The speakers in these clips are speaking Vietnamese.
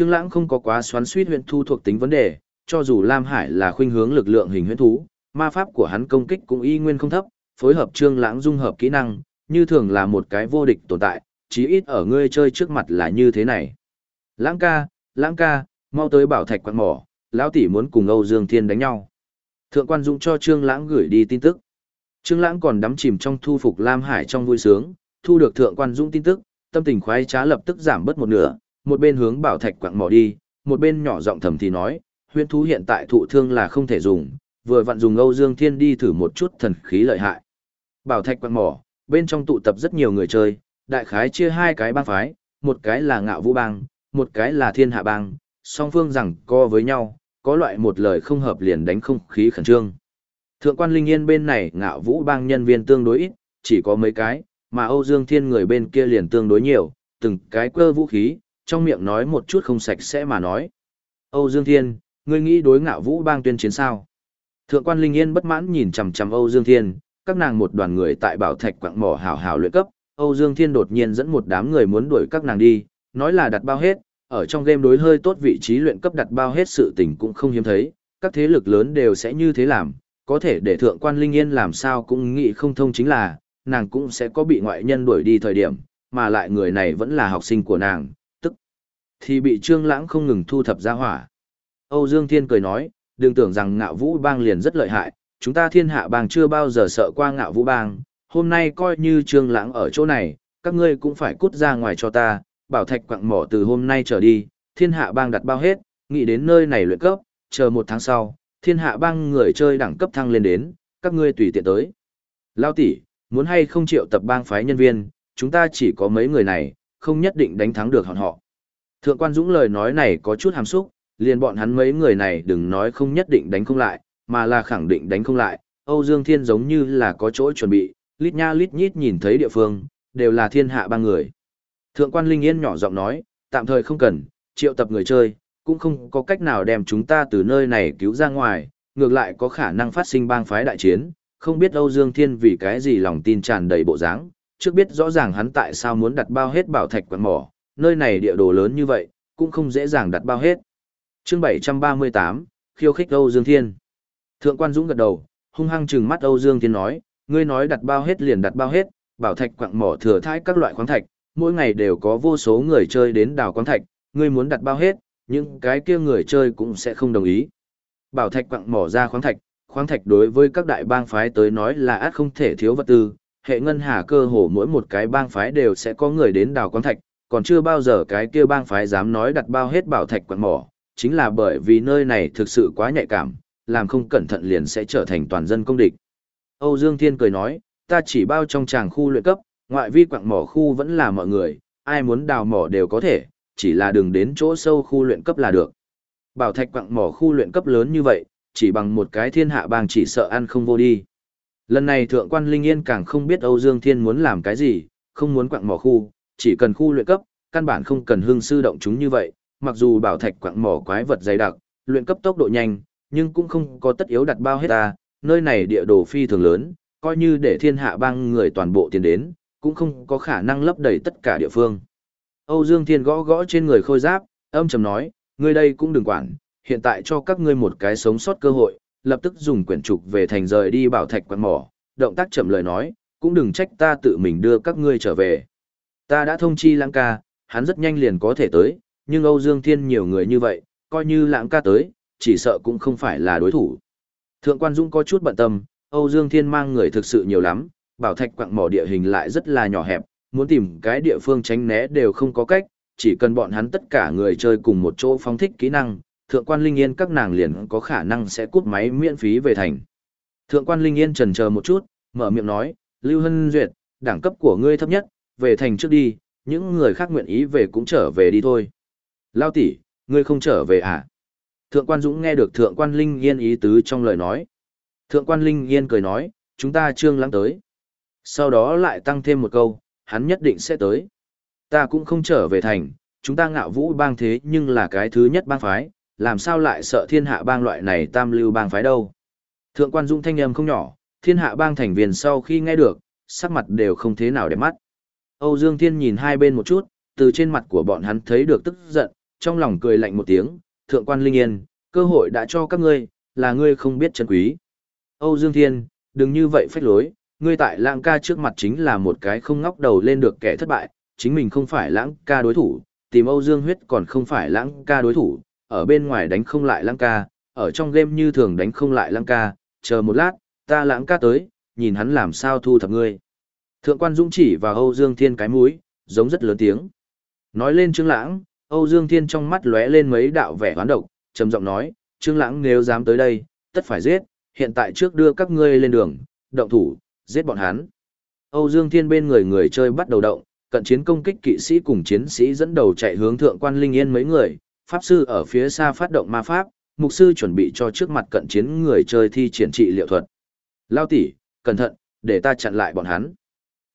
Trương Lãng không có quá xoắn xuýt huyền thu thuộc tính vấn đề, cho dù Lam Hải là khuynh hướng lực lượng hình huyền thú, ma pháp của hắn công kích cũng y nguyên không thấp, phối hợp Trương Lãng dung hợp kỹ năng, như thường là một cái vô địch tồn tại, chí ít ở ngươi chơi trước mặt là như thế này. Lãng ca, Lãng ca, mau tới bảo thạch quan mỏ, lão tỷ muốn cùng Âu Dương Thiên đánh nhau. Thượng quan Dũng cho Trương Lãng gửi đi tin tức. Trương Lãng còn đắm chìm trong thu phục Lam Hải trong vui sướng, thu được Thượng quan Dũng tin tức, tâm tình khoái trá lập tức giảm bớt một nửa, một bên hướng bảo thạch quặng mỏ đi, một bên nhỏ giọng thầm thì nói, huyễn thú hiện tại thụ thương là không thể dùng, vừa vặn dùng Âu Dương Thiên đi thử một chút thần khí lợi hại. Bảo thạch quặng mỏ, bên trong tụ tập rất nhiều người chơi, đại khái chia hai cái bang phái, một cái là ngạo vũ bang, một cái là thiên hạ bang, song phương rằng co với nhau, có loại một lời không hợp liền đánh không khí khẩn trương. Thượng quan Linh Yên bên này ngạo vũ bang nhân viên tương đối ít, chỉ có mấy cái, mà Âu Dương Thiên người bên kia liền tương đối nhiều, từng cái cơ vũ khí, trong miệng nói một chút không sạch sẽ mà nói. Âu Dương Thiên, ngươi nghĩ đối ngạo vũ bang tuyên chiến sao? Thượng quan Linh Yên bất mãn nhìn chằm chằm Âu Dương Thiên, các nàng một đoàn người tại bảo thạch quặng mỏ hào hào luyện cấp, Âu Dương Thiên đột nhiên dẫn một đám người muốn đuổi các nàng đi, nói là đặt bao hết, ở trong game đối hơi tốt vị trí luyện cấp đặt bao hết sự tình cũng không hiếm thấy, các thế lực lớn đều sẽ như thế làm, có thể để thượng quan Linh Yên làm sao cũng nghĩ không thông chính là, nàng cũng sẽ có bị ngoại nhân đuổi đi thời điểm, mà lại người này vẫn là học sinh của nàng, thì bị Trương Lãng không ngừng thu thập ra hỏa. Âu Dương Thiên cười nói, đừng tưởng rằng ngạo vũ bang liền rất lợi hại, chúng ta thiên hạ bang chưa bao giờ sợ qua ngạo vũ bang, hôm nay coi như Trương Lãng ở chỗ này, các ngươi cũng phải cút ra ngoài cho ta, bảo thạch quặng mỏ từ hôm nay trở đi, thiên hạ bang đặt bao hết, nghĩ đến nơi này luyện cấp, chờ một tháng sau, thiên hạ bang người chơi đẳng cấp thăng lên đến, các ngươi tùy tiện tới. Lao tỷ, muốn hay không triệu tập bang phái nhân viên, chúng ta chỉ có mấy người này, không nhất định đánh thắng được hòn họ. Thượng quan Dũng lời nói này có chút hàm xúc, liền bọn hắn mấy người này đừng nói không nhất định đánh không lại, mà là khẳng định đánh không lại. Âu Dương Thiên giống như là có chỗ chuẩn bị, lít nha lít nhít nhìn thấy địa phương, đều là thiên hạ ba người. Thượng quan Linh Yên nhỏ giọng nói, tạm thời không cần, triệu tập người chơi, cũng không có cách nào đem chúng ta từ nơi này cứu ra ngoài, ngược lại có khả năng phát sinh bang phái đại chiến, không biết Âu Dương Thiên vì cái gì lòng tin tràn đầy bộ dáng, trước biết rõ ràng hắn tại sao muốn đặt bao hết bảo thạch quần mỏ, nơi này địa đồ lớn như vậy, cũng không dễ dàng đặt bao hết. Chương 738, khiêu khích Âu Dương Thiên. Thượng quan Dũng gật đầu, hung hăng trừng mắt Âu Dương Thiên nói, ngươi nói đặt bao hết liền đặt bao hết, bảo thạch quặng mỏ thừa thãi các loại khoáng thạch, mỗi ngày đều có vô số người chơi đến đào khoáng thạch, ngươi muốn đặt bao hết, nhưng cái kia người chơi cũng sẽ không đồng ý. Bảo thạch quặng mỏ ra khoáng thạch, khoáng thạch đối với các đại bang phái tới nói là át không thể thiếu vật tư, hệ ngân hà cơ hồ mỗi một cái bang phái đều sẽ có người đến đào khoáng thạch, còn chưa bao giờ cái kia bang phái dám nói đặt bao hết bảo thạch quặng mỏ, chính là bởi vì nơi này thực sự quá nhạy cảm, làm không cẩn thận liền sẽ trở thành toàn dân công địch. Âu Dương Thiên cười nói, ta chỉ bao trong tràng khu luyện cấp, ngoại vi quặng mỏ khu vẫn là mọi người, ai muốn đào mỏ đều có thể, chỉ là đừng đến chỗ sâu khu luyện cấp là được. Bảo thạch quặng mỏ khu luyện cấp lớn như vậy, chỉ bằng một cái thiên hạ bang chỉ sợ ăn không vô đi. Lần này thượng quan Linh Yên càng không biết Âu Dương Thiên muốn làm cái gì, không muốn quặng mỏ khu, chỉ cần khu luyện cấp, căn bản không cần hưng sư động chúng như vậy, mặc dù bảo thạch quặng mỏ quái vật dày đặc, luyện cấp tốc độ nhanh, nhưng cũng không có tất yếu đặt bao hết ta, nơi này địa đồ phi thường lớn, coi như để thiên hạ bang người toàn bộ tiến đến, cũng không có khả năng lấp đầy tất cả địa phương. Âu Dương Thiên gõ gõ trên người khôi giáp, âm trầm nói, ngươi đây cũng đừng quản, hiện tại cho các ngươi một cái sống sót cơ hội, lập tức dùng quyển trục về thành rời đi bảo thạch quặng mỏ, động tác chậm lời nói, cũng đừng trách ta tự mình đưa các ngươi trở về. Ta đã thông chi lãng ca, hắn rất nhanh liền có thể tới, nhưng Âu Dương Thiên nhiều người như vậy, coi như lãng ca tới, chỉ sợ cũng không phải là đối thủ. Thượng quan Dũng có chút bận tâm, Âu Dương Thiên mang người thực sự nhiều lắm, bảo thạch quặng mỏ địa hình lại rất là nhỏ hẹp, muốn tìm cái địa phương tránh né đều không có cách, chỉ cần bọn hắn tất cả người chơi cùng một chỗ phóng thích kỹ năng, thượng quan linh yên các nàng liền có khả năng sẽ cút máy miễn phí về thành. Thượng quan linh yên trần chờ một chút, mở miệng nói, Lưu Hân Duyệt, đẳng cấp của ngươi thấp nhất, về thành trước đi, những người khác nguyện ý về cũng trở về đi thôi. Lao tỷ, ngươi không trở về à? Thượng quan Dũng nghe được thượng quan linh yên ý tứ trong lời nói. Thượng quan linh yên cười nói, chúng ta trương lắng tới. Sau đó lại tăng thêm một câu, hắn nhất định sẽ tới. Ta cũng không trở về thành, chúng ta ngạo vũ bang thế nhưng là cái thứ nhất bang phái, làm sao lại sợ thiên hạ bang loại này tam lưu bang phái đâu. Thượng quan Dung thanh âm không nhỏ, thiên hạ bang thành viên sau khi nghe được, sắc mặt đều không thế nào đẹp mắt. Âu Dương Thiên nhìn hai bên một chút, từ trên mặt của bọn hắn thấy được tức giận, trong lòng cười lạnh một tiếng, thượng quan linh yên, cơ hội đã cho các ngươi, là ngươi không biết chân quý. Âu Dương Thiên, đừng như vậy phách lối, ngươi tại lãng ca trước mặt chính là một cái không ngóc đầu lên được kẻ thất bại, chính mình không phải lãng ca đối thủ, tìm Âu Dương huyết còn không phải lãng ca đối thủ, ở bên ngoài đánh không lại lãng ca, ở trong game như thường đánh không lại lãng ca, chờ một lát, ta lãng ca tới, nhìn hắn làm sao thu thập ngươi. Thượng quan Dũng chỉ và Âu Dương Thiên cái mũi, giống rất lớn tiếng. Nói lên Trương Lãng, Âu Dương Thiên trong mắt lóe lên mấy đạo vẻ hoán độc, trầm giọng nói, Trương Lãng nếu dám tới đây, tất phải giết, hiện tại trước đưa các ngươi lên đường, động thủ, giết bọn hắn. Âu Dương Thiên bên người người chơi bắt đầu động, cận chiến công kích kỵ sĩ cùng chiến sĩ dẫn đầu chạy hướng thượng quan linh yên mấy người, pháp sư ở phía xa phát động ma pháp, mục sư chuẩn bị cho trước mặt cận chiến người chơi thi triển trị liệu thuật. Lao tỷ, cẩn thận, để ta chặn lại bọn hắn.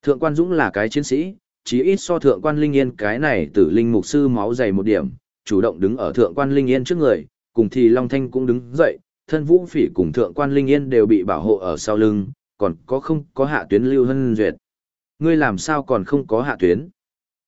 Thượng quan Dũng là cái chiến sĩ, chí ít so thượng quan linh yên cái này tử linh mục sư máu dày một điểm, chủ động đứng ở thượng quan linh yên trước người, cùng thì Long Thanh cũng đứng dậy, thân vũ phỉ cùng thượng quan linh yên đều bị bảo hộ ở sau lưng, còn có không có hạ tuyến Lưu Hân Duyệt. Ngươi làm sao còn không có hạ tuyến?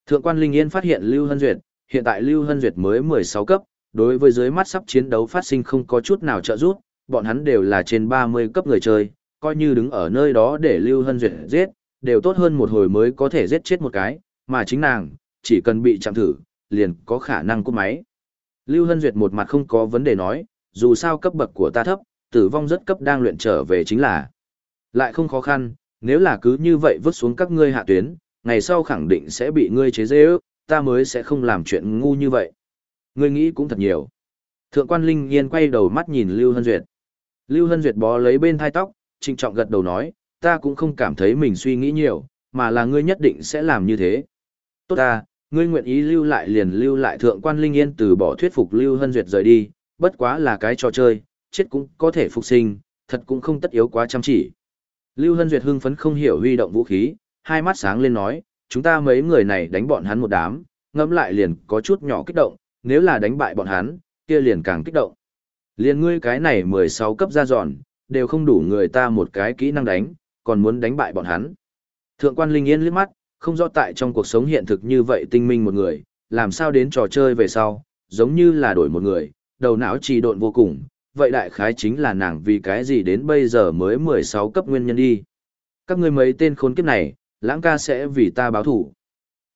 Thượng quan linh yên phát hiện Lưu Hân Duyệt, hiện tại Lưu Hân Duyệt mới 16 cấp, đối với dưới mắt sắp chiến đấu phát sinh không có chút nào trợ giúp, bọn hắn đều là trên 30 cấp người chơi, coi như đứng ở nơi đó để Lưu Hân Duyệt giết, đều tốt hơn một hồi mới có thể giết chết một cái, mà chính nàng, chỉ cần bị chạm thử, liền có khả năng cút máy. Lưu Hân Duyệt một mặt không có vấn đề nói, dù sao cấp bậc của ta thấp, tử vong rất cấp đang luyện trở về chính là. Lại không khó khăn, nếu là cứ như vậy vứt xuống các ngươi hạ tuyến, ngày sau khẳng định sẽ bị ngươi chế dễ ước, ta mới sẽ không làm chuyện ngu như vậy. Ngươi nghĩ cũng thật nhiều. Thượng quan Linh Yên quay đầu mắt nhìn Lưu Hân Duyệt. Lưu Hân Duyệt bó lấy bên thai tóc, trinh trọng gật đầu nói, ta cũng không cảm thấy mình suy nghĩ nhiều, mà là ngươi nhất định sẽ làm như thế. Tốt ta, ngươi nguyện ý lưu lại liền lưu lại thượng quan Linh Yên từ bỏ thuyết phục Lưu Hân Duyệt rời đi, bất quá là cái trò chơi, chết cũng có thể phục sinh, thật cũng không tất yếu quá chăm chỉ. Lưu Hân Duyệt hưng phấn không hiểu huy động vũ khí, hai mắt sáng lên nói, chúng ta mấy người này đánh bọn hắn một đám, ngẫm lại liền có chút nhỏ kích động, nếu là đánh bại bọn hắn, kia liền càng kích động. Liền ngươi cái này 16 cấp ra dọn, đều không đủ người ta một cái kỹ năng đánh, còn muốn đánh bại bọn hắn. Thượng quan Linh Yên liếc mắt, không rõ tại trong cuộc sống hiện thực như vậy tinh minh một người, làm sao đến trò chơi về sau, giống như là đổi một người, đầu não trì độn vô cùng, vậy đại khái chính là nàng vì cái gì đến bây giờ mới 16 cấp nguyên nhân đi. Các ngươi mấy tên khốn kiếp này, lãng ca sẽ vì ta báo thủ.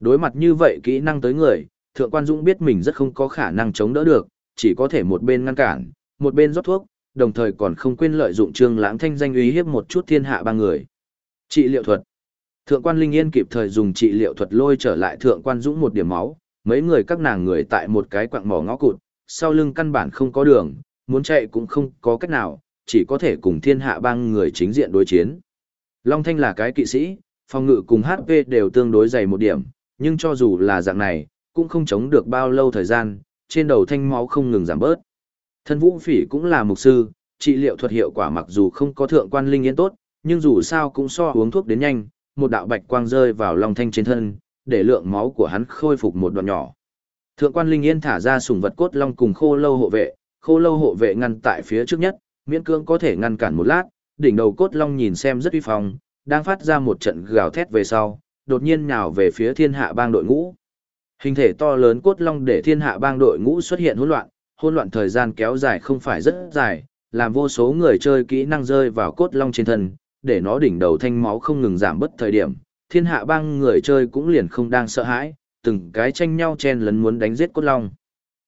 Đối mặt như vậy kỹ năng tới người, thượng quan dũng biết mình rất không có khả năng chống đỡ được, chỉ có thể một bên ngăn cản, một bên rót thuốc, đồng thời còn không quên lợi dụng trương lãng thanh danh uy hiếp một chút thiên hạ ba người. Trị liệu thuật Thượng quan Linh Yên kịp thời dùng trị liệu thuật lôi trở lại thượng quan dũng một điểm máu, mấy người các nàng người tại một cái quạng mỏ ngõ cụt, sau lưng căn bản không có đường, muốn chạy cũng không có cách nào, chỉ có thể cùng thiên hạ bang người chính diện đối chiến. Long Thanh là cái kỵ sĩ, phòng ngự cùng HP đều tương đối dày một điểm, nhưng cho dù là dạng này, cũng không chống được bao lâu thời gian, trên đầu thanh máu không ngừng giảm bớt. Thân vũ phỉ cũng là mục sư, trị liệu thuật hiệu quả mặc dù không có thượng quan linh yên tốt, nhưng dù sao cũng so uống thuốc đến nhanh, một đạo bạch quang rơi vào Long Thanh trên thân, để lượng máu của hắn khôi phục một đoạn nhỏ. Thượng quan linh yên thả ra sủng vật cốt long cùng khô lâu hộ vệ, khô lâu hộ vệ ngăn tại phía trước nhất, miễn cương có thể ngăn cản một lát, đỉnh đầu cốt long nhìn xem rất uy phong, đang phát ra một trận gào thét về sau, đột nhiên nhào về phía thiên hạ bang đội ngũ. Hình thể to lớn cốt long để thiên hạ bang đội ngũ xuất hiện hỗn loạn, hôn loạn thời gian kéo dài không phải rất dài, làm vô số người chơi kỹ năng rơi vào cốt long trên thân, để nó đỉnh đầu thanh máu không ngừng giảm bất thời điểm, thiên hạ bang người chơi cũng liền không đang sợ hãi, từng cái tranh nhau chen lấn muốn đánh giết cốt long.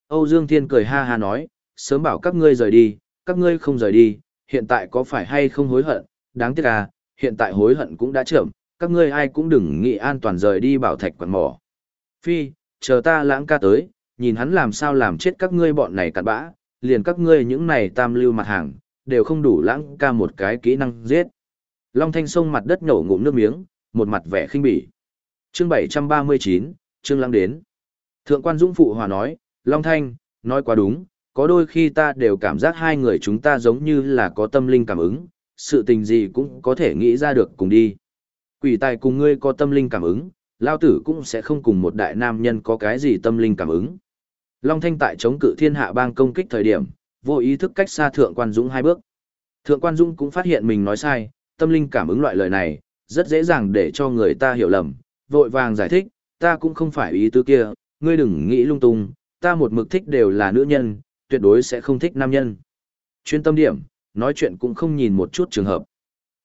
Âu Dương Thiên cười ha ha nói, sớm bảo các ngươi rời đi, các ngươi không rời đi, hiện tại có phải hay không hối hận, đáng tiếc à, hiện tại hối hận cũng đã chậm, các ngươi ai cũng đừng nghĩ an toàn rời đi bảo thạch quần mỏ. Phi, chờ ta lãng ca tới, nhìn hắn làm sao làm chết các ngươi bọn này cặn bã, liền các ngươi những này tam lưu mặt hàng, đều không đủ lãng ca một cái kỹ năng giết. Long Thanh sông mặt đất nhổ ngụm nước miếng, một mặt vẻ khinh bỉ. Chương 739, Trương Lãng đến. Thượng quan Dũng phụ hòa nói, Long Thanh, nói quá đúng, có đôi khi ta đều cảm giác hai người chúng ta giống như là có tâm linh cảm ứng, sự tình gì cũng có thể nghĩ ra được cùng đi. Quỷ tài cùng ngươi có tâm linh cảm ứng, lao tử cũng sẽ không cùng một đại nam nhân có cái gì tâm linh cảm ứng. Long Thanh tại chống cự thiên hạ bang công kích thời điểm, vô ý thức cách xa Thượng Quan Dũng hai bước. Thượng Quan Dũng cũng phát hiện mình nói sai, tâm linh cảm ứng loại lời này, rất dễ dàng để cho người ta hiểu lầm, vội vàng giải thích, ta cũng không phải ý tứ kia, ngươi đừng nghĩ lung tung, ta một mực thích đều là nữ nhân, tuyệt đối sẽ không thích nam nhân. Chuyên tâm điểm, nói chuyện cũng không nhìn một chút trường hợp.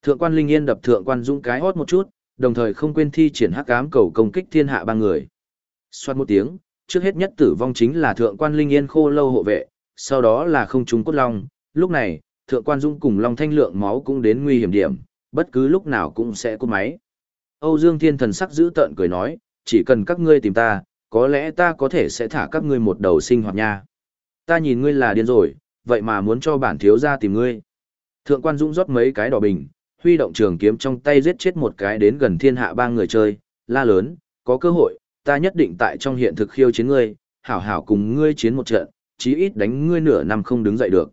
Thượng quan Linh Yên đập thượng quan Dũng cái hót một chút, đồng thời không quên thi triển hắc ám cầu công kích thiên hạ ba người. Xoát một tiếng, trước hết nhất tử vong chính là thượng quan Linh Yên khô lâu hộ vệ, sau đó là không trúng cốt long. Lúc này, thượng quan Dũng cùng Long Thanh lượng máu cũng đến nguy hiểm điểm, bất cứ lúc nào cũng sẽ cốt máy. Âu Dương Thiên thần sắc giữ tợn cười nói, chỉ cần các ngươi tìm ta, có lẽ ta có thể sẽ thả các ngươi một đầu sinh hoạt nha. Ta nhìn ngươi là điên rồi, vậy mà muốn cho bản thiếu gia tìm ngươi. Thượng quan Dũng rót mấy cái đỏ bình, huy động trường kiếm trong tay giết chết một cái đến gần thiên hạ ba người chơi, la lớn, có cơ hội, ta nhất định tại trong hiện thực khiêu chiến ngươi, hảo hảo cùng ngươi chiến một trận, chí ít đánh ngươi nửa năm không đứng dậy được.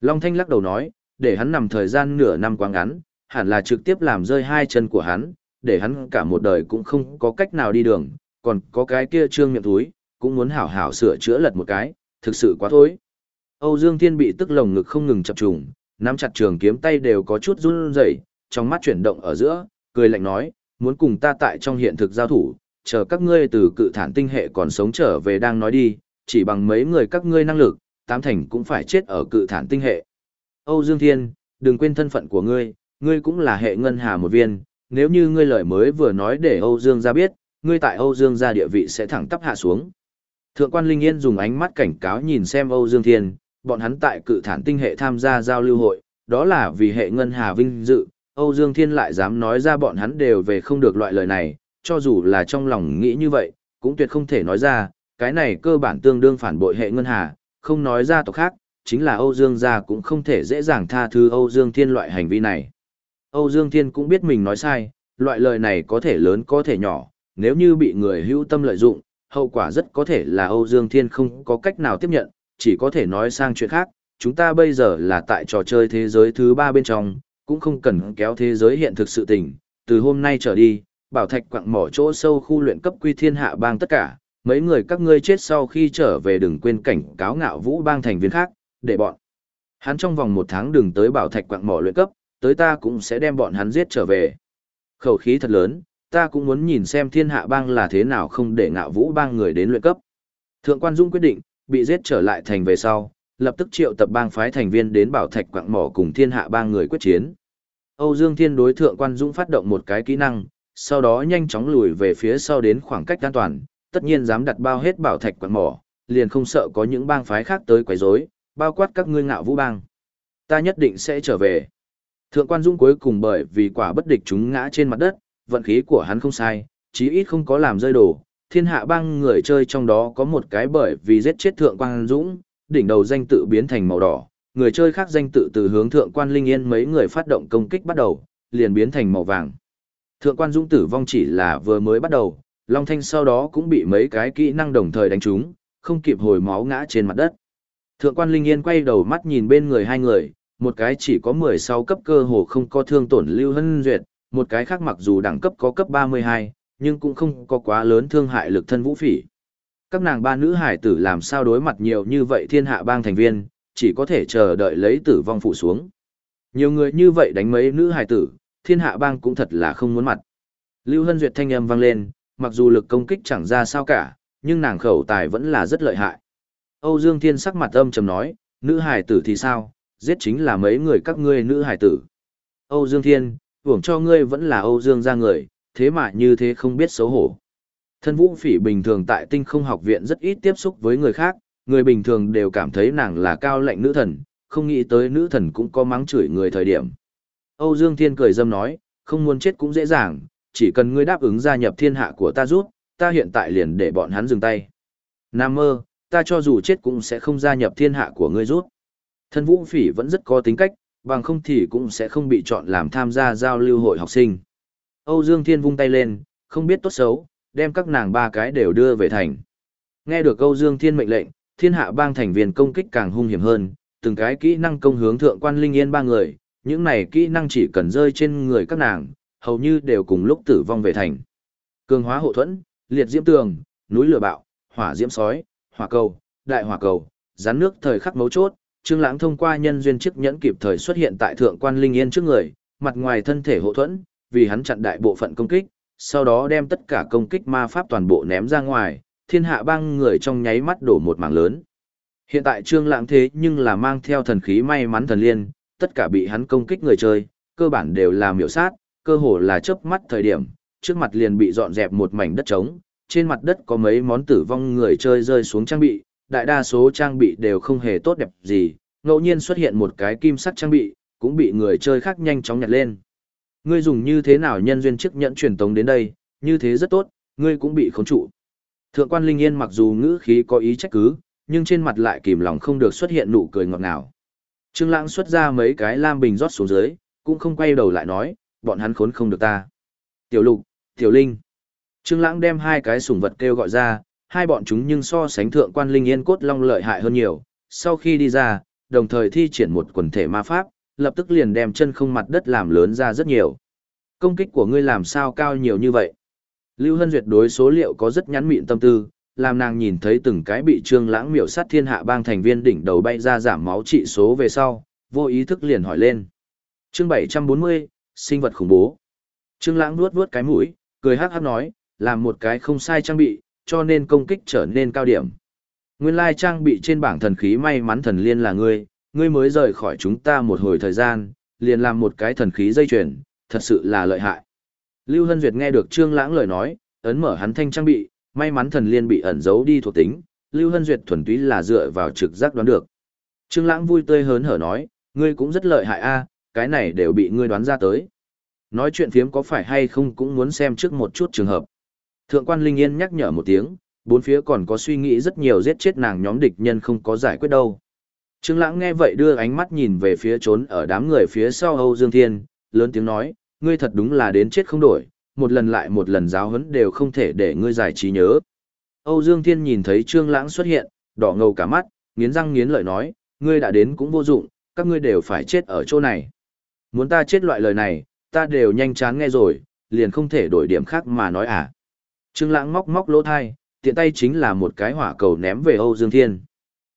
Long Thanh lắc đầu nói, để hắn nằm thời gian nửa năm quá ngắn, hẳn là trực tiếp làm rơi hai chân của hắn, để hắn cả một đời cũng không có cách nào đi đường, còn có cái kia trương miệng túi, cũng muốn hảo hảo sửa chữa lật một cái, thực sự quá thối. Âu Dương Thiên bị tức lồng ngực không ngừng chập trùng, nắm chặt trường kiếm tay đều có chút run rẩy, trong mắt chuyển động ở giữa, cười lạnh nói, muốn cùng ta tại trong hiện thực giao thủ, chờ các ngươi từ cự thản tinh hệ còn sống trở về đang nói đi, chỉ bằng mấy người các ngươi năng lực, tám thành cũng phải chết ở cự thản tinh hệ. Âu Dương Thiên, đừng quên thân phận của ngươi, ngươi cũng là hệ ngân hà một viên, nếu như ngươi lời mới vừa nói để Âu Dương gia biết, ngươi tại Âu Dương gia địa vị sẽ thẳng tắp hạ xuống. Thượng quan Linh Yên dùng ánh mắt cảnh cáo nhìn xem Âu Dương Thiên, bọn hắn tại cự thản tinh hệ tham gia giao lưu hội, đó là vì hệ ngân hà vinh dự, Âu Dương Thiên lại dám nói ra bọn hắn đều về không được loại lời này, cho dù là trong lòng nghĩ như vậy, cũng tuyệt không thể nói ra, cái này cơ bản tương đương phản bội hệ ngân hà, không nói ra tộc khác, chính là Âu Dương gia cũng không thể dễ dàng tha thứ Âu Dương Thiên loại hành vi này. Âu Dương Thiên cũng biết mình nói sai, loại lời này có thể lớn có thể nhỏ, nếu như bị người hữu tâm lợi dụng, hậu quả rất có thể là Âu Dương Thiên không có cách nào tiếp nhận, chỉ có thể nói sang chuyện khác, chúng ta bây giờ là tại trò chơi thế giới thứ ba bên trong, cũng không cần kéo thế giới hiện thực sự tình, từ hôm nay trở đi, bảo thạch quặng mỏ chỗ sâu khu luyện cấp quy thiên hạ bang tất cả, mấy người các ngươi chết sau khi trở về đừng quên cảnh cáo ngạo vũ bang thành viên khác, để bọn. Hắn trong vòng một tháng đừng tới bảo thạch quặng mỏ luyện cấp, tới ta cũng sẽ đem bọn hắn giết trở về. Khẩu khí thật lớn, ta cũng muốn nhìn xem thiên hạ bang là thế nào không để ngạo vũ bang người đến luyện cấp. Thượng quan Dung quyết định, bị giết trở lại thành về sau, lập tức triệu tập bang phái thành viên đến bảo thạch quạng mỏ cùng thiên hạ bang người quyết chiến. Âu Dương Thiên đối thượng quan Dung phát động một cái kỹ năng, sau đó nhanh chóng lùi về phía sau đến khoảng cách an toàn, tất nhiên dám đặt bao hết bảo thạch quặng mỏ, liền không sợ có những bang phái khác tới quấy rối, bao quát các ngươi ngạo vũ bang. Ta nhất định sẽ trở về. Thượng quan Dung cuối cùng bởi vì quả bất địch chúng ngã trên mặt đất, vận khí của hắn không sai, chí ít không có làm rơi đổ. Thiên hạ bang người chơi trong đó có một cái bởi vì giết chết thượng quan Dũng, đỉnh đầu danh tự biến thành màu đỏ, người chơi khác danh tự từ hướng thượng quan Linh Yên mấy người phát động công kích bắt đầu, liền biến thành màu vàng. Thượng quan Dũng tử vong chỉ là vừa mới bắt đầu, Long Thanh sau đó cũng bị mấy cái kỹ năng đồng thời đánh trúng, không kịp hồi máu ngã trên mặt đất. Thượng quan Linh Yên quay đầu mắt nhìn bên người hai người, một cái chỉ có 16 cấp cơ hồ không có thương tổn Lưu Hân Duyệt, một cái khác mặc dù đẳng cấp có cấp 32, nhưng cũng không có quá lớn thương hại lực thân vũ phỉ. Các nàng ba nữ hải tử làm sao đối mặt nhiều như vậy thiên hạ bang thành viên, chỉ có thể chờ đợi lấy tử vong phụ xuống. Nhiều người như vậy đánh mấy nữ hải tử, thiên hạ bang cũng thật là không muốn mặt. Lưu Hân Duyệt thanh âm vang lên, mặc dù lực công kích chẳng ra sao cả, nhưng nàng khẩu tài vẫn là rất lợi hại. Âu Dương Thiên sắc mặt âm trầm nói, nữ hải tử thì sao, giết chính là mấy người các ngươi nữ hải tử. Âu Dương Thiên, hưởng cho ngươi vẫn là Âu Dương gia người, thế mà như thế không biết xấu hổ. Thân vũ phỉ bình thường tại tinh không học viện rất ít tiếp xúc với người khác, người bình thường đều cảm thấy nàng là cao lệnh nữ thần, không nghĩ tới nữ thần cũng có mắng chửi người thời điểm. Âu Dương Thiên cười dâm nói, không muốn chết cũng dễ dàng, chỉ cần ngươi đáp ứng gia nhập thiên hạ của ta rút, ta hiện tại liền để bọn hắn dừng tay. Nam mơ, ta cho dù chết cũng sẽ không gia nhập thiên hạ của ngươi rút. Thân vũ phỉ vẫn rất có tính cách, bằng không thì cũng sẽ không bị chọn làm tham gia giao lưu hội học sinh. Âu Dương Thiên vung tay lên, không biết tốt xấu, đem các nàng ba cái đều đưa về thành. Nghe được Âu Dương Thiên mệnh lệnh, thiên hạ bang thành viên công kích càng hung hiểm hơn, từng cái kỹ năng công hướng thượng quan linh yên ba người, những này kỹ năng chỉ cần rơi trên người các nàng, hầu như đều cùng lúc tử vong về thành. Cường hóa hộ thuẫn, liệt diễm tường, núi lửa bạo, hỏa diễm sói, hỏa cầu, đại hỏa cầu, rắn nước thời khắc mấu chốt, Trương Lãng thông qua nhân duyên chức nhẫn kịp thời xuất hiện tại thượng quan linh yên trước người, mặt ngoài thân thể hộ thuẫn, vì hắn chặn đại bộ phận công kích, sau đó đem tất cả công kích ma pháp toàn bộ ném ra ngoài, thiên hạ băng người trong nháy mắt đổ một mảng lớn. Hiện tại Trương Lãng thế nhưng là mang theo thần khí may mắn thần liên, tất cả bị hắn công kích người chơi, cơ bản đều là miểu sát, cơ hồ là chớp mắt thời điểm, trước mặt liền bị dọn dẹp một mảnh đất trống, trên mặt đất có mấy món tử vong người chơi rơi xuống trang bị, đại đa số trang bị đều không hề tốt đẹp gì, ngẫu nhiên xuất hiện một cái kim sắc trang bị, cũng bị người chơi khác nhanh chóng nhặt lên. Ngươi dùng như thế nào nhân duyên chức nhẫn truyền tống đến đây, như thế rất tốt, ngươi cũng bị khống trụ. Thượng quan Linh Yên mặc dù ngữ khí có ý trách cứ, nhưng trên mặt lại kìm lòng không được xuất hiện nụ cười ngọt ngào. Trương Lãng xuất ra mấy cái lam bình rót xuống dưới, cũng không quay đầu lại nói, bọn hắn khốn không được ta. Tiểu Lục, Tiểu Linh. Trương Lãng đem hai cái sủng vật kêu gọi ra, hai bọn chúng nhưng so sánh thượng quan Linh Yên cốt long lợi hại hơn nhiều. Sau khi đi ra, đồng thời thi triển một quần thể ma pháp, lập tức liền đem chân không mặt đất làm lớn ra rất nhiều. Công kích của ngươi làm sao cao nhiều như vậy? Lưu Hân Duyệt đối số liệu có rất nhắn mịn tâm tư, làm nàng nhìn thấy từng cái bị trương lãng miểu sát thiên hạ bang thành viên đỉnh đầu bay ra giảm máu trị số về sau, vô ý thức liền hỏi lên. Chương 740, sinh vật khủng bố. Trương lãng nuốt nuốt cái mũi, cười hắc hắc nói, làm một cái không sai trang bị, cho nên công kích trở nên cao điểm. Nguyên lai trang bị trên bảng thần khí may mắn thần liên là ngươi, ngươi mới rời khỏi chúng ta một hồi thời gian, liền làm một cái thần khí dây chuyền, thật sự là lợi hại. Lưu Hân Duyệt nghe được Trương Lãng lời nói, ấn mở hắn thanh trang bị, may mắn thần liên bị ẩn giấu đi thuộc tính, Lưu Hân Duyệt thuần túy là dựa vào trực giác đoán được. Trương Lãng vui tươi hớn hở nói, ngươi cũng rất lợi hại a, cái này đều bị ngươi đoán ra tới. Nói chuyện phiếm có phải hay không cũng muốn xem trước một chút trường hợp. Thượng quan Linh Yên nhắc nhở một tiếng, bốn phía còn có suy nghĩ rất nhiều giết chết nàng nhóm địch nhân không có giải quyết đâu. Trương Lãng nghe vậy đưa ánh mắt nhìn về phía trốn ở đám người phía sau Âu Dương Thiên, lớn tiếng nói, ngươi thật đúng là đến chết không đổi, một lần lại một lần giáo huấn đều không thể để ngươi giải trí nhớ. Âu Dương Thiên nhìn thấy Trương Lãng xuất hiện, đỏ ngầu cả mắt, nghiến răng nghiến lợi nói, ngươi đã đến cũng vô dụng, các ngươi đều phải chết ở chỗ này. Muốn ta chết loại lời này, ta đều nhanh chán nghe rồi, liền không thể đổi điểm khác mà nói à. Trương Lãng móc móc lỗ tai, tiện tay chính là một cái hỏa cầu ném về Âu Dương Thiên.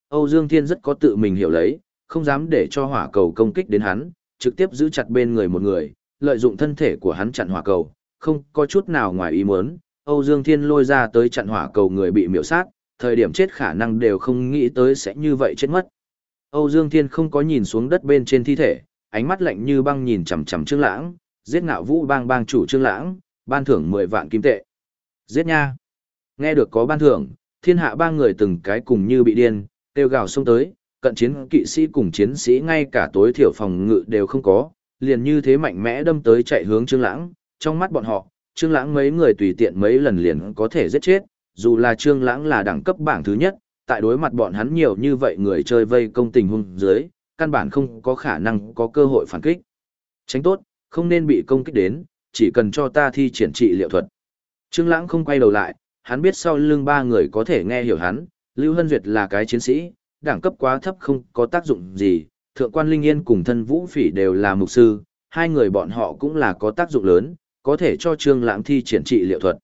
Âu Dương Thiên rất có tự mình hiểu lấy, không dám để cho hỏa cầu công kích đến hắn, trực tiếp giữ chặt bên người một người, lợi dụng thân thể của hắn chặn hỏa cầu, không có chút nào ngoài ý muốn. Âu Dương Thiên lôi ra tới chặn hỏa cầu người bị miểu sát, thời điểm chết khả năng đều không nghĩ tới sẽ như vậy chết mất. Âu Dương Thiên không có nhìn xuống đất bên trên thi thể, ánh mắt lạnh như băng nhìn chằm chằm Trương Lãng, giết ngạo vũ bang bang chủ Trương Lãng, ban thưởng 10 vạn kim tệ. Giết nha. Nghe được có ban thưởng, thiên hạ ba người từng cái cùng như bị điên, kêu gào xông tới, cận chiến kỵ sĩ cùng chiến sĩ ngay cả tối thiểu phòng ngự đều không có, liền như thế mạnh mẽ đâm tới chạy hướng Trương Lãng, trong mắt bọn họ, Trương Lãng mấy người tùy tiện mấy lần liền có thể giết chết, dù là Trương Lãng là đẳng cấp bảng thứ nhất, tại đối mặt bọn hắn nhiều như vậy người chơi vây công tình huống dưới, căn bản không có khả năng có cơ hội phản kích. Tránh tốt, không nên bị công kích đến, chỉ cần cho ta thi triển trị liệu thuật. Trương Lãng không quay đầu lại, hắn biết sau lưng ba người có thể nghe hiểu hắn, Lưu Hân Duyệt là cái chiến sĩ, đẳng cấp quá thấp không có tác dụng gì, Thượng quan Linh Yên cùng thân Vũ Phỉ đều là mục sư, hai người bọn họ cũng là có tác dụng lớn, có thể cho Trương Lãng thi triển trị liệu thuật.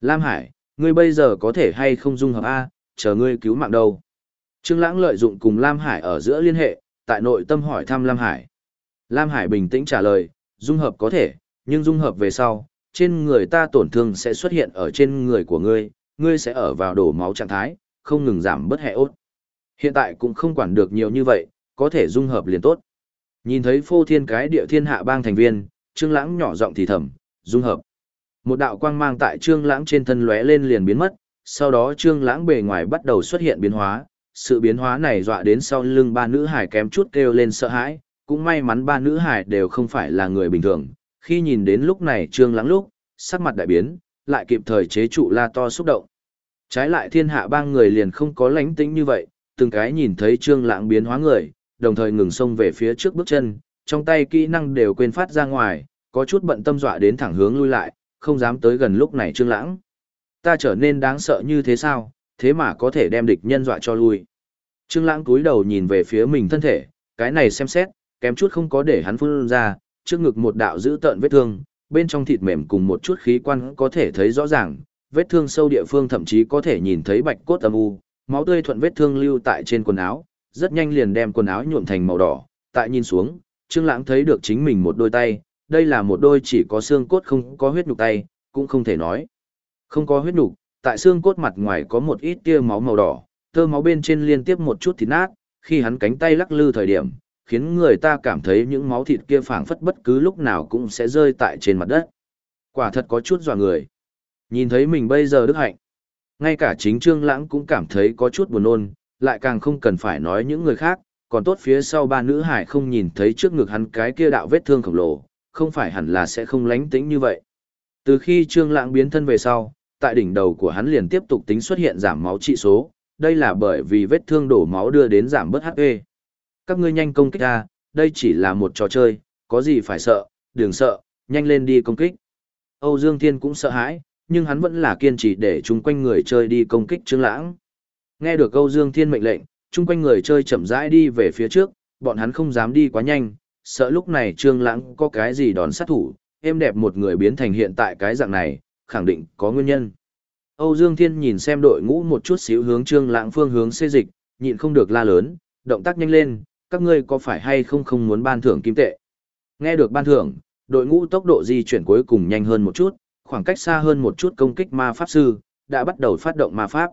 Lam Hải, ngươi bây giờ có thể hay không dung hợp A, chờ ngươi cứu mạng đâu. Trương Lãng lợi dụng cùng Lam Hải ở giữa liên hệ, tại nội tâm hỏi thăm Lam Hải. Lam Hải bình tĩnh trả lời, dung hợp có thể, nhưng dung hợp về sau, trên người ta tổn thương sẽ xuất hiện ở trên người của ngươi, ngươi sẽ ở vào đổ máu trạng thái, không ngừng giảm bớt hệ ốt. Hiện tại cũng không quản được nhiều như vậy, có thể dung hợp liền tốt. Nhìn thấy phô thiên cái địa thiên hạ bang thành viên, Trương Lãng nhỏ giọng thì thầm, dung hợp. Một đạo quang mang tại Trương Lãng trên thân lóe lên liền biến mất, sau đó Trương Lãng bề ngoài bắt đầu xuất hiện biến hóa, sự biến hóa này dọa đến sau lưng ba nữ hải kém chút kêu lên sợ hãi, cũng may mắn ba nữ hải đều không phải là người bình thường, khi nhìn đến lúc này Trương Lãng lúc, sắc mặt đại biến, lại kịp thời chế trụ la to xúc động. Trái lại thiên hạ ba người liền không có lãnh tĩnh như vậy, từng cái nhìn thấy Trương Lãng biến hóa người, đồng thời ngừng xông về phía trước bước chân, trong tay kỹ năng đều quên phát ra ngoài, có chút bận tâm dọa đến thẳng hướng lui lại, không dám tới gần lúc này Trương Lãng. Ta trở nên đáng sợ như thế sao, thế mà có thể đem địch nhân dọa cho lui. Trương Lãng cúi đầu nhìn về phía mình thân thể, cái này xem xét, kém chút không có để hắn phun ra, trước ngực một đạo dữ tợn vết thương, bên trong thịt mềm cùng một chút khí quan có thể thấy rõ ràng, vết thương sâu địa phương thậm chí có thể nhìn thấy bạch cốt âm u, máu tươi thuận vết thương lưu tại trên quần áo, rất nhanh liền đem quần áo nhuộm thành màu đỏ, tại nhìn xuống, Trương Lãng thấy được chính mình một đôi tay, đây là một đôi chỉ có xương cốt không có huyết nhục tay, cũng không thể nói. Không có huyết nhục, tại xương cốt mặt ngoài có một ít tia máu màu đỏ, tơ máu bên trên liên tiếp một chút thịt nát, khi hắn cánh tay lắc lư thời điểm, khiến người ta cảm thấy những máu thịt kia phảng phất bất cứ lúc nào cũng sẽ rơi tại trên mặt đất. Quả thật có chút dọa người. Nhìn thấy mình bây giờ đức hạnh. Ngay cả chính Trương Lãng cũng cảm thấy có chút buồn nôn, lại càng không cần phải nói những người khác, còn tốt phía sau ba nữ hải không nhìn thấy trước ngực hắn cái kia đạo vết thương khổng lồ, không phải hẳn là sẽ không lánh tĩnh như vậy. Từ khi Trương Lãng biến thân về sau, tại đỉnh đầu của hắn liền tiếp tục tính xuất hiện giảm máu trị số, đây là bởi vì vết thương đổ máu đưa đến giảm bớt HP. Các ngươi nhanh công kích ra, đây chỉ là một trò chơi, có gì phải sợ, đừng sợ, nhanh lên đi công kích. Âu Dương Thiên cũng sợ hãi, nhưng hắn vẫn là kiên trì để chung quanh người chơi đi công kích Trương Lãng. Nghe được Âu Dương Thiên mệnh lệnh, chung quanh người chơi chậm rãi đi về phía trước, bọn hắn không dám đi quá nhanh, sợ lúc này Trương Lãng có cái gì đòn sát thủ, êm đẹp một người biến thành hiện tại cái dạng này, khẳng định có nguyên nhân. Âu Dương Thiên nhìn xem đội ngũ một chút xíu hướng Trương Lãng phương hướng xê dịch, nhịn không được la lớn, động tác nhanh lên, các ngươi có phải hay không không muốn ban thưởng kim tệ. Nghe được ban thưởng, đội ngũ tốc độ di chuyển cuối cùng nhanh hơn một chút, khoảng cách xa hơn một chút công kích ma pháp sư, đã bắt đầu phát động ma pháp.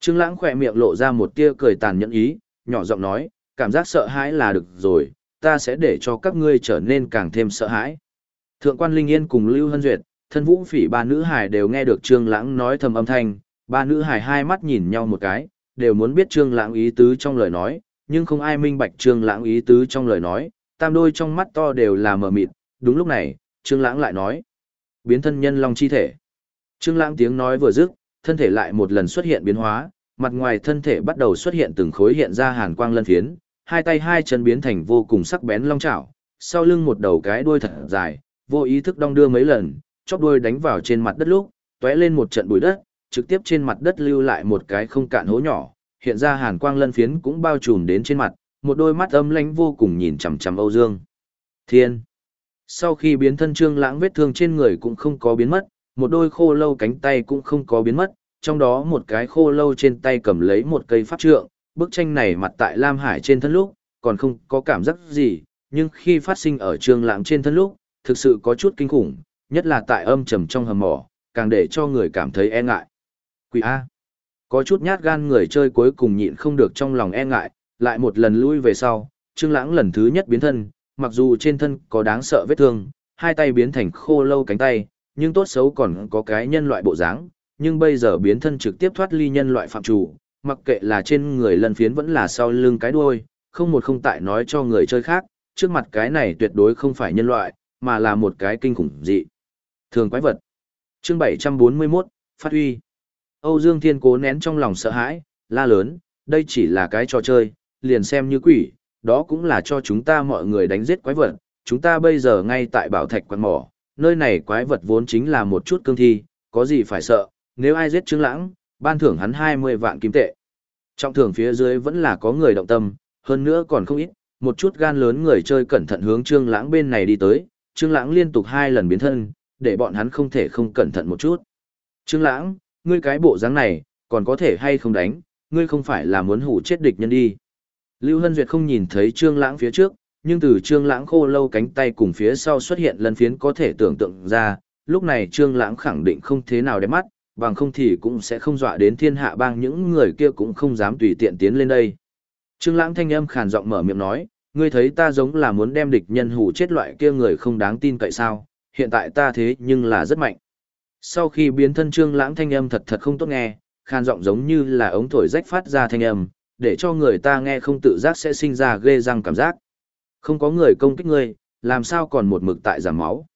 Trương Lãng khẽ miệng lộ ra một tia cười tàn nhẫn ý, nhỏ giọng nói, cảm giác sợ hãi là được rồi, ta sẽ để cho các ngươi trở nên càng thêm sợ hãi. Thượng quan Linh Yên cùng Lưu Hân Duyệt, thân vũ phỉ ba nữ hài đều nghe được Trương Lãng nói thầm âm thanh, ba nữ hài hai mắt nhìn nhau một cái, đều muốn biết Trương Lãng ý tứ trong lời nói, nhưng không ai minh bạch Trương Lãng ý tứ trong lời nói, tam đôi trong mắt to đều là mờ mịt, đúng lúc này, Trương Lãng lại nói: "Biến thân nhân long chi thể." Trương Lãng tiếng nói vừa dứt, thân thể lại một lần xuất hiện biến hóa, mặt ngoài thân thể bắt đầu xuất hiện từng khối hiện ra hàn quang lân phiến, hai tay hai chân biến thành vô cùng sắc bén long chảo, sau lưng một đầu cái đuôi thật dài, vô ý thức đong đưa mấy lần, chóp đuôi đánh vào trên mặt đất lúc, tóe lên một trận bụi đất, trực tiếp trên mặt đất lưu lại một cái không cạn hố nhỏ, hiện ra hàn quang lân phiến cũng bao trùm đến trên mặt, một đôi mắt âm lãnh vô cùng nhìn chằm chằm Âu Dương. Thiên. Sau khi biến thân Trương Lãng vết thương trên người cũng không có biến mất, một đôi khô lâu cánh tay cũng không có biến mất, trong đó một cái khô lâu trên tay cầm lấy một cây pháp trượng, bức tranh này mặt tại Lam Hải trên thân lúc, còn không có cảm giác gì, nhưng khi phát sinh ở Trương Lãng trên thân lúc, thực sự có chút kinh khủng, nhất là tại âm trầm trong hầm mỏ, càng để cho người cảm thấy e ngại. Quỷ A. Có chút nhát gan người chơi cuối cùng nhịn không được trong lòng e ngại, lại một lần lui về sau, Trương Lãng lần thứ nhất biến thân, mặc dù trên thân có đáng sợ vết thương, hai tay biến thành khô lâu cánh tay, nhưng tốt xấu còn có cái nhân loại bộ dáng, nhưng bây giờ biến thân trực tiếp thoát ly nhân loại phạm chủ, mặc kệ là trên người lần phiến vẫn là sau lưng cái đuôi, không một không tại nói cho người chơi khác, trước mặt cái này tuyệt đối không phải nhân loại, mà là một cái kinh khủng dị. Thường quái vật. Chương 741, Phát huy. Âu Dương Thiên cố nén trong lòng sợ hãi, la lớn, đây chỉ là cái trò chơi, liền xem như quỷ, đó cũng là cho chúng ta mọi người đánh giết quái vật. Chúng ta bây giờ ngay tại bảo thạch quán mỏ, nơi này quái vật vốn chính là một chút cương thi, có gì phải sợ, nếu ai giết Trương Lãng, ban thưởng hắn 20 vạn kim tệ. trong thưởng phía dưới vẫn là có người động tâm, hơn nữa còn không ít, một chút gan lớn người chơi cẩn thận hướng Trương Lãng bên này đi tới, Trương Lãng liên tục hai lần biến thân, để bọn hắn không thể không cẩn thận một chút. Trương Lãng, ngươi cái bộ dáng này, còn có thể hay không đánh, ngươi không phải là muốn hủ chết địch nhân đi. Lưu Hân Duyệt không nhìn thấy Trương Lãng phía trước, nhưng từ Trương Lãng khô lâu cánh tay cùng phía sau xuất hiện lần phiến có thể tưởng tượng ra, lúc này Trương Lãng khẳng định không thế nào đẹp mắt, bằng không thì cũng sẽ không dọa đến thiên hạ bang những người kia cũng không dám tùy tiện tiến lên đây. Trương Lãng thanh âm khàn giọng mở miệng nói, ngươi thấy ta giống là muốn đem địch nhân hủ chết loại kia người không đáng tin cậy sao, hiện tại ta thế nhưng là rất mạnh. Sau khi biến thân Trương Lãng thanh âm thật thật không tốt nghe, khàn giọng giống như là ống thổi rách phát ra thanh âm, để cho người ta nghe không tự giác sẽ sinh ra ghê răng cảm giác. Không có người công kích ngươi, làm sao còn một mực tại giảm máu.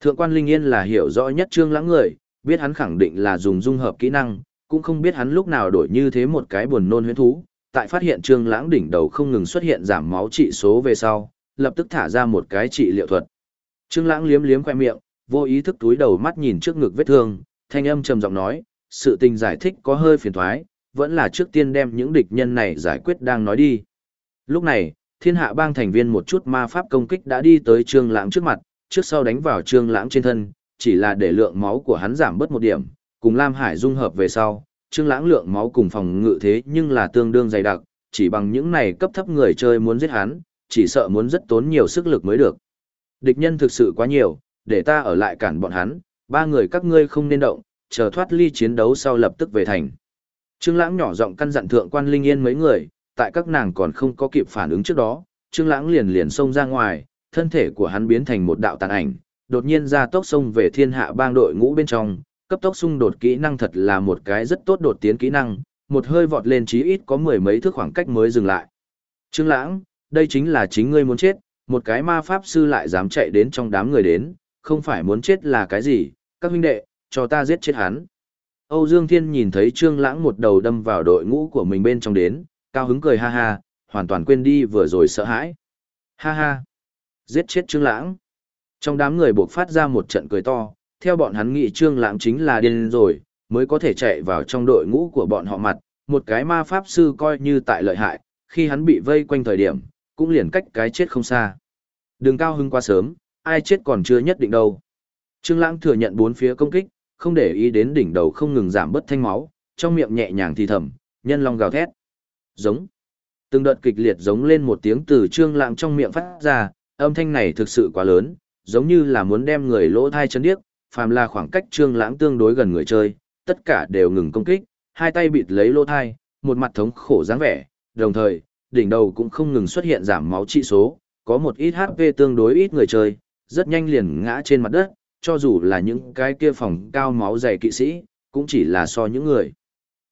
Thượng quan Linh Yên là hiểu rõ nhất Trương Lãng người, biết hắn khẳng định là dùng dung hợp kỹ năng, cũng không biết hắn lúc nào đổi như thế một cái buồn nôn huyễn thú. Tại phát hiện Trương Lãng đỉnh đầu không ngừng xuất hiện giảm máu trị số về sau, lập tức thả ra một cái trị liệu thuật. Trương Lãng liếm liếm khóe miệng, vô ý thức túi đầu mắt nhìn trước ngực vết thương, thanh âm trầm giọng nói, sự tình giải thích có hơi phiền toái, vẫn là trước tiên đem những địch nhân này giải quyết đang nói đi. Lúc này, thiên hạ bang thành viên một chút ma pháp công kích đã đi tới Trương Lãng trước mặt, trước sau đánh vào Trương Lãng trên thân, chỉ là để lượng máu của hắn giảm bớt một điểm, cùng Lam Hải dung hợp về sau, Trương Lãng lượng máu cùng phòng ngự thế nhưng là tương đương dày đặc, chỉ bằng những này cấp thấp người chơi muốn giết hắn, chỉ sợ muốn rất tốn nhiều sức lực mới được. Địch nhân thực sự quá nhiều, để ta ở lại cản bọn hắn, ba người các ngươi không nên động, chờ thoát ly chiến đấu sau lập tức về thành. Trương Lãng nhỏ giọng căn dặn thượng quan Linh Yên mấy người, tại các nàng còn không có kịp phản ứng trước đó, Trương Lãng liền liền xông ra ngoài, thân thể của hắn biến thành một đạo tàn ảnh, đột nhiên ra tốc xông về thiên hạ bang đội ngũ bên trong, cấp tốc xung đột kỹ năng thật là một cái rất tốt đột tiến kỹ năng, một hơi vọt lên chí ít có mười mấy thước khoảng cách mới dừng lại. Trương Lãng, đây chính là chính ngươi muốn chết, một cái ma pháp sư lại dám chạy đến trong đám người đến, không phải muốn chết là cái gì, các huynh đệ, cho ta giết chết hắn. Âu Dương Thiên nhìn thấy Trương Lãng một đầu đâm vào đội ngũ của mình bên trong đến, cao hứng cười ha ha, hoàn toàn quên đi vừa rồi sợ hãi. Ha ha, giết chết Trương Lãng. Trong đám người buộc phát ra một trận cười to, theo bọn hắn nghĩ Trương Lãng chính là điên rồi, mới có thể chạy vào trong đội ngũ của bọn họ mặt, một cái ma pháp sư coi như tại lợi hại, khi hắn bị vây quanh thời điểm, cũng liền cách cái chết không xa. đường cao hưng quá sớm, ai chết còn chưa nhất định đâu. Trương Lãng thừa nhận bốn phía công kích, không để ý đến đỉnh đầu không ngừng giảm bớt thanh máu, trong miệng nhẹ nhàng thì thầm, nhân long gào thét. Giống. Từng đợt kịch liệt giống lên một tiếng từ Trương Lãng trong miệng phát ra, âm thanh này thực sự quá lớn, giống như là muốn đem người lỗ thai chấn điếc, phàm là khoảng cách Trương Lãng tương đối gần người chơi, tất cả đều ngừng công kích, hai tay bịt lấy lỗ thai, một mặt thống khổ dáng vẻ, đồng thời, đỉnh đầu cũng không ngừng xuất hiện giảm máu trị số, có một ít HP tương đối ít người chơi, rất nhanh liền ngã trên mặt đất, cho dù là những cái kia phòng cao máu dày kỵ sĩ, cũng chỉ là so những người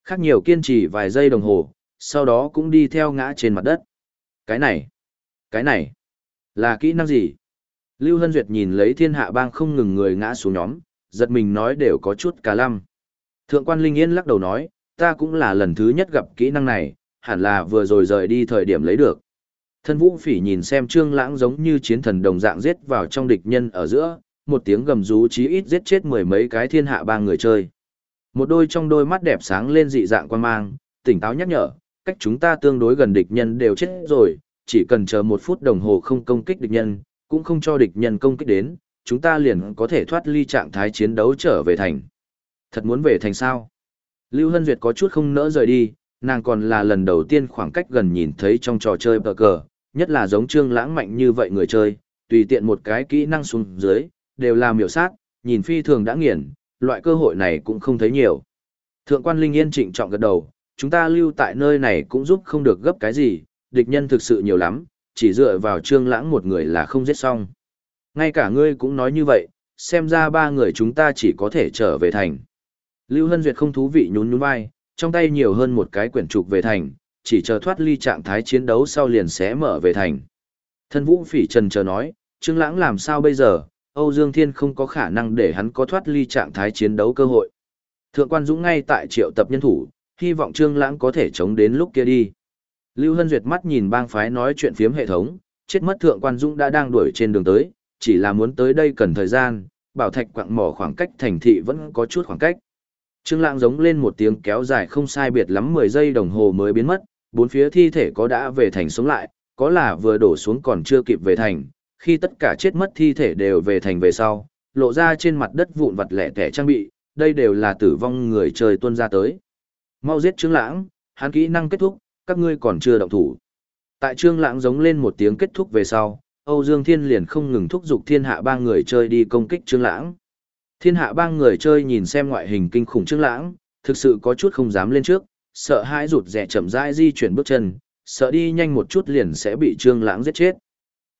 khác nhiều kiên trì vài giây đồng hồ, sau đó cũng đi theo ngã trên mặt đất. Cái này, cái này, là kỹ năng gì? Lưu Hân Duyệt nhìn lấy thiên hạ bang không ngừng người ngã xuống nhóm, giật mình nói đều có chút cả lăm. Thượng quan Linh Yên lắc đầu nói, ta cũng là lần thứ nhất gặp kỹ năng này, hẳn là vừa rồi rời đi thời điểm lấy được. Thân vũ phỉ nhìn xem trương lãng giống như chiến thần đồng dạng giết vào trong địch nhân ở giữa, một tiếng gầm rú chí ít giết chết mười mấy cái thiên hạ ba người chơi. Một đôi trong đôi mắt đẹp sáng lên dị dạng quan mang, tỉnh táo nhắc nhở, cách chúng ta tương đối gần địch nhân đều chết rồi, chỉ cần chờ một phút đồng hồ không công kích địch nhân, cũng không cho địch nhân công kích đến, chúng ta liền có thể thoát ly trạng thái chiến đấu trở về thành. Thật muốn về thành sao? Lưu Hân Duyệt có chút không nỡ rời đi, nàng còn là lần đầu tiên khoảng cách gần nhìn thấy trong trò chơi bờ cờ, nhất là giống trương lãng mạnh như vậy người chơi, tùy tiện một cái kỹ năng xuống dưới, đều là miểu sát, nhìn phi thường đã nghiền, loại cơ hội này cũng không thấy nhiều. Thượng quan Linh Yên trịnh trọng gật đầu, chúng ta lưu tại nơi này cũng giúp không được gấp cái gì, địch nhân thực sự nhiều lắm, chỉ dựa vào trương lãng một người là không giết xong. Ngay cả ngươi cũng nói như vậy, xem ra ba người chúng ta chỉ có thể trở về thành. Lưu Hân Duyệt không thú vị nhún nhún vai, trong tay nhiều hơn một cái quyển trục về thành, chỉ chờ thoát ly trạng thái chiến đấu sau liền sẽ mở về thành. Thân Vũ Phỉ Trần chờ nói, Trương Lãng làm sao bây giờ, Âu Dương Thiên không có khả năng để hắn có thoát ly trạng thái chiến đấu cơ hội. Thượng quan Dũng ngay tại triệu tập nhân thủ, hy vọng Trương Lãng có thể chống đến lúc kia đi. Lưu Hân Duyệt mắt nhìn bang phái nói chuyện phiếm hệ thống, chết mất Thượng quan Dũng đã đang đuổi trên đường tới, chỉ là muốn tới đây cần thời gian, bảo thạch quặng mỏ khoảng cách thành thị vẫn có chút khoảng cách. Trương Lãng giống lên một tiếng kéo dài không sai biệt lắm 10 giây đồng hồ mới biến mất, bốn phía thi thể có đã về thành sống lại, có là vừa đổ xuống còn chưa kịp về thành, khi tất cả chết mất thi thể đều về thành về sau, lộ ra trên mặt đất vụn vặt lẻ tẻ trang bị, đây đều là tử vong người trời tuôn ra tới. Mau giết Trương Lãng, hắn kỹ năng kết thúc, các ngươi còn chưa động thủ. Tại Trương Lãng giống lên một tiếng kết thúc về sau, Âu Dương Thiên liền không ngừng thúc giục thiên hạ ba người chơi đi công kích Trương Lãng. Thiên hạ ba người chơi nhìn xem ngoại hình kinh khủng Trương Lãng, thực sự có chút không dám lên trước, sợ hãi rụt rè chậm rãi di chuyển bước chân, sợ đi nhanh một chút liền sẽ bị Trương Lãng giết chết.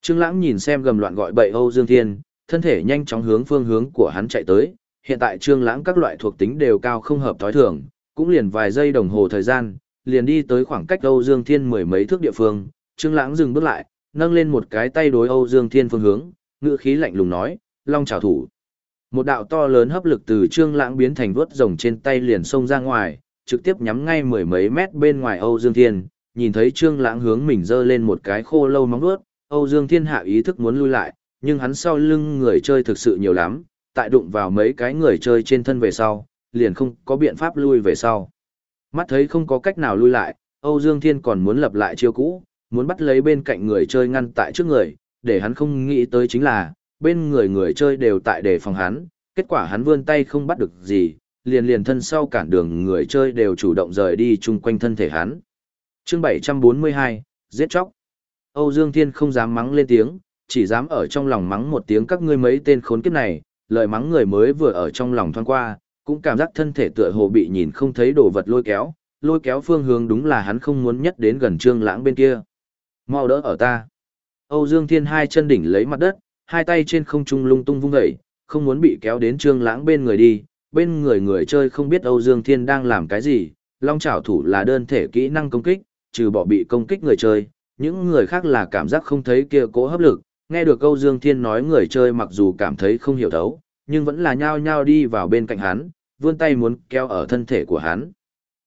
Trương Lãng nhìn xem gầm loạn gọi bậy Âu Dương Thiên, thân thể nhanh chóng hướng phương hướng của hắn chạy tới, hiện tại Trương Lãng các loại thuộc tính đều cao không hợp tói thường, cũng liền vài giây đồng hồ thời gian, liền đi tới khoảng cách Âu Dương Thiên mười mấy thước địa phương, Trương Lãng dừng bước lại, nâng lên một cái tay đối Âu Dương Thiên phương hướng, ngữ khí lạnh lùng nói, "Long chào thủ." Một đạo to lớn hấp lực từ Trương Lãng biến thành vuốt rồng trên tay liền xông ra ngoài, trực tiếp nhắm ngay mười mấy mét bên ngoài Âu Dương Thiên, nhìn thấy Trương Lãng hướng mình giơ lên một cái khô lâu móng vuốt, Âu Dương Thiên hạ ý thức muốn lui lại, nhưng hắn sau lưng người chơi thực sự nhiều lắm, tại đụng vào mấy cái người chơi trên thân về sau, liền không có biện pháp lui về sau. Mắt thấy không có cách nào lui lại, Âu Dương Thiên còn muốn lập lại chiêu cũ, muốn bắt lấy bên cạnh người chơi ngăn tại trước người, để hắn không nghĩ tới chính là, bên người người chơi đều tại đề phòng hắn, kết quả hắn vươn tay không bắt được gì, liền liền thân sau cản đường người chơi đều chủ động rời đi chung quanh thân thể hắn. Chương 742, giết chóc. Âu Dương Thiên không dám mắng lên tiếng, chỉ dám ở trong lòng mắng một tiếng các ngươi mấy tên khốn kiếp này, lời mắng người mới vừa ở trong lòng thoáng qua, cũng cảm giác thân thể tựa hồ bị nhìn không thấy đồ vật lôi kéo, lôi kéo phương hướng đúng là hắn không muốn nhất đến gần Trương Lãng bên kia. Mau đỡ ở ta. Âu Dương Thiên hai chân đỉnh lấy mặt đất, hai tay trên không trung lung tung vung dậy, không muốn bị kéo đến Trương Lãng bên người đi, bên người người chơi không biết Âu Dương Thiên đang làm cái gì, Long Chảo thủ là đơn thể kỹ năng công kích, trừ bỏ bị công kích người chơi, những người khác là cảm giác không thấy kia cố hấp lực, nghe được Âu Dương Thiên nói người chơi mặc dù cảm thấy không hiểu thấu, nhưng vẫn là nhao nhao đi vào bên cạnh hắn, vươn tay muốn kéo ở thân thể của hắn.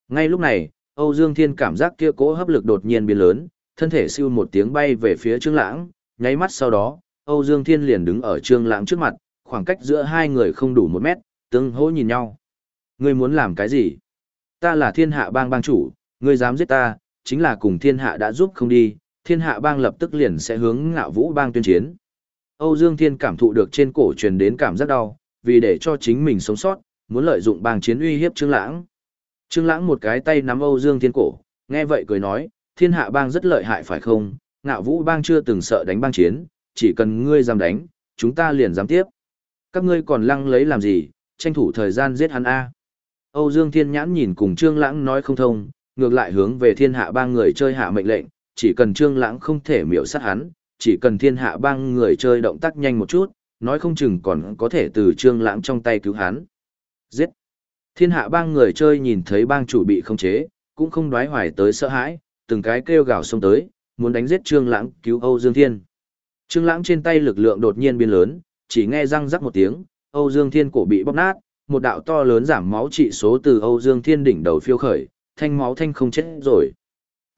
Ngay lúc này, Âu Dương Thiên cảm giác kia cố hấp lực đột nhiên biến lớn, thân thể siêu một tiếng bay về phía Trương Lãng, nháy mắt sau đó, Âu Dương Thiên liền đứng ở Trương Lãng trước mặt, khoảng cách giữa hai người không đủ một mét, tương hỗ nhìn nhau. Ngươi muốn làm cái gì? Ta là thiên hạ bang bang chủ, ngươi dám giết ta, chính là cùng thiên hạ đã giúp không đi, thiên hạ bang lập tức liền sẽ hướng ngạo vũ bang tuyên chiến. Âu Dương Thiên cảm thụ được trên cổ truyền đến cảm giác đau, vì để cho chính mình sống sót, muốn lợi dụng bang chiến uy hiếp Trương Lãng. Trương Lãng một cái tay nắm Âu Dương Thiên cổ, nghe vậy cười nói, thiên hạ bang rất lợi hại phải không, ngạo vũ bang chưa từng sợ đánh bang chiến, chỉ cần ngươi dám đánh, chúng ta liền dám tiếp. Các ngươi còn lăng lấy làm gì, tranh thủ thời gian giết hắn A. Âu Dương Thiên Nhãn nhìn cùng Trương Lãng nói không thông, ngược lại hướng về thiên hạ bang người chơi hạ mệnh lệnh, chỉ cần Trương Lãng không thể miểu sát hắn, chỉ cần thiên hạ bang người chơi động tác nhanh một chút, nói không chừng còn có thể từ Trương Lãng trong tay cứu hắn. Giết! Thiên hạ bang người chơi nhìn thấy bang chủ bị không chế, cũng không đoái hoài tới sợ hãi, từng cái kêu gào xông tới, muốn đánh giết Trương Lãng cứu Âu Dương Thiên. Trương Lãng trên tay lực lượng đột nhiên biến lớn, chỉ nghe răng rắc một tiếng, Âu Dương Thiên cổ bị bóp nát, một đạo to lớn giảm máu trị số từ Âu Dương Thiên đỉnh đầu phiêu khởi, thanh máu thanh không chết rồi.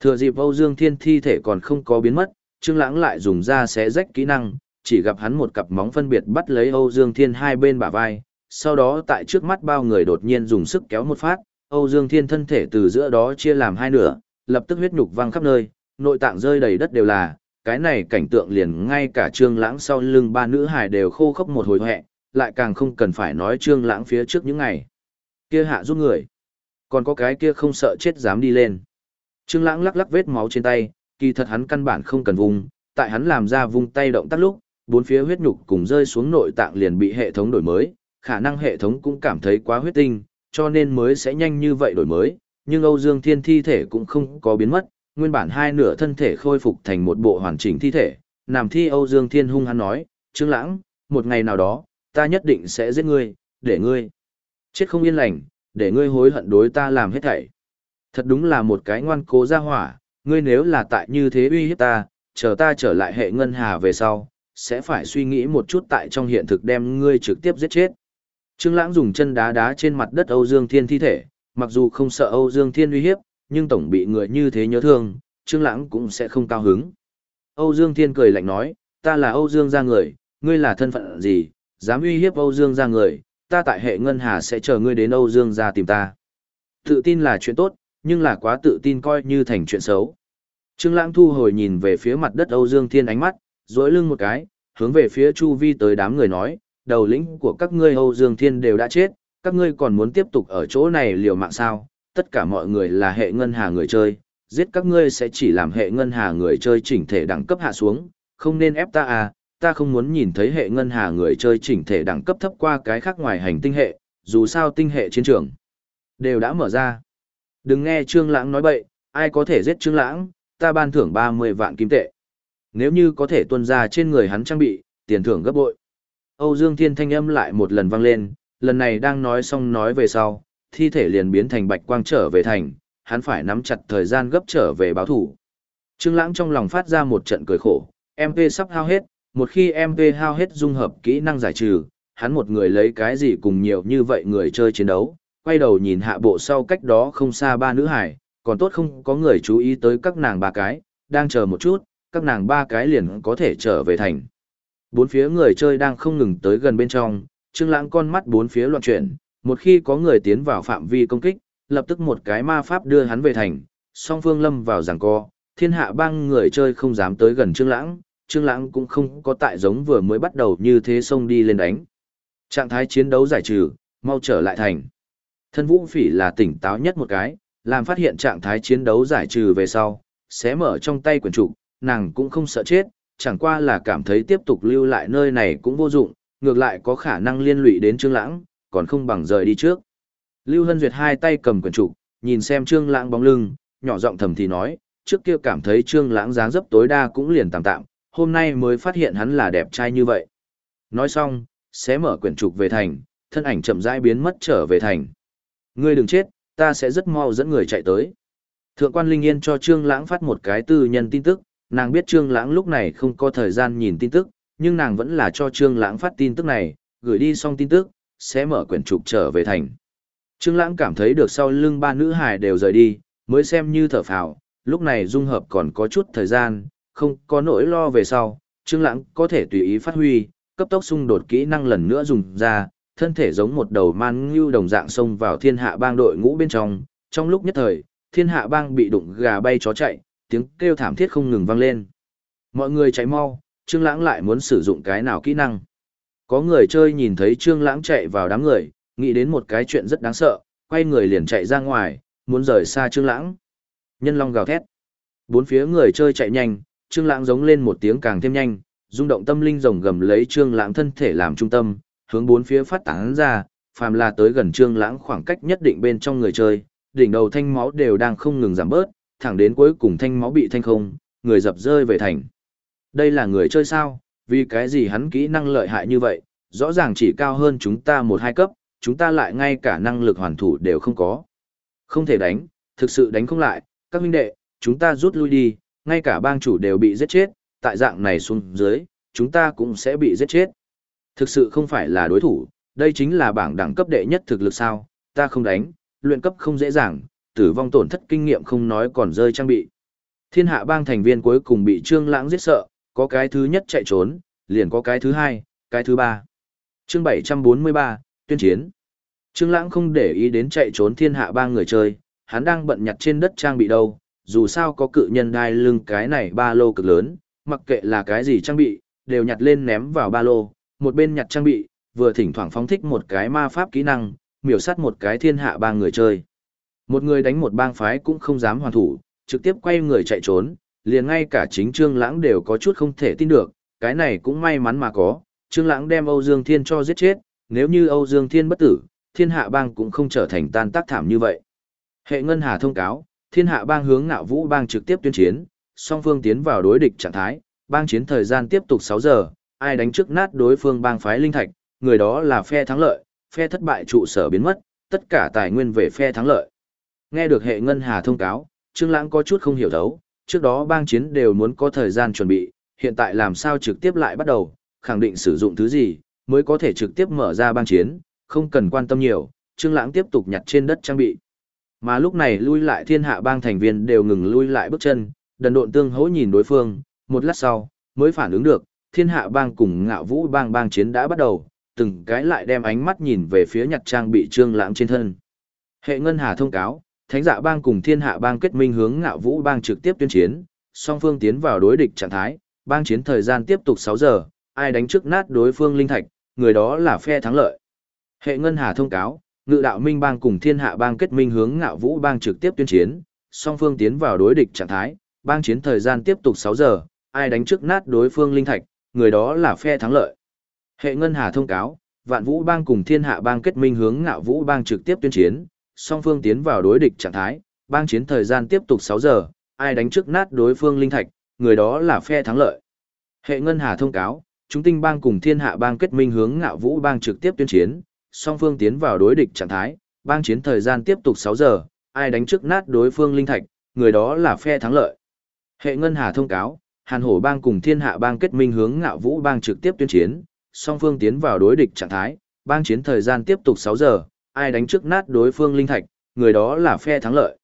Thừa dịp Âu Dương Thiên thi thể còn không có biến mất, Trương Lãng lại dùng ra xé rách kỹ năng, chỉ gặp hắn một cặp móng phân biệt bắt lấy Âu Dương Thiên hai bên bả vai, sau đó tại trước mắt bao người đột nhiên dùng sức kéo một phát, Âu Dương Thiên thân thể từ giữa đó chia làm hai nửa, lập tức huyết nhục văng khắp nơi, nội tạng rơi đầy đất đều là, cái này cảnh tượng liền ngay cả Trương Lãng sau lưng ba nữ hài đều khô khốc một hồi hoẹ, lại càng không cần phải nói Trương Lãng phía trước những ngày. Kia hạ giúp người, còn có cái kia không sợ chết dám đi lên. Trương Lãng lắc lắc vết máu trên tay, kỳ thật hắn căn bản không cần vùng, tại hắn làm ra vung tay động tác lúc, bốn phía huyết nhục cùng rơi xuống nội tạng liền bị hệ thống đổi mới, khả năng hệ thống cũng cảm thấy quá huyết tinh, cho nên mới sẽ nhanh như vậy đổi mới, nhưng Âu Dương Thiên thi thể cũng không có biến mất, nguyên bản hai nửa thân thể khôi phục thành một bộ hoàn chỉnh thi thể, nằm thi Âu Dương Thiên hung hắn nói, Trương Lãng, một ngày nào đó, ta nhất định sẽ giết ngươi, để ngươi chết không yên lành, để ngươi hối hận đối ta làm hết thảy. Thật đúng là một cái ngoan cố gia hỏa, ngươi nếu là tại như thế uy hiếp ta, chờ ta trở lại hệ ngân hà về sau, sẽ phải suy nghĩ một chút tại trong hiện thực đem ngươi trực tiếp giết chết. Trương Lãng dùng chân đá đá trên mặt đất Âu Dương Thiên thi thể, mặc dù không sợ Âu Dương Thiên uy hiếp, nhưng tổng bị người như thế nhớ thương, Trương Lãng cũng sẽ không cao hứng. Âu Dương Thiên cười lạnh nói, ta là Âu Dương gia người, ngươi là thân phận gì, dám uy hiếp Âu Dương gia người, ta tại hệ ngân hà sẽ chờ ngươi đến Âu Dương gia tìm ta. Tự tin là chuyện tốt, nhưng là quá tự tin coi như thành chuyện xấu. Trương Lãng thu hồi nhìn về phía mặt đất Âu Dương Thiên ánh mắt, duỗi lưng một cái, hướng về phía chu vi tới đám người nói, đầu lĩnh của các ngươi Âu Dương Thiên đều đã chết, các ngươi còn muốn tiếp tục ở chỗ này liều mạng sao? Tất cả mọi người là hệ ngân hà người chơi, giết các ngươi sẽ chỉ làm hệ ngân hà người chơi chỉnh thể đẳng cấp hạ xuống, không nên ép ta à, ta không muốn nhìn thấy hệ ngân hà người chơi chỉnh thể đẳng cấp thấp qua cái khác ngoài hành tinh hệ, dù sao tinh hệ chiến trường đều đã mở ra. Đừng nghe Trương Lãng nói bậy, ai có thể giết Trương Lãng, ta ban thưởng 30 vạn kim tệ. Nếu như có thể tuân ra trên người hắn trang bị, tiền thưởng gấp bội. Âu Dương Thiên thanh âm lại một lần vang lên, lần này đang nói xong nói về sau, thi thể liền biến thành bạch quang trở về thành, hắn phải nắm chặt thời gian gấp trở về báo thủ. Trương Lãng trong lòng phát ra một trận cười khổ, MP sắp hao hết, một khi MP hao hết dung hợp kỹ năng giải trừ, hắn một người lấy cái gì cùng nhiều như vậy người chơi chiến đấu, quay đầu nhìn hạ bộ sau cách đó không xa ba nữ hải, còn tốt không có người chú ý tới các nàng ba cái, đang chờ một chút, các nàng ba cái liền có thể trở về thành. Bốn phía người chơi đang không ngừng tới gần bên trong, Trương Lãng con mắt bốn phía loạn chuyển, một khi có người tiến vào phạm vi công kích, lập tức một cái ma pháp đưa hắn về thành, song phương lâm vào giằng co, thiên hạ bang người chơi không dám tới gần Trương Lãng, Trương Lãng cũng không có tại giống vừa mới bắt đầu như thế xông đi lên đánh. Trạng thái chiến đấu giải trừ, mau trở lại thành. Thân Vũ Phỉ là tỉnh táo nhất một cái, làm phát hiện trạng thái chiến đấu giải trừ về sau, xé mở trong tay quyển trục, nàng cũng không sợ chết, chẳng qua là cảm thấy tiếp tục lưu lại nơi này cũng vô dụng, ngược lại có khả năng liên lụy đến Trương Lãng, còn không bằng rời đi trước. Lưu Hân Duyệt hai tay cầm quyển trục, nhìn xem Trương Lãng bóng lưng, nhỏ giọng thầm thì nói, trước kia cảm thấy Trương Lãng dáng dấp tối đa cũng liền tạm tạm, hôm nay mới phát hiện hắn là đẹp trai như vậy. Nói xong, sẽ mở quyển trục về thành, thân ảnh chậm rãi biến mất trở về thành. Ngươi đừng chết, ta sẽ rất mau dẫn người chạy tới. Thượng quan Linh Yên cho Trương Lãng phát một cái tư nhân tin tức, nàng biết Trương Lãng lúc này không có thời gian nhìn tin tức, nhưng nàng vẫn là cho Trương Lãng phát tin tức này, gửi đi xong tin tức, sẽ mở quyển trục trở về thành. Trương Lãng cảm thấy được sau lưng ba nữ hài đều rời đi, mới xem như thở phào, lúc này dung hợp còn có chút thời gian, không có nỗi lo về sau, Trương Lãng có thể tùy ý phát huy, cấp tốc xung đột kỹ năng lần nữa dùng ra, thân thể giống một đầu man ngưu đồng dạng xông vào thiên hạ bang đội ngũ bên trong, trong lúc nhất thời, thiên hạ bang bị đụng gà bay chó chạy, tiếng kêu thảm thiết không ngừng vang lên. Mọi người chạy mau, Trương Lãng lại muốn sử dụng cái nào kỹ năng. Có người chơi nhìn thấy Trương Lãng chạy vào đám người, nghĩ đến một cái chuyện rất đáng sợ, quay người liền chạy ra ngoài, muốn rời xa Trương Lãng. Nhân long gào thét. Bốn phía người chơi chạy nhanh, Trương Lãng giống lên một tiếng càng thêm nhanh, rung động tâm linh rồng gầm lấy Trương Lãng thân thể làm trung tâm, hướng bốn phía phát tán ra, phàm là tới gần Trương Lãng khoảng cách nhất định bên trong người chơi, đỉnh đầu thanh máu đều đang không ngừng giảm bớt, thẳng đến cuối cùng thanh máu bị thanh không, người dập rơi về thành. Đây là người chơi sao? Vì cái gì hắn kỹ năng lợi hại như vậy, rõ ràng chỉ cao hơn chúng ta một hai cấp, chúng ta lại ngay cả năng lực hoàn thủ đều không có. Không thể đánh, thực sự đánh không lại, các huynh đệ, chúng ta rút lui đi, ngay cả bang chủ đều bị giết chết, tại dạng này xuống dưới, chúng ta cũng sẽ bị giết chết. Thực sự không phải là đối thủ, đây chính là bảng đẳng cấp đệ nhất thực lực sao, ta không đánh, luyện cấp không dễ dàng, tử vong tổn thất kinh nghiệm không nói còn rơi trang bị. Thiên hạ bang thành viên cuối cùng bị Trương Lãng giết sợ, có cái thứ nhất chạy trốn, liền có cái thứ hai, cái thứ ba. Chương 743, tuyên chiến. Trương Lãng không để ý đến chạy trốn thiên hạ bang người chơi, hắn đang bận nhặt trên đất trang bị đâu, dù sao có cự nhân đai lưng cái này ba lô cực lớn, mặc kệ là cái gì trang bị, đều nhặt lên ném vào ba lô, một bên nhặt trang bị, vừa thỉnh thoảng phóng thích một cái ma pháp kỹ năng, miểu sát một cái thiên hạ bang người chơi. Một người đánh một bang phái cũng không dám hoàn thủ, trực tiếp quay người chạy trốn, liền ngay cả chính Trương Lãng đều có chút không thể tin được, cái này cũng may mắn mà có, Trương Lãng đem Âu Dương Thiên cho giết chết, nếu như Âu Dương Thiên bất tử, thiên hạ bang cũng không trở thành tan tác thảm như vậy. Hệ Ngân Hà thông cáo, thiên hạ bang hướng ngạo vũ bang trực tiếp tuyên chiến, song phương tiến vào đối địch trạng thái, bang chiến thời gian tiếp tục 6 giờ, ai đánh trước nát đối phương bang phái linh thạch, người đó là phe thắng lợi, phe thất bại trụ sở biến mất, tất cả tài nguyên về phe thắng lợi. Nghe được hệ ngân hà thông cáo, Trương Lãng có chút không hiểu thấu, trước đó bang chiến đều muốn có thời gian chuẩn bị, hiện tại làm sao trực tiếp lại bắt đầu, khẳng định sử dụng thứ gì mới có thể trực tiếp mở ra bang chiến, không cần quan tâm nhiều, Trương Lãng tiếp tục nhặt trên đất trang bị. Mà lúc này lui lại thiên hạ bang thành viên đều ngừng lui lại bước chân, đần độn tương hỗ nhìn đối phương, một lát sau, mới phản ứng được, thiên hạ bang cùng ngạo vũ bang bang chiến đã bắt đầu, từng cái lại đem ánh mắt nhìn về phía nhặt trang bị trương lãng trên thân. Hệ ngân hà thông cáo, thánh dạ bang cùng thiên hạ bang kết minh hướng ngạo vũ bang trực tiếp tuyên chiến, song phương tiến vào đối địch trạng thái, bang chiến thời gian tiếp tục 6 giờ, ai đánh trước nát đối phương linh thạch, người đó là phe thắng lợi. Hệ ngân hà thông cáo, ngự đạo minh bang cùng thiên hạ bang kết minh hướng ngạo vũ bang trực tiếp tuyên chiến, song phương tiến vào đối địch trạng thái, bang chiến thời gian tiếp tục 6 giờ, ai đánh trước nát đối phương linh thạch, người đó là phe thắng lợi. Hệ ngân hà thông cáo, vạn vũ bang cùng thiên hạ bang kết minh hướng ngạo vũ bang trực tiếp tuyên chiến, song phương tiến vào đối địch trạng thái, bang chiến thời gian tiếp tục 6 giờ, ai đánh trước nát đối phương linh thạch, người đó là phe thắng lợi. Hệ ngân hà thông cáo, chúng tinh bang cùng thiên hạ bang kết minh hướng ngạo vũ bang trực tiếp tuyên chiến, song phương tiến vào đối địch trạng thái, bang chiến thời gian tiếp tục 6 giờ, ai đánh trước nát đối phương linh thạch, người đó là phe thắng lợi. Hệ ngân hà thông cáo, Hàn Hổ bang cùng Thiên Hạ bang kết minh hướng Ngạo Vũ bang trực tiếp tuyên chiến, song phương tiến vào đối địch trạng thái, bang chiến thời gian tiếp tục 6 giờ, ai đánh trước nát đối phương linh thạch, người đó là phe thắng lợi.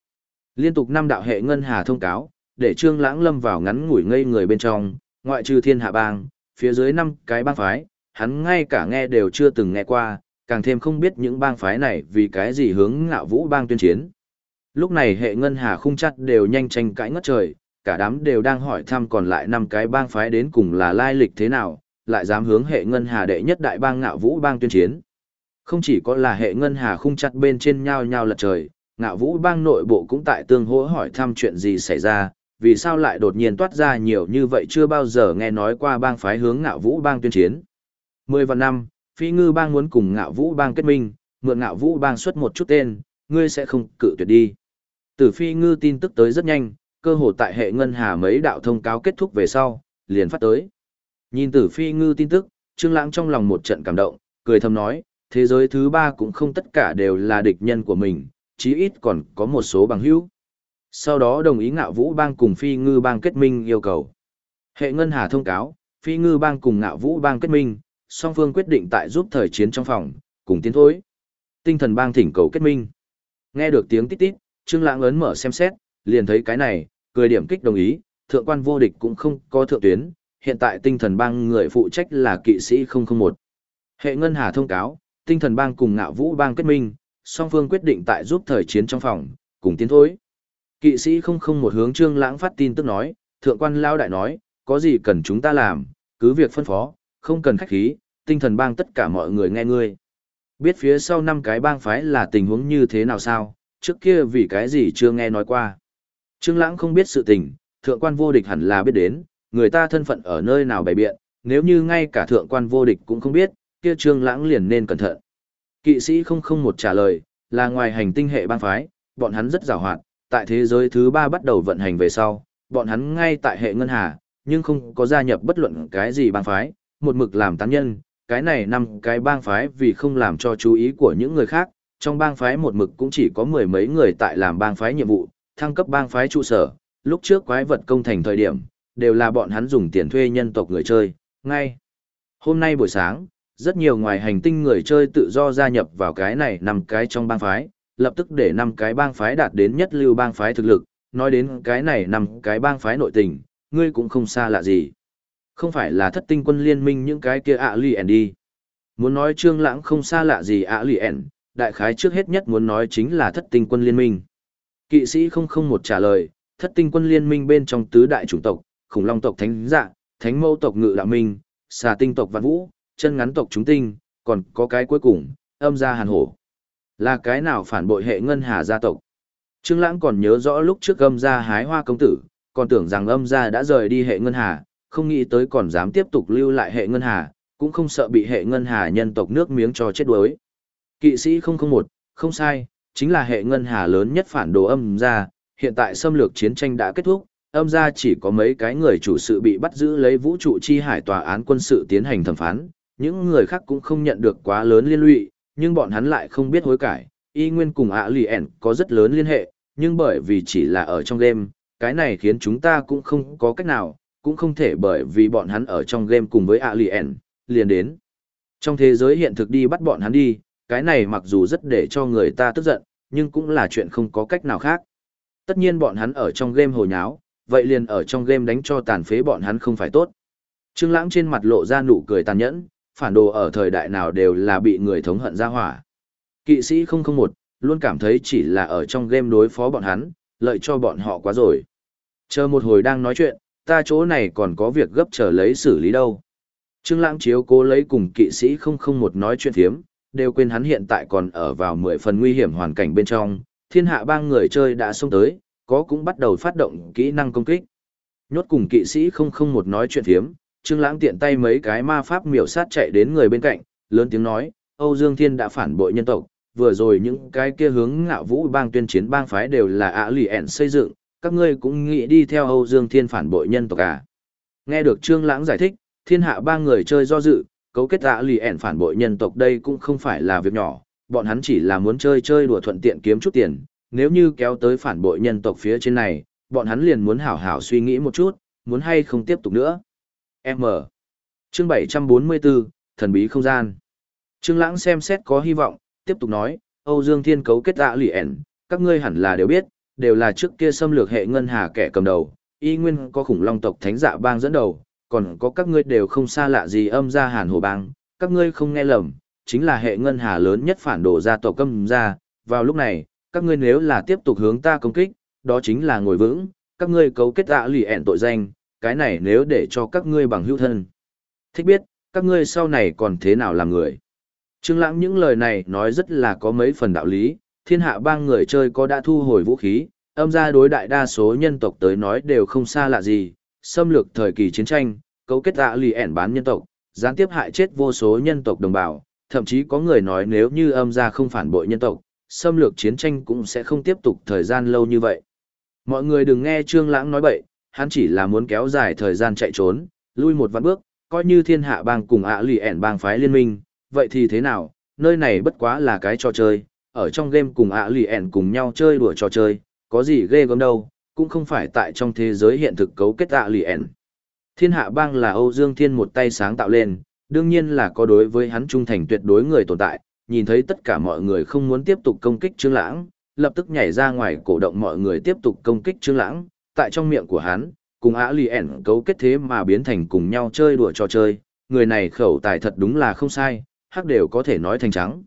Liên tục năm đạo hệ ngân hà thông cáo, để Trương Lãng lâm vào ngắn ngủi ngây người bên trong, ngoại trừ Thiên Hạ bang, phía dưới năm cái bang phái, hắn ngay cả nghe đều chưa từng nghe qua, càng thêm không biết những bang phái này vì cái gì hướng Ngạo Vũ bang tuyên chiến. Lúc này hệ ngân hà khung chặt đều nhanh tranh cãi ngất trời, cả đám đều đang hỏi thăm còn lại năm cái bang phái đến cùng là lai lịch thế nào, lại dám hướng hệ ngân hà đệ nhất đại bang ngạo vũ bang tuyên chiến. Không chỉ có là hệ ngân hà khung chặt bên trên nhau nhau lật trời, ngạo vũ bang nội bộ cũng tại tương hỗ hỏi thăm chuyện gì xảy ra, vì sao lại đột nhiên toát ra nhiều như vậy chưa bao giờ nghe nói qua bang phái hướng ngạo vũ bang tuyên chiến. Mười vạn năm, phi ngư bang muốn cùng ngạo vũ bang kết minh, mượn ngạo vũ bang xuất một chút tên, ngươi sẽ không cự tuyệt đi. Tử phi ngư tin tức tới rất nhanh, cơ hồ tại hệ ngân hà mấy đạo thông cáo kết thúc về sau, liền phát tới. Nhìn tử phi ngư tin tức, Trương Lãng trong lòng một trận cảm động, cười thầm nói, thế giới thứ ba cũng không tất cả đều là địch nhân của mình, chí ít còn có một số bằng hữu. Sau đó đồng ý ngạo vũ bang cùng phi ngư bang kết minh yêu cầu. Hệ ngân hà thông cáo, phi ngư bang cùng ngạo vũ bang kết minh, song phương quyết định tại giúp thời chiến trong phòng, cùng tiến thối. Tinh thần bang thỉnh cầu kết minh. Nghe được tiếng tít tít, Trương Lãng ấn mở xem xét, liền thấy cái này, cười điểm kích đồng ý, thượng quan vô địch cũng không có thượng tuyến, hiện tại tinh thần bang người phụ trách là kỵ sĩ 001. Hệ ngân hà thông cáo, tinh thần bang cùng ngạo vũ bang kết minh, song phương quyết định tại giúp thời chiến trong phòng, cùng tiến thối. Kỵ sĩ 001 hướng Trương Lãng phát tin tức nói, thượng quan lao đại nói, có gì cần chúng ta làm, cứ việc phân phó, không cần khách khí, tinh thần bang tất cả mọi người nghe ngươi. Biết phía sau năm cái bang phái là tình huống như thế nào sao, trước kia vì cái gì chưa nghe nói qua. Trương Lãng không biết sự tình, thượng quan vô địch hẳn là biết đến, người ta thân phận ở nơi nào bày biện, nếu như ngay cả thượng quan vô địch cũng không biết, kia Trương Lãng liền nên cẩn thận. Kỵ sĩ không không một trả lời, là ngoài hành tinh hệ bang phái, bọn hắn rất giàu hoạt, tại thế giới thứ ba bắt đầu vận hành về sau, bọn hắn ngay tại hệ ngân hà, nhưng không có gia nhập bất luận cái gì bang phái, một mực làm tán nhân, cái này năm cái bang phái vì không làm cho chú ý của những người khác, trong bang phái một mực cũng chỉ có mười mấy người tại làm bang phái nhiệm vụ, thăng cấp bang phái trụ sở, lúc trước quái vật công thành thời điểm, đều là bọn hắn dùng tiền thuê nhân tộc người chơi, ngay. Hôm nay buổi sáng, rất nhiều ngoài hành tinh người chơi tự do gia nhập vào cái này năm cái trong bang phái, lập tức để năm cái bang phái đạt đến nhất lưu bang phái thực lực, nói đến cái này năm cái bang phái nội tình, ngươi cũng không xa lạ gì. Không phải là thất tinh quân liên minh những cái kia ạ lì ẻn đi. Muốn nói trương lãng không xa lạ gì ạ lì ẻn, đại khái trước hết nhất muốn nói chính là thất tinh quân liên minh. Kỵ sĩ không không một trả lời, thất tinh quân liên minh bên trong tứ đại chủng tộc, khủng long tộc thánh dạ, thánh mâu tộc ngự đạo minh, xà tinh tộc văn vũ, chân ngắn tộc chúng tinh, còn có cái cuối cùng, âm gia hàn hổ. Là cái nào phản bội hệ ngân hà gia tộc? Trương Lãng còn nhớ rõ lúc trước âm gia hái hoa công tử, còn tưởng rằng âm gia đã rời đi hệ ngân hà, không nghĩ tới còn dám tiếp tục lưu lại hệ ngân hà, cũng không sợ bị hệ ngân hà nhân tộc nước miếng cho chết đuối. Kỵ sĩ 001, không sai, chính là hệ ngân hà lớn nhất phản đồ âm gia, hiện tại xâm lược chiến tranh đã kết thúc, âm gia chỉ có mấy cái người chủ sự bị bắt giữ lấy vũ trụ chi hải tòa án quân sự tiến hành thẩm phán, những người khác cũng không nhận được quá lớn liên lụy, nhưng bọn hắn lại không biết hối cải, y nguyên cùng ạ lì ẻn có rất lớn liên hệ, nhưng bởi vì chỉ là ở trong game, cái này khiến chúng ta cũng không có cách nào, cũng không thể bởi vì bọn hắn ở trong game cùng với ạ lì ẻn, liền đến. Trong thế giới hiện thực đi bắt bọn hắn đi, cái này mặc dù rất để cho người ta tức giận, nhưng cũng là chuyện không có cách nào khác. Tất nhiên bọn hắn ở trong game hồ nháo, vậy liền ở trong game đánh cho tàn phế bọn hắn không phải tốt. Trương Lãng trên mặt lộ ra nụ cười tàn nhẫn, phản đồ ở thời đại nào đều là bị người thống hận ra hỏa. Kỵ sĩ 001 luôn cảm thấy chỉ là ở trong game đối phó bọn hắn, lợi cho bọn họ quá rồi. Chờ một hồi đang nói chuyện, ta chỗ này còn có việc gấp chờ lấy xử lý đâu. Trương Lãng chiếu cố lấy cùng kỵ sĩ 001 nói chuyện thiếm, đều quên hắn hiện tại còn ở vào 10 phần nguy hiểm hoàn cảnh bên trong, thiên hạ bang người chơi đã xông tới, có cũng bắt đầu phát động kỹ năng công kích. Nhốt cùng kỵ sĩ 001 nói chuyện thiếm, Trương Lãng tiện tay mấy cái ma pháp miểu sát chạy đến người bên cạnh, lớn tiếng nói, Âu Dương Thiên đã phản bội nhân tộc, vừa rồi những cái kia hướng ngạo vũ bang tuyên chiến bang phái đều là ạ lì ẻn xây dựng, các ngươi cũng nghĩ đi theo Âu Dương Thiên phản bội nhân tộc à. Nghe được Trương Lãng giải thích, thiên hạ ba người chơi do dự, cấu kết ạ lì ẻn phản bội nhân tộc đây cũng không phải là việc nhỏ, bọn hắn chỉ là muốn chơi chơi đùa thuận tiện kiếm chút tiền, nếu như kéo tới phản bội nhân tộc phía trên này, bọn hắn liền muốn hảo hảo suy nghĩ một chút, muốn hay không tiếp tục nữa. M. Chương 744, Thần bí không gian. Trương Lãng xem xét có hy vọng, tiếp tục nói, Âu Dương Thiên cấu kết ạ lì ẻn, các ngươi hẳn là đều biết, đều là trước kia xâm lược hệ ngân hà kẻ cầm đầu, y nguyên có khủng long tộc thánh dạ bang dẫn đầu, còn có các ngươi đều không xa lạ gì âm gia hàn hồ bang, các ngươi không nghe lầm, chính là hệ ngân hà lớn nhất phản đồ gia tộc âm gia, vào lúc này, các ngươi nếu là tiếp tục hướng ta công kích, đó chính là ngồi vững, các ngươi cấu kết ạ lì ẹn tội danh, cái này nếu để cho các ngươi bằng hữu thân. Thích biết, các ngươi sau này còn thế nào làm người. Trương Lãng những lời này nói rất là có mấy phần đạo lý, thiên hạ bang người chơi có đã thu hồi vũ khí, âm gia đối đại đa số nhân tộc tới nói đều không xa lạ gì, xâm lược thời kỳ chiến tranh, cấu kết ạ lì ẻn bán nhân tộc, gián tiếp hại chết vô số nhân tộc đồng bào, thậm chí có người nói nếu như âm gia không phản bội nhân tộc, xâm lược chiến tranh cũng sẽ không tiếp tục thời gian lâu như vậy. Mọi người đừng nghe Trương Lãng nói bậy, hắn chỉ là muốn kéo dài thời gian chạy trốn, lui một vạn bước, coi như thiên hạ bang cùng ạ lì ẻn bang phái liên minh, vậy thì thế nào, nơi này bất quá là cái trò chơi, ở trong game cùng ạ lì ẻn cùng nhau chơi đùa trò chơi, có gì ghê gớm đâu, cũng không phải tại trong thế giới hiện thực cấu kết ạ lì ẻn. Thiên hạ bang là Âu Dương Thiên một tay sáng tạo lên, đương nhiên là có đối với hắn trung thành tuyệt đối người tồn tại, nhìn thấy tất cả mọi người không muốn tiếp tục công kích Trương Lãng, lập tức nhảy ra ngoài cổ động mọi người tiếp tục công kích Trương Lãng, tại trong miệng của hắn, cùng Á Lì ẻn cấu kết thế mà biến thành cùng nhau chơi đùa trò chơi, người này khẩu tài thật đúng là không sai, hắc đều có thể nói thành trắng.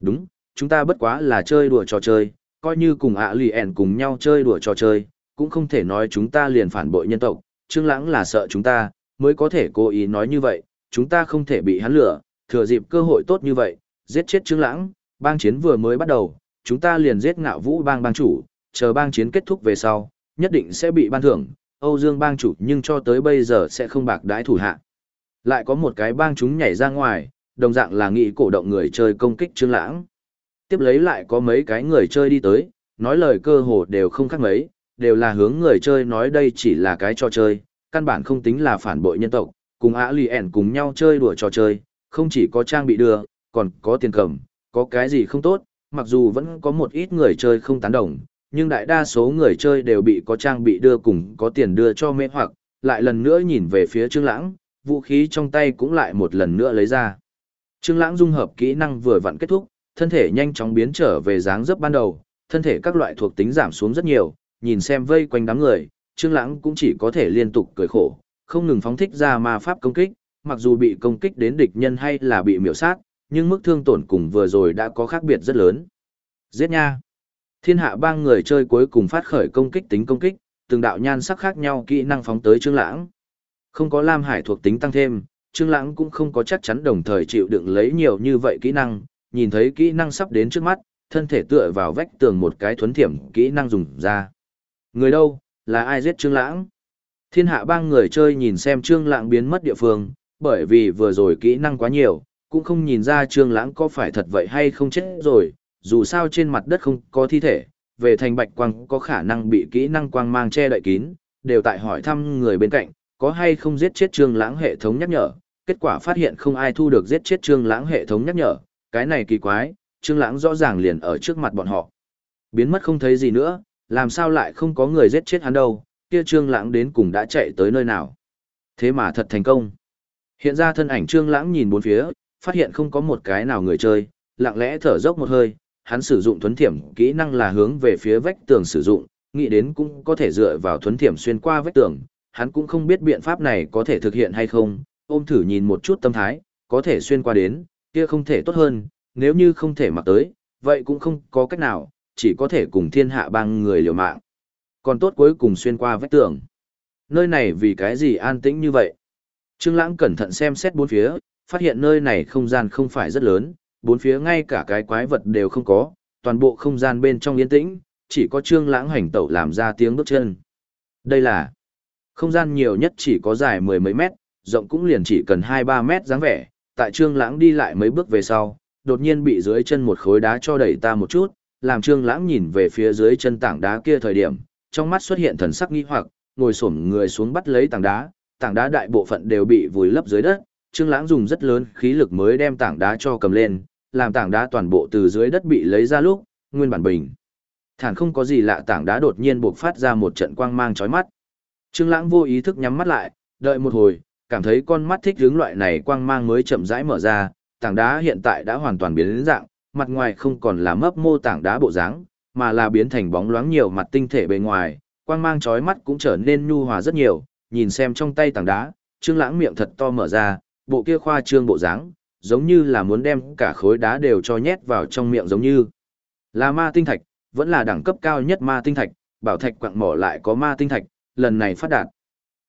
Đúng, chúng ta bất quá là chơi đùa trò chơi, coi như cùng Á Lì ẻn cùng nhau chơi đùa trò chơi, cũng không thể nói chúng ta liền phản bội nhân tộc, Trương Lãng là sợ chúng ta, mới có thể cố ý nói như vậy, chúng ta không thể bị hắn lừa, thừa dịp cơ hội tốt như vậy, giết chết Trương Lãng, bang chiến vừa mới bắt đầu, chúng ta liền giết ngạo vũ bang bang chủ, chờ bang chiến kết thúc về sau, nhất định sẽ bị ban thưởng, Âu Dương bang chủ nhưng cho tới bây giờ sẽ không bạc đãi thủ hạ. Lại có một cái bang chúng nhảy ra ngoài, đồng dạng là nghị cổ động người chơi công kích Trương Lãng. Tiếp lấy lại có mấy cái người chơi đi tới, nói lời cơ hồ đều không khác mấy, đều là hướng người chơi nói đây chỉ là cái trò chơi, căn bản không tính là phản bội nhân tộc, cùng Á Lì ẻn cùng nhau chơi đùa trò chơi, không chỉ có trang bị đưa, còn có tiền cầm, có cái gì không tốt, mặc dù vẫn có một ít người chơi không tán đồng, nhưng đại đa số người chơi đều bị có trang bị đưa cùng có tiền đưa cho mê hoặc, lại lần nữa nhìn về phía Trương Lãng, vũ khí trong tay cũng lại một lần nữa lấy ra. Trương Lãng dung hợp kỹ năng vừa vặn kết thúc, thân thể nhanh chóng biến trở về dáng dấp ban đầu, thân thể các loại thuộc tính giảm xuống rất nhiều, nhìn xem vây quanh đám người, Trương Lãng cũng chỉ có thể liên tục cười khổ, không ngừng phóng thích ra ma pháp công kích, mặc dù bị công kích đến địch nhân hay là bị miểu sát, nhưng mức thương tổn cùng vừa rồi đã có khác biệt rất lớn. Giết nha! Thiên hạ ba người chơi cuối cùng phát khởi công kích tính công kích, từng đạo nhan sắc khác nhau kỹ năng phóng tới Trương Lãng. Không có Lam Hải thuộc tính tăng thêm, Trương Lãng cũng không có chắc chắn đồng thời chịu đựng lấy nhiều như vậy kỹ năng, nhìn thấy kỹ năng sắp đến trước mắt, thân thể tựa vào vách tường một cái thuấn thiểm kỹ năng dùng ra. Người đâu, là ai giết Trương Lãng? Thiên hạ bang người chơi nhìn xem Trương Lãng biến mất địa phương, bởi vì vừa rồi kỹ năng quá nhiều, cũng không nhìn ra Trương Lãng có phải thật vậy hay không chết rồi, dù sao trên mặt đất không có thi thể, về thành bạch quang có khả năng bị kỹ năng quang mang che đậy kín, đều tại hỏi thăm người bên cạnh, có hay không giết chết Trương Lãng hệ thống nhắc nhở, kết quả phát hiện không ai thu được giết chết Trương Lãng hệ thống nhắc nhở, cái này kỳ quái, Trương Lãng rõ ràng liền ở trước mặt bọn họ. Biến mất không thấy gì nữa, làm sao lại không có người giết chết hắn đâu, kia Trương Lãng đến cùng đã chạy tới nơi nào. Thế mà thật thành công. Hiện ra thân ảnh Trương Lãng nhìn bốn phía, phát hiện không có một cái nào người chơi, lặng lẽ thở dốc một hơi, hắn sử dụng thuấn thiểm kỹ năng là hướng về phía vách tường sử dụng, nghĩ đến cũng có thể dựa vào thuấn thiểm xuyên qua vách tường, hắn cũng không biết biện pháp này có thể thực hiện hay không, ôm thử nhìn một chút tâm thái, có thể xuyên qua đến, kia không thể tốt hơn, nếu như không thể mặc tới, vậy cũng không có cách nào, chỉ có thể cùng thiên hạ bang người liều mạng. Còn tốt cuối cùng xuyên qua vách tường. Nơi này vì cái gì an tĩnh như vậy? Trương Lãng cẩn thận xem xét bốn phía, phát hiện nơi này không gian không phải rất lớn, bốn phía ngay cả cái quái vật đều không có, toàn bộ không gian bên trong yên tĩnh, chỉ có Trương Lãng hành tẩu làm ra tiếng bước chân. Đây là không gian nhiều nhất chỉ có dài mười mấy mét, rộng cũng liền chỉ cần hai ba mét dáng vẻ, tại Trương Lãng đi lại mấy bước về sau, đột nhiên bị dưới chân một khối đá cho đẩy ta một chút, làm Trương Lãng nhìn về phía dưới chân tảng đá kia thời điểm, trong mắt xuất hiện thần sắc nghi hoặc, ngồi xổm người xuống bắt lấy tảng đá, tảng đá đại bộ phận đều bị vùi lấp dưới đất, Trương Lãng dùng rất lớn khí lực mới đem tảng đá cho cầm lên, làm tảng đá toàn bộ từ dưới đất bị lấy ra lúc, nguyên bản bình. Thản không có gì lạ tảng đá đột nhiên bộc phát ra một trận quang mang chói mắt. Trương Lãng vô ý thức nhắm mắt lại, đợi một hồi, cảm thấy con mắt thích hướng loại này quang mang mới chậm rãi mở ra, tảng đá hiện tại đã hoàn toàn biến dạng, mặt ngoài không còn là mấp mô tảng đá bộ dáng, mà là biến thành bóng loáng nhiều mặt tinh thể bề ngoài, quang mang chói mắt cũng trở nên nhu hòa rất nhiều, nhìn xem trong tay tảng đá, Trương Lãng miệng thật to mở ra, bộ kia khoa trương bộ dáng, giống như là muốn đem cả khối đá đều cho nhét vào trong miệng giống như. Là ma tinh thạch, vẫn là đẳng cấp cao nhất ma tinh thạch, bảo thạch quặng mỏ lại có ma tinh thạch, lần này phát đạt.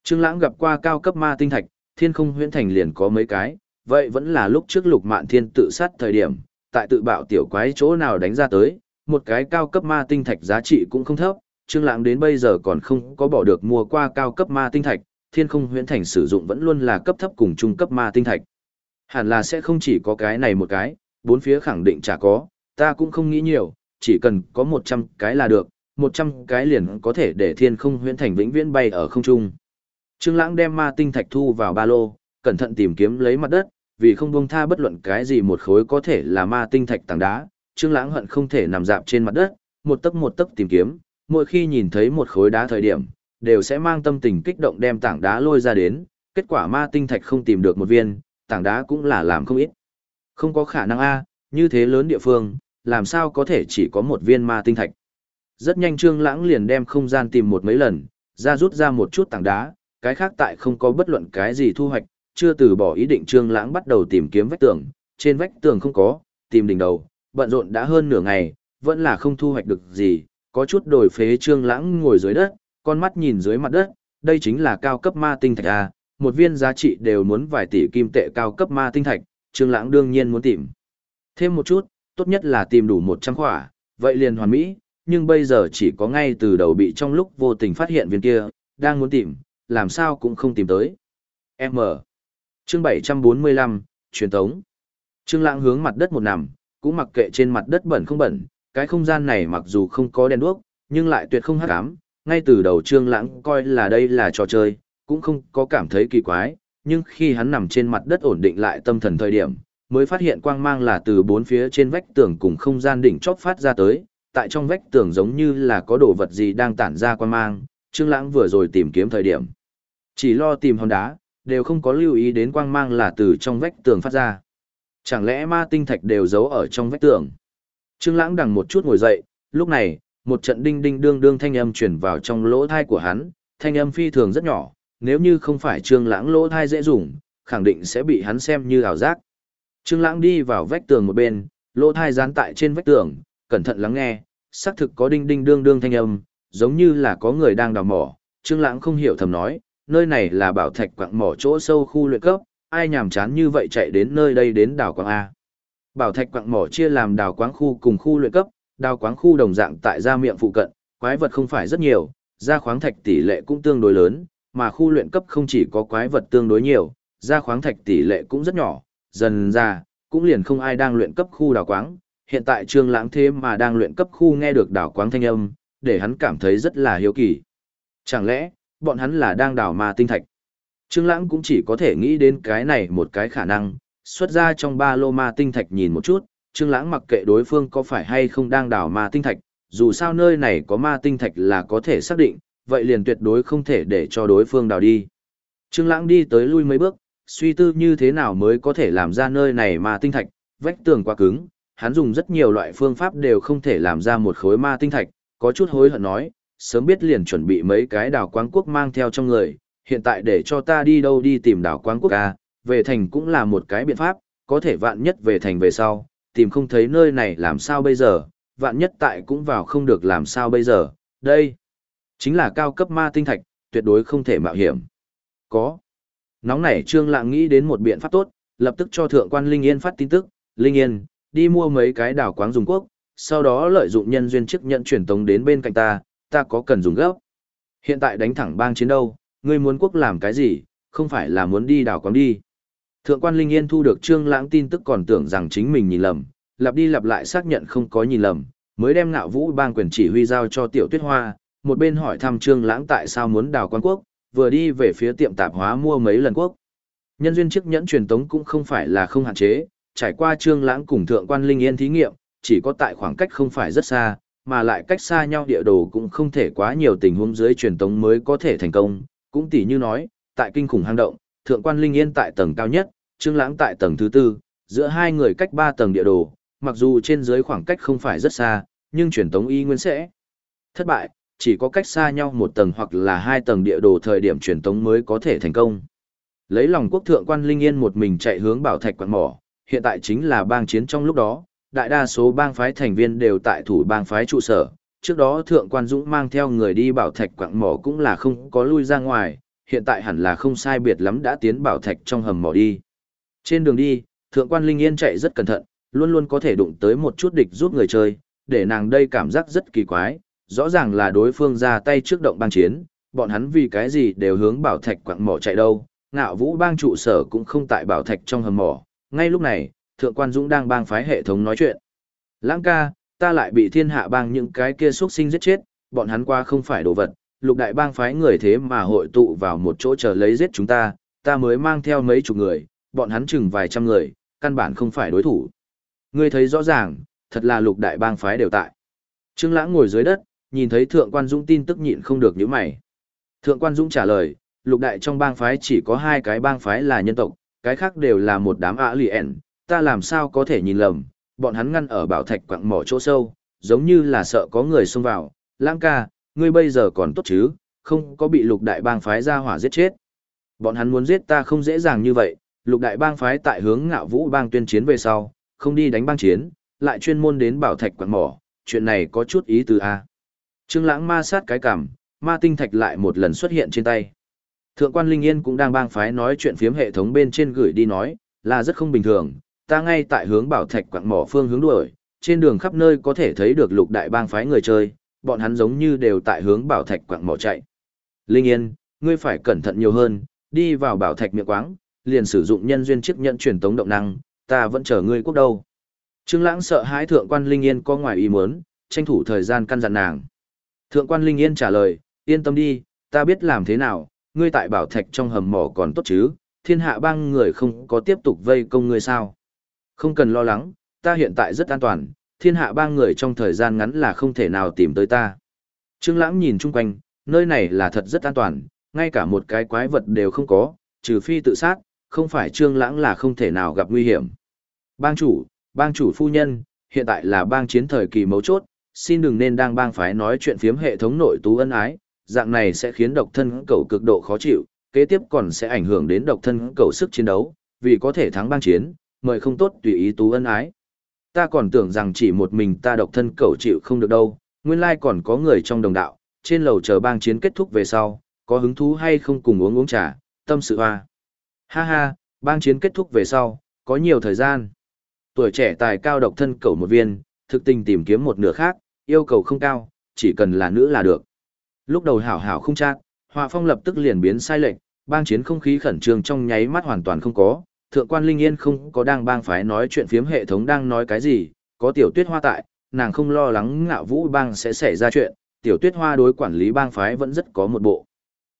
Trương Lãng gặp qua cao cấp ma tinh thạch, thiên không huyễn thành liền có mấy cái, vậy vẫn là lúc trước Lục Mạn Thiên tự sát thời điểm, tại tự bạo tiểu quái chỗ nào đánh ra tới, một cái cao cấp ma tinh thạch giá trị cũng không thấp, Trương Lãng đến bây giờ còn không có bỏ được mua qua cao cấp ma tinh thạch, thiên không Huyền thành sử dụng vẫn luôn là cấp thấp cùng trung cấp ma tinh thạch. Hẳn là sẽ không chỉ có cái này một cái, bốn phía khẳng định chả có, ta cũng không nghĩ nhiều, chỉ cần có 100 cái là được, 100 cái liền có thể để thiên không Huyền thành vĩnh viễn bay ở không trung. Trương Lãng đem ma tinh thạch thu vào ba lô, cẩn thận tìm kiếm lấy mặt đất, vì không buông tha bất luận cái gì một khối có thể là ma tinh thạch tảng đá, Trương Lãng hận không thể nằm dạp trên mặt đất, một tấc một tấc tìm kiếm, mỗi khi nhìn thấy một khối đá thời điểm, đều sẽ mang tâm tình kích động đem tảng đá lôi ra đến, kết quả ma tinh thạch không tìm được một viên, tảng đá cũng là làm không ít. Không có khả năng a, như thế lớn địa phương, làm sao có thể chỉ có một viên ma tinh thạch. Rất nhanh Trương Lãng liền đem không gian tìm một mấy lần, ra rút ra một chút tảng đá, cái khác tại không có bất luận cái gì thu hoạch, chưa từ bỏ ý định Trương Lãng bắt đầu tìm kiếm vách tường, trên vách tường không có, tìm đỉnh đầu, bận rộn đã hơn nửa ngày, vẫn là không thu hoạch được gì, có chút đổi phế Trương Lãng ngồi dưới đất, con mắt nhìn dưới mặt đất, đây chính là cao cấp ma tinh thạch a, một viên giá trị đều muốn vài tỷ kim tệ cao cấp ma tinh thạch, Trương Lãng đương nhiên muốn tìm. Thêm một chút, tốt nhất là tìm đủ 100 khỏa, vậy liền hoàn mỹ, nhưng bây giờ chỉ có ngay từ đầu bị trong lúc vô tình phát hiện viên kia, đang muốn tìm, làm sao cũng không tìm tới. M. Chương 745, truyền tống. Trương Lãng hướng mặt đất một nằm, cũng mặc kệ trên mặt đất bẩn không bẩn, cái không gian này mặc dù không có đèn đuốc, nhưng lại tuyệt không hắc ám, ngay từ đầu Trương Lãng coi là đây là trò chơi, cũng không có cảm thấy kỳ quái, nhưng khi hắn nằm trên mặt đất ổn định lại tâm thần thời điểm, mới phát hiện quang mang là từ bốn phía trên vách tường cùng không gian đỉnh chóp phát ra tới, tại trong vách tường giống như là có đồ vật gì đang tản ra quang mang, Trương Lãng vừa rồi tìm kiếm thời điểm, chỉ lo tìm hòn đá, đều không có lưu ý đến quang mang là từ trong vách tường phát ra. Chẳng lẽ ma tinh thạch đều giấu ở trong vách tường? Trương Lãng đằng một chút ngồi dậy, lúc này, một trận đinh đinh đương đương thanh âm truyền vào trong lỗ tai của hắn, thanh âm phi thường rất nhỏ, nếu như không phải Trương Lãng lỗ tai dễ dùng, khẳng định sẽ bị hắn xem như ảo giác. Trương Lãng đi vào vách tường một bên, lỗ tai dán tại trên vách tường, cẩn thận lắng nghe, xác thực có đinh đinh đương đương thanh âm, giống như là có người đang đào mỏ. Trương Lãng không hiểu thầm nói, nơi này là bảo thạch quặng mỏ chỗ sâu khu luyện cấp, ai nhàm chán như vậy chạy đến nơi đây đến đào quáng a. Bảo thạch quặng mỏ chia làm đào quáng khu cùng khu luyện cấp, đào quáng khu đồng dạng tại gia miệng phụ cận, quái vật không phải rất nhiều, gia khoáng thạch tỷ lệ cũng tương đối lớn, mà khu luyện cấp không chỉ có quái vật tương đối nhiều, gia khoáng thạch tỷ lệ cũng rất nhỏ, dần ra, cũng liền không ai đang luyện cấp khu đào quáng. Hiện tại Trương Lãng thế mà đang luyện cấp khu nghe được đào quáng thanh âm, để hắn cảm thấy rất là hiếu kỳ. Chẳng lẽ, bọn hắn là đang đào ma tinh thạch? Trương Lãng cũng chỉ có thể nghĩ đến cái này một cái khả năng, xuất ra trong ba lô ma tinh thạch nhìn một chút, Trương Lãng mặc kệ đối phương có phải hay không đang đào ma tinh thạch, dù sao nơi này có ma tinh thạch là có thể xác định, vậy liền tuyệt đối không thể để cho đối phương đào đi. Trương Lãng đi tới lui mấy bước, suy tư như thế nào mới có thể làm ra nơi này ma tinh thạch, vách tường quá cứng, hắn dùng rất nhiều loại phương pháp đều không thể làm ra một khối ma tinh thạch, có chút hối hận nói, sớm biết liền chuẩn bị mấy cái đào quán quốc mang theo trong người, hiện tại để cho ta đi đâu đi tìm đảo quán quốc ca, về thành cũng là một cái biện pháp, có thể vạn nhất về thành về sau, tìm không thấy nơi này làm sao bây giờ, vạn nhất tại cũng vào không được làm sao bây giờ, đây chính là cao cấp ma tinh thạch, tuyệt đối không thể mạo hiểm. Có. Nóng nảy Trương Lạng nghĩ đến một biện pháp tốt, lập tức cho thượng quan Linh Yên phát tin tức, Linh Yên, đi mua mấy cái đảo quáng dùng quốc, sau đó lợi dụng nhân duyên chức nhận truyền tống đến bên cạnh ta, ta có cần dùng gấp. Hiện tại đánh thẳng bang chiến đâu, ngươi muốn quốc làm cái gì, không phải là muốn đi đảo quáng đi. Thượng quan Linh Yên thu được Trương Lãng tin tức còn tưởng rằng chính mình nhìn lầm, lặp đi lặp lại xác nhận không có nhìn lầm, mới đem Ngạo Vũ bang quyền chỉ huy giao cho Tiểu Tuyết Hoa, một bên hỏi thăm Trương Lãng tại sao muốn đảo quán quốc, vừa đi về phía tiệm tạp hóa mua mấy lần quốc. Nhân duyên chiếc nhẫn truyền tống cũng không phải là không hạn chế, trải qua Trương Lãng cùng Thượng quan Linh Yên thí nghiệm, chỉ có tại khoảng cách không phải rất xa, mà lại cách xa nhau địa đồ cũng không thể quá nhiều tình huống dưới truyền tống mới có thể thành công, cũng tỉ như nói, tại kinh khủng hang động, thượng quan Linh Yên tại tầng cao nhất, Trương Lãng tại tầng thứ tư, giữa hai người cách ba tầng địa đồ, mặc dù trên dưới khoảng cách không phải rất xa, nhưng truyền tống y nguyên sẽ thất bại, chỉ có cách xa nhau một tầng hoặc là hai tầng địa đồ thời điểm truyền tống mới có thể thành công. Lấy lòng quốc thượng quan Linh Yên một mình chạy hướng bảo thạch quặng mỏ, hiện tại chính là bang chiến trong lúc đó, đại đa số bang phái thành viên đều tại thủ bang phái trụ sở, trước đó thượng quan dũng mang theo người đi bảo thạch quặng mỏ cũng là không có lui ra ngoài, hiện tại hẳn là không sai biệt lắm đã tiến bảo thạch trong hầm mỏ đi. Trên đường đi, thượng quan Linh Yên chạy rất cẩn thận, luôn luôn có thể đụng tới một chút địch giúp người chơi, để nàng đây cảm giác rất kỳ quái, rõ ràng là đối phương ra tay trước động bang chiến, bọn hắn vì cái gì đều hướng bảo thạch quặng mỏ chạy đâu, ngạo vũ bang trụ sở cũng không tại bảo thạch trong hầm mỏ, ngay lúc này, Thượng Quan Dũng đang bang phái hệ thống nói chuyện. Lãng ca, ta lại bị thiên hạ bang những cái kia xuất sinh giết chết, bọn hắn qua không phải đồ vật, lục đại bang phái người thế mà hội tụ vào một chỗ chờ lấy giết chúng ta, ta mới mang theo mấy chục người, bọn hắn chừng vài trăm người, căn bản không phải đối thủ. Ngươi thấy rõ ràng, thật là lục đại bang phái đều tại. Trương Lãng ngồi dưới đất, nhìn thấy Thượng Quan Dũng tin tức nhịn không được nhíu mày. Thượng Quan Dũng trả lời, lục đại trong bang phái chỉ có hai cái bang phái là nhân tộc, cái khác đều là một đám ả lì ta làm sao có thể nhìn lầm, bọn hắn ngăn ở bảo thạch quặng mỏ chỗ sâu, giống như là sợ có người xông vào, lãng ca, ngươi bây giờ còn tốt chứ, không có bị lục đại bang phái ra hỏa giết chết. Bọn hắn muốn giết ta không dễ dàng như vậy, lục đại bang phái tại hướng ngạo vũ bang tuyên chiến về sau, không đi đánh bang chiến, lại chuyên môn đến bảo thạch quặng mỏ, chuyện này có chút ý từ A. Trương lãng ma sát cái cảm, ma tinh thạch lại một lần xuất hiện trên tay. Thượng quan Linh Yên cũng đang bang phái nói chuyện phiếm hệ thống bên trên gửi đi nói, là rất không bình thường, ta ngay tại hướng bảo thạch quặng mỏ phương hướng đuổi, trên đường khắp nơi có thể thấy được lục đại bang phái người chơi, bọn hắn giống như đều tại hướng bảo thạch quặng mỏ chạy. Linh Yên, ngươi phải cẩn thận nhiều hơn, đi vào bảo thạch miệng quáng, liền sử dụng nhân duyên chiếc nhận truyền tống động năng, ta vẫn chờ ngươi quốc đâu. Trương Lãng sợ hãi thượng quan Linh Yên có ngoài ý muốn, tranh thủ thời gian căn dặn nàng. Thượng quan Linh Yên trả lời, yên tâm đi, ta biết làm thế nào, ngươi tại bảo thạch trong hầm mỏ còn tốt chứ, thiên hạ bang người không có tiếp tục vây công ngươi sao. Không cần lo lắng, ta hiện tại rất an toàn, thiên hạ bang người trong thời gian ngắn là không thể nào tìm tới ta. Trương Lãng nhìn chung quanh, nơi này là thật rất an toàn, ngay cả một cái quái vật đều không có, trừ phi tự sát, không phải Trương Lãng là không thể nào gặp nguy hiểm. Bang chủ, bang chủ phu nhân, hiện tại là bang chiến thời kỳ mấu chốt, xin đừng nên đang bang phái nói chuyện phiếm hệ thống nội tú ân ái, dạng này sẽ khiến độc thân cậu cực độ khó chịu, kế tiếp còn sẽ ảnh hưởng đến độc thân cậu sức chiến đấu, vì có thể thắng bang chiến, mời không tốt tùy ý tú ân ái. Ta còn tưởng rằng chỉ một mình ta độc thân cầu chịu không được đâu, nguyên lai còn có người trong đồng đạo, trên lầu chờ bang chiến kết thúc về sau, có hứng thú hay không cùng uống uống trà, tâm sự hoa. Ha ha, bang chiến kết thúc về sau, có nhiều thời gian. Tuổi trẻ tài cao độc thân cầu một viên, thực tình tìm kiếm một nửa khác, yêu cầu không cao, chỉ cần là nữ là được. Lúc đầu hảo hảo không chắc, họa phong lập tức liền biến sai lệch, bang chiến không khí khẩn trương trong nháy mắt hoàn toàn không có. Thượng quan Linh Yên không có đang bang phái nói chuyện phiếm hệ thống đang nói cái gì, có tiểu tuyết hoa tại, nàng không lo lắng ngạo vũ bang sẽ xảy ra chuyện, tiểu tuyết hoa đối quản lý bang phái vẫn rất có một bộ.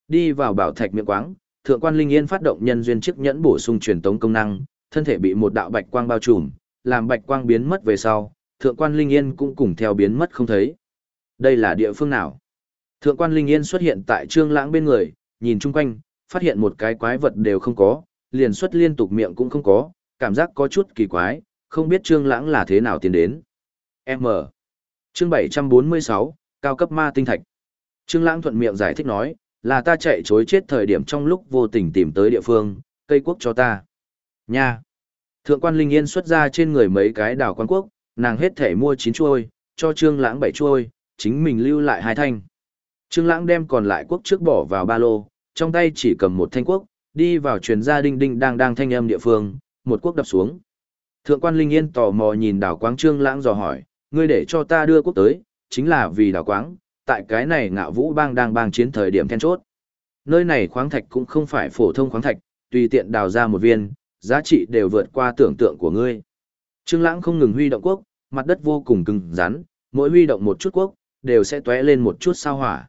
Đi vào bảo thạch miệng quáng, thượng quan Linh Yên phát động nhân duyên chiếc nhẫn bổ sung truyền tống công năng, thân thể bị một đạo bạch quang bao trùm, làm bạch quang biến mất về sau, thượng quan Linh Yên cũng cùng theo biến mất không thấy. Đây là địa phương nào? Thượng quan Linh Yên xuất hiện tại Trương Lãng bên người, nhìn chung quanh, phát hiện một cái quái vật đều không có, liền xuất liên tục miệng cũng không có, cảm giác có chút kỳ quái, không biết Trương Lãng là thế nào tiến đến. M. Chương 746, cao cấp ma tinh thạch. Trương Lãng thuận miệng giải thích nói, là ta chạy trối chết thời điểm trong lúc vô tình tìm tới địa phương, cây quốc cho ta. Nha. Thượng quan Linh Yên xuất ra trên người mấy cái đào quan quốc, nàng hết thể mua 9 chuôi, cho Trương Lãng 7 chuôi, chính mình lưu lại hai thanh. Trương Lãng đem còn lại quốc trước bỏ vào ba lô, trong tay chỉ cầm một thanh quốc, đi vào truyền gia đinh đinh đang đang thanh âm địa phương, một quốc đập xuống. Thượng quan Linh Yên tò mò nhìn đảo quáng Trương Lãng dò hỏi, ngươi để cho ta đưa quốc tới, chính là vì đảo quáng, tại cái này ngạo vũ bang đang bang chiến thời điểm then chốt. Nơi này khoáng thạch cũng không phải phổ thông khoáng thạch, tùy tiện đào ra một viên, giá trị đều vượt qua tưởng tượng của ngươi. Trương Lãng không ngừng huy động quốc, mặt đất vô cùng cứng rắn, mỗi huy động một chút quốc, đều sẽ tóe lên một chút sao hỏa.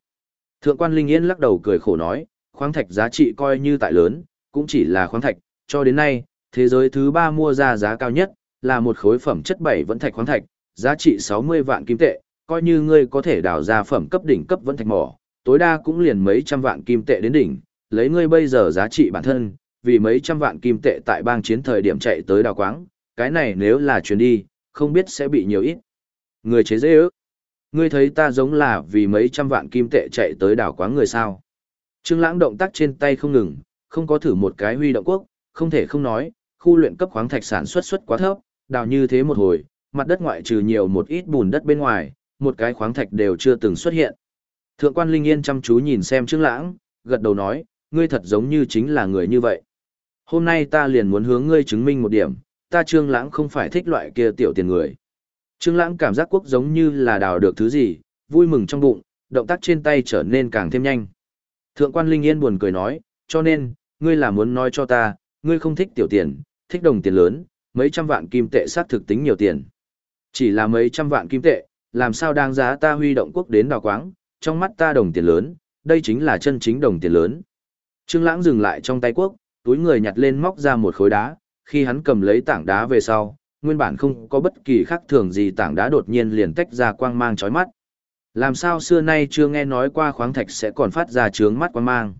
Thượng quan Linh Yên lắc đầu cười khổ nói, khoáng thạch giá trị coi như tại lớn, cũng chỉ là khoáng thạch, cho đến nay, thế giới thứ ba mua ra giá cao nhất, là một khối phẩm chất bảy vẫn thạch khoáng thạch, giá trị 60 vạn kim tệ, coi như ngươi có thể đào ra phẩm cấp đỉnh cấp vẫn thạch mỏ, tối đa cũng liền mấy trăm vạn kim tệ đến đỉnh, lấy ngươi bây giờ giá trị bản thân, vì mấy trăm vạn kim tệ tại bang chiến thời điểm chạy tới đào quáng, cái này nếu là chuyến đi, không biết sẽ bị nhiều ít. Người chế dễ ước. Ngươi thấy ta giống là vì mấy trăm vạn kim tệ chạy tới đảo quáng người sao. Trương Lãng động tác trên tay không ngừng, không có thử một cái huy động quốc, không thể không nói, khu luyện cấp khoáng thạch sản xuất suất quá thấp, đào như thế một hồi, mặt đất ngoại trừ nhiều một ít bùn đất bên ngoài, một cái khoáng thạch đều chưa từng xuất hiện. Thượng quan Linh Yên chăm chú nhìn xem Trương Lãng, gật đầu nói, ngươi thật giống như chính là người như vậy. Hôm nay ta liền muốn hướng ngươi chứng minh một điểm, ta Trương Lãng không phải thích loại kia tiểu tiền người. Trương Lãng cảm giác quốc giống như là đào được thứ gì, vui mừng trong bụng, động tác trên tay trở nên càng thêm nhanh. Thượng quan Linh Yên buồn cười nói, cho nên, ngươi là muốn nói cho ta, ngươi không thích tiểu tiền, thích đồng tiền lớn, mấy trăm vạn kim tệ xác thực tính nhiều tiền. Chỉ là mấy trăm vạn kim tệ, làm sao đáng giá ta huy động quốc đến đào quáng, trong mắt ta đồng tiền lớn, đây chính là chân chính đồng tiền lớn. Trương Lãng dừng lại trong tay quốc, túi người nhặt lên móc ra một khối đá, khi hắn cầm lấy tảng đá về sau, nguyên bản không có bất kỳ khác thường gì tảng đá đột nhiên liền tách ra quang mang chói mắt. Làm sao xưa nay chưa nghe nói qua khoáng thạch sẽ còn phát ra trướng mắt quan mang.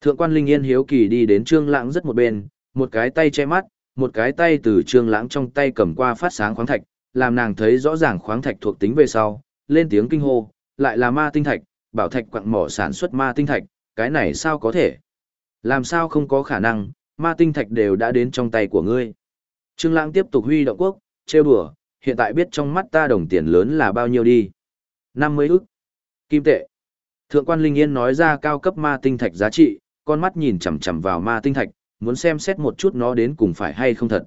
Thượng quan Linh Yên hiếu kỳ đi đến Trương Lãng rất một bên, một cái tay che mắt, một cái tay từ Trương Lãng trong tay cầm qua phát sáng khoáng thạch, làm nàng thấy rõ ràng khoáng thạch thuộc tính về sau, lên tiếng kinh hô, lại là ma tinh thạch, bảo thạch quặng mỏ sản xuất ma tinh thạch, cái này sao có thể? Làm sao không có khả năng, ma tinh thạch đều đã đến trong tay của ngươi. Trương Lãng tiếp tục huy động quốc, trêu đùa, hiện tại biết trong mắt ta đồng tiền lớn là bao nhiêu đi. 50 ức. Kim tệ. Thượng quan Linh Yên nói ra cao cấp ma tinh thạch giá trị, con mắt nhìn chằm chằm vào ma tinh thạch, muốn xem xét một chút nó đến cùng phải hay không thật.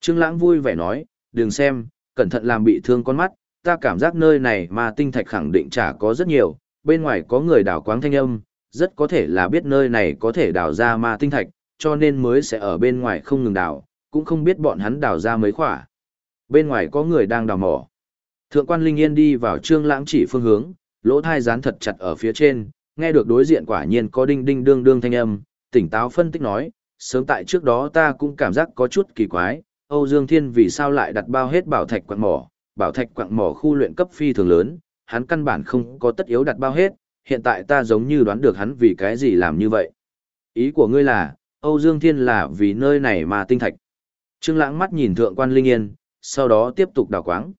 Trương Lãng vui vẻ nói, đừng xem, cẩn thận làm bị thương con mắt, ta cảm giác nơi này ma tinh thạch khẳng định chả có rất nhiều, bên ngoài có người đào quáng thanh âm, rất có thể là biết nơi này có thể đào ra ma tinh thạch, cho nên mới sẽ ở bên ngoài không ngừng đào, cũng không biết bọn hắn đào ra mấy khỏa. Bên ngoài có người đang đào mỏ. Thượng quan Linh Yên đi vào trương lãng chỉ phương hướng, lỗ thai dán thật chặt ở phía trên, nghe được đối diện quả nhiên có đinh đinh đương đương thanh âm, tỉnh táo phân tích nói, sớm tại trước đó ta cũng cảm giác có chút kỳ quái, Âu Dương Thiên vì sao lại đặt bao hết bảo thạch quặng mỏ, bảo thạch quặng mỏ khu luyện cấp phi thường lớn, hắn căn bản không có tất yếu đặt bao hết, hiện tại ta giống như đoán được hắn vì cái gì làm như vậy. Ý của ngươi là, Âu Dương Thiên là vì nơi này mà tinh thạch. Trương Lãng mắt nhìn Thượng quan Linh Yên, sau đó tiếp tục đào quáng.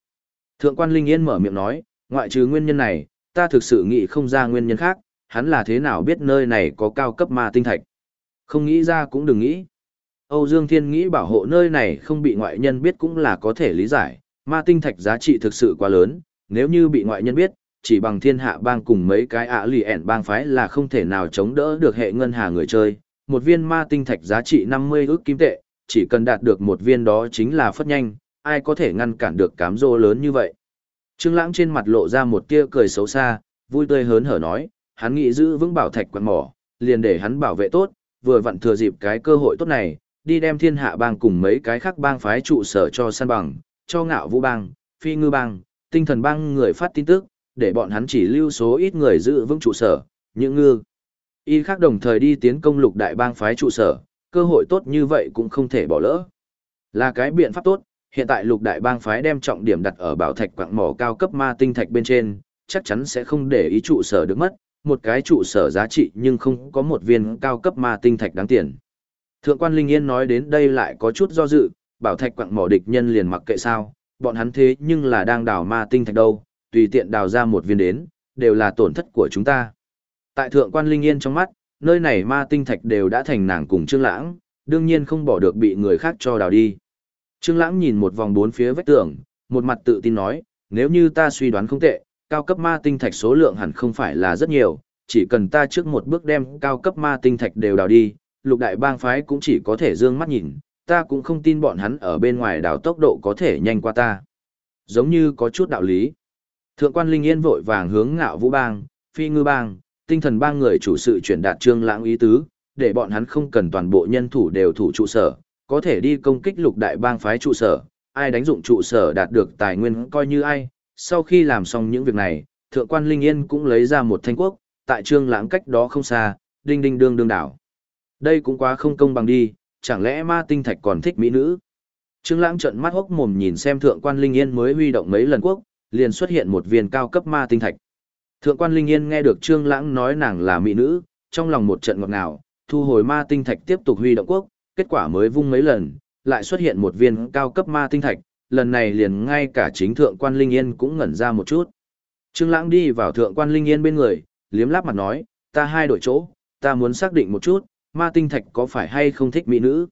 Thượng quan Linh Yên mở miệng nói, ngoại trừ nguyên nhân này, ta thực sự nghĩ không ra nguyên nhân khác, hắn là thế nào biết nơi này có cao cấp ma tinh thạch. Không nghĩ ra cũng đừng nghĩ. Âu Dương Thiên nghĩ bảo hộ nơi này không bị ngoại nhân biết cũng là có thể lý giải, ma tinh thạch giá trị thực sự quá lớn, nếu như bị ngoại nhân biết, chỉ bằng thiên hạ bang cùng mấy cái ạ lì ẻn bang phái là không thể nào chống đỡ được hệ ngân hà người chơi. Một viên ma tinh thạch giá trị 50 ước kim tệ, chỉ cần đạt được một viên đó chính là phất nhanh, ai có thể ngăn cản được cám dỗ lớn như vậy. Trương Lãng trên mặt lộ ra một tia cười xấu xa, vui tươi hớn hở nói, hắn nghĩ giữ vững bảo thạch quan mỏ, liền để hắn bảo vệ tốt, vừa vặn thừa dịp cái cơ hội tốt này, đi đem thiên hạ bang cùng mấy cái khác bang phái trụ sở cho săn bằng, cho ngạo vũ bang, phi ngư bang, tinh thần bang người phát tin tức, để bọn hắn chỉ lưu số ít người giữ vững trụ sở, những ngư. Y khác đồng thời đi tiến công lục đại bang phái trụ sở, cơ hội tốt như vậy cũng không thể bỏ lỡ. Là cái biện pháp tốt, hiện tại lục đại bang phái đem trọng điểm đặt ở bảo thạch quạng mỏ cao cấp ma tinh thạch bên trên, chắc chắn sẽ không để ý trụ sở được mất, một cái trụ sở giá trị nhưng không có một viên cao cấp ma tinh thạch đáng tiền. Thượng quan Linh Yên nói đến đây lại có chút do dự, bảo thạch quạng mỏ địch nhân liền mặc kệ sao, bọn hắn thế nhưng là đang đào ma tinh thạch đâu, tùy tiện đào ra một viên đến, đều là tổn thất của chúng ta. Tại thượng quan Linh Yên trong mắt, nơi này ma tinh thạch đều đã thành nàng cùng Trương Lãng, đương nhiên không bỏ được bị người khác cho đào đi. Trương Lãng nhìn một vòng bốn phía vách tường, một mặt tự tin nói, nếu như ta suy đoán không tệ, cao cấp ma tinh thạch số lượng hẳn không phải là rất nhiều, chỉ cần ta trước một bước đem cao cấp ma tinh thạch đều đào đi, lục đại bang phái cũng chỉ có thể dương mắt nhìn, ta cũng không tin bọn hắn ở bên ngoài đào tốc độ có thể nhanh qua ta. Giống như có chút đạo lý. Thượng quan Linh Yên vội vàng hướng ngạo vũ bang, phi ngư bang, tinh thần bang người chủ sự chuyển đạt trương lãng ý tứ, để bọn hắn không cần toàn bộ nhân thủ đều thủ trụ sở, có thể đi công kích lục đại bang phái trụ sở, ai đánh dụng trụ sở đạt được tài nguyên coi như ai. Sau khi làm xong những việc này, thượng quan Linh Yên cũng lấy ra một thanh quốc, tại trương lãng cách đó không xa, đinh đinh đương đương đảo. Đây cũng quá không công bằng đi, chẳng lẽ ma tinh thạch còn thích mỹ nữ? Trương lãng trợn mắt hốc mồm nhìn xem thượng quan Linh Yên mới huy động mấy lần quốc, liền xuất hiện một viên cao cấp ma tinh thạch. Thượng quan Linh Yên nghe được Trương Lãng nói nàng là mỹ nữ, trong lòng một trận ngọt ngào, thu hồi ma tinh thạch tiếp tục huy động quốc, kết quả mới vung mấy lần, lại xuất hiện một viên cao cấp ma tinh thạch, lần này liền ngay cả chính thượng quan Linh Yên cũng ngẩn ra một chút. Trương Lãng đi vào thượng quan Linh Yên bên người, liếm láp mặt nói, ta hai đổi chỗ, ta muốn xác định một chút, ma tinh thạch có phải hay không thích mỹ nữ.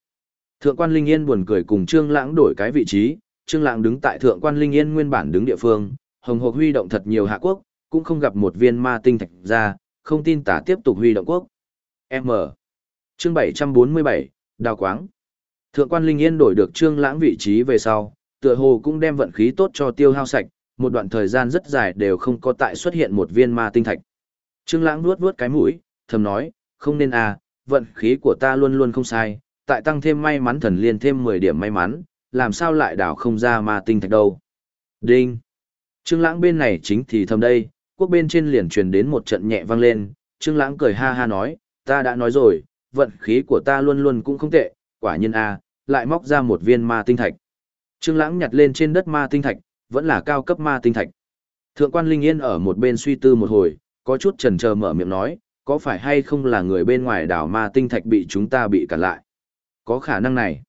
Thượng quan Linh Yên buồn cười cùng Trương Lãng đổi cái vị trí, Trương Lãng đứng tại thượng quan Linh Yên nguyên bản đứng địa phương, hồng hộc huy động thật nhiều hạ quốc, cũng không gặp một viên ma tinh thạch ra, không tin tả tiếp tục huy động quốc. M. Chương 747, Đào Quáng. Thượng quan Linh Yên đổi được Trương Lãng vị trí về sau, tựa hồ cũng đem vận khí tốt cho tiêu hao sạch, một đoạn thời gian rất dài đều không có tại xuất hiện một viên ma tinh thạch. Trương Lãng nuốt nuốt cái mũi, thầm nói, không nên à, vận khí của ta luôn luôn không sai, tại tăng thêm may mắn thần liên thêm 10 điểm may mắn, làm sao lại đảo không ra ma tinh thạch đâu. Đinh! Trương Lãng bên này chính thì thầm đây, quốc bên trên liền truyền đến một trận nhẹ vang lên, Trương Lãng cười ha ha nói, ta đã nói rồi, vận khí của ta luôn luôn cũng không tệ, quả nhiên a, lại móc ra một viên ma tinh thạch. Trương Lãng nhặt lên trên đất ma tinh thạch, vẫn là cao cấp ma tinh thạch. Thượng quan Linh Yên ở một bên suy tư một hồi, có chút chần chờ mở miệng nói, có phải hay không là người bên ngoài đảo ma tinh thạch bị chúng ta bị cản lại? Có khả năng này.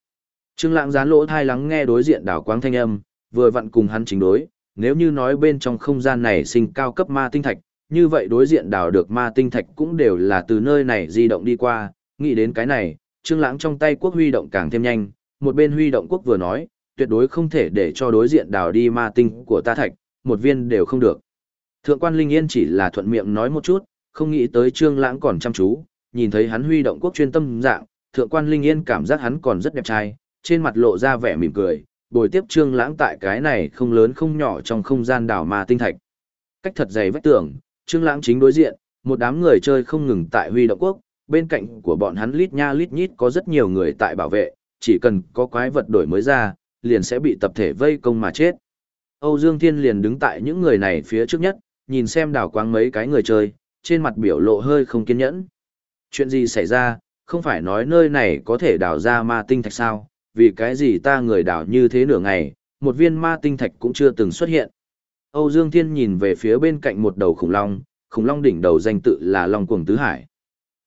Trương Lãng gián lỗ tai lắng nghe đối diện đảo quáng thanh âm, vừa vặn cùng hắn chính đối, nếu như nói bên trong không gian này sinh cao cấp ma tinh thạch, như vậy đối diện đảo được ma tinh thạch cũng đều là từ nơi này di động đi qua, nghĩ đến cái này, Trương Lãng trong tay quốc huy động càng thêm nhanh, một bên huy động quốc vừa nói, tuyệt đối không thể để cho đối diện đào đi ma tinh của ta thạch, một viên đều không được. Thượng quan Linh Yên chỉ là thuận miệng nói một chút, không nghĩ tới Trương Lãng còn chăm chú, nhìn thấy hắn huy động quốc chuyên tâm dạng, thượng quan Linh Yên cảm giác hắn còn rất đẹp trai, trên mặt lộ ra vẻ mỉm cười, bồi tiếp Trương Lãng tại cái này không lớn không nhỏ trong không gian đảo ma tinh thạch. Cách thật dày vách tường, Trương Lãng chính đối diện, một đám người chơi không ngừng tại huy động quốc, bên cạnh của bọn hắn lít nha lít nhít có rất nhiều người tại bảo vệ, chỉ cần có quái vật đổi mới ra, liền sẽ bị tập thể vây công mà chết. Âu Dương Thiên liền đứng tại những người này phía trước nhất, nhìn xem đảo quáng mấy cái người chơi, trên mặt biểu lộ hơi không kiên nhẫn. Chuyện gì xảy ra, không phải nói nơi này có thể đào ra ma tinh thạch sao, vì cái gì ta người đào như thế nửa ngày, một viên ma tinh thạch cũng chưa từng xuất hiện. Âu Dương Thiên nhìn về phía bên cạnh một đầu khủng long, khủng long đỉnh đầu danh tự là Long Cuồng Tứ Hải.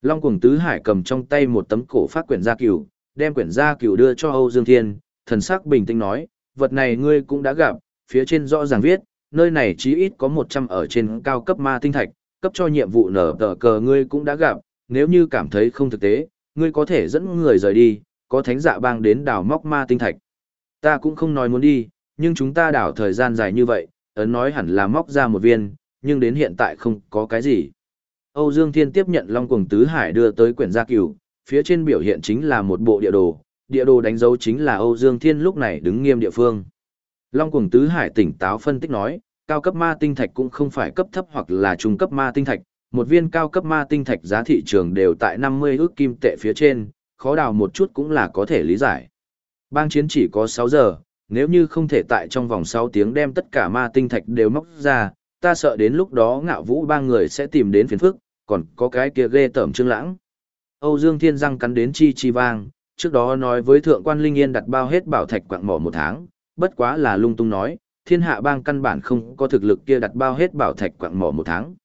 Long Cuồng Tứ Hải cầm trong tay một tấm cổ phát quyển gia cửu, đem quyển gia cửu đưa cho Âu Dương Thiên, thần sắc bình tĩnh nói, vật này ngươi cũng đã gặp, phía trên rõ ràng viết, nơi này chí ít có 100 ở trên cao cấp ma tinh thạch, cấp cho nhiệm vụ nở tờ cờ ngươi cũng đã gặp, nếu như cảm thấy không thực tế, ngươi có thể dẫn người rời đi, có thánh dạ bang đến đảo móc ma tinh thạch. Ta cũng không nói muốn đi, nhưng chúng ta đảo thời gian dài như vậy, ấn nói hẳn là móc ra một viên, nhưng đến hiện tại không có cái gì. Âu Dương Thiên tiếp nhận Long Cuồng Tứ Hải đưa tới quyển gia cửu, phía trên biểu hiện chính là một bộ địa đồ, địa đồ đánh dấu chính là Âu Dương Thiên lúc này đứng nghiêm địa phương. Long Cuồng Tứ Hải tỉnh táo phân tích nói, cao cấp ma tinh thạch cũng không phải cấp thấp hoặc là trung cấp ma tinh thạch, một viên cao cấp ma tinh thạch giá thị trường đều tại 50 ước kim tệ phía trên, khó đào một chút cũng là có thể lý giải. Bang chiến chỉ có 6 giờ, nếu như không thể tại trong vòng 6 tiếng đem tất cả ma tinh thạch đều móc ra, ta sợ đến lúc đó ngạo vũ ba người sẽ tìm đến phiền phức, còn có cái kia ghê tởm trương lãng. Âu Dương Thiên răng cắn đến chi chi vang, trước đó nói với thượng quan Linh Yên đặt bao hết bảo thạch quạng mỏ một tháng, bất quá là lung tung nói, thiên hạ bang căn bản không có thực lực kia đặt bao hết bảo thạch quạng mỏ một tháng.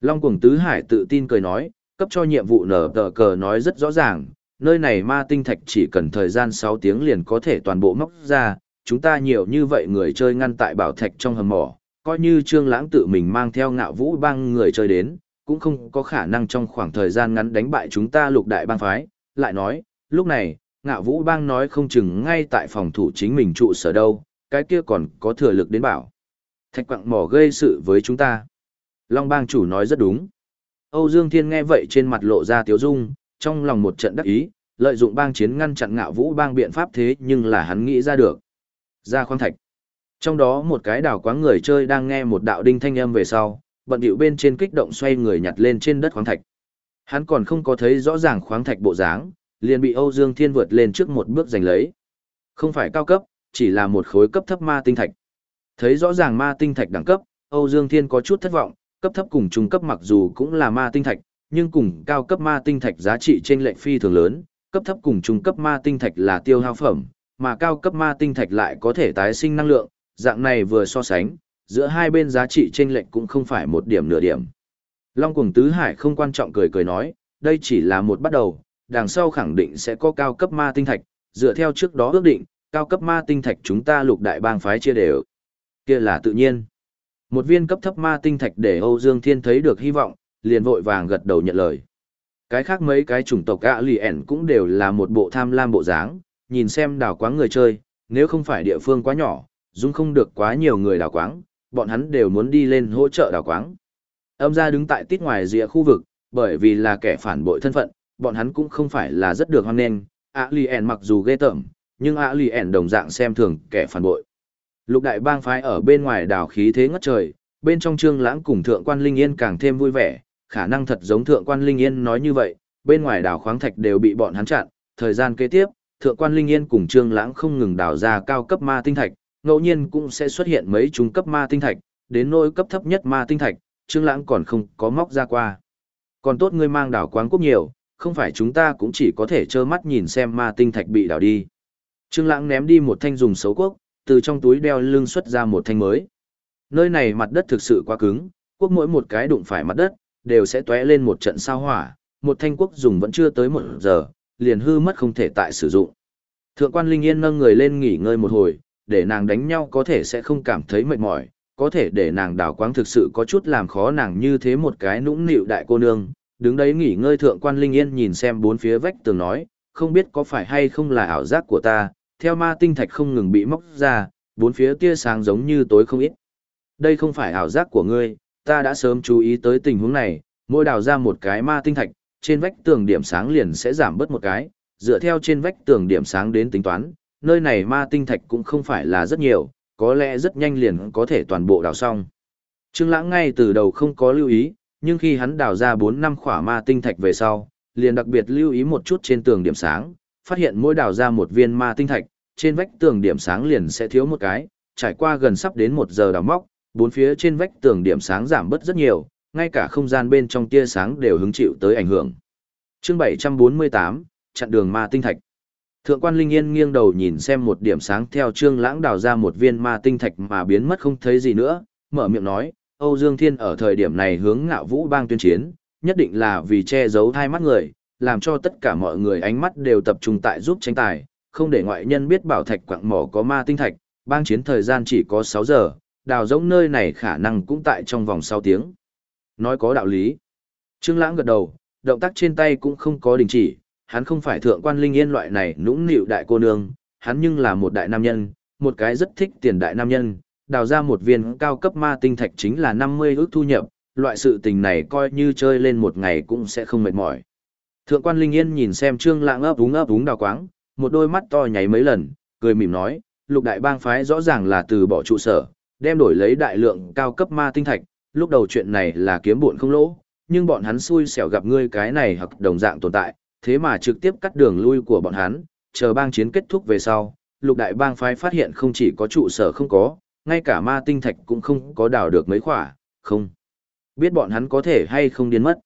Long Cuồng Tứ Hải tự tin cười nói, cấp cho nhiệm vụ nở tờ cờ nói rất rõ ràng, nơi này ma tinh thạch chỉ cần thời gian 6 tiếng liền có thể toàn bộ móc ra, chúng ta nhiều như vậy người chơi ngăn tại bảo thạch trong hầm mỏ, coi như Trương Lãng tự mình mang theo ngạo vũ bang người chơi đến, cũng không có khả năng trong khoảng thời gian ngắn đánh bại chúng ta lục đại bang phái, lại nói, lúc này, ngạo vũ bang nói không chừng ngay tại phòng thủ chính mình trụ sở đâu, cái kia còn có thừa lực đến bảo. Thạch quặng mỏ gây sự với chúng ta. Long bang chủ nói rất đúng. Âu Dương Thiên nghe vậy trên mặt lộ ra tiếu dung, trong lòng một trận đắc ý, lợi dụng bang chiến ngăn chặn ngạo vũ bang biện pháp thế nhưng là hắn nghĩ ra được. Ra khoáng thạch. Trong đó một cái đảo quáng người chơi đang nghe một đạo đinh thanh âm về sau, bận điệu bên trên kích động xoay người nhặt lên trên đất khoáng thạch. Hắn còn không có thấy rõ ràng khoáng thạch bộ dáng, liền bị Âu Dương Thiên vượt lên trước một bước giành lấy. Không phải cao cấp, chỉ là một khối cấp thấp ma tinh thạch. Thấy rõ ràng ma tinh thạch đẳng cấp, Âu Dương Thiên có chút thất vọng, cấp thấp cùng trung cấp mặc dù cũng là ma tinh thạch, nhưng cùng cao cấp ma tinh thạch giá trị trên lệnh phi thường lớn, cấp thấp cùng trung cấp ma tinh thạch là tiêu hao phẩm, mà cao cấp ma tinh thạch lại có thể tái sinh năng lượng, dạng này vừa so sánh, giữa hai bên giá trị trên lệnh cũng không phải một điểm nửa điểm. Long Cuồng Tứ Hải không quan trọng cười cười nói, đây chỉ là một bắt đầu, đằng sau khẳng định sẽ có cao cấp ma tinh thạch, dựa theo trước đó ước định, cao cấp ma tinh thạch chúng ta lục đại bang phái chia đều. Kia là tự nhiên. Một viên cấp thấp ma tinh thạch để Âu Dương Thiên thấy được hy vọng, liền vội vàng gật đầu nhận lời. Cái khác mấy cái chủng tộc ạ lì ẻn cũng đều là một bộ tham lam bộ dáng, nhìn xem đào quáng người chơi, nếu không phải địa phương quá nhỏ, dung không được quá nhiều người đào quáng, bọn hắn đều muốn đi lên hỗ trợ đào quáng. Âm gia đứng tại tít ngoài rìa khu vực, bởi vì là kẻ phản bội thân phận, bọn hắn cũng không phải là rất được hoan nghênh. A lì ẻn mặc dù ghê tởm, nhưng A lì ẻn đồng dạng xem thường kẻ phản bội. Lục đại bang phái ở bên ngoài đào khí thế ngất trời, bên trong trương lãng cùng thượng quan linh yên càng thêm vui vẻ, khả năng thật giống thượng quan linh yên nói như vậy, bên ngoài đào khoáng thạch đều bị bọn hắn chặn, thời gian kế tiếp, thượng quan Linh Yên cùng Trương Lãng không ngừng đào ra cao cấp ma tinh thạch, ngẫu nhiên cũng sẽ xuất hiện mấy trung cấp ma tinh thạch, đến nỗi cấp thấp nhất ma tinh thạch, Trương Lãng còn không có móc ra qua. Còn tốt ngươi mang đảo quán quốc nhiều, không phải chúng ta cũng chỉ có thể trơ mắt nhìn xem ma tinh thạch bị đảo đi. Trương Lãng ném đi một thanh dùng xấu quốc, từ trong túi đeo lưng xuất ra một thanh mới. Nơi này mặt đất thực sự quá cứng, quốc mỗi một cái đụng phải mặt đất, đều sẽ tóe lên một trận sao hỏa, một thanh quốc dùng vẫn chưa tới một giờ, liền hư mất không thể tại sử dụng. Thượng quan Linh Yên nâng người lên nghỉ ngơi một hồi, để nàng đánh nhau có thể sẽ không cảm thấy mệt mỏi, có thể để nàng đảo quáng thực sự có chút làm khó nàng như thế một cái nũng nịu đại cô nương, đứng đấy nghỉ ngơi thượng quan Linh Yên nhìn xem bốn phía vách tường nói, không biết có phải hay không là ảo giác của ta, theo ma tinh thạch không ngừng bị móc ra, bốn phía tia sáng giống như tối không ít. Đây không phải ảo giác của ngươi, ta đã sớm chú ý tới tình huống này, mỗi đào ra một cái ma tinh thạch, trên vách tường điểm sáng liền sẽ giảm bớt một cái, dựa theo trên vách tường điểm sáng đến tính toán, nơi này ma tinh thạch cũng không phải là rất nhiều, có lẽ rất nhanh liền có thể toàn bộ đào xong. Trương Lãng ngay từ đầu không có lưu ý, nhưng khi hắn đào ra 4 năm khỏa ma tinh thạch về sau, liền đặc biệt lưu ý một chút trên tường điểm sáng, phát hiện mỗi đào ra một viên ma tinh thạch, trên vách tường điểm sáng liền sẽ thiếu một cái, trải qua gần sắp đến 1 giờ đào móc, bốn phía trên vách tường điểm sáng giảm bớt rất nhiều, ngay cả không gian bên trong tia sáng đều hứng chịu tới ảnh hưởng. Chương 748, chặn đường ma tinh thạch. Thượng quan Linh Yên nghiêng đầu nhìn xem một điểm sáng theo Trương Lãng đào ra một viên ma tinh thạch mà biến mất không thấy gì nữa, mở miệng nói, Âu Dương Thiên ở thời điểm này hướng Ngạo Vũ Bang tuyên chiến, nhất định là vì che giấu hai mắt người, làm cho tất cả mọi người ánh mắt đều tập trung tại giúp tranh tài, không để ngoại nhân biết bảo thạch quặng mỏ có ma tinh thạch, bang chiến thời gian chỉ có 6 giờ, đào giống nơi này khả năng cũng tại trong vòng 6 tiếng. Nói có đạo lý. Trương Lãng gật đầu, động tác trên tay cũng không có đình chỉ, hắn không phải thượng quan linh yên loại này nũng nịu đại cô nương, hắn nhưng là một đại nam nhân, một cái rất thích tiền đại nam nhân, đào ra một viên cao cấp ma tinh thạch chính là 50 ước thu nhập, loại sự tình này coi như chơi lên một ngày cũng sẽ không mệt mỏi. Thượng quan linh yên nhìn xem trương lãng ấp úng ấp úng đào quáng, một đôi mắt to nháy mấy lần, cười mỉm nói, lục đại bang phái rõ ràng là từ bỏ trụ sở, đem đổi lấy đại lượng cao cấp ma tinh thạch, lúc đầu chuyện này là kiếm buồn không lỗ, nhưng bọn hắn xui xẻo gặp ngươi cái này hoặc đồng dạng tồn tại, thế mà trực tiếp cắt đường lui của bọn hắn, chờ bang chiến kết thúc về sau, lục đại bang phái phát hiện không chỉ có trụ sở không có, ngay cả ma tinh thạch cũng không có đào được mấy khỏa, không. Biết bọn hắn có thể hay không điên mất.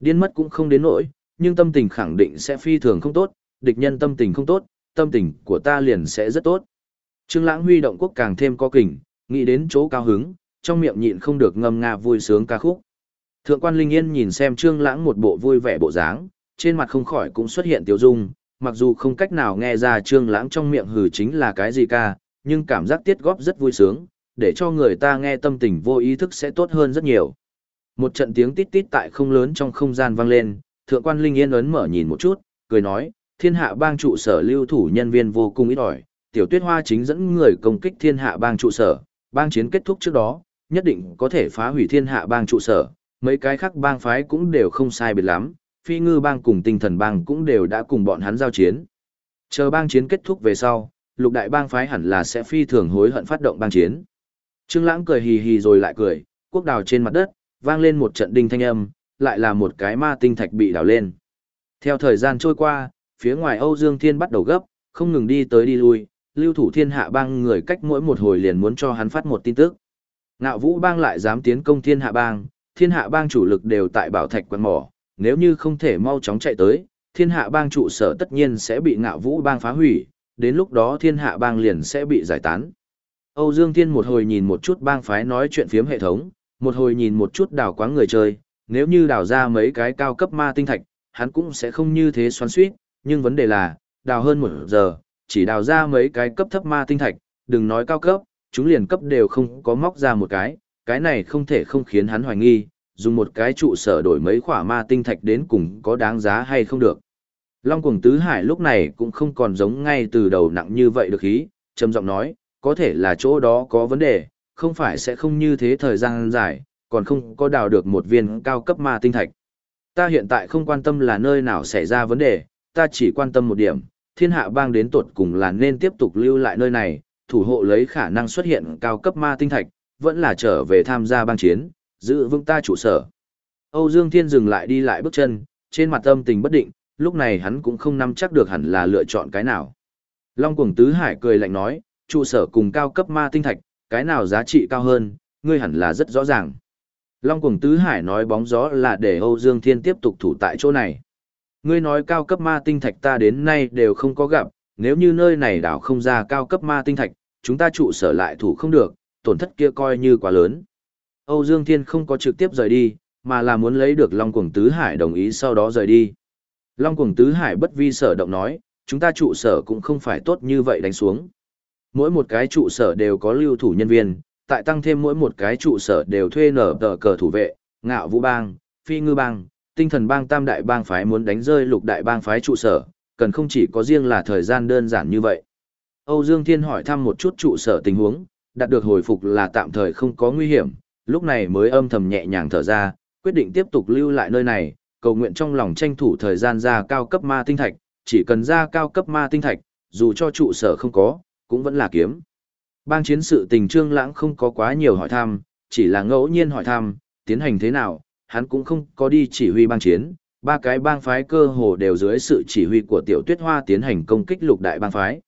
Điên mất cũng không đến nỗi, nhưng tâm tình khẳng định sẽ phi thường không tốt, địch nhân tâm tình không tốt, tâm tình của ta liền sẽ rất tốt. Trương Lãng huy động quốc càng thêm có kình, nghĩ đến chỗ cao hứng, trong miệng nhịn không được ngâm nga vui sướng ca khúc. Thượng quan Linh Yên nhìn xem Trương Lãng một bộ vui vẻ bộ dáng, trên mặt không khỏi cũng xuất hiện tiêu dung, mặc dù không cách nào nghe ra Trương Lãng trong miệng hừ chính là cái gì ca, nhưng cảm giác tiết góp rất vui sướng, để cho người ta nghe tâm tình vô ý thức sẽ tốt hơn rất nhiều. Một trận tiếng tít tít tại không lớn trong không gian vang lên, Thượng quan Linh Yên ấn mở nhìn một chút, cười nói, thiên hạ bang trụ sở lưu thủ nhân viên vô cùng ít ỏi, tiểu tuyết hoa chính dẫn người công kích thiên hạ bang trụ sở, bang chiến kết thúc trước đó, nhất định có thể phá hủy thiên hạ bang trụ sở, mấy cái khác bang phái cũng đều không sai biệt lắm, phi ngư bang cùng tinh thần bang cũng đều đã cùng bọn hắn giao chiến. Chờ bang chiến kết thúc về sau, lục đại bang phái hẳn là sẽ phi thường hối hận phát động bang chiến. Trương Lãng cười hì hì rồi lại cười, quốc đào trên mặt đất, vang lên một trận đinh thanh âm, lại là một cái ma tinh thạch bị đào lên. Theo thời gian trôi qua, phía ngoài Âu Dương Thiên bắt đầu gấp, không ngừng đi tới đi lui, lưu thủ thiên hạ bang người cách mỗi một hồi liền muốn cho hắn phát một tin tức. Ngạo vũ bang lại dám tiến công thiên hạ bang, thiên hạ bang chủ lực đều tại bảo thạch quan mỏ, nếu như không thể mau chóng chạy tới, thiên hạ bang trụ sở tất nhiên sẽ bị ngạo vũ bang phá hủy, đến lúc đó thiên hạ bang liền sẽ bị giải tán. Âu Dương Thiên một hồi nhìn một chút bang phái nói chuyện phiếm hệ thống, một hồi nhìn một chút đào quáng người chơi, nếu như đào ra mấy cái cao cấp ma tinh thạch, hắn cũng sẽ không như thế xoắn suýt, nhưng vấn đề là, đào hơn một giờ, chỉ đào ra mấy cái cấp thấp ma tinh thạch, đừng nói cao cấp, chúng liền cấp đều không có móc ra một cái, cái này không thể không khiến hắn hoài nghi, dùng một cái trụ sở đổi mấy khỏa ma tinh thạch đến cùng có đáng giá hay không được. Long cuồng tứ hải lúc này cũng không còn giống ngay từ đầu nặng như vậy được ý, trầm giọng nói, có thể là chỗ đó có vấn đề, không phải sẽ không như thế thời gian dài, còn không có đào được một viên cao cấp ma tinh thạch. Ta hiện tại không quan tâm là nơi nào xảy ra vấn đề, ta chỉ quan tâm một điểm, thiên hạ bang đến tột cùng là nên tiếp tục lưu lại nơi này, thủ hộ lấy khả năng xuất hiện cao cấp ma tinh thạch, vẫn là trở về tham gia bang chiến, giữ vững ta trụ sở. Âu Dương Thiên dừng lại đi lại bước chân, trên mặt âm tình bất định, lúc này hắn cũng không nắm chắc được hẳn là lựa chọn cái nào. Long Cuồng Tứ Hải cười lạnh nói, trụ sở cùng cao cấp ma tinh thạch, cái nào giá trị cao hơn, ngươi hẳn là rất rõ ràng. Long Cuồng Tứ Hải nói bóng gió là để Âu Dương Thiên tiếp tục thủ tại chỗ này. Ngươi nói cao cấp ma tinh thạch ta đến nay đều không có gặp, nếu như nơi này đảo không ra cao cấp ma tinh thạch, chúng ta trụ sở lại thủ không được, tổn thất kia coi như quá lớn. Âu Dương Thiên không có trực tiếp rời đi, mà là muốn lấy được Long Cuồng Tứ Hải đồng ý sau đó rời đi. Long Cuồng Tứ Hải bất vi sở động nói, chúng ta trụ sở cũng không phải tốt như vậy đánh xuống. Mỗi một cái trụ sở đều có lưu thủ nhân viên, tại tăng thêm mỗi một cái trụ sở đều thuê nở tờ cờ thủ vệ, ngạo vũ bang, phi ngư bang, tinh thần bang tam đại bang phái muốn đánh rơi lục đại bang phái trụ sở, cần không chỉ có riêng là thời gian đơn giản như vậy. Âu Dương Thiên hỏi thăm một chút trụ sở tình huống, đạt được hồi phục là tạm thời không có nguy hiểm, lúc này mới âm thầm nhẹ nhàng thở ra, quyết định tiếp tục lưu lại nơi này, cầu nguyện trong lòng tranh thủ thời gian ra cao cấp ma tinh thạch, chỉ cần ra cao cấp ma tinh thạch, dù cho trụ sở không có, cũng vẫn là kiếm. Bang chiến sự tình trương lãng không có quá nhiều hỏi thăm, chỉ là ngẫu nhiên hỏi thăm, tiến hành thế nào, hắn cũng không có đi chỉ huy bang chiến, ba cái bang phái cơ hồ đều dưới sự chỉ huy của tiểu tuyết hoa tiến hành công kích lục đại bang phái.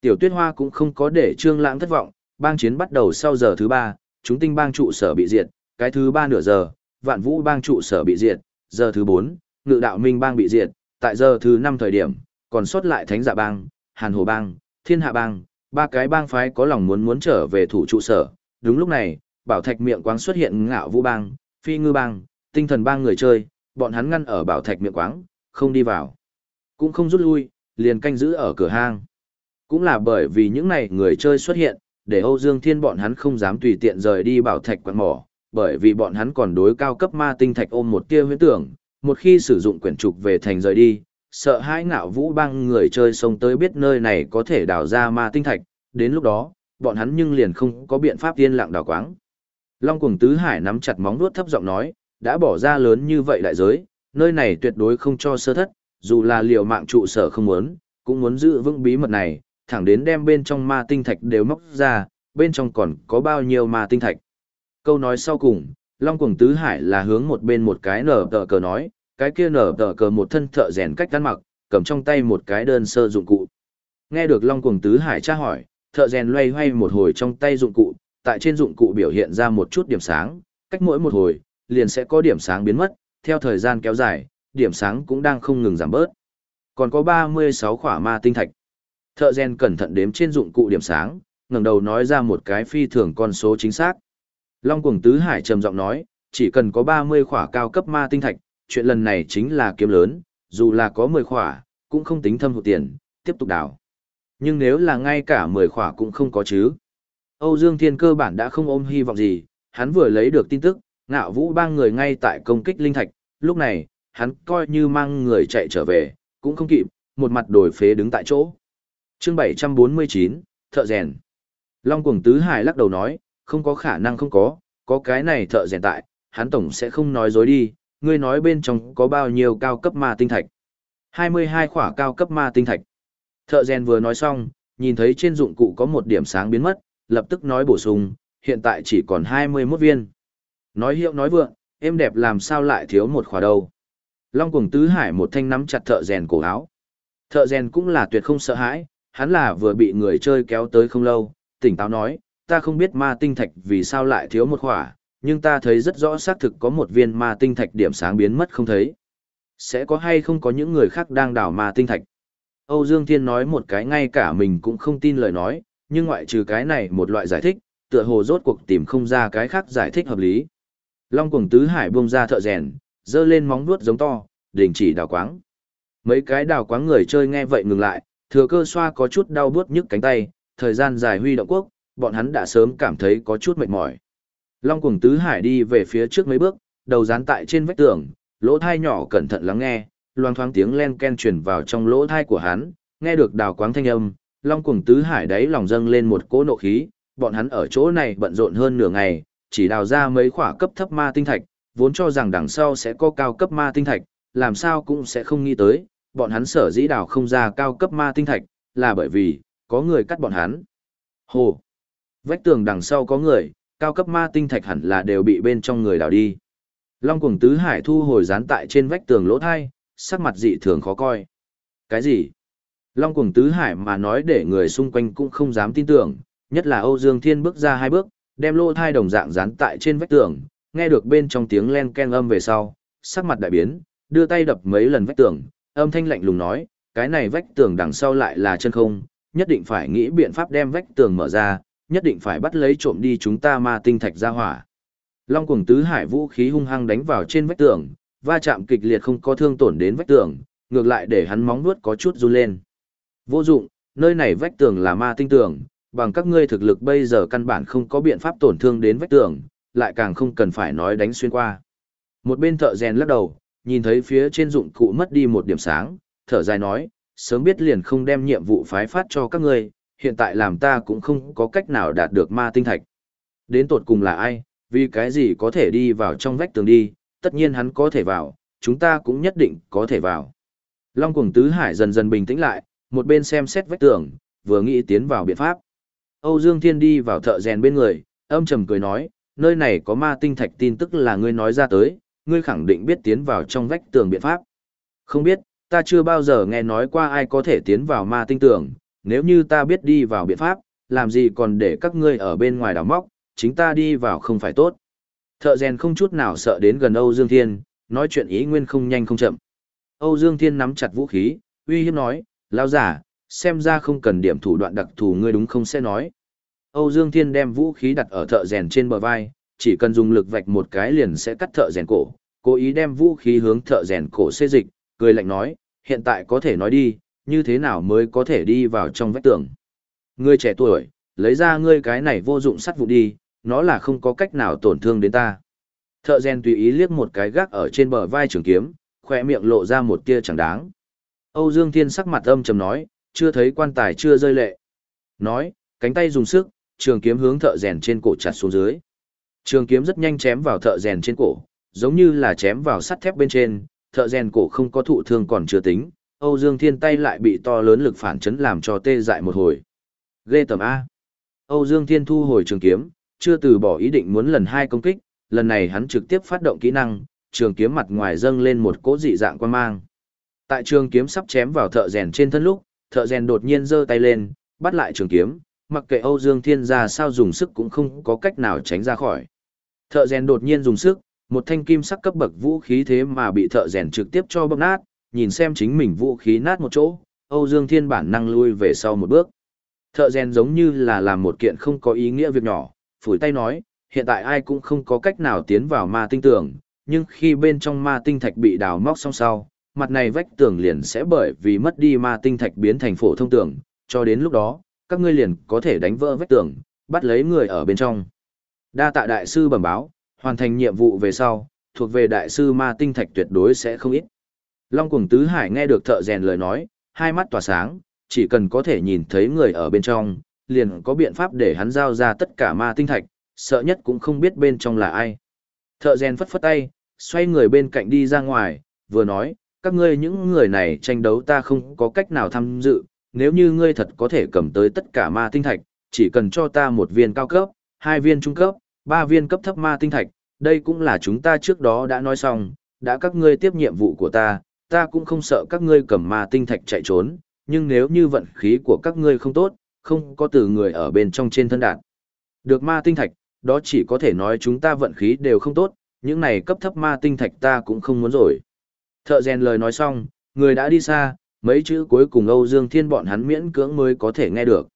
Tiểu tuyết hoa cũng không có để trương lãng thất vọng, bang chiến bắt đầu sau giờ thứ ba, chúng tinh bang trụ sở bị diệt, cái thứ ba nửa giờ, vạn vũ bang trụ sở bị diệt, giờ thứ bốn, ngự đạo minh bang bị diệt, tại giờ thứ năm thời điểm, còn sót lại thánh giả bang, hàn hồ bang, thiên hạ bang, ba cái bang phái có lòng muốn muốn trở về thủ trụ sở. Đúng lúc này, bảo thạch miệng quáng xuất hiện ngạo vũ bang, phi ngư bang, tinh thần bang người chơi, bọn hắn ngăn ở bảo thạch miệng quáng, không đi vào. Cũng không rút lui, liền canh giữ ở cửa hang. Cũng là bởi vì những này người chơi xuất hiện, để Âu Dương Thiên bọn hắn không dám tùy tiện rời đi bảo thạch quặng mỏ, bởi vì bọn hắn còn đối cao cấp ma tinh thạch ôm một tia huyễn tưởng, một khi sử dụng quyển trục về thành rời đi, sợ hãi ngạo vũ băng người chơi sông tới biết nơi này có thể đào ra ma tinh thạch, đến lúc đó, bọn hắn nhưng liền không có biện pháp yên lặng đào quáng. Long cuồng tứ hải nắm chặt móng vuốt thấp giọng nói, đã bỏ ra lớn như vậy đại giới, nơi này tuyệt đối không cho sơ thất, dù là liều mạng trụ sở không muốn, cũng muốn giữ vững bí mật này, thẳng đến đem bên trong ma tinh thạch đều móc ra, bên trong còn có bao nhiêu ma tinh thạch. Câu nói sau cùng, Long Cuồng Tứ Hải là hướng một bên một cái nở tờ cờ nói, cái kia nở tờ cờ một thân thợ rèn cách ăn mặc, cầm trong tay một cái đơn sơ dụng cụ. Nghe được Long Cuồng Tứ Hải tra hỏi, thợ rèn loay hoay một hồi trong tay dụng cụ, tại trên dụng cụ biểu hiện ra một chút điểm sáng, cách mỗi một hồi, liền sẽ có điểm sáng biến mất, theo thời gian kéo dài, điểm sáng cũng đang không ngừng giảm bớt. Còn có 36 khỏa ma tinh thạch. Thợ rèn cẩn thận đếm trên dụng cụ điểm sáng, ngẩng đầu nói ra một cái phi thường con số chính xác. Long Cuồng Tứ Hải trầm giọng nói, chỉ cần có 30 khỏa cao cấp ma tinh thạch, chuyện lần này chính là kiếm lớn, dù là có 10 khỏa, cũng không tính thâm hụt tiền, tiếp tục đào. Nhưng nếu là ngay cả 10 khỏa cũng không có chứ. Âu Dương Thiên cơ bản đã không ôm hy vọng gì, hắn vừa lấy được tin tức, ngạo vũ ba người ngay tại công kích linh thạch, lúc này, hắn coi như mang người chạy trở về, cũng không kịp, một mặt đổi phế đứng tại chỗ. Chương 749, thợ rèn. Long Cuồng Tứ Hải lắc đầu nói, không có khả năng không có, có cái này thợ rèn tại, hắn tổng sẽ không nói dối đi, ngươi nói bên trong có bao nhiêu cao cấp ma tinh thạch. 22 khỏa cao cấp ma tinh thạch. Thợ rèn vừa nói xong, nhìn thấy trên dụng cụ có một điểm sáng biến mất, lập tức nói bổ sung, hiện tại chỉ còn 21 viên. Nói hiệu nói vượng, em đẹp làm sao lại thiếu một khỏa đâu. Long Cuồng Tứ Hải một thanh nắm chặt thợ rèn cổ áo. Thợ rèn cũng là tuyệt không sợ hãi, hắn là vừa bị người chơi kéo tới không lâu, tỉnh táo nói, ta không biết ma tinh thạch vì sao lại thiếu một khỏa, nhưng ta thấy rất rõ xác thực có một viên ma tinh thạch điểm sáng biến mất không thấy. Sẽ có hay không có những người khác đang đào ma tinh thạch? Âu Dương Thiên nói một cái ngay cả mình cũng không tin lời nói, nhưng ngoại trừ cái này một loại giải thích, tựa hồ rốt cuộc tìm không ra cái khác giải thích hợp lý. Long cuồng tứ hải buông ra thợ rèn, dơ lên móng vuốt giống to, đình chỉ đào quáng. Mấy cái đào quáng người chơi nghe vậy ngừng lại, thừa cơ xoa có chút đau buốt nhức cánh tay, thời gian dài huy động quốc, bọn hắn đã sớm cảm thấy có chút mệt mỏi. Long cuồng tứ hải đi về phía trước mấy bước, đầu dán tại trên vách tường, lỗ thai nhỏ cẩn thận lắng nghe, loang thoáng tiếng len ken truyền vào trong lỗ thai của hắn, nghe được đào quáng thanh âm, long cuồng tứ hải đáy lòng dâng lên một cỗ nộ khí, bọn hắn ở chỗ này bận rộn hơn nửa ngày, chỉ đào ra mấy khỏa cấp thấp ma tinh thạch, vốn cho rằng đằng sau sẽ có cao cấp ma tinh thạch, làm sao cũng sẽ không nghĩ tới, bọn hắn sở dĩ đào không ra cao cấp ma tinh thạch, là bởi vì, có người cắt bọn hắn. Hồ! Vách tường đằng sau có người, cao cấp ma tinh thạch hẳn là đều bị bên trong người đào đi. Long cuồng tứ hải thu hồi dán tại trên vách tường lỗ thai, sắc mặt dị thường khó coi. Cái gì? Long cuồng tứ hải mà nói để người xung quanh cũng không dám tin tưởng, nhất là Âu Dương Thiên bước ra hai bước, đem lỗ thai đồng dạng dán tại trên vách tường, nghe được bên trong tiếng len ken âm về sau, sắc mặt đại biến, đưa tay đập mấy lần vách tường, âm thanh lạnh lùng nói, cái này vách tường đằng sau lại là chân không, nhất định phải nghĩ biện pháp đem vách tường mở ra, nhất định phải bắt lấy trộm đi chúng ta ma tinh thạch ra hỏa. Long cuồng tứ hải vũ khí hung hăng đánh vào trên vách tường, va chạm kịch liệt không có thương tổn đến vách tường, ngược lại để hắn móng vuốt có chút run lên. Vô dụng, nơi này vách tường là ma tinh tường, bằng các ngươi thực lực bây giờ căn bản không có biện pháp tổn thương đến vách tường, lại càng không cần phải nói đánh xuyên qua. Một bên thợ rèn lắc đầu, nhìn thấy phía trên dụng cụ mất đi một điểm sáng, thở dài nói, sớm biết liền không đem nhiệm vụ phái phát cho các ngươi, hiện tại làm ta cũng không có cách nào đạt được ma tinh thạch. Đến tột cùng là ai, vì cái gì có thể đi vào trong vách tường đi, tất nhiên hắn có thể vào, chúng ta cũng nhất định có thể vào. Long cuồng tứ hải dần dần bình tĩnh lại, một bên xem xét vách tường, vừa nghĩ tiến vào biện pháp. Âu Dương Thiên đi vào thợ rèn bên người, âm trầm cười nói, nơi này có ma tinh thạch tin tức là ngươi nói ra tới, ngươi khẳng định biết tiến vào trong vách tường biện pháp. Không biết, ta chưa bao giờ nghe nói qua ai có thể tiến vào ma tinh tường, nếu như ta biết đi vào biện pháp, làm gì còn để các ngươi ở bên ngoài đào móc, chính ta đi vào không phải tốt. Thợ rèn không chút nào sợ đến gần Âu Dương Thiên, nói chuyện ý nguyên không nhanh không chậm. Âu Dương Thiên nắm chặt vũ khí, uy hiếp nói, lao giả, xem ra không cần điểm thủ đoạn đặc thù ngươi đúng không sẽ nói. Âu Dương Thiên đem vũ khí đặt ở thợ rèn trên bờ vai, chỉ cần dùng lực vạch một cái liền sẽ cắt thợ rèn cổ, cố ý đem vũ khí hướng thợ rèn cổ xê dịch, cười lạnh nói, hiện tại có thể nói đi, như thế nào mới có thể đi vào trong vách tường. Ngươi trẻ tuổi, lấy ra ngươi cái này vô dụng sắt vụ đi, nó là không có cách nào tổn thương đến ta. Thợ rèn tùy ý liếc một cái gác ở trên bờ vai trường kiếm, khỏe miệng lộ ra một tia chẳng đáng. Âu Dương Thiên sắc mặt âm trầm nói, chưa thấy quan tài chưa rơi lệ. Nói, cánh tay dùng sức, trường kiếm hướng thợ rèn trên cổ chặt xuống dưới. Trường kiếm rất nhanh chém vào thợ rèn trên cổ, giống như là chém vào sắt thép bên trên, thợ rèn cổ không có thụ thương còn chưa tính, Âu Dương Thiên tay lại bị to lớn lực phản chấn làm cho tê dại một hồi. Ghê tầm A. Âu Dương Thiên thu hồi trường kiếm, chưa từ bỏ ý định muốn lần hai công kích, lần này hắn trực tiếp phát động kỹ năng, trường kiếm mặt ngoài dâng lên một cỗ dị dạng quan mang. Tại trường kiếm sắp chém vào thợ rèn trên thân lúc, thợ rèn đột nhiên giơ tay lên, bắt lại trường kiếm, mặc kệ Âu Dương Thiên ra sao dùng sức cũng không có cách nào tránh ra khỏi. Thợ rèn đột nhiên dùng sức, một thanh kim sắc cấp bậc vũ khí thế mà bị thợ rèn trực tiếp cho bóp nát, nhìn xem chính mình vũ khí nát một chỗ, Âu Dương Thiên bản năng lui về sau một bước. Thợ rèn giống như là làm một kiện không có ý nghĩa việc nhỏ, phủi tay nói, hiện tại ai cũng không có cách nào tiến vào ma tinh tường, nhưng khi bên trong ma tinh thạch bị đào móc xong sau, mặt này vách tường liền sẽ bởi vì mất đi ma tinh thạch biến thành phổ thông tường, cho đến lúc đó, các ngươi liền có thể đánh vỡ vách tường, bắt lấy người ở bên trong. Đa tạ đại sư bẩm báo, hoàn thành nhiệm vụ về sau, thuộc về đại sư ma tinh thạch tuyệt đối sẽ không ít. Long cuồng tứ hải nghe được thợ rèn lời nói, hai mắt tỏa sáng, chỉ cần có thể nhìn thấy người ở bên trong, liền có biện pháp để hắn giao ra tất cả ma tinh thạch, sợ nhất cũng không biết bên trong là ai. Thợ rèn phất phất tay, xoay người bên cạnh đi ra ngoài, vừa nói, các ngươi những người này tranh đấu ta không có cách nào tham dự, nếu như ngươi thật có thể cầm tới tất cả ma tinh thạch, chỉ cần cho ta một viên cao cấp, hai viên trung cấp, ba viên cấp thấp ma tinh thạch, đây cũng là chúng ta trước đó đã nói xong, đã các ngươi tiếp nhiệm vụ của ta, ta cũng không sợ các ngươi cầm ma tinh thạch chạy trốn, nhưng nếu như vận khí của các ngươi không tốt, không có từ người ở bên trong trên thân đạn. Được ma tinh thạch, đó chỉ có thể nói chúng ta vận khí đều không tốt, những này cấp thấp ma tinh thạch ta cũng không muốn rồi. Thợ rèn lời nói xong, người đã đi xa, mấy chữ cuối cùng Âu Dương Thiên bọn hắn miễn cưỡng mới có thể nghe được.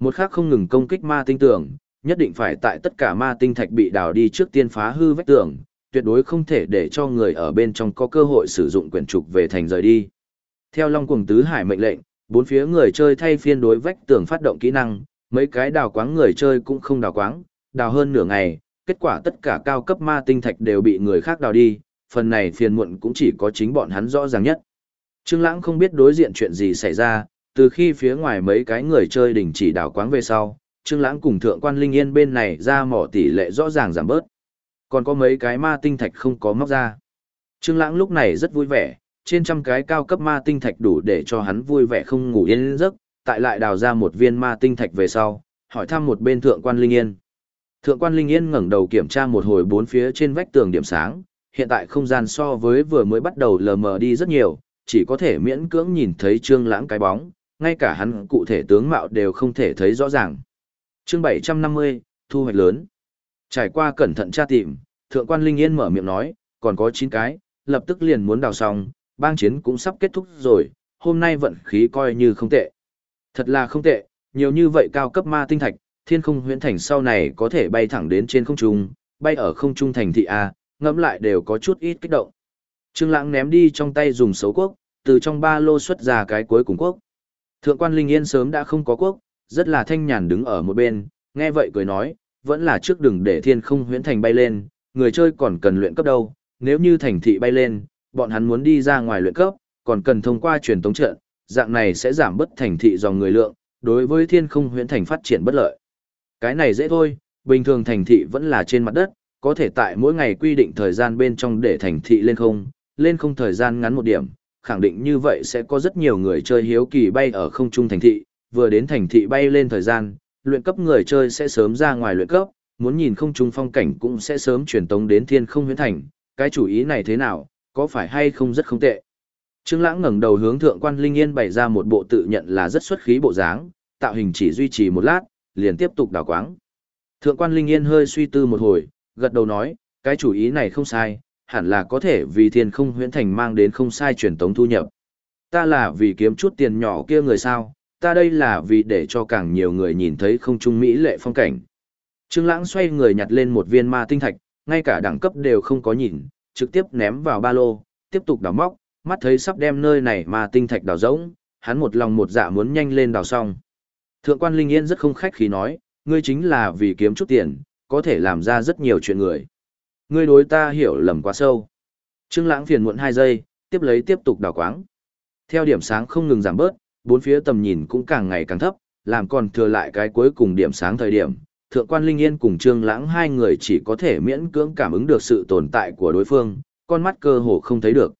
Một khác không ngừng công kích ma tinh tường, nhất định phải tại tất cả ma tinh thạch bị đào đi trước tiên phá hư vách tường, tuyệt đối không thể để cho người ở bên trong có cơ hội sử dụng quyển trục về thành rời đi. Theo Long Cuồng Tứ Hải mệnh lệnh, bốn phía người chơi thay phiên đối vách tường phát động kỹ năng, mấy cái đào quáng người chơi cũng không đào quáng, đào hơn nửa ngày, kết quả tất cả cao cấp ma tinh thạch đều bị người khác đào đi, phần này phiền muộn cũng chỉ có chính bọn hắn rõ ràng nhất. Trương Lãng không biết đối diện chuyện gì xảy ra, từ khi phía ngoài mấy cái người chơi đình chỉ đào quáng về sau, Trương Lãng cùng Thượng quan Linh Yên bên này ra mỏ tỷ lệ rõ ràng giảm bớt. Còn có mấy cái ma tinh thạch không có móc ra. Trương Lãng lúc này rất vui vẻ, trên trăm cái cao cấp ma tinh thạch đủ để cho hắn vui vẻ không ngủ yên giấc, tại lại đào ra một viên ma tinh thạch về sau, hỏi thăm một bên Thượng quan Linh Yên. Thượng quan Linh Yên ngẩng đầu kiểm tra một hồi bốn phía trên vách tường điểm sáng, hiện tại không gian so với vừa mới bắt đầu lờ mờ đi rất nhiều, chỉ có thể miễn cưỡng nhìn thấy Trương Lãng cái bóng, ngay cả hắn cụ thể tướng mạo đều không thể thấy rõ ràng. Chương 750, thu hoạch lớn. Trải qua cẩn thận tra tìm, Thượng quan Linh Yên mở miệng nói, còn có 9 cái, lập tức liền muốn đào xong, bang chiến cũng sắp kết thúc rồi, hôm nay vận khí coi như không tệ. Thật là không tệ, nhiều như vậy cao cấp ma tinh thạch, thiên không huyễn thành sau này có thể bay thẳng đến trên không trung, bay ở không trung thành thị A, ngẫm lại đều có chút ít kích động. Trương Lãng ném đi trong tay dùng xấu quốc, từ trong ba lô xuất ra cái cuối cùng quốc. Thượng quan Linh Yên sớm đã không có quốc, rất là thanh nhàn đứng ở một bên, nghe vậy cười nói, vẫn là trước đừng để thiên không huyễn thành bay lên, người chơi còn cần luyện cấp đâu, nếu như thành thị bay lên, bọn hắn muốn đi ra ngoài luyện cấp, còn cần thông qua truyền tống trận, dạng này sẽ giảm bớt thành thị dòng người lượng, đối với thiên không huyễn thành phát triển bất lợi. Cái này dễ thôi, bình thường thành thị vẫn là trên mặt đất, có thể tại mỗi ngày quy định thời gian bên trong để thành thị lên không, lên không thời gian ngắn một điểm, khẳng định như vậy sẽ có rất nhiều người chơi hiếu kỳ bay ở không trung thành thị, vừa đến thành thị bay lên thời gian, luyện cấp người chơi sẽ sớm ra ngoài luyện cấp, muốn nhìn không trung phong cảnh cũng sẽ sớm truyền tống đến thiên không huyễn thành, cái chủ ý này thế nào, có phải hay không rất không tệ. Trương Lãng ngẩng đầu hướng thượng quan Linh Yên bày ra một bộ tự nhận là rất xuất khí bộ dáng, tạo hình chỉ duy trì một lát, liền tiếp tục đào quáng. Thượng quan Linh Yên hơi suy tư một hồi, gật đầu nói, cái chủ ý này không sai, hẳn là có thể vì thiên không huyễn thành mang đến không sai truyền tống thu nhập. Ta là vì kiếm chút tiền nhỏ kia người sao, ta đây là vì để cho càng nhiều người nhìn thấy không trung mỹ lệ phong cảnh. Trương Lãng xoay người nhặt lên một viên ma tinh thạch, ngay cả đẳng cấp đều không có nhìn, trực tiếp ném vào ba lô, tiếp tục đào móc, mắt thấy sắp đem nơi này ma tinh thạch đào rỗng, hắn một lòng một dạ muốn nhanh lên đào xong. Thượng quan Linh Yên rất không khách khí nói, ngươi chính là vì kiếm chút tiền, có thể làm ra rất nhiều chuyện người. Ngươi đối ta hiểu lầm quá sâu. Trương Lãng phiền muộn 2 giây, tiếp lấy tiếp tục đào quáng. Theo điểm sáng không ngừng giảm bớt, bốn phía tầm nhìn cũng càng ngày càng thấp, làm còn thừa lại cái cuối cùng điểm sáng thời điểm. Thượng quan Linh Yên cùng Trương Lãng hai người chỉ có thể miễn cưỡng cảm ứng được sự tồn tại của đối phương, con mắt cơ hồ không thấy được.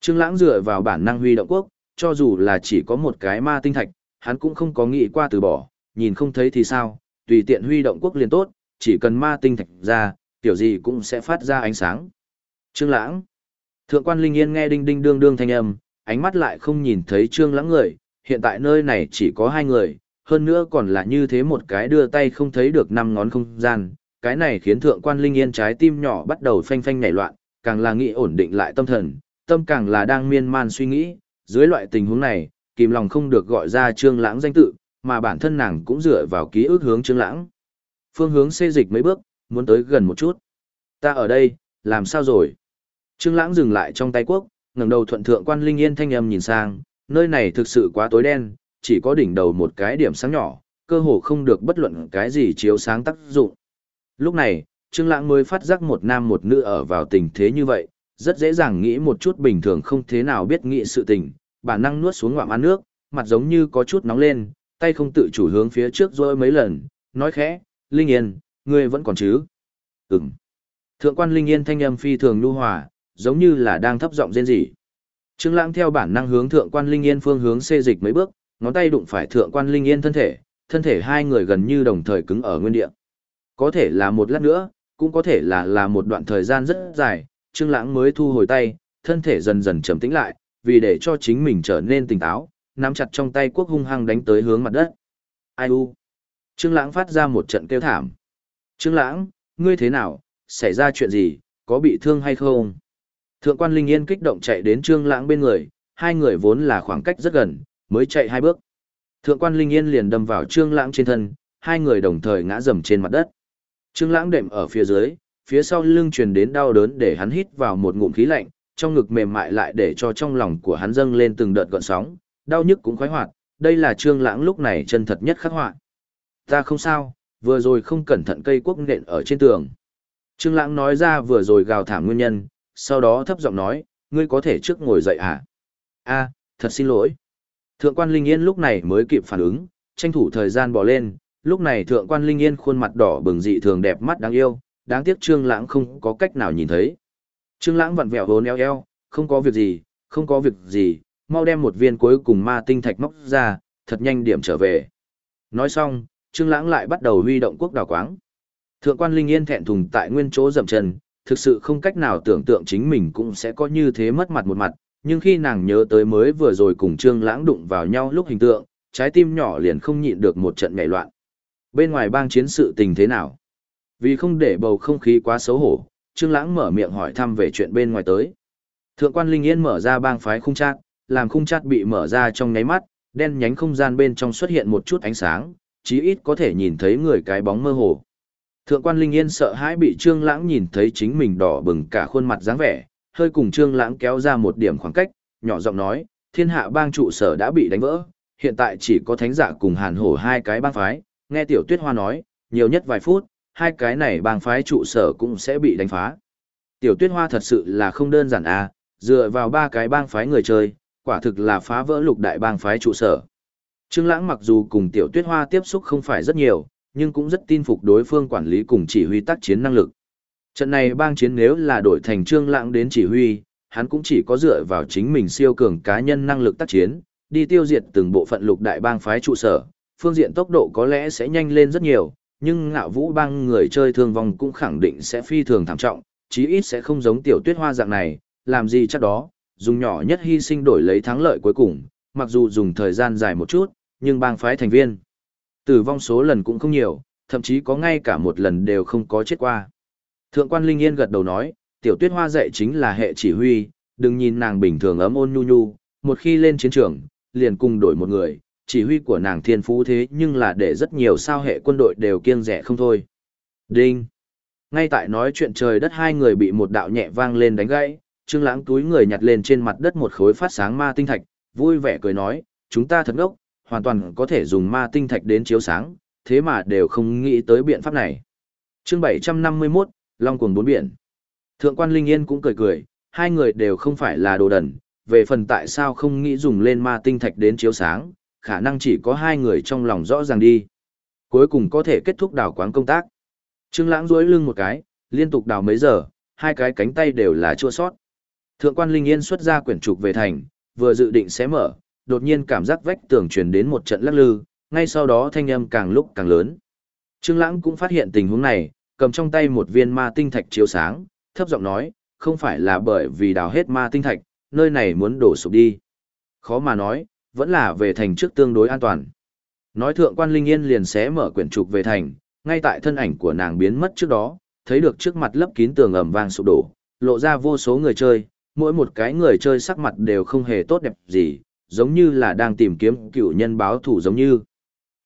Trương Lãng dựa vào bản năng huy động quốc, cho dù là chỉ có một cái ma tinh thạch, hắn cũng không có nghĩ qua từ bỏ, nhìn không thấy thì sao, tùy tiện huy động quốc liền tốt, chỉ cần ma tinh thạch ra, tiểu gì cũng sẽ phát ra ánh sáng. Trương Lãng. Thượng quan Linh Yên nghe đinh đinh đương đương thanh âm, ánh mắt lại không nhìn thấy Trương Lãng người, hiện tại nơi này chỉ có hai người, hơn nữa còn là như thế một cái đưa tay không thấy được năm ngón không gian, cái này khiến thượng quan Linh Yên trái tim nhỏ bắt đầu phanh phanh nhảy loạn, càng là nghĩ ổn định lại tâm thần, tâm càng là đang miên man suy nghĩ, dưới loại tình huống này, kìm lòng không được gọi ra Trương Lãng danh tự, mà bản thân nàng cũng dựa vào ký ức hướng Trương Lãng. Phương hướng xê dịch mấy bước, muốn tới gần một chút. Ta ở đây, làm sao rồi? Trương Lãng dừng lại trong tay quốc, ngẩng đầu thuận thượng quan linh yên thanh âm nhìn sang, nơi này thực sự quá tối đen, chỉ có đỉnh đầu một cái điểm sáng nhỏ, cơ hồ không được bất luận cái gì chiếu sáng tác dụng. Lúc này, Trương Lãng mới phát giác một nam một nữ ở vào tình thế như vậy, rất dễ dàng nghĩ một chút bình thường không thế nào biết nghĩ sự tình, bản năng nuốt xuống ngụm ăn nước, mặt giống như có chút nóng lên, tay không tự chủ hướng phía trước rồi mấy lần, nói khẽ, Linh Yên, ngươi vẫn còn chứ? Ừm. Thượng quan Linh Yên thanh âm phi thường nhu hòa, giống như là đang thấp giọng rên rỉ. Trương Lãng theo bản năng hướng thượng quan Linh Yên phương hướng xê dịch mấy bước, ngón tay đụng phải thượng quan Linh Yên thân thể, thân thể hai người gần như đồng thời cứng ở nguyên địa. Có thể là một lát nữa, cũng có thể là là một đoạn thời gian rất dài, Trương Lãng mới thu hồi tay, thân thể dần dần trầm tĩnh lại, vì để cho chính mình trở nên tỉnh táo, nắm chặt trong tay quốc hung hăng đánh tới hướng mặt đất. Ai u? Trương Lãng phát ra một trận kêu thảm. Trương Lãng, ngươi thế nào, xảy ra chuyện gì, có bị thương hay không? Thượng quan Linh Yên kích động chạy đến Trương Lãng bên người, hai người vốn là khoảng cách rất gần, mới chạy hai bước. Thượng quan Linh Yên liền đâm vào Trương Lãng trên thân, hai người đồng thời ngã rầm trên mặt đất. Trương Lãng đệm ở phía dưới, phía sau lưng truyền đến đau đớn để hắn hít vào một ngụm khí lạnh, trong ngực mềm mại lại để cho trong lòng của hắn dâng lên từng đợt gợn sóng, đau nhức cũng khoái hoạt, đây là Trương Lãng lúc này chân thật nhất khắc họa. Ta không sao, vừa rồi không cẩn thận cây quốc nện ở trên tường. Trương Lãng nói ra vừa rồi gào thảm nguyên nhân, sau đó thấp giọng nói, ngươi có thể trước ngồi dậy hả? A, thật xin lỗi. Thượng quan Linh Yên lúc này mới kịp phản ứng, tranh thủ thời gian bỏ lên, lúc này thượng quan Linh Yên khuôn mặt đỏ bừng dị thường đẹp mắt đáng yêu, đáng tiếc Trương Lãng không có cách nào nhìn thấy. Trương Lãng vặn vẹo hốn eo eo, không có việc gì, không có việc gì, mau đem một viên cuối cùng ma tinh thạch móc ra, thật nhanh điểm trở về. Nói xong, Trương Lãng lại bắt đầu huy động quốc đảo quáng. Thượng quan Linh Yên thẹn thùng tại nguyên chỗ dậm chân, thực sự không cách nào tưởng tượng chính mình cũng sẽ có như thế mất mặt một mặt, nhưng khi nàng nhớ tới mới vừa rồi cùng Trương Lãng đụng vào nhau lúc hình tượng, trái tim nhỏ liền không nhịn được một trận nhảy loạn. Bên ngoài bang chiến sự tình thế nào? Vì không để bầu không khí quá xấu hổ, Trương Lãng mở miệng hỏi thăm về chuyện bên ngoài tới. Thượng quan Linh Yên mở ra bang phái khung chát, làm khung chát bị mở ra trong nháy mắt, đen nhánh không gian bên trong xuất hiện một chút ánh sáng, chí ít có thể nhìn thấy người cái bóng mơ hồ. Thượng quan Linh Yên sợ hãi bị Trương Lãng nhìn thấy chính mình đỏ bừng cả khuôn mặt dáng vẻ, hơi cùng Trương Lãng kéo ra một điểm khoảng cách, nhỏ giọng nói, thiên hạ bang trụ sở đã bị đánh vỡ, hiện tại chỉ có thánh giả cùng hàn hổ hai cái bang phái, nghe tiểu tuyết hoa nói, nhiều nhất vài phút, hai cái này bang phái trụ sở cũng sẽ bị đánh phá. Tiểu tuyết hoa thật sự là không đơn giản à, dựa vào ba cái bang phái người chơi, quả thực là phá vỡ lục đại bang phái trụ sở. Trương Lãng mặc dù cùng tiểu tuyết hoa tiếp xúc không phải rất nhiều, nhưng cũng rất tin phục đối phương quản lý cùng chỉ huy tác chiến năng lực. Trận này bang chiến nếu là đổi thành Trương Lãng đến chỉ huy, hắn cũng chỉ có dựa vào chính mình siêu cường cá nhân năng lực tác chiến, đi tiêu diệt từng bộ phận lục đại bang phái trụ sở, phương diện tốc độ có lẽ sẽ nhanh lên rất nhiều, nhưng ngạo vũ bang người chơi thương vong cũng khẳng định sẽ phi thường thảm trọng, chí ít sẽ không giống tiểu tuyết hoa dạng này, làm gì chắc đó, dùng nhỏ nhất hy sinh đổi lấy thắng lợi cuối cùng, mặc dù dùng thời gian dài một chút, nhưng bang phái thành viên. Tử vong số lần cũng không nhiều, thậm chí có ngay cả một lần đều không có chết qua. Thượng quan Linh Yên gật đầu nói, tiểu tuyết hoa dạy chính là hệ chỉ huy, đừng nhìn nàng bình thường ấm ôn nhu nhu, một khi lên chiến trường, liền cùng đổi một người, chỉ huy của nàng thiên phú thế nhưng là để rất nhiều sao hệ quân đội đều kiêng rẻ không thôi. Đinh! Ngay tại nói chuyện trời đất hai người bị một đạo nhẹ vang lên đánh gãy, Trương Lãng túi người nhặt lên trên mặt đất một khối phát sáng ma tinh thạch, vui vẻ cười nói, chúng ta thật ngốc, hoàn toàn có thể dùng ma tinh thạch đến chiếu sáng, thế mà đều không nghĩ tới biện pháp này. Chương 751, Long cuồng bốn biển. Thượng quan Linh Yên cũng cười cười, hai người đều không phải là đồ đần, về phần tại sao không nghĩ dùng lên ma tinh thạch đến chiếu sáng, khả năng chỉ có hai người trong lòng rõ ràng đi. Cuối cùng có thể kết thúc đào quán công tác. Trương Lãng duỗi lưng một cái, liên tục đào mấy giờ, hai cái cánh tay đều là chua sót. Thượng quan Linh Yên xuất ra quyển trục về thành, vừa dự định xé mở, đột nhiên cảm giác vách tường truyền đến một trận lắc lư, ngay sau đó thanh âm càng lúc càng lớn. Trương Lãng cũng phát hiện tình huống này, cầm trong tay một viên ma tinh thạch chiếu sáng, thấp giọng nói, không phải là bởi vì đào hết ma tinh thạch, nơi này muốn đổ sụp đi. Khó mà nói, vẫn là về thành trước tương đối an toàn. Nói thượng quan Linh Yên liền xé mở quyển trục về thành, ngay tại thân ảnh của nàng biến mất trước đó, thấy được trước mặt lấp kín tường ẩm vang sụp đổ, lộ ra vô số người chơi, mỗi một cái người chơi sắc mặt đều không hề tốt đẹp gì, giống như là đang tìm kiếm cựu nhân báo thủ giống như.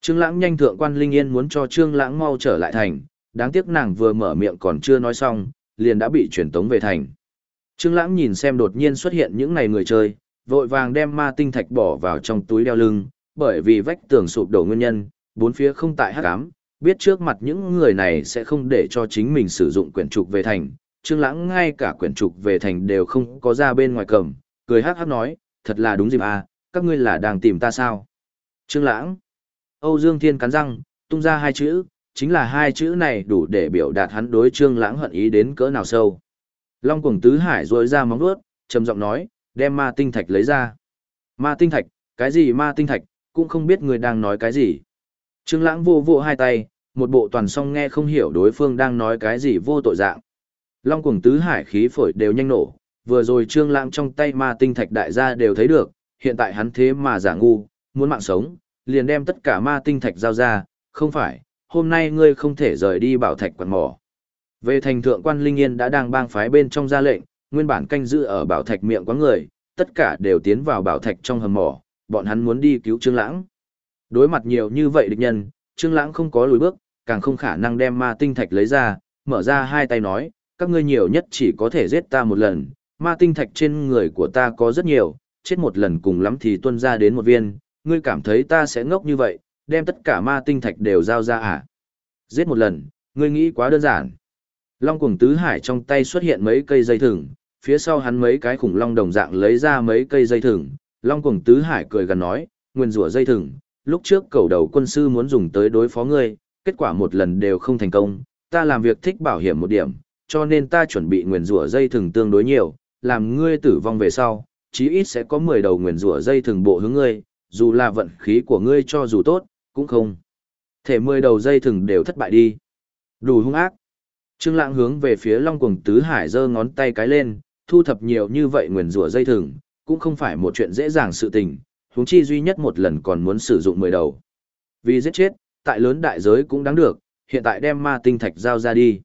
Trương Lãng nhanh thượng quan Linh Yên muốn cho Trương Lãng mau trở lại thành, đáng tiếc nàng vừa mở miệng còn chưa nói xong, liền đã bị truyền tống về thành. Trương Lãng nhìn xem đột nhiên xuất hiện những này người chơi, vội vàng đem ma tinh thạch bỏ vào trong túi đeo lưng, bởi vì vách tường sụp đổ nguyên nhân, bốn phía không tại hắc ám, biết trước mặt những người này sẽ không để cho chính mình sử dụng quyển trục về thành. Trương Lãng ngay cả quyển trục về thành đều không có ra bên ngoài cầm, cười hắc hắc nói, thật là đúng dịp à, các ngươi là đang tìm ta sao? Trương Lãng. Âu Dương Thiên cắn răng, tung ra hai chữ, chính là hai chữ này đủ để biểu đạt hắn đối Trương Lãng hận ý đến cỡ nào sâu. Long Cuồng Tứ Hải rũa ra móng vuốt, trầm giọng nói, đem ma tinh thạch lấy ra. Ma tinh thạch, cái gì ma tinh thạch, cũng không biết người đang nói cái gì. Trương Lãng vô vỗ hai tay, một bộ toàn song nghe không hiểu đối phương đang nói cái gì vô tội dạng. Long Cuồng Tứ Hải khí phổi đều nhanh nổ, vừa rồi Trương Lãng trong tay ma tinh thạch đại gia đều thấy được, hiện tại hắn thế mà giả ngu, muốn mạng sống, liền đem tất cả ma tinh thạch giao ra, không phải, hôm nay ngươi không thể rời đi bảo thạch quần mỏ. Về thành thượng quan Linh Yên đã đang bang phái bên trong ra lệnh, nguyên bản canh giữ ở bảo thạch miệng quán người, tất cả đều tiến vào bảo thạch trong hầm mỏ, bọn hắn muốn đi cứu Trương Lãng. Đối mặt nhiều như vậy địch nhân, Trương Lãng không có lùi bước, càng không khả năng đem ma tinh thạch lấy ra, mở ra hai tay nói, các ngươi nhiều nhất chỉ có thể giết ta một lần, ma tinh thạch trên người của ta có rất nhiều, chết một lần cùng lắm thì tuân ra đến một viên, ngươi cảm thấy ta sẽ ngốc như vậy, đem tất cả ma tinh thạch đều giao ra à? Giết một lần, ngươi nghĩ quá đơn giản. Long cuồng tứ hải trong tay xuất hiện mấy cây dây thừng, phía sau hắn mấy cái khủng long đồng dạng lấy ra mấy cây dây thừng. Long cuồng tứ hải cười gần nói, nguyên rủa dây thừng, lúc trước cầu đầu quân sư muốn dùng tới đối phó ngươi, kết quả một lần đều không thành công, ta làm việc thích bảo hiểm một điểm, cho nên ta chuẩn bị nguyên rủa dây thừng tương đối nhiều, làm ngươi tử vong về sau, chí ít sẽ có 10 đầu nguyền rủa dây thừng bộ hướng ngươi, dù là vận khí của ngươi cho dù tốt, cũng không. Thể 10 đầu dây thừng đều thất bại đi. Đủ hung ác. Trương Lãng hướng về phía Long Cuồng Tứ Hải giơ ngón tay cái lên, thu thập nhiều như vậy nguyền rủa dây thừng, cũng không phải một chuyện dễ dàng sự tình, huống chi duy nhất một lần còn muốn sử dụng mười đầu. Vì giết chết, tại lớn đại giới cũng đáng được, hiện tại đem ma tinh thạch giao ra đi.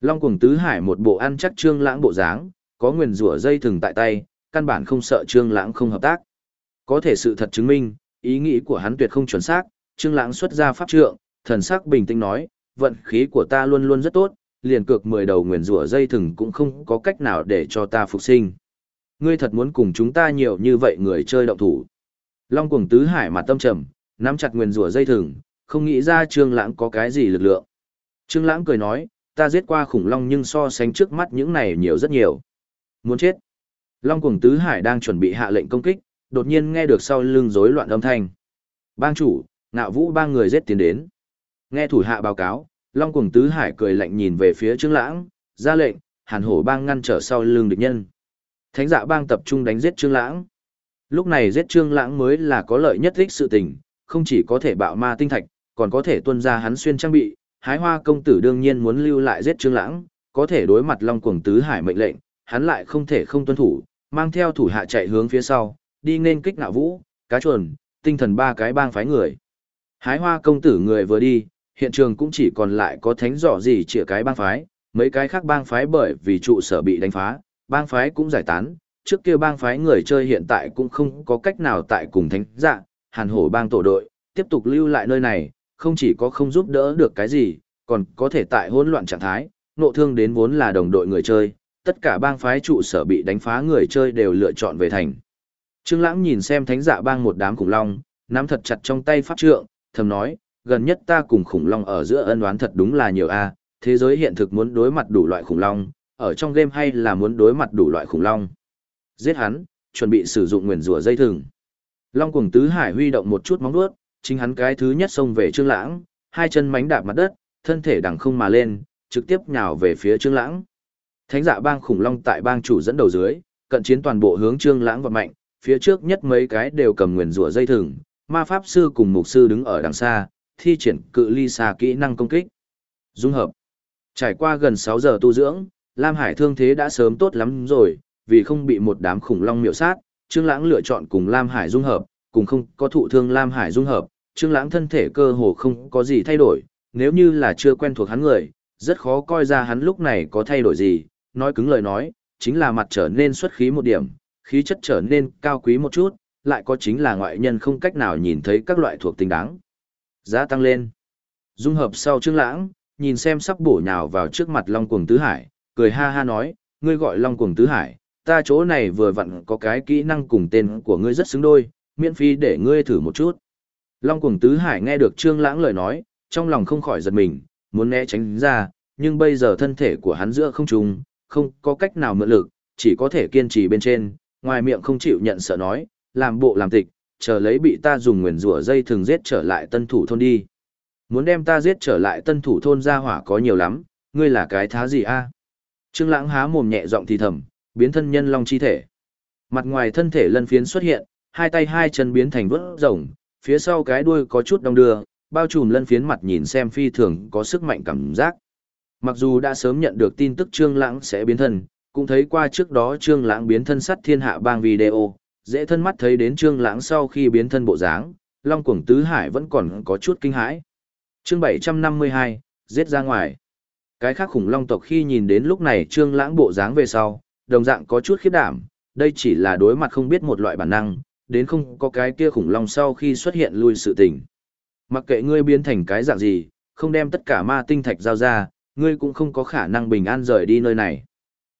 Long Cuồng Tứ Hải một bộ ăn chắc Trương Lãng bộ dáng, có nguyền rủa dây thừng tại tay, căn bản không sợ Trương Lãng không hợp tác. Có thể sự thật chứng minh, ý nghĩ của hắn tuyệt không chuẩn xác, Trương Lãng xuất ra pháp trượng, thần sắc bình tĩnh nói, vận khí của ta luôn luôn rất tốt, liền cược 10 đầu nguyền rủa dây thừng cũng không có cách nào để cho ta phục sinh. Ngươi thật muốn cùng chúng ta nhiều như vậy người chơi động thủ. Long cuồng tứ hải mặt tâm trầm, nắm chặt nguyền rủa dây thừng, không nghĩ ra Trương Lãng có cái gì lực lượng. Trương Lãng cười nói, ta giết qua khủng long nhưng so sánh trước mắt những này nhiều rất nhiều. Muốn chết. Long cuồng tứ hải đang chuẩn bị hạ lệnh công kích, đột nhiên nghe được sau lưng rối loạn âm thanh. Bang chủ, ngạo vũ ba người giết tiến đến. Nghe thủ hạ báo cáo, Long cuồng tứ hải cười lạnh nhìn về phía Trương Lãng, ra lệnh, hàn hổ bang ngăn trở sau lưng địch nhân. Thánh dạ bang tập trung đánh giết Trương Lãng. Lúc này giết Trương Lãng mới là có lợi nhất ích sự tình, không chỉ có thể bạo ma tinh thạch, còn có thể tuân ra hắn xuyên trang bị. Hái hoa công tử đương nhiên muốn lưu lại giết Trương Lãng, có thể đối mặt Long cuồng tứ hải mệnh lệnh, hắn lại không thể không tuân thủ, mang theo thủ hạ chạy hướng phía sau, đi nên kích nạo vũ, cá chuồn, tinh thần ba cái bang phái người. Hái hoa công tử người vừa đi, hiện trường cũng chỉ còn lại có thánh dọ gì chĩa cái bang phái, mấy cái khác bang phái bởi vì trụ sở bị đánh phá, bang phái cũng giải tán, trước kia bang phái người chơi hiện tại cũng không có cách nào tại cùng thánh dạ, hàn hổ bang tổ đội, tiếp tục lưu lại nơi này, không chỉ có không giúp đỡ được cái gì, còn có thể tại hỗn loạn trạng thái, nộ thương đến vốn là đồng đội người chơi, tất cả bang phái trụ sở bị đánh phá người chơi đều lựa chọn về thành. Trương Lãng nhìn xem thánh dạ bang một đám khủng long, nắm thật chặt trong tay pháp trượng, thầm nói, gần nhất ta cùng khủng long ở giữa ân oán thật đúng là nhiều a, thế giới hiện thực muốn đối mặt đủ loại khủng long, ở trong game hay là muốn đối mặt đủ loại khủng long. Giết hắn, chuẩn bị sử dụng nguyền rủa dây thừng. Long cuồng tứ hải huy động một chút móng vuốt, chính hắn cái thứ nhất xông về Trương Lãng, hai chân mánh đạp mặt đất, thân thể đằng không mà lên, trực tiếp nhào về phía Trương Lãng. Thánh dạ bang khủng long tại bang chủ dẫn đầu dưới, cận chiến toàn bộ hướng Trương Lãng vật mạnh, phía trước nhất mấy cái đều cầm nguyền rủa dây thừng, ma pháp sư cùng mục sư đứng ở đằng xa, thi triển cự ly xa kỹ năng công kích. Dung hợp. Trải qua gần 6 giờ tu dưỡng, Lam Hải thương thế đã sớm tốt lắm rồi, vì không bị một đám khủng long miểu sát, Trương Lãng lựa chọn cùng Lam Hải dung hợp, cùng không có thụ thương Lam Hải dung hợp, Trương Lãng thân thể cơ hồ không có gì thay đổi, nếu như là chưa quen thuộc hắn người, rất khó coi ra hắn lúc này có thay đổi gì, nói cứng lời nói, chính là mặt trở nên xuất khí một điểm, khí chất trở nên cao quý một chút, lại có chính là ngoại nhân không cách nào nhìn thấy các loại thuộc tính đáng. Giá tăng lên. Dung hợp sau Trương Lãng, nhìn xem sắp bổ nhào vào trước mặt Long Cuồng Tứ Hải, cười ha ha nói, ngươi gọi Long Cuồng Tứ Hải, ta chỗ này vừa vặn có cái kỹ năng cùng tên của ngươi rất xứng đôi, miễn phí để ngươi thử một chút. Long Cuồng Tứ Hải nghe được Trương Lãng lời nói, trong lòng không khỏi giật mình, muốn né tránh ra, nhưng bây giờ thân thể của hắn giữa không trung, không có cách nào mượn lực, chỉ có thể kiên trì bên trên, ngoài miệng không chịu nhận sợ nói, làm bộ làm tịch, chờ lấy bị ta dùng nguyền rủa dây thường giết trở lại tân thủ thôn đi. Muốn đem ta giết trở lại tân thủ thôn ra hỏa có nhiều lắm, ngươi là cái thá gì a? Trương Lãng há mồm nhẹ giọng thì thầm, biến thân nhân long chi thể. Mặt ngoài thân thể lân phiến xuất hiện, hai tay hai chân biến thành vút rồng, phía sau cái đuôi có chút đông đưa, bao trùm lân phiến mặt nhìn xem phi thường có sức mạnh cảm giác. Mặc dù đã sớm nhận được tin tức Trương Lãng sẽ biến thân, cũng thấy qua trước đó Trương Lãng biến thân sắt thiên hạ bang video, dễ thân mắt thấy đến Trương Lãng sau khi biến thân bộ dáng, Long Cuồng Tứ Hải vẫn còn có chút kinh hãi. Chương 752, giết ra ngoài. Cái khác khủng long tộc khi nhìn đến lúc này Trương Lãng bộ dáng về sau, đồng dạng có chút khiếp đảm, đây chỉ là đối mặt không biết một loại bản năng, đến không có cái kia khủng long sau khi xuất hiện lui sự tình. Mặc kệ ngươi biến thành cái dạng gì, không đem tất cả ma tinh thạch giao ra, ngươi cũng không có khả năng bình an rời đi nơi này.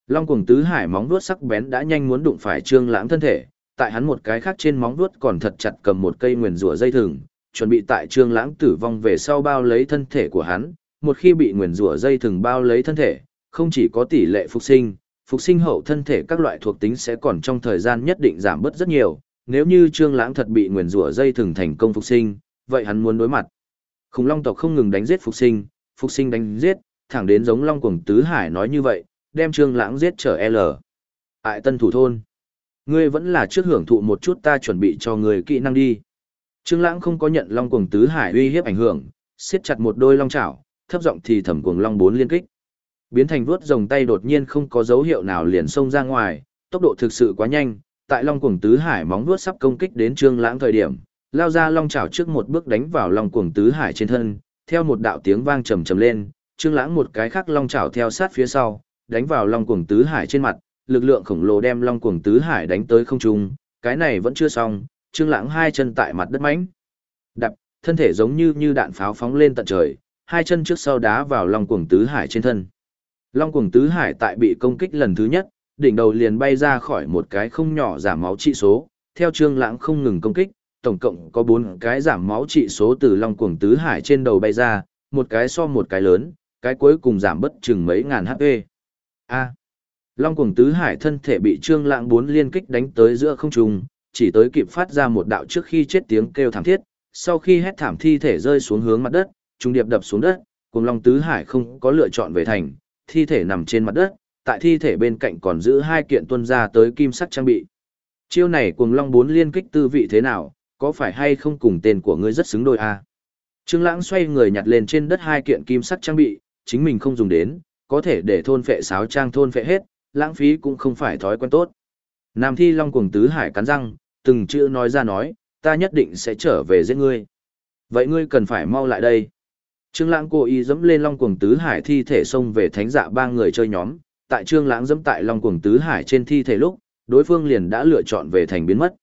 Long cuồng tứ hải móng vuốt sắc bén đã nhanh muốn đụng phải Trương Lãng thân thể, tại hắn một cái khác trên móng vuốt còn thật chặt cầm một cây nguyền rủa dây thừng, chuẩn bị tại Trương Lãng tử vong về sau bao lấy thân thể của hắn, một khi bị nguyền rủa dây thừng bao lấy thân thể, không chỉ có tỷ lệ phục sinh, phục sinh hậu thân thể các loại thuộc tính sẽ còn trong thời gian nhất định giảm bớt rất nhiều, nếu như Trương Lãng thật bị nguyền rủa dây thừng thành công phục sinh, vậy hắn muốn đối mặt. Khủng long tộc không ngừng đánh giết phục sinh, phục sinh đánh giết, thẳng đến giống long cuồng tứ hải nói như vậy, đem Trương Lãng giết trở L. Ại Tân thủ thôn. Ngươi vẫn là trước hưởng thụ một chút ta chuẩn bị cho ngươi kỹ năng đi. Trương Lãng không có nhận Long Cuồng Tứ Hải uy hiếp ảnh hưởng, siết chặt một đôi long chảo, thấp giọng thì thầm cuồng long bốn liên kích. Biến thành vuốt rồng tay đột nhiên không có dấu hiệu nào liền xông ra ngoài, tốc độ thực sự quá nhanh, tại Long Cuồng Tứ Hải móng vuốt sắp công kích đến Trương Lãng thời điểm, lao ra long chảo trước một bước đánh vào Long Cuồng Tứ Hải trên thân, theo một đạo tiếng vang trầm trầm lên, Trương Lãng một cái khác long chảo theo sát phía sau, đánh vào Long Cuồng Tứ Hải trên mặt, lực lượng khổng lồ đem Long Cuồng Tứ Hải đánh tới không trung, cái này vẫn chưa xong, Trương Lãng hai chân tại mặt đất mãnh đập, thân thể giống như như đạn pháo phóng lên tận trời, hai chân trước sau đá vào Long Cuồng Tứ Hải trên thân. Long Cuồng Tứ Hải tại bị công kích lần thứ nhất, đỉnh đầu liền bay ra khỏi một cái không nhỏ giảm máu trị số, theo Trương Lãng không ngừng công kích, tổng cộng có 4 cái giảm máu trị số từ Long Cuồng Tứ Hải trên đầu bay ra, một cái so một cái lớn, cái cuối cùng giảm bất chừng mấy ngàn HP. A. Long Cuồng Tứ Hải thân thể bị Trương Lãng bốn liên kích đánh tới giữa không trung, chỉ tới kịp phát ra một đạo trước khi chết tiếng kêu thảm thiết, sau khi hét thảm thi thể rơi xuống hướng mặt đất, trung điệp đập xuống đất, cùng Long Tứ Hải không có lựa chọn về thành, thi thể nằm trên mặt đất, tại thi thể bên cạnh còn giữ hai kiện tuân ra tới kim sắc trang bị. Chiêu này cùng Long bốn liên kích tư vị thế nào, có phải hay không cùng tên của ngươi rất xứng đôi a? Trương Lãng xoay người nhặt lên trên đất hai kiện kim sắc trang bị, chính mình không dùng đến, có thể để thôn phệ sáo trang thôn phệ hết, lãng phí cũng không phải thói quen tốt. Nam Thi Long cuồng tứ hải cắn răng, từng chữ nói ra nói, ta nhất định sẽ trở về giết ngươi. Vậy ngươi cần phải mau lại đây. Trương Lãng cố ý dẫm lên Long cuồng tứ hải thi thể xông về thánh dạ ba người chơi nhóm, tại Trương Lãng dẫm tại Long cuồng tứ hải trên thi thể lúc, đối phương liền đã lựa chọn về thành biến mất.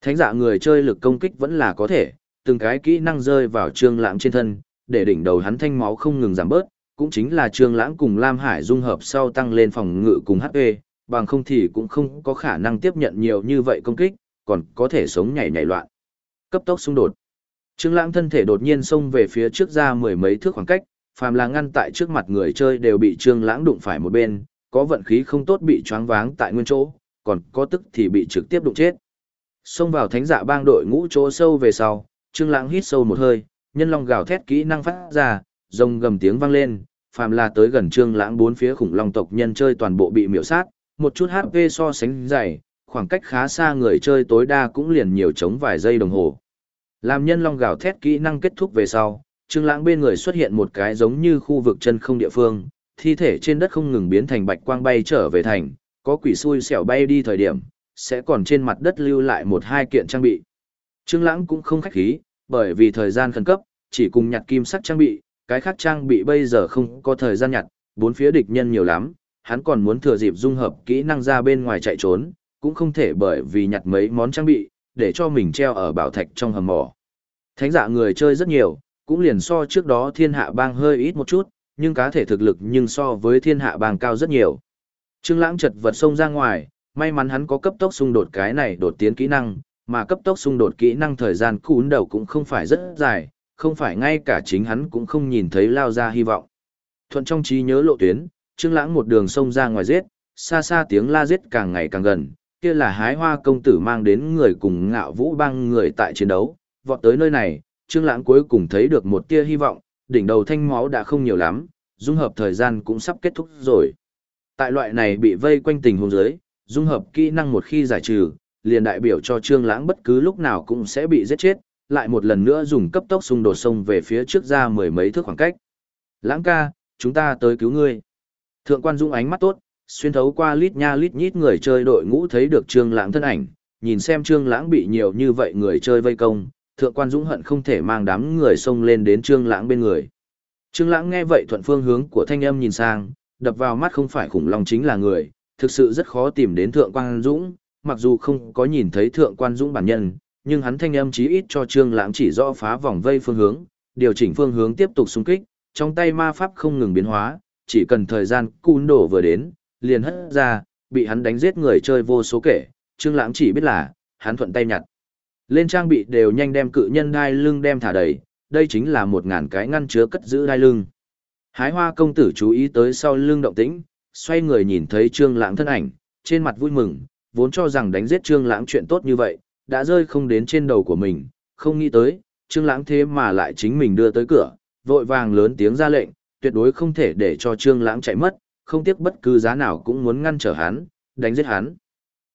Thánh dạ người chơi lực công kích vẫn là có thể, từng cái kỹ năng rơi vào Trương Lãng trên thân, để đỉnh đầu hắn thanh máu không ngừng giảm bớt, cũng chính là Trương Lãng cùng Lam Hải dung hợp sau tăng lên phòng ngự cùng HP, bằng không thì cũng không có khả năng tiếp nhận nhiều như vậy công kích, còn có thể sống nhảy nhảy loạn. Cấp tốc xung đột. Trương Lãng thân thể đột nhiên xông về phía trước ra mười mấy thước khoảng cách, phàm là ngăn tại trước mặt người chơi đều bị Trương Lãng đụng phải một bên, có vận khí không tốt bị choáng váng tại nguyên chỗ, còn có tức thì bị trực tiếp đụng chết. Xông vào thánh dạ bang đội ngũ chỗ sâu về sau, Trương Lãng hít sâu một hơi, nhân long gào thét kỹ năng phát ra, rồng gầm tiếng vang lên, phàm là tới gần Trương Lãng bốn phía khủng long tộc nhân chơi toàn bộ bị miểu sát, một chút HP so sánh dày, khoảng cách khá xa người chơi tối đa cũng liền nhiều chống vài giây đồng hồ. Làm nhân long gào thét kỹ năng kết thúc về sau, Trương Lãng bên người xuất hiện một cái giống như khu vực chân không địa phương, thi thể trên đất không ngừng biến thành bạch quang bay trở về thành, có quỷ xui xẻo bay đi thời điểm, sẽ còn trên mặt đất lưu lại một hai kiện trang bị. Trương Lãng cũng không khách khí, bởi vì thời gian khẩn cấp, chỉ cùng nhặt kim sắc trang bị, cái khác trang bị bây giờ không có thời gian nhặt, bốn phía địch nhân nhiều lắm, hắn còn muốn thừa dịp dung hợp kỹ năng ra bên ngoài chạy trốn, cũng không thể bởi vì nhặt mấy món trang bị, để cho mình treo ở bảo thạch trong hầm mỏ. Thánh dạ người chơi rất nhiều, cũng liền so trước đó thiên hạ bang hơi ít một chút, nhưng cá thể thực lực nhưng so với thiên hạ bang cao rất nhiều. Trương Lãng chật vật xông ra ngoài, may mắn hắn có cấp tốc xung đột cái này đột tiến kỹ năng, mà cấp tốc xung đột kỹ năng thời gian cún đầu cũng không phải rất dài, không phải ngay cả chính hắn cũng không nhìn thấy lao ra hy vọng. Thuận trong trí nhớ lộ tuyến, Trương Lãng một đường xông ra ngoài giết, xa xa tiếng la giết càng ngày càng gần, kia là hái hoa công tử mang đến người cùng ngạo vũ bang người tại chiến đấu, vọt tới nơi này, Trương Lãng cuối cùng thấy được một tia hy vọng, đỉnh đầu thanh máu đã không nhiều lắm, dung hợp thời gian cũng sắp kết thúc rồi. Tại loại này bị vây quanh tình huống dưới, dung hợp kỹ năng một khi giải trừ, liền đại biểu cho Trương Lãng bất cứ lúc nào cũng sẽ bị giết chết, lại một lần nữa dùng cấp tốc xung đột sông về phía trước ra mười mấy thước khoảng cách. Lãng ca, chúng ta tới cứu ngươi. Thượng quan Dung ánh mắt tốt, xuyên thấu qua lít nha lít nhít người chơi đội ngũ thấy được Trương Lãng thân ảnh, nhìn xem Trương Lãng bị nhiều như vậy người chơi vây công, Thượng quan Dũng hận không thể mang đám người xông lên đến Trương Lãng bên người. Trương Lãng nghe vậy thuận phương hướng của thanh âm nhìn sang, đập vào mắt không phải khủng long chính là người, thực sự rất khó tìm đến Thượng quan Dũng, mặc dù không có nhìn thấy Thượng quan Dũng bản nhân, nhưng hắn thanh âm chí ít cho Trương Lãng chỉ rõ phá vòng vây phương hướng, điều chỉnh phương hướng tiếp tục xung kích, trong tay ma pháp không ngừng biến hóa, chỉ cần thời gian cún đổ vừa đến, liền hất ra, bị hắn đánh giết người chơi vô số kể, Trương Lãng chỉ biết là, hắn thuận tay nhặt. Lên trang bị đều nhanh đem cự nhân đai lưng đem thả đầy, đây chính là một ngàn cái ngăn chứa cất giữ đai lưng. Hái hoa công tử chú ý tới sau lưng động tĩnh, xoay người nhìn thấy Trương Lãng thân ảnh, trên mặt vui mừng, vốn cho rằng đánh giết Trương Lãng chuyện tốt như vậy, đã rơi không đến trên đầu của mình, không nghĩ tới, Trương Lãng thế mà lại chính mình đưa tới cửa, vội vàng lớn tiếng ra lệnh, tuyệt đối không thể để cho Trương Lãng chạy mất, không tiếc bất cứ giá nào cũng muốn ngăn trở hắn, đánh giết hắn.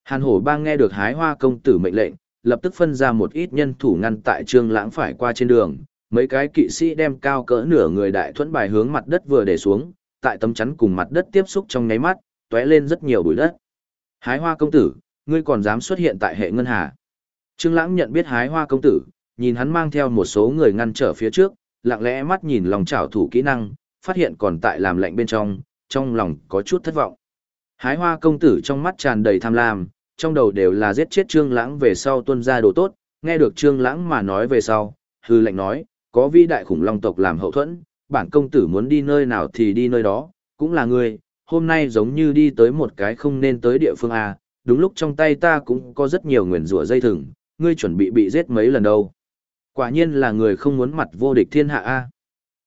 Hàn Hổ Bang nghe được Hái Hoa công tử mệnh lệnh, lập tức phân ra một ít nhân thủ ngăn tại Trương Lãng phải qua trên đường, mấy cái kỵ sĩ đem cao cỡ nửa người đại thuần bài hướng mặt đất vừa để xuống, tại tấm chắn cùng mặt đất tiếp xúc trong nháy mắt, tóe lên rất nhiều bụi đất. Hái hoa công tử, ngươi còn dám xuất hiện tại hệ ngân hà. Trương Lãng nhận biết hái hoa công tử, nhìn hắn mang theo một số người ngăn trở phía trước, lặng lẽ mắt nhìn lòng trảo thủ kỹ năng, phát hiện còn tại làm lạnh bên trong, trong lòng có chút thất vọng. Hái hoa công tử trong mắt tràn đầy tham lam, trong đầu đều là giết chết Trương Lãng về sau tuân ra đồ tốt, nghe được Trương Lãng mà nói về sau, hư lệnh nói, có vi đại khủng long tộc làm hậu thuẫn, bản công tử muốn đi nơi nào thì đi nơi đó, cũng là ngươi, hôm nay giống như đi tới một cái không nên tới địa phương A, đúng lúc trong tay ta cũng có rất nhiều nguyền rủa dây thừng, ngươi chuẩn bị bị giết mấy lần đâu. Quả nhiên là người không muốn mặt vô địch thiên hạ A.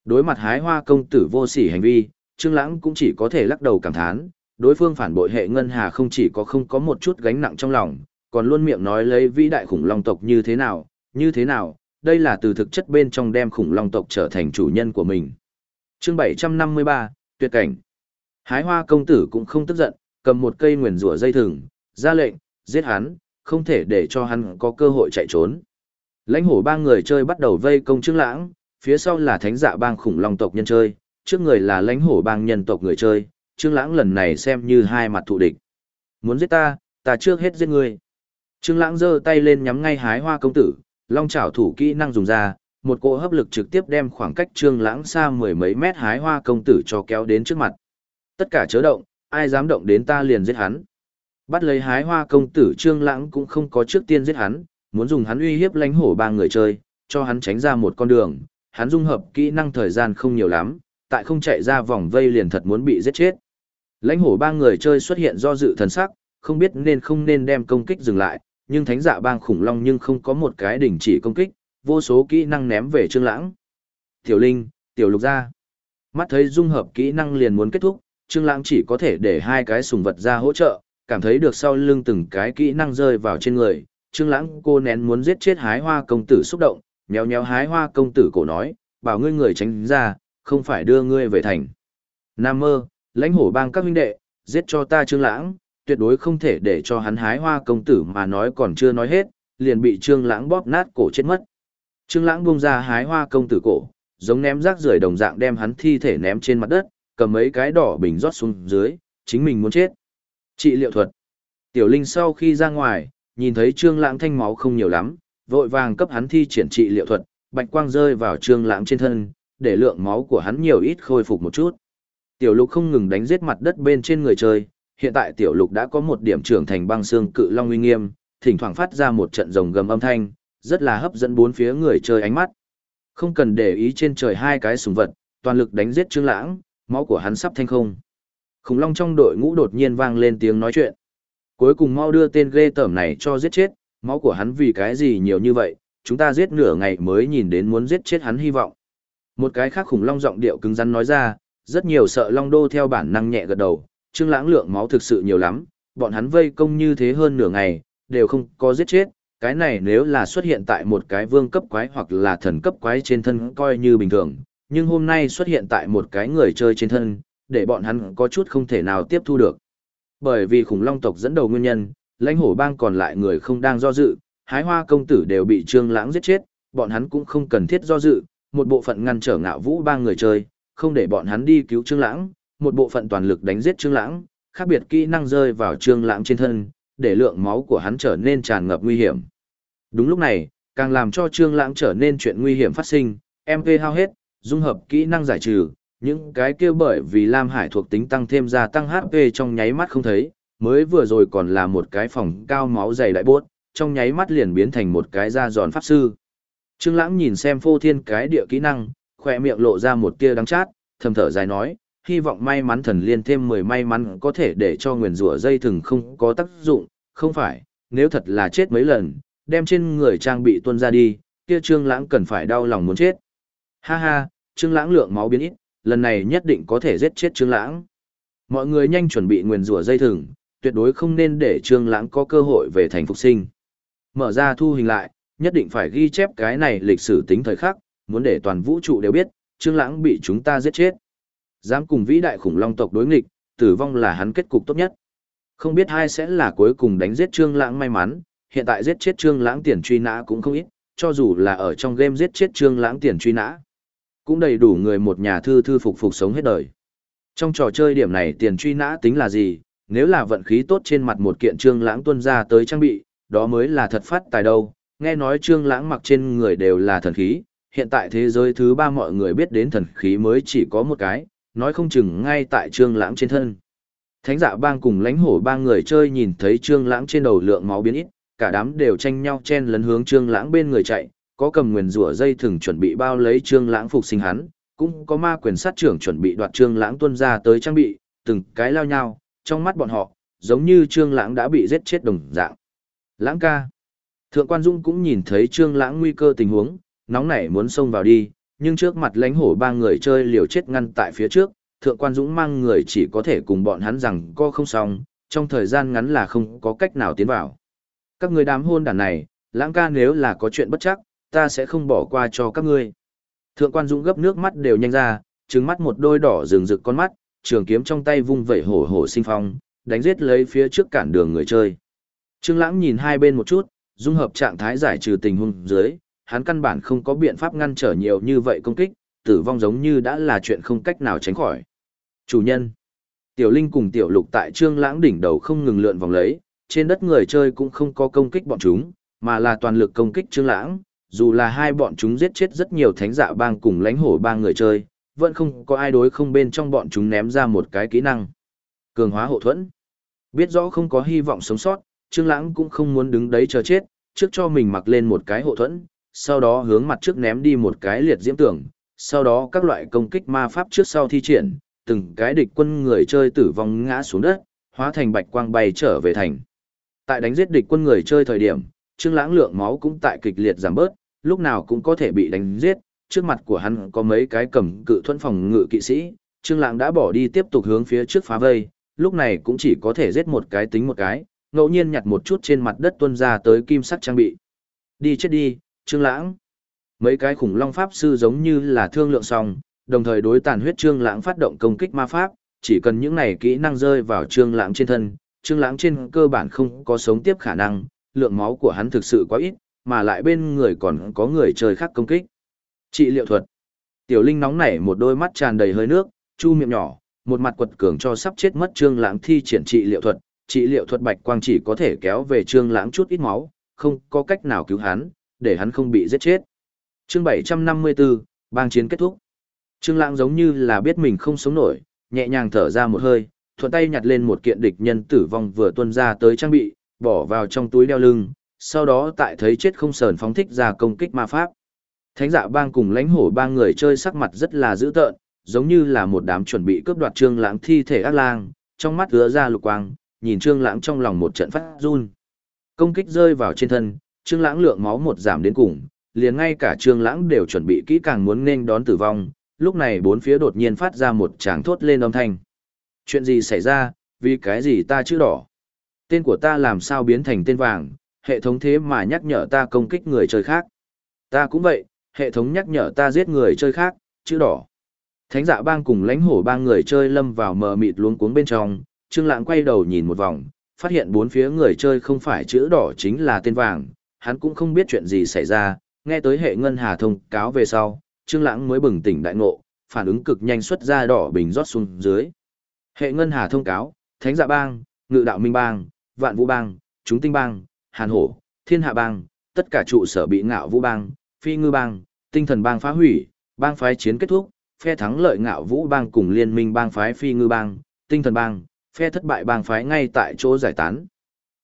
Đối mặt hái hoa công tử vô sỉ hành vi, Trương Lãng cũng chỉ có thể lắc đầu cảm thán, đối phương phản bội hệ ngân hà không chỉ có không có một chút gánh nặng trong lòng, còn luôn miệng nói lấy vĩ đại khủng long tộc như thế nào, như thế nào, đây là từ thực chất bên trong đem khủng long tộc trở thành chủ nhân của mình. Chương 753, tuyệt cảnh. Hái hoa công tử cũng không tức giận, cầm một cây nguyền rủa dây thừng, ra lệnh, giết hắn, không thể để cho hắn có cơ hội chạy trốn. Lãnh hổ ba người chơi bắt đầu vây công Trương Lãng, phía sau là thánh dạ bang khủng long tộc nhân chơi, trước người là lãnh hổ bang nhân tộc người chơi, Trương Lãng lần này xem như hai mặt thù địch. Muốn giết ta, ta trước hết giết ngươi. Trương Lãng giơ tay lên nhắm ngay hái hoa công tử, long chảo thủ kỹ năng dùng ra, một cỗ hấp lực trực tiếp đem khoảng cách Trương Lãng xa mười mấy mét hái hoa công tử cho kéo đến trước mặt. Tất cả chớ động, ai dám động đến ta liền giết hắn. Bắt lấy hái hoa công tử Trương Lãng cũng không có trước tiên giết hắn, muốn dùng hắn uy hiếp lãnh hổ ba người chơi, cho hắn tránh ra một con đường, hắn dung hợp kỹ năng thời gian không nhiều lắm, tại không chạy ra vòng vây liền thật muốn bị giết chết. Lãnh hổ ba người chơi xuất hiện do dự thần sắc, không biết nên không nên đem công kích dừng lại, nhưng thánh dạ bang khủng long nhưng không có một cái đỉnh chỉ công kích, vô số kỹ năng ném về Trương Lãng. Tiểu Linh, Tiểu Lục ra. Mắt thấy dung hợp kỹ năng liền muốn kết thúc, Trương Lãng chỉ có thể để hai cái sùng vật ra hỗ trợ, cảm thấy được sau lưng từng cái kỹ năng rơi vào trên người. Trương Lãng cô nén muốn giết chết Hái Hoa công tử xúc động, nhéo nhéo Hái Hoa công tử cổ nói, bảo ngươi người tránh ra, không phải đưa ngươi về thành. Nam mơ, lãnh hổ bang các huynh đệ, giết cho ta Trương Lãng, tuyệt đối không thể để cho hắn Hái Hoa công tử mà nói còn chưa nói hết, liền bị Trương Lãng bóp nát cổ chết mất. Trương Lãng buông ra Hái Hoa công tử cổ, giống ném rác rưởi đồng dạng đem hắn thi thể ném trên mặt đất, cầm mấy cái đỏ bình rót xuống dưới, chính mình muốn chết. Trị liệu thuật. Tiểu Linh sau khi ra ngoài, nhìn thấy Trương Lãng thanh máu không nhiều lắm, vội vàng cấp hắn thi triển trị liệu thuật, bạch quang rơi vào Trương Lãng trên thân, để lượng máu của hắn nhiều ít khôi phục một chút. Tiểu Lục không ngừng đánh giết mặt đất bên trên người chơi, hiện tại Tiểu Lục đã có một điểm trưởng thành băng xương cự long uy nghiêm, thỉnh thoảng phát ra một trận rồng gầm âm thanh, rất là hấp dẫn bốn phía người chơi ánh mắt. Không cần để ý trên trời hai cái súng vật, toàn lực đánh giết Trương Lãng, máu của hắn sắp thanh không. Khủng long trong đội ngũ đột nhiên vang lên tiếng nói chuyện. Cuối cùng mau đưa tên ghê tởm này cho giết chết, máu của hắn vì cái gì nhiều như vậy, chúng ta giết nửa ngày mới nhìn đến muốn giết chết hắn hy vọng. Một cái khác khủng long giọng điệu cứng rắn nói ra, rất nhiều sợ long đô theo bản năng nhẹ gật đầu, Trương Lãng lượng máu thực sự nhiều lắm, bọn hắn vây công như thế hơn nửa ngày, đều không có giết chết, cái này nếu là xuất hiện tại một cái vương cấp quái hoặc là thần cấp quái trên thân coi như bình thường, nhưng hôm nay xuất hiện tại một cái người chơi trên thân, để bọn hắn có chút không thể nào tiếp thu được. Bởi vì khủng long tộc dẫn đầu nguyên nhân, lãnh hổ bang còn lại người không đang do dự, hái hoa công tử đều bị trương lãng giết chết, bọn hắn cũng không cần thiết do dự, một bộ phận ngăn trở ngạo vũ ba người chơi, không để bọn hắn đi cứu trương lãng, một bộ phận toàn lực đánh giết trương lãng, khác biệt kỹ năng rơi vào trương lãng trên thân, để lượng máu của hắn trở nên tràn ngập nguy hiểm. Đúng lúc này, càng làm cho trương lãng trở nên chuyện nguy hiểm phát sinh, MP hao hết, dung hợp kỹ năng giải trừ, những cái kia bởi vì Lam Hải thuộc tính tăng thêm gia tăng HP trong nháy mắt không thấy, mới vừa rồi còn là một cái phòng cao máu dày đại bốt, trong nháy mắt liền biến thành một cái da giòn pháp sư. Trương Lãng nhìn xem phô thiên cái địa kỹ năng, khóe miệng lộ ra một tia đắng chát, thầm thở dài nói, hy vọng may mắn thần liên thêm 10 may mắn có thể để cho nguyền rủa dây thừng không có tác dụng, không phải, nếu thật là chết mấy lần, đem trên người trang bị tuôn ra đi, kia Trương Lãng cần phải đau lòng muốn chết. Ha ha, Trương Lãng lượng máu biến ít, lần này nhất định có thể giết chết Trương Lãng. Mọi người nhanh chuẩn bị nguyên rủa dây thừng, tuyệt đối không nên để Trương Lãng có cơ hội về thành phục sinh. Mở ra thu hình lại, nhất định phải ghi chép cái này lịch sử tính thời khắc, muốn để toàn vũ trụ đều biết, Trương Lãng bị chúng ta giết chết. Dám cùng vĩ đại khủng long tộc đối nghịch, tử vong là hắn kết cục tốt nhất. Không biết ai sẽ là cuối cùng đánh giết Trương Lãng may mắn, hiện tại giết chết Trương Lãng tiền truy nã cũng không ít, cho dù là ở trong game giết chết Trương Lãng tiền truy nã cũng đầy đủ người một nhà thư thư phục phục sống hết đời. Trong trò chơi điểm này tiền truy nã tính là gì, nếu là vận khí tốt trên mặt một kiện trương lãng tuân ra tới trang bị, đó mới là thật phát tài đâu. Nghe nói trương lãng mặc trên người đều là thần khí, hiện tại thế giới thứ ba mọi người biết đến thần khí mới chỉ có một cái, nói không chừng ngay tại trương lãng trên thân. Thánh dạ bang cùng lãnh hổ ba người chơi nhìn thấy trương lãng trên đầu lượng máu biến ít, cả đám đều tranh nhau chen lấn hướng trương lãng bên người chạy, có cầm nguyền rủa dây thừng chuẩn bị bao lấy trương lãng phục sinh hắn, cũng có ma quyền sát trưởng chuẩn bị đoạt trương lãng tuân ra tới trang bị, từng cái lao nhau, trong mắt bọn họ, giống như trương lãng đã bị giết chết đồng dạng. Lãng ca. Thượng quan Dung cũng nhìn thấy trương lãng nguy cơ tình huống, nóng nảy muốn xông vào đi, nhưng trước mặt lãnh hổ ba người chơi liều chết ngăn tại phía trước, thượng quan Dũng mang người chỉ có thể cùng bọn hắn rằng co không xong, trong thời gian ngắn là không có cách nào tiến vào. Các người đám hôn đàn này, lãng ca nếu là có chuyện bất chắc, ta sẽ không bỏ qua cho các ngươi. Thượng quan Dũng gấp nước mắt đều nhanh ra, trừng mắt một đôi đỏ rừng rực con mắt, trường kiếm trong tay vung vẩy hổ hổ sinh phong, đánh giết lấy phía trước cản đường người chơi. Trương Lãng nhìn hai bên một chút, dung hợp trạng thái giải trừ tình huống dưới, hắn căn bản không có biện pháp ngăn trở nhiều như vậy công kích, tử vong giống như đã là chuyện không cách nào tránh khỏi. Chủ nhân. Tiểu Linh cùng Tiểu Lục tại Trương Lãng đỉnh đầu không ngừng lượn vòng lấy, trên đất người chơi cũng không có công kích bọn chúng, mà là toàn lực công kích Trương Lãng, dù là hai bọn chúng giết chết rất nhiều thánh dạ bang cùng lãnh hổ bang người chơi, vẫn không có ai đối không bên trong bọn chúng ném ra một cái kỹ năng. Cường hóa hộ thuẫn. Biết rõ không có hy vọng sống sót, Trương Lãng cũng không muốn đứng đấy chờ chết, trước cho mình mặc lên một cái hộ thuẫn, sau đó hướng mặt trước ném đi một cái liệt diễm tưởng, sau đó các loại công kích ma pháp trước sau thi triển, từng cái địch quân người chơi tử vong ngã xuống đất, hóa thành bạch quang bay trở về thành. Tại đánh giết địch quân người chơi thời điểm, Trương Lãng lượng máu cũng tại kịch liệt giảm bớt, lúc nào cũng có thể bị đánh giết, trước mặt của hắn có mấy cái cầm cự thuần phòng ngự kỵ sĩ, Trương Lãng đã bỏ đi tiếp tục hướng phía trước phá vây, lúc này cũng chỉ có thể giết một cái tính một cái, ngẫu nhiên nhặt một chút trên mặt đất tuôn ra tới kim sắc trang bị. Đi chết đi, Trương Lãng. Mấy cái khủng long pháp sư giống như là thương lượng xong, đồng thời đối tàn huyết Trương Lãng phát động công kích ma pháp, chỉ cần những này kỹ năng rơi vào Trương Lãng trên thân, Trương Lãng trên cơ bản không có sống tiếp khả năng, lượng máu của hắn thực sự quá ít, mà lại bên người còn có người chơi khác công kích. Trị liệu thuật. Tiểu Linh nóng nảy một đôi mắt tràn đầy hơi nước, chu miệng nhỏ, một mặt quật cường cho sắp chết mất Trương Lãng thi triển trị liệu thuật, trị liệu thuật bạch quang chỉ có thể kéo về Trương Lãng chút ít máu, không có cách nào cứu hắn, để hắn không bị giết chết. Chương 754, bang chiến kết thúc. Trương Lãng giống như là biết mình không sống nổi, nhẹ nhàng thở ra một hơi, thuận tay nhặt lên một kiện địch nhân tử vong vừa tuôn ra tới trang bị, bỏ vào trong túi đeo lưng, sau đó tại thấy chết không sờn phóng thích ra công kích ma pháp. Thánh dạ bang cùng lãnh hổ ba người chơi sắc mặt rất là dữ tợn, giống như là một đám chuẩn bị cướp đoạt trương lãng thi thể ác lang, trong mắt hứa ra lục quang, nhìn trương lãng trong lòng một trận phát run. Công kích rơi vào trên thân, trương lãng lượng máu một giảm đến cùng, liền ngay cả trương lãng đều chuẩn bị kỹ càng muốn nên đón tử vong, lúc này bốn phía đột nhiên phát ra một tràng thốt lên âm thanh. Chuyện gì xảy ra, vì cái gì ta chữ đỏ? Tên của ta làm sao biến thành tên vàng, hệ thống thế mà nhắc nhở ta công kích người chơi khác. Ta cũng vậy, hệ thống nhắc nhở ta giết người chơi khác, chữ đỏ. Thánh dạ bang cùng lãnh hổ bang người chơi lâm vào mờ mịt luống cuống bên trong, Trương Lãng quay đầu nhìn một vòng, phát hiện bốn phía người chơi không phải chữ đỏ chính là tên vàng, hắn cũng không biết chuyện gì xảy ra, nghe tới hệ ngân hà thông cáo về sau, Trương Lãng mới bừng tỉnh đại ngộ, phản ứng cực nhanh xuất ra đỏ bình rót xuống dưới. Hệ ngân hà thông cáo, Thánh Dạ bang, Ngự đạo Minh bang, Vạn Vũ bang, Chúng Tinh bang, Hàn Hổ, Thiên Hạ bang, tất cả trụ sở bị Ngạo Vũ bang, Phi Ngư bang, Tinh Thần bang phá hủy, bang phái chiến kết thúc, phe thắng lợi Ngạo Vũ bang cùng liên minh bang phái Phi Ngư bang, Tinh Thần bang, phe thất bại bang phái ngay tại chỗ giải tán.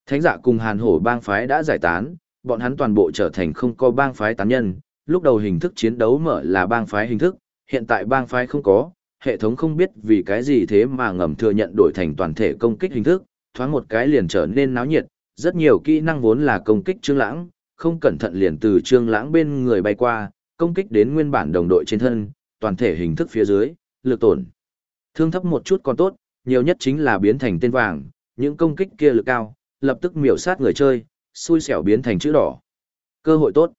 Thánh giả cùng Hàn Hổ bang phái đã giải tán, bọn hắn toàn bộ trở thành không có bang phái tán nhân, lúc đầu hình thức chiến đấu mở là bang phái hình thức, hiện tại bang phái không có, hệ thống không biết vì cái gì thế mà ngầm thừa nhận đổi thành toàn thể công kích hình thức, thoáng một cái liền trở nên náo nhiệt, rất nhiều kỹ năng vốn là công kích Trương Lãng, không cẩn thận liền từ Trương Lãng bên người bay qua, công kích đến nguyên bản đồng đội trên thân, toàn thể hình thức phía dưới, lực tổn. Thương thấp một chút còn tốt, nhiều nhất chính là biến thành tên vàng, những công kích kia lực cao, lập tức miểu sát người chơi, xui xẻo biến thành chữ đỏ. Cơ hội tốt.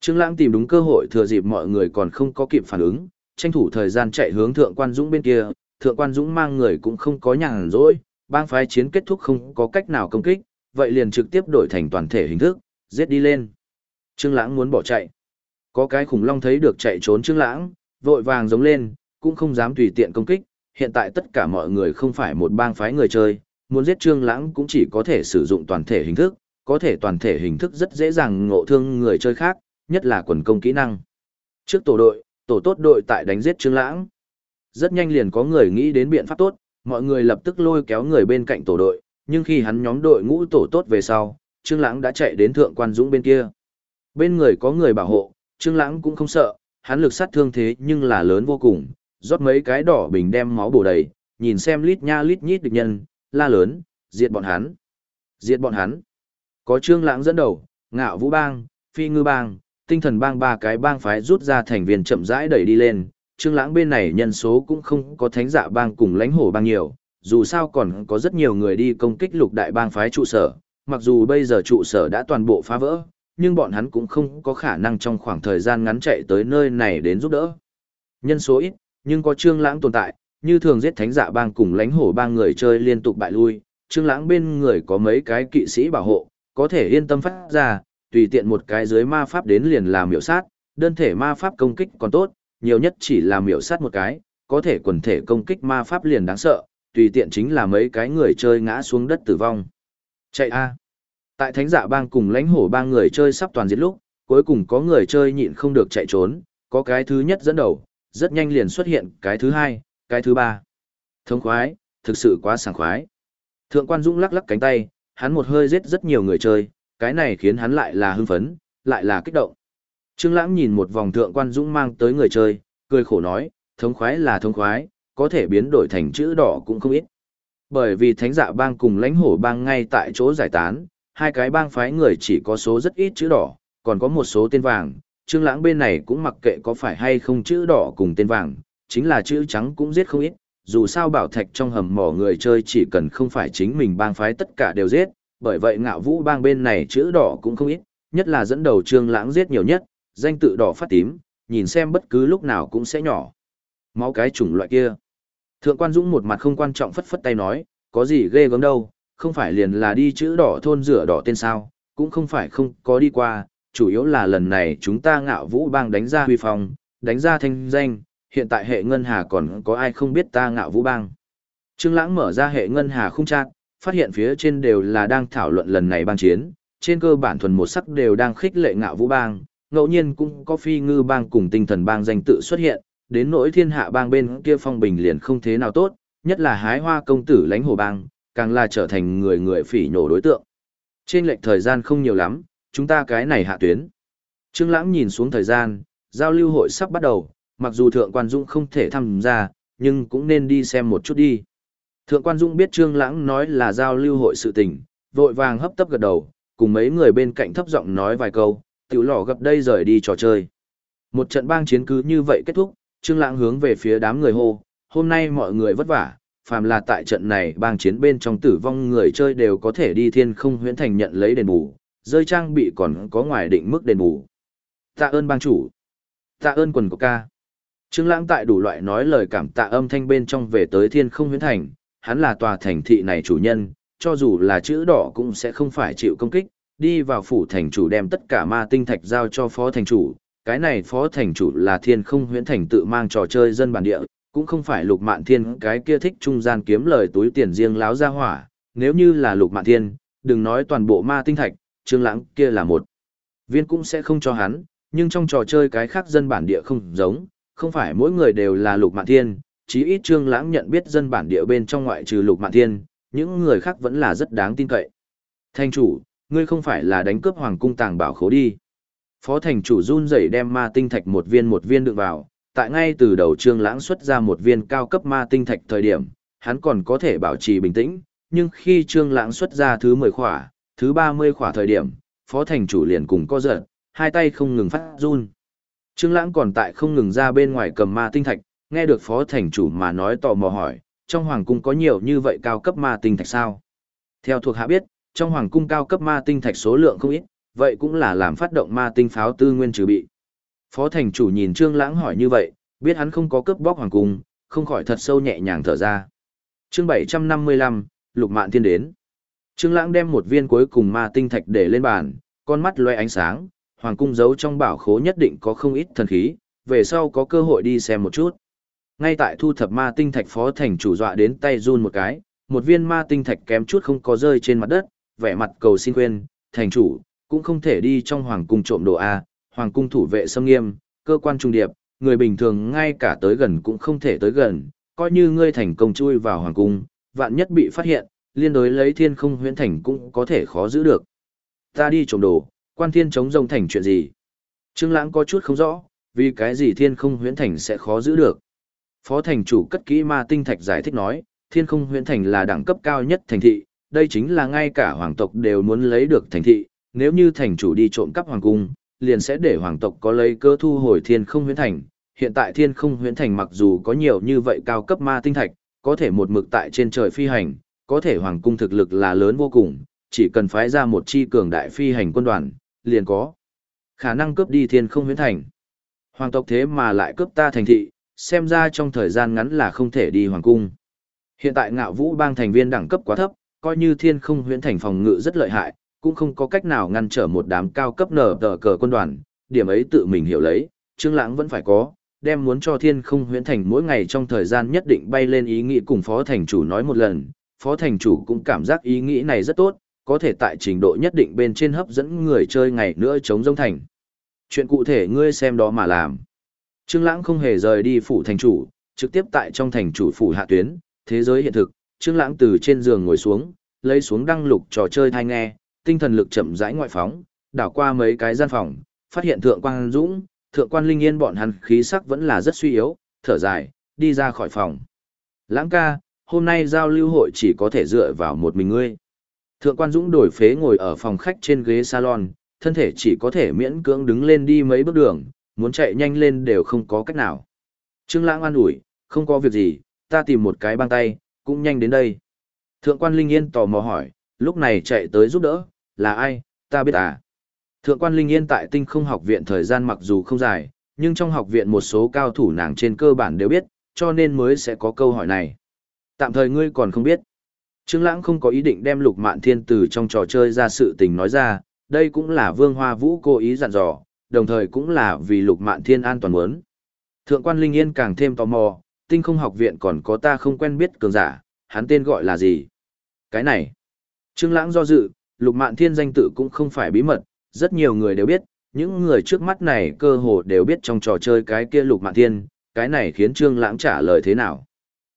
Trương Lãng tìm đúng cơ hội thừa dịp mọi người còn không có kịp phản ứng, tranh thủ thời gian chạy hướng Thượng Quan Dũng bên kia, Thượng Quan Dũng mang người cũng không có nhàn rỗi, bang phái chiến kết thúc không có cách nào công kích, vậy liền trực tiếp đổi thành toàn thể hình thức, giết đi lên. Trương Lãng muốn bỏ chạy. Có cái khủng long thấy được chạy trốn Trương Lãng, vội vàng giống lên, cũng không dám tùy tiện công kích, hiện tại tất cả mọi người không phải một bang phái người chơi, muốn giết Trương Lãng cũng chỉ có thể sử dụng toàn thể hình thức, có thể toàn thể hình thức rất dễ dàng ngộ thương người chơi khác, nhất là quần công kỹ năng. Trước tổ đội, tổ tốt đội tại đánh giết Trương Lãng. Rất nhanh liền có người nghĩ đến biện pháp tốt, mọi người lập tức lôi kéo người bên cạnh tổ đội, nhưng khi hắn nhóm đội ngũ tổ tốt về sau, Trương Lãng đã chạy đến Thượng Quan Dũng bên kia. Bên người có người bảo hộ, Trương Lãng cũng không sợ, hắn lực sát thương thế nhưng là lớn vô cùng, rót mấy cái đỏ bình đem máu bổ đầy, nhìn xem lít nha lít nhít địch nhân, la lớn, diệt bọn hắn. Diệt bọn hắn. Có Trương Lãng dẫn đầu, Ngạo Vũ Bang, Phi Ngư Bang, Tinh Thần Bang ba cái bang phái rút ra thành viên chậm rãi đẩy đi lên, Trương Lãng bên này nhân số cũng không có Thánh Dạ Bang cùng Lãnh Hổ Bang nhiều, dù sao còn có rất nhiều người đi công kích lục đại bang phái trụ sở, mặc dù bây giờ trụ sở đã toàn bộ phá vỡ, nhưng bọn hắn cũng không có khả năng trong khoảng thời gian ngắn chạy tới nơi này đến giúp đỡ. Nhân số ít, nhưng có Trương Lãng tồn tại, như thường giết thánh dạ bang cùng lãnh hổ bang người chơi liên tục bại lui, Trương Lãng bên người có mấy cái kỵ sĩ bảo hộ, có thể yên tâm phát ra, tùy tiện một cái dưới ma pháp đến liền làm miểu sát, đơn thể ma pháp công kích còn tốt, nhiều nhất chỉ là miểu sát một cái, có thể quần thể công kích ma pháp liền đáng sợ, tùy tiện chính là mấy cái người chơi ngã xuống đất tử vong. Chạy a. Tại Thánh giả Bang cùng Lãnh Hổ Bang người chơi sắp toàn diệt lúc, cuối cùng có người chơi nhịn không được chạy trốn, có cái thứ nhất dẫn đầu, rất nhanh liền xuất hiện cái thứ hai, cái thứ ba. Thông khoái, thực sự quá sảng khoái. Thượng quan Dũng lắc lắc cánh tay, hắn một hơi giết rất nhiều người chơi, cái này khiến hắn lại là hưng phấn, lại là kích động. Trương Lãng nhìn một vòng Thượng quan Dũng mang tới người chơi, cười khổ nói, thống khoái là thống khoái, có thể biến đổi thành chữ đỏ cũng không ít. Bởi vì thánh dạ bang cùng lãnh hổ bang ngay tại chỗ giải tán, hai cái bang phái người chỉ có số rất ít chữ đỏ, còn có một số tên vàng, Trương Lãng bên này cũng mặc kệ có phải hay không chữ đỏ cùng tên vàng, chính là chữ trắng cũng giết không ít, dù sao bảo thạch trong hầm mỏ người chơi chỉ cần không phải chính mình bang phái tất cả đều giết, bởi vậy ngạo vũ bang bên này chữ đỏ cũng không ít, nhất là dẫn đầu Trương Lãng giết nhiều nhất, danh tự đỏ phát tím, nhìn xem bất cứ lúc nào cũng sẽ nhỏ. Máu cái chủng loại kia. Thượng quan Dũng một mặt không quan trọng phất phất tay nói, có gì ghê gớm đâu, không phải liền là đi chữ đỏ thôn rửa đỏ tên sao, cũng không phải không có đi qua, chủ yếu là lần này chúng ta ngạo vũ bang đánh ra huy phong, đánh ra thanh danh, hiện tại hệ ngân hà còn có ai không biết ta ngạo vũ bang. Trương Lãng mở ra hệ ngân hà không trang, phát hiện phía trên đều là đang thảo luận lần này bang chiến, trên cơ bản thuần một sắc đều đang khích lệ ngạo vũ bang, ngẫu nhiên cũng có phi ngư bang cùng tinh thần bang danh tự xuất hiện, đến nỗi thiên hạ bang bên kia phong bình liền không thế nào tốt, nhất là hái hoa công tử lãnh hồ bang, càng là trở thành người người phỉ nhổ đối tượng. Trên lệch thời gian không nhiều lắm, chúng ta cái này hạ tuyến. Trương Lãng nhìn xuống thời gian, giao lưu hội sắp bắt đầu, mặc dù Thượng Quan Dung không thể tham gia, nhưng cũng nên đi xem một chút đi. Thượng Quan Dung biết Trương Lãng nói là giao lưu hội sự tình, vội vàng hấp tấp gật đầu, cùng mấy người bên cạnh thấp giọng nói vài câu, tiểu lò gặp đây rời đi trò chơi. Một trận bang chiến cứ như vậy kết thúc, Trương Lãng hướng về phía đám người hô, hôm nay mọi người vất vả, phàm là tại trận này bang chiến bên trong tử vong người chơi đều có thể đi thiên không huyễn thành nhận lấy đền bù, rơi trang bị còn có ngoài định mức đền bù. Tạ ơn bang chủ. Tạ ơn quần của ca. Trương Lãng tại đủ loại nói lời cảm tạ âm thanh bên trong về tới thiên không huyễn thành, hắn là tòa thành thị này chủ nhân, cho dù là chữ đỏ cũng sẽ không phải chịu công kích, đi vào phủ thành chủ đem tất cả ma tinh thạch giao cho phó thành chủ, cái này phó thành chủ là thiên không huyễn thành tự mang trò chơi dân bản địa, cũng không phải lục mạn thiên cái kia thích trung gian kiếm lời túi tiền riêng láo ra hỏa, nếu như là lục mạn thiên, đừng nói toàn bộ ma tinh thạch, trương lãng kia là một viên cũng sẽ không cho hắn, nhưng trong trò chơi cái khác dân bản địa không giống, không phải mỗi người đều là lục mạn thiên, chí ít trương lãng nhận biết dân bản địa bên trong ngoại trừ lục mạn thiên, những người khác vẫn là rất đáng tin cậy. Thành chủ, ngươi không phải là đánh cướp hoàng cung tàng bảo khố đi. Phó thành chủ run rẩy đem ma tinh thạch một viên một viên đựng vào, tại ngay từ đầu trương lãng xuất ra một viên cao cấp ma tinh thạch thời điểm, hắn còn có thể bảo trì bình tĩnh, nhưng khi trương lãng xuất ra thứ 10 khỏa, thứ 30 khỏa thời điểm, phó thành chủ liền cùng co giật, hai tay không ngừng phát run. Trương lãng còn tại không ngừng ra bên ngoài cầm ma tinh thạch, nghe được phó thành chủ mà nói tò mò hỏi, trong hoàng cung có nhiều như vậy cao cấp ma tinh thạch sao? Theo thuộc hạ biết, trong hoàng cung cao cấp ma tinh thạch số lượng không ít, vậy cũng là làm phát động ma tinh pháo tư nguyên trừ bị. Phó thành chủ nhìn Trương Lãng hỏi như vậy, biết hắn không có cướp bóc hoàng cung, không khỏi thật sâu nhẹ nhàng thở ra. Chương 755, Lục Mạn Thiên đến. Trương Lãng đem một viên cuối cùng ma tinh thạch để lên bàn, con mắt lóe ánh sáng, hoàng cung giấu trong bảo khố nhất định có không ít thần khí, về sau có cơ hội đi xem một chút. Ngay tại thu thập ma tinh thạch phó thành chủ dọa đến tay run một cái, một viên ma tinh thạch kém chút không có rơi trên mặt đất, vẻ mặt cầu xin khuyên thành chủ, cũng không thể đi trong hoàng cung trộm đồ A, hoàng cung thủ vệ xâm nghiêm, cơ quan trung điệp, người bình thường ngay cả tới gần cũng không thể tới gần, coi như ngươi thành công chui vào hoàng cung, vạn nhất bị phát hiện, liên đối lấy thiên không huyễn thành cũng có thể khó giữ được. Ta đi trộm đồ, quan thiên chống rồng thành chuyện gì? Trương Lãng có chút không rõ, vì cái gì thiên không huyễn thành sẽ khó giữ được. Phó thành chủ cất kỹ ma tinh thạch giải thích nói, thiên không huyễn thành là đẳng cấp cao nhất thành thị, đây chính là ngay cả hoàng tộc đều muốn lấy được thành thị, nếu như thành chủ đi trộm cắp hoàng cung, liền sẽ để hoàng tộc có lấy cơ thu hồi thiên không huyễn thành. Hiện tại thiên không huyễn thành mặc dù có nhiều như vậy cao cấp ma tinh thạch, có thể một mực tại trên trời phi hành, có thể hoàng cung thực lực là lớn vô cùng, chỉ cần phái ra một chi cường đại phi hành quân đoàn, liền có khả năng cướp đi thiên không huyễn thành. Hoàng tộc thế mà lại cướp ta thành thị, xem ra trong thời gian ngắn là không thể đi hoàng cung. Hiện tại ngạo vũ bang thành viên đẳng cấp quá thấp, coi như thiên không huyễn thành phòng ngự rất lợi hại, cũng không có cách nào ngăn trở một đám cao cấp nở tờ cờ quân đoàn, điểm ấy tự mình hiểu lấy, Trương Lãng vẫn phải có, đem muốn cho thiên không huyễn thành mỗi ngày trong thời gian nhất định bay lên ý nghĩ cùng phó thành chủ nói một lần, phó thành chủ cũng cảm giác ý nghĩ này rất tốt, có thể tại trình độ nhất định bên trên hấp dẫn người chơi ngày nữa chống rông thành. Chuyện cụ thể ngươi xem đó mà làm. Trương Lãng không hề rời đi phủ thành chủ, trực tiếp tại trong thành chủ phủ hạ tuyến, thế giới hiện thực, Trương Lãng từ trên giường ngồi xuống, lấy xuống đăng lục trò chơi thai nghe, tinh thần lực chậm rãi ngoại phóng, đảo qua mấy cái gian phòng, phát hiện thượng quan Dũng, thượng quan Linh Yên bọn hắn khí sắc vẫn là rất suy yếu, thở dài, đi ra khỏi phòng. Lãng ca, hôm nay giao lưu hội chỉ có thể dựa vào một mình ngươi. Thượng quan Dũng đổi phế ngồi ở phòng khách trên ghế salon, thân thể chỉ có thể miễn cưỡng đứng lên đi mấy bước đường, muốn chạy nhanh lên đều không có cách nào. Trương Lãng an ủi, không có việc gì, ta tìm một cái băng tay, cũng nhanh đến đây. Thượng quan Linh Yên tò mò hỏi, lúc này chạy tới giúp đỡ, là ai, ta biết à. Thượng quan Linh Yên tại tinh không học viện thời gian mặc dù không dài, nhưng trong học viện một số cao thủ nàng trên cơ bản đều biết, cho nên mới sẽ có câu hỏi này. Tạm thời ngươi còn không biết. Trương Lãng không có ý định đem Lục Mạn Thiên từ trong trò chơi ra sự tình nói ra, đây cũng là Vương Hoa Vũ cố ý dặn dò, đồng thời cũng là vì Lục Mạn Thiên an toàn muốn. Thượng quan Linh Yên càng thêm tò mò, tinh không học viện còn có ta không quen biết cường giả, hắn tên gọi là gì? Cái này. Trương Lãng do dự, Lục Mạn Thiên danh tự cũng không phải bí mật, rất nhiều người đều biết, những người trước mắt này cơ hồ đều biết trong trò chơi cái kia Lục Mạn Thiên, cái này khiến Trương Lãng trả lời thế nào?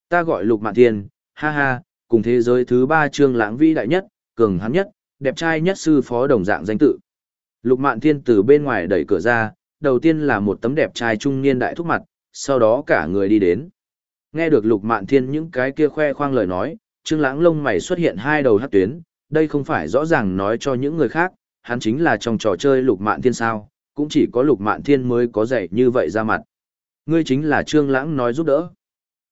Ta gọi Lục Mạn Thiên, ha ha, cùng thế giới thứ ba Trương Lãng vĩ đại nhất, cường hãn nhất, đẹp trai nhất sư phó đồng dạng danh tự. Lục Mạn Thiên từ bên ngoài đẩy cửa ra, đầu tiên là một tấm đẹp trai trung niên đại thúc mặt, sau đó cả người đi đến. Nghe được Lục Mạn Thiên những cái kia khoe khoang lời nói, Trương Lãng lông mày xuất hiện hai đầu hắc tuyến, đây không phải rõ ràng nói cho những người khác, hắn chính là trong trò chơi Lục Mạn Thiên sao, cũng chỉ có Lục Mạn Thiên mới có dạy như vậy ra mặt. Ngươi chính là Trương Lãng nói giúp đỡ.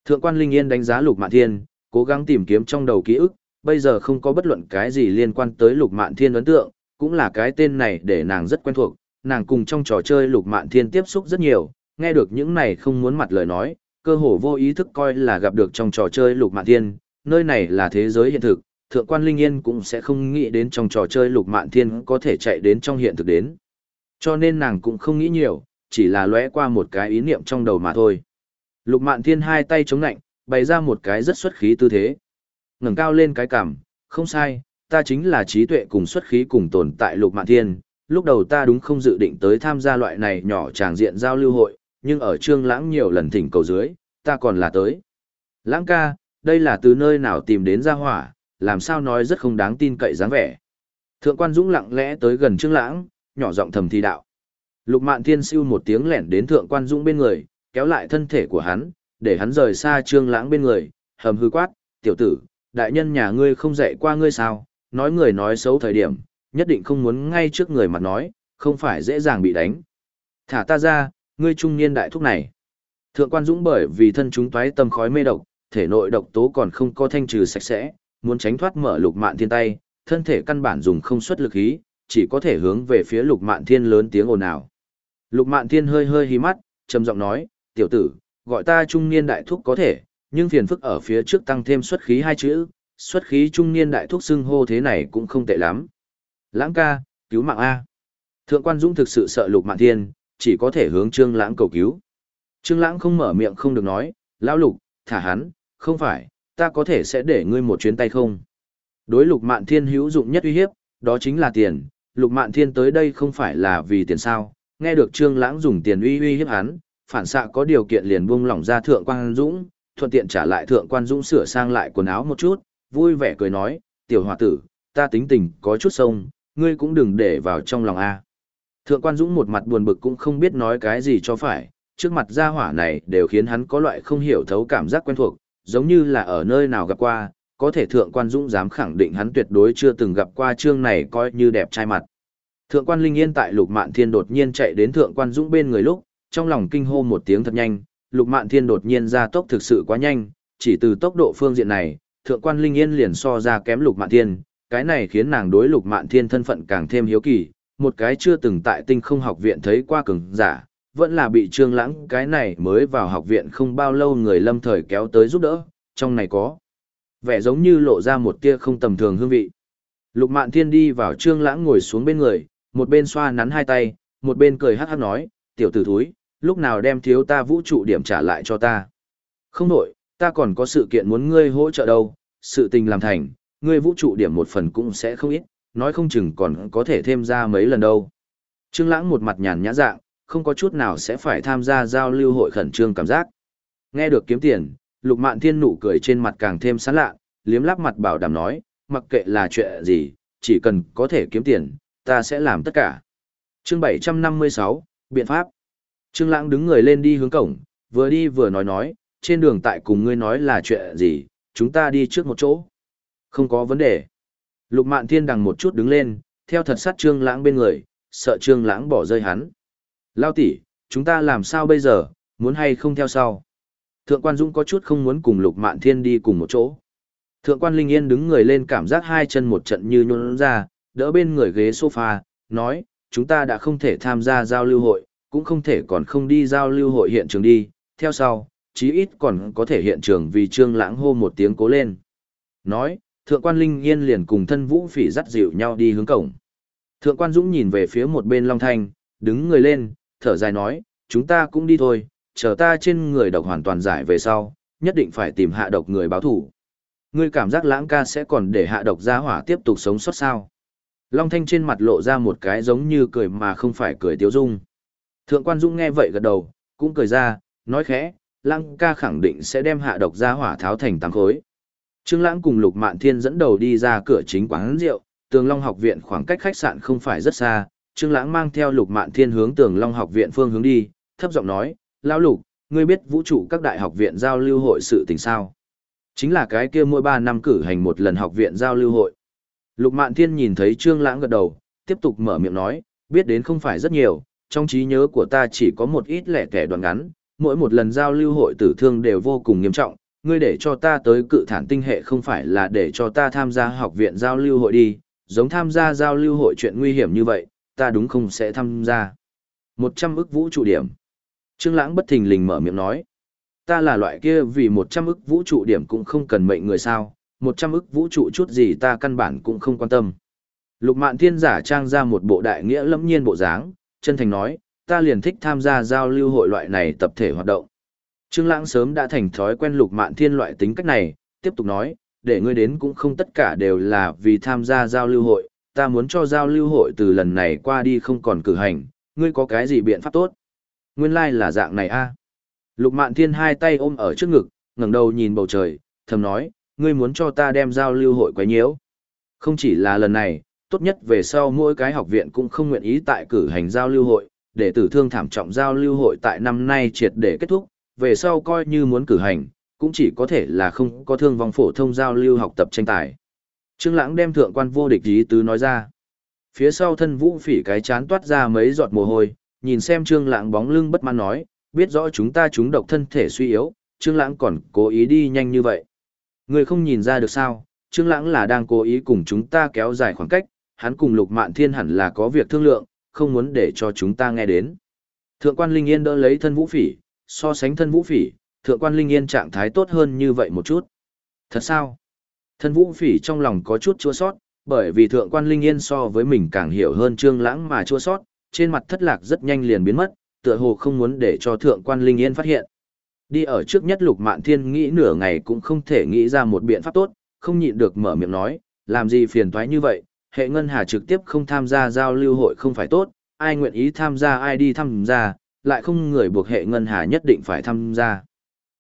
Thượng quan Linh Yên đánh giá Lục Mạn Thiên, cố gắng tìm kiếm trong đầu ký ức, bây giờ không có bất luận cái gì liên quan tới Lục Mạn Thiên ấn tượng, cũng là cái tên này để nàng rất quen thuộc, nàng cùng trong trò chơi Lục Mạn Thiên tiếp xúc rất nhiều, nghe được những này không muốn mặt lời nói, cơ hồ vô ý thức coi là gặp được trong trò chơi Lục Mạn Thiên, nơi này là thế giới hiện thực, thượng quan Linh Yên cũng sẽ không nghĩ đến trong trò chơi Lục Mạn Thiên có thể chạy đến trong hiện thực đến. Cho nên nàng cũng không nghĩ nhiều, chỉ là lóe qua một cái ý niệm trong đầu mà thôi. Lục Mạn Thiên hai tay chống lạnh, bày ra một cái rất xuất khí tư thế. ngẩng cao lên cái cằm, không sai, ta chính là trí tuệ cùng xuất khí cùng tồn tại Lục Mạn Thiên. Lúc đầu ta đúng không dự định tới tham gia loại này nhỏ tràng diện giao lưu hội, nhưng ở Trương Lãng nhiều lần thỉnh cầu dưới, ta còn là tới. Lãng ca, đây là từ nơi nào tìm đến gia hỏa, làm sao nói rất không đáng tin cậy dáng vẻ. Thượng quan Dũng lặng lẽ tới gần Trương Lãng, nhỏ giọng thầm thì đạo. Lục Mạn Thiên siêu một tiếng lẻn đến Thượng quan Dũng bên người, kéo lại thân thể của hắn, để hắn rời xa Trương Lãng bên người, hầm hư quát, "Tiểu tử, đại nhân nhà ngươi không dạy qua ngươi sao? Nói người nói xấu thời điểm, nhất định không muốn ngay trước người mặt nói, không phải dễ dàng bị đánh. Thả ta ra, ngươi trung niên đại thúc này." Thượng quan Dũng bởi vì thân chúng toái tâm khói mê độc, thể nội độc tố còn không có thanh trừ sạch sẽ, muốn tránh thoát mở Lục Mạn Thiên tay, thân thể căn bản dùng không xuất lực khí, chỉ có thể hướng về phía Lục Mạn Thiên lớn tiếng ồn ào. Lục Mạn Thiên hơi hơi hí mắt, trầm giọng nói, "Tiểu tử, gọi ta trung niên đại thúc có thể, nhưng phiền phức ở phía trước tăng thêm xuất khí hai chữ, xuất khí trung niên đại thúc xưng hô thế này cũng không tệ lắm." Lãng ca, cứu mạng a. Thượng quan Dũng thực sự sợ Lục Mạn Thiên, chỉ có thể hướng Trương Lãng cầu cứu. Trương Lãng không mở miệng không được nói, Lão lục, thả hắn, không phải, ta có thể sẽ để ngươi một chuyến tay không. Đối lục mạn thiên hữu dụng nhất uy hiếp, đó chính là tiền, lục mạn thiên tới đây không phải là vì tiền sao, nghe được trương lãng dùng tiền uy uy hiếp hắn, phản xạ có điều kiện liền buông lỏng ra thượng quan dũng, thuận tiện trả lại thượng quan dũng sửa sang lại quần áo một chút, vui vẻ cười nói, tiểu hòa tử, ta tính tình có chút sông, ngươi cũng đừng để vào trong lòng a. Thượng quan dũng một mặt buồn bực cũng không biết nói cái gì cho phải, trước mặt gia hỏa này đều khiến hắn có loại không hiểu thấu cảm giác quen thuộc, giống như là ở nơi nào gặp qua, có thể thượng quan dũng dám khẳng định hắn tuyệt đối chưa từng gặp qua chương này coi như đẹp trai mặt. Thượng quan Linh Yên tại Lục Mạn Thiên đột nhiên chạy đến Thượng quan Dũng bên người lúc, trong lòng kinh hô một tiếng thật nhanh, Lục Mạn Thiên đột nhiên ra tốc thực sự quá nhanh, chỉ từ tốc độ phương diện này, Thượng quan Linh Yên liền so ra kém Lục Mạn Thiên, cái này khiến nàng đối Lục Mạn Thiên thân phận càng thêm hiếu kỳ, một cái chưa từng tại Tinh Không học viện thấy qua cường giả, vẫn là bị Trương Lãng cái này mới vào học viện không bao lâu người lâm thời kéo tới giúp đỡ, trong này có vẻ giống như lộ ra một tia không tầm thường hương vị. Lục Mạn Thiên đi vào Trương Lãng ngồi xuống bên người, một bên xoa nắn hai tay, một bên cười hát hát nói, tiểu tử thúi, lúc nào đem thiếu ta vũ trụ điểm trả lại cho ta. Không nổi, ta còn có sự kiện muốn ngươi hỗ trợ đâu, sự tình làm thành, ngươi vũ trụ điểm một phần cũng sẽ không ít, nói không chừng còn có thể thêm ra mấy lần đâu. Trương Lãng một mặt nhàn nhã dạng, không có chút nào sẽ phải tham gia giao lưu hội khẩn trương cảm giác. Nghe được kiếm tiền, Lục Mạn Thiên nụ cười trên mặt càng thêm sán lạ, liếm láp mặt bảo đảm nói, mặc kệ là chuyện gì, chỉ cần có thể kiếm tiền, ta sẽ làm tất cả. Chương 756, biện pháp. Trương Lãng đứng người lên đi hướng cổng, vừa đi vừa nói nói, trên đường tại cùng ngươi nói là chuyện gì, chúng ta đi trước một chỗ. Không có vấn đề. Lục Mạn Thiên đằng một chút đứng lên, theo thật sát Trương Lãng bên người, sợ Trương Lãng bỏ rơi hắn. Lão tỷ, chúng ta làm sao bây giờ, muốn hay không theo sau? Thượng quan Dũng có chút không muốn cùng Lục Mạn Thiên đi cùng một chỗ. Thượng quan Linh Yên đứng người lên cảm giác hai chân một trận như nhũn ra, đỡ bên người ghế sofa, nói, chúng ta đã không thể tham gia giao lưu hội, cũng không thể còn không đi giao lưu hội hiện trường đi, theo sau, chí ít còn có thể hiện trường vì Trương Lãng hô một tiếng cố lên. Nói, Thượng quan Linh Yên liền cùng thân Vũ Phỉ dắt dịu nhau đi hướng cổng. Thượng quan Dũng nhìn về phía một bên Long Thanh, đứng người lên, thở dài nói, chúng ta cũng đi thôi, chờ ta trên người độc hoàn toàn giải về sau, nhất định phải tìm hạ độc người báo thủ. Ngươi cảm giác lãng ca sẽ còn để hạ độc gia hỏa tiếp tục sống sót sao? Long Thanh trên mặt lộ ra một cái giống như cười mà không phải cười tiếu dung. Thượng quan Dung nghe vậy gật đầu, cũng cười ra, nói khẽ, Lãng ca khẳng định sẽ đem hạ độc gia hỏa tháo thành tám khối. Trương Lãng cùng Lục Mạn Thiên dẫn đầu đi ra cửa chính quán rượu, Tường Long học viện khoảng cách khách sạn không phải rất xa, Trương Lãng mang theo Lục Mạn Thiên hướng Tường Long học viện phương hướng đi, thấp giọng nói, "Lão Lục, ngươi biết vũ trụ các đại học viện giao lưu hội sự tình sao?" Chính là cái kia mỗi 3 năm cử hành một lần học viện giao lưu hội. Lục Mạn Thiên nhìn thấy Trương Lãng gật đầu, tiếp tục mở miệng nói, biết đến không phải rất nhiều, trong trí nhớ của ta chỉ có một ít lẻ tẻ đoạn ngắn, mỗi một lần giao lưu hội tử thương đều vô cùng nghiêm trọng, ngươi để cho ta tới cự thản tinh hệ không phải là để cho ta tham gia học viện giao lưu hội đi, giống tham gia giao lưu hội chuyện nguy hiểm như vậy, ta đúng không sẽ tham gia. Một trăm ức vũ trụ điểm. Trương Lãng bất thình lình mở miệng nói, ta là loại kia vì một trăm ức vũ trụ điểm cũng không cần mệnh người sao, một trăm ức vũ trụ chút gì ta căn bản cũng không quan tâm. Lục Mạn Thiên giả trang ra một bộ đại nghĩa lẫm nhiên bộ dáng, chân thành nói, ta liền thích tham gia giao lưu hội loại này tập thể hoạt động. Trương Lãng sớm đã thành thói quen Lục Mạn Thiên loại tính cách này, tiếp tục nói, để ngươi đến cũng không tất cả đều là vì tham gia giao lưu hội, ta muốn cho giao lưu hội từ lần này qua đi không còn cử hành, ngươi có cái gì biện pháp tốt? Nguyên lai like là dạng này a. Lục Mạn Thiên hai tay ôm ở trước ngực, ngẩng đầu nhìn bầu trời, thầm nói, ngươi muốn cho ta đem giao lưu hội quấy nhiễu. Không chỉ là lần này, tốt nhất về sau mỗi cái học viện cũng không nguyện ý tại cử hành giao lưu hội, để tử thương thảm trọng giao lưu hội tại năm nay triệt để kết thúc, về sau coi như muốn cử hành, cũng chỉ có thể là không có thương vong phổ thông giao lưu học tập tranh tài. Trương Lãng đem thượng quan vô địch ý tứ nói ra. Phía sau thân Vũ Phỉ cái chán toát ra mấy giọt mồ hôi, nhìn xem Trương Lãng bóng lưng bất mãn nói, biết rõ chúng ta chúng độc thân thể suy yếu, Trương Lãng còn cố ý đi nhanh như vậy. Người không nhìn ra được sao, Trương Lãng là đang cố ý cùng chúng ta kéo dài khoảng cách, hắn cùng Lục Mạn Thiên hẳn là có việc thương lượng, không muốn để cho chúng ta nghe đến. Thượng quan Linh Yên đỡ lấy thân Vũ Phỉ, so sánh thân Vũ Phỉ, Thượng quan Linh Yên trạng thái tốt hơn như vậy một chút. Thật sao? Thân Vũ Phỉ trong lòng có chút chua sót, bởi vì Thượng quan Linh Yên so với mình càng hiểu hơn Trương Lãng mà chua sót, trên mặt thất lạc rất nhanh liền biến mất, tựa hồ không muốn để cho Thượng quan Linh Yên phát hiện. Đi ở trước nhất Lục Mạn Thiên nghĩ nửa ngày cũng không thể nghĩ ra một biện pháp tốt, không nhịn được mở miệng nói, làm gì phiền toái như vậy, hệ ngân hà trực tiếp không tham gia giao lưu hội không phải tốt, ai nguyện ý tham gia ai đi tham gia, lại không người buộc hệ ngân hà nhất định phải tham gia.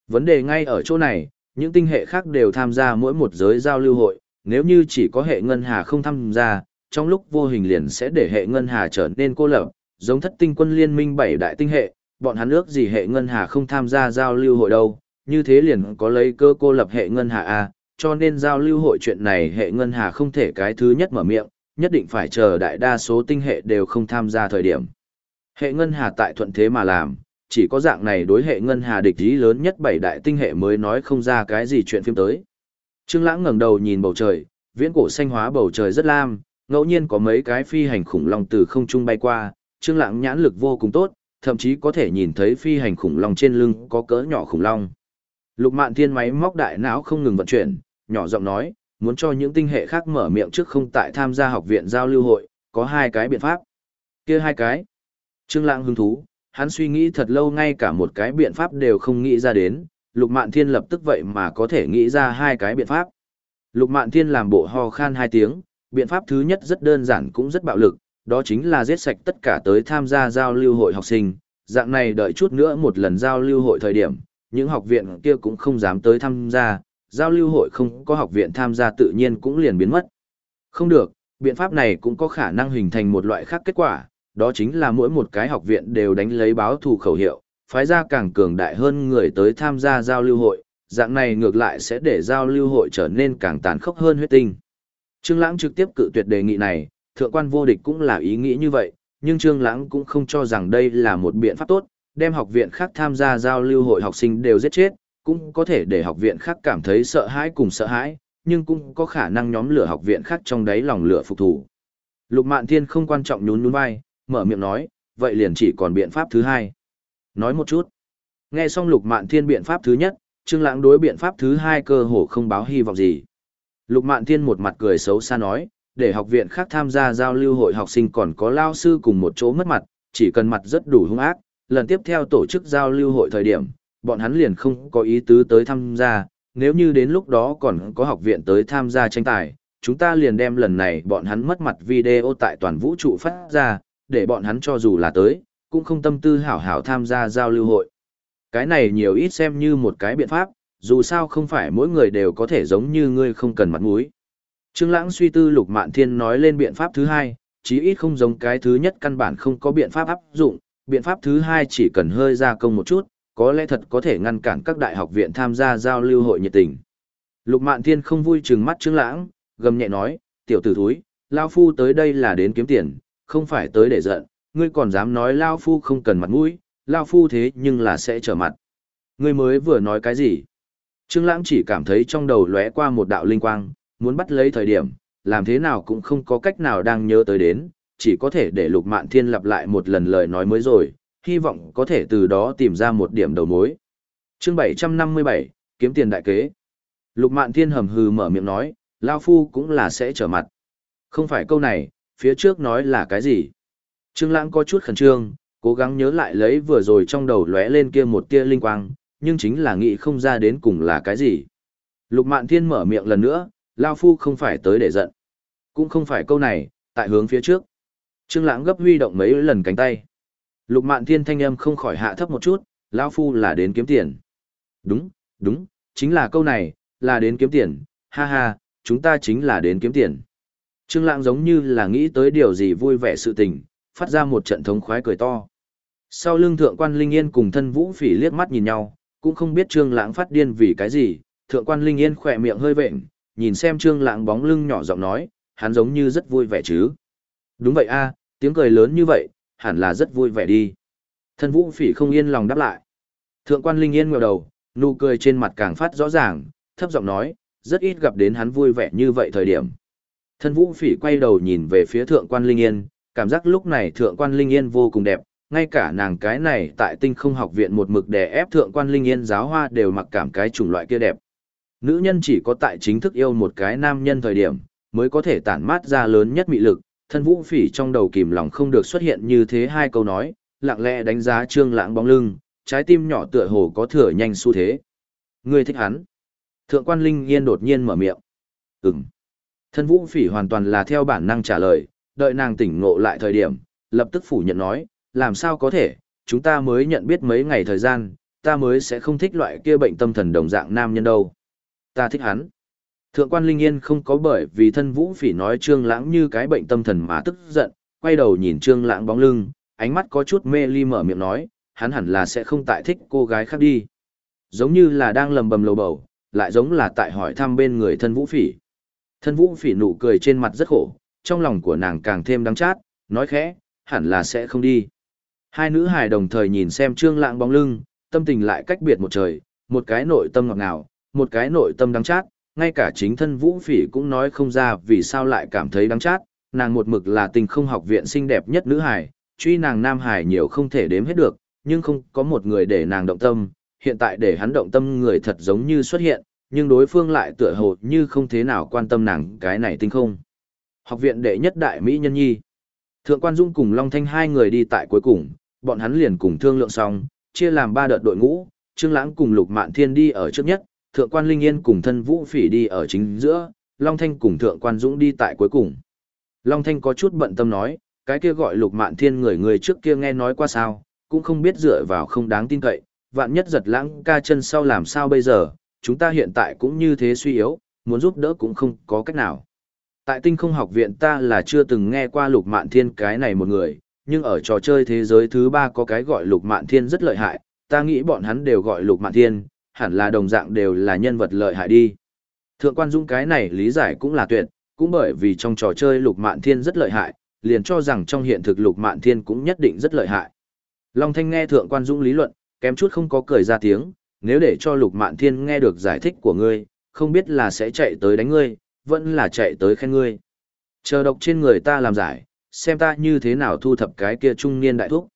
Vấn đề ngay ở chỗ này, những tinh hệ khác đều tham gia mỗi một giới giao lưu hội, nếu như chỉ có hệ ngân hà không tham gia, trong lúc vô hình liền sẽ để hệ ngân hà trở nên cô lập, giống thất tinh quân liên minh bảy đại tinh hệ, bọn hắn ước gì hệ ngân hà không tham gia giao lưu hội đâu, như thế liền có lấy cơ cô lập hệ ngân hà A, cho nên giao lưu hội chuyện này hệ ngân hà không thể cái thứ nhất mở miệng, nhất định phải chờ đại đa số tinh hệ đều không tham gia thời điểm. Hệ ngân hà tại thuận thế mà làm, chỉ có dạng này đối hệ ngân hà địch ý lớn nhất bảy đại tinh hệ mới nói không ra cái gì chuyện phim tới. Trương Lãng ngẩng đầu nhìn bầu trời, viễn cổ xanh hóa bầu trời rất lam, ngẫu nhiên có mấy cái phi hành khủng long từ không trung bay qua, Trương Lãng nhãn lực vô cùng tốt, thậm chí có thể nhìn thấy phi hành khủng long trên lưng có cỡ nhỏ khủng long. Lục Mạn Thiên máy móc đại não không ngừng vận chuyển, nhỏ giọng nói, muốn cho những tinh hệ khác mở miệng trước không tại tham gia học viện giao lưu hội, có hai cái biện pháp. Kia hai cái. Trương Lãng hứng thú, hắn suy nghĩ thật lâu ngay cả một cái biện pháp đều không nghĩ ra đến, Lục Mạn Thiên lập tức vậy mà có thể nghĩ ra hai cái biện pháp. Lục Mạn Thiên làm bộ ho khan hai tiếng, biện pháp thứ nhất rất đơn giản cũng rất bạo lực, đó chính là giết sạch tất cả tới tham gia giao lưu hội học sinh, dạng này đợi chút nữa một lần giao lưu hội thời điểm, những học viện kia cũng không dám tới tham gia, giao lưu hội không có học viện tham gia tự nhiên cũng liền biến mất. Không được, biện pháp này cũng có khả năng hình thành một loại khác kết quả, đó chính là mỗi một cái học viện đều đánh lấy báo thù khẩu hiệu, phái ra càng cường đại hơn người tới tham gia giao lưu hội, dạng này ngược lại sẽ để giao lưu hội trở nên càng tàn khốc hơn huyết tinh. Trương Lãng trực tiếp cự tuyệt đề nghị này, thượng quan vô địch cũng là ý nghĩ như vậy, nhưng Trương Lãng cũng không cho rằng đây là một biện pháp tốt, đem học viện khác tham gia giao lưu hội học sinh đều giết chết, cũng có thể để học viện khác cảm thấy sợ hãi cùng sợ hãi, nhưng cũng có khả năng nhóm lửa học viện khác trong đáy lòng lửa phục thủ. Lục Mạn Thiên không quan trọng nhún nhún vai, mở miệng nói, vậy liền chỉ còn biện pháp thứ hai. Nói một chút. Nghe xong Lục Mạn Thiên biện pháp thứ nhất, Trương Lãng đối biện pháp thứ hai cơ hồ không báo hy vọng gì. Lục Mạn Thiên một mặt cười xấu xa nói, để học viện khác tham gia giao lưu hội học sinh còn có lao sư cùng một chỗ mất mặt, chỉ cần mặt rất đủ hung ác, lần tiếp theo tổ chức giao lưu hội thời điểm, bọn hắn liền không có ý tứ tới tham gia, nếu như đến lúc đó còn có học viện tới tham gia tranh tài, chúng ta liền đem lần này bọn hắn mất mặt video tại toàn vũ trụ phát ra, để bọn hắn cho dù là tới, cũng không tâm tư hảo hảo tham gia giao lưu hội. Cái này nhiều ít xem như một cái biện pháp, dù sao không phải mỗi người đều có thể giống như ngươi không cần mặt mũi. Trương Lãng suy tư Lục Mạn Thiên nói lên biện pháp thứ hai, chí ít không giống cái thứ nhất căn bản không có biện pháp áp dụng, biện pháp thứ hai chỉ cần hơi gia công một chút, có lẽ thật có thể ngăn cản các đại học viện tham gia giao lưu hội nhiệt tình. Lục Mạn Thiên không vui trừng mắt Trương Lãng, gầm nhẹ nói, "Tiểu tử thối, lão phu tới đây là đến kiếm tiền, không phải tới để giận, ngươi còn dám nói lao phu không cần mặt mũi, lao phu thế nhưng là sẽ trở mặt." Ngươi mới vừa nói cái gì? Trương Lãng chỉ cảm thấy trong đầu lóe qua một đạo linh quang, muốn bắt lấy thời điểm, làm thế nào cũng không có cách nào đang nhớ tới đến, chỉ có thể để Lục Mạn Thiên lặp lại một lần lời nói mới rồi, hy vọng có thể từ đó tìm ra một điểm đầu mối. Chương 757, kiếm tiền đại kế. Lục Mạn Thiên hầm hừ mở miệng nói, Lao Phu cũng là sẽ trở mặt. Không phải câu này, phía trước nói là cái gì? Trương Lãng có chút khẩn trương, cố gắng nhớ lại lấy vừa rồi trong đầu lóe lên kia một tia linh quang, nhưng chính là nghĩ không ra đến cùng là cái gì. Lục Mạn Thiên mở miệng lần nữa, Lão Phu không phải tới để giận. Cũng không phải câu này, tại hướng phía trước. Trương Lãng gấp huy động mấy lần cánh tay. Lục Mạn Thiên thanh âm không khỏi hạ thấp một chút, Lão Phu là đến kiếm tiền. Đúng, đúng, chính là câu này, là đến kiếm tiền, ha ha, chúng ta chính là đến kiếm tiền. Trương Lãng giống như là nghĩ tới điều gì vui vẻ sự tình, phát ra một trận thống khoái cười to. Sau lưng thượng quan Linh Yên cùng thân Vũ Phỉ liếc mắt nhìn nhau, cũng không biết Trương Lãng phát điên vì cái gì, thượng quan Linh Yên khẽ miệng hơi vện, nhìn xem Trương Lãng bóng lưng nhỏ giọng nói, hắn giống như rất vui vẻ chứ. Đúng vậy a, tiếng cười lớn như vậy, hẳn là rất vui vẻ đi. Thân Vũ Phỉ không yên lòng đáp lại. Thượng quan Linh Yên ngẩng đầu, nụ cười trên mặt càng phát rõ ràng, thấp giọng nói, rất ít gặp đến hắn vui vẻ như vậy thời điểm. Thân Vũ Phỉ quay đầu nhìn về phía Thượng quan Linh Yên, cảm giác lúc này Thượng quan Linh Yên vô cùng đẹp, ngay cả nàng cái này tại tinh không học viện một mực đè ép Thượng quan Linh Yên giáo hoa đều mặc cảm cái chủng loại kia đẹp. Nữ nhân chỉ có tại chính thức yêu một cái nam nhân thời điểm, mới có thể tản mát ra lớn nhất mị lực, thân vũ phỉ trong đầu kìm lòng không được xuất hiện như thế hai câu nói, lặng lẽ đánh giá trương lãng bóng lưng, trái tim nhỏ tựa hồ có thừa nhanh xu thế. Ngươi thích hắn. Thượng quan Linh Yên đột nhiên mở miệng. Ừm. Thân vũ phỉ hoàn toàn là theo bản năng trả lời, đợi nàng tỉnh ngộ lại thời điểm, lập tức phủ nhận nói, làm sao có thể, chúng ta mới nhận biết mấy ngày thời gian, ta mới sẽ không thích loại kia bệnh tâm thần đồng dạng nam nhân đâu. Ta thích hắn. Thượng quan Linh Yên không có bởi vì thân vũ phỉ nói trương lãng như cái bệnh tâm thần mà tức giận, quay đầu nhìn trương lãng bóng lưng, ánh mắt có chút mê ly mở miệng nói, hắn hẳn là sẽ không tại thích cô gái khác đi. Giống như là đang lầm bầm lầu bầu, lại giống là tại hỏi thăm bên người thân vũ phỉ. Thân vũ phỉ nụ cười trên mặt rất khổ, trong lòng của nàng càng thêm đắng chát, nói khẽ, hẳn là sẽ không đi. Hai nữ hài đồng thời nhìn xem trương Lạng bóng lưng, tâm tình lại cách biệt một trời, một cái nội tâm ngọt ngào, một cái nội tâm đắng chát, ngay cả chính thân vũ phỉ cũng nói không ra vì sao lại cảm thấy đắng chát, nàng một mực là tình không học viện xinh đẹp nhất nữ hài, truy nàng nam hài nhiều không thể đếm hết được, nhưng không có một người để nàng động tâm, hiện tại để hắn động tâm người thật giống như xuất hiện, nhưng đối phương lại tựa hồ như không thế nào quan tâm nàng cái này tinh không. Học viện đệ nhất đại Mỹ nhân nhi. Thượng quan Dung cùng Long Thanh hai người đi tại cuối cùng, bọn hắn liền cùng thương lượng xong, chia làm ba đợt đội ngũ, Trương Lãng cùng Lục Mạn Thiên đi ở trước nhất, Thượng quan Linh Yên cùng thân Vũ Phỉ đi ở chính giữa, Long Thanh cùng Thượng quan Dũng đi tại cuối cùng. Long Thanh có chút bận tâm nói, cái kia gọi Lục Mạn Thiên người người trước kia nghe nói qua sao, cũng không biết dựa vào không đáng tin cậy, vạn nhất giật lãng ca chân sau làm sao bây giờ, chúng ta hiện tại cũng như thế suy yếu, muốn giúp đỡ cũng không có cách nào. Tại tinh không học viện ta là chưa từng nghe qua lục mạn thiên cái này một người, nhưng ở trò chơi thế giới thứ ba có cái gọi lục mạn thiên rất lợi hại, ta nghĩ bọn hắn đều gọi lục mạn thiên, hẳn là đồng dạng đều là nhân vật lợi hại đi. Thượng quan Dung cái này lý giải cũng là tuyệt, cũng bởi vì trong trò chơi lục mạn thiên rất lợi hại, liền cho rằng trong hiện thực lục mạn thiên cũng nhất định rất lợi hại. Long Thanh nghe Thượng quan dũng lý luận, kém chút không có cười ra tiếng, nếu để cho lục mạn thiên nghe được giải thích của ngươi, không biết là sẽ chạy tới đánh ngươi, vẫn là chạy tới khen ngươi. Chờ độc trên người ta làm giải, xem ta như thế nào thu thập cái kia trung niên đại thúc.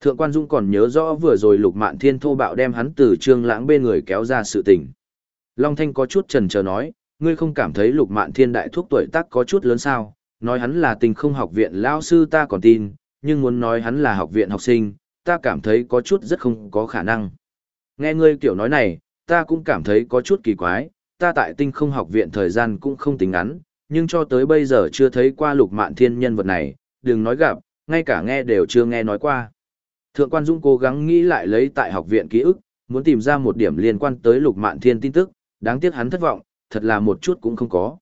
Thượng quan Dung còn nhớ rõ vừa rồi lục mạn thiên thô bạo đem hắn từ trương lãng bên người kéo ra sự tình. Long Thanh có chút trần chờ nói, ngươi không cảm thấy lục mạn thiên đại thúc tuổi tác có chút lớn sao, nói hắn là tình không học viện lao sư ta còn tin, nhưng muốn nói hắn là học viện học sinh, ta cảm thấy có chút rất không có khả năng. Nghe ngươi kiểu nói này, ta cũng cảm thấy có chút kỳ quái, ta tại tinh không học viện thời gian cũng không tính ngắn, nhưng cho tới bây giờ chưa thấy qua lục mạn thiên nhân vật này, đừng nói gặp, ngay cả nghe đều chưa nghe nói qua. Thượng quan Dung cố gắng nghĩ lại lấy tại học viện ký ức, muốn tìm ra một điểm liên quan tới lục mạn thiên tin tức, đáng tiếc hắn thất vọng, thật là một chút cũng không có.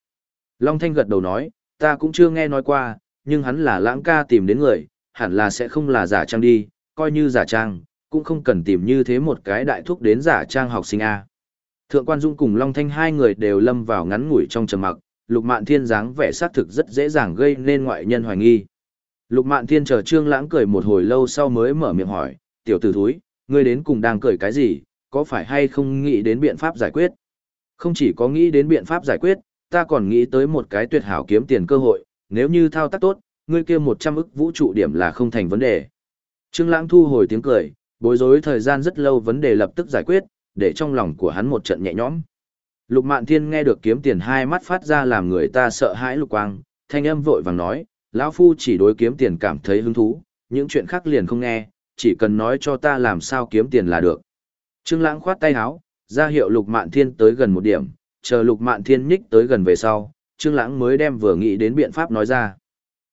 Long Thanh gật đầu nói, ta cũng chưa nghe nói qua, nhưng hắn là lãng ca tìm đến người, hẳn là sẽ không là giả trang đi, coi như giả trang, cũng không cần tìm như thế một cái đại thúc đến giả trang học sinh A. Thượng quan Dung cùng Long Thanh hai người đều lâm vào ngắn ngủi trong trầm mặc, Lục Mạn Thiên dáng vẻ xác thực rất dễ dàng gây nên ngoại nhân hoài nghi. Lục Mạn Thiên chờ Trương Lãng cười một hồi lâu sau mới mở miệng hỏi, "Tiểu tử thúi, ngươi đến cùng đang cười cái gì, có phải hay không nghĩ đến biện pháp giải quyết?" Không chỉ có nghĩ đến biện pháp giải quyết, ta còn nghĩ tới một cái tuyệt hảo kiếm tiền cơ hội, nếu như thao tác tốt, ngươi kia 100 ức vũ trụ điểm là không thành vấn đề. Trương Lãng thu hồi tiếng cười, bối rối thời gian rất lâu vấn đề lập tức giải quyết, để trong lòng của hắn một trận nhẹ nhõm. Lục Mạn Thiên nghe được kiếm tiền hai mắt phát ra làm người ta sợ hãi lục quang, thanh âm vội vàng nói, lão phu chỉ đối kiếm tiền cảm thấy hứng thú, những chuyện khác liền không nghe, chỉ cần nói cho ta làm sao kiếm tiền là được. Trương Lãng khoát tay áo, ra hiệu Lục Mạn Thiên tới gần một điểm, chờ Lục Mạn Thiên nhích tới gần về sau, Trương Lãng mới đem vừa nghĩ đến biện pháp nói ra.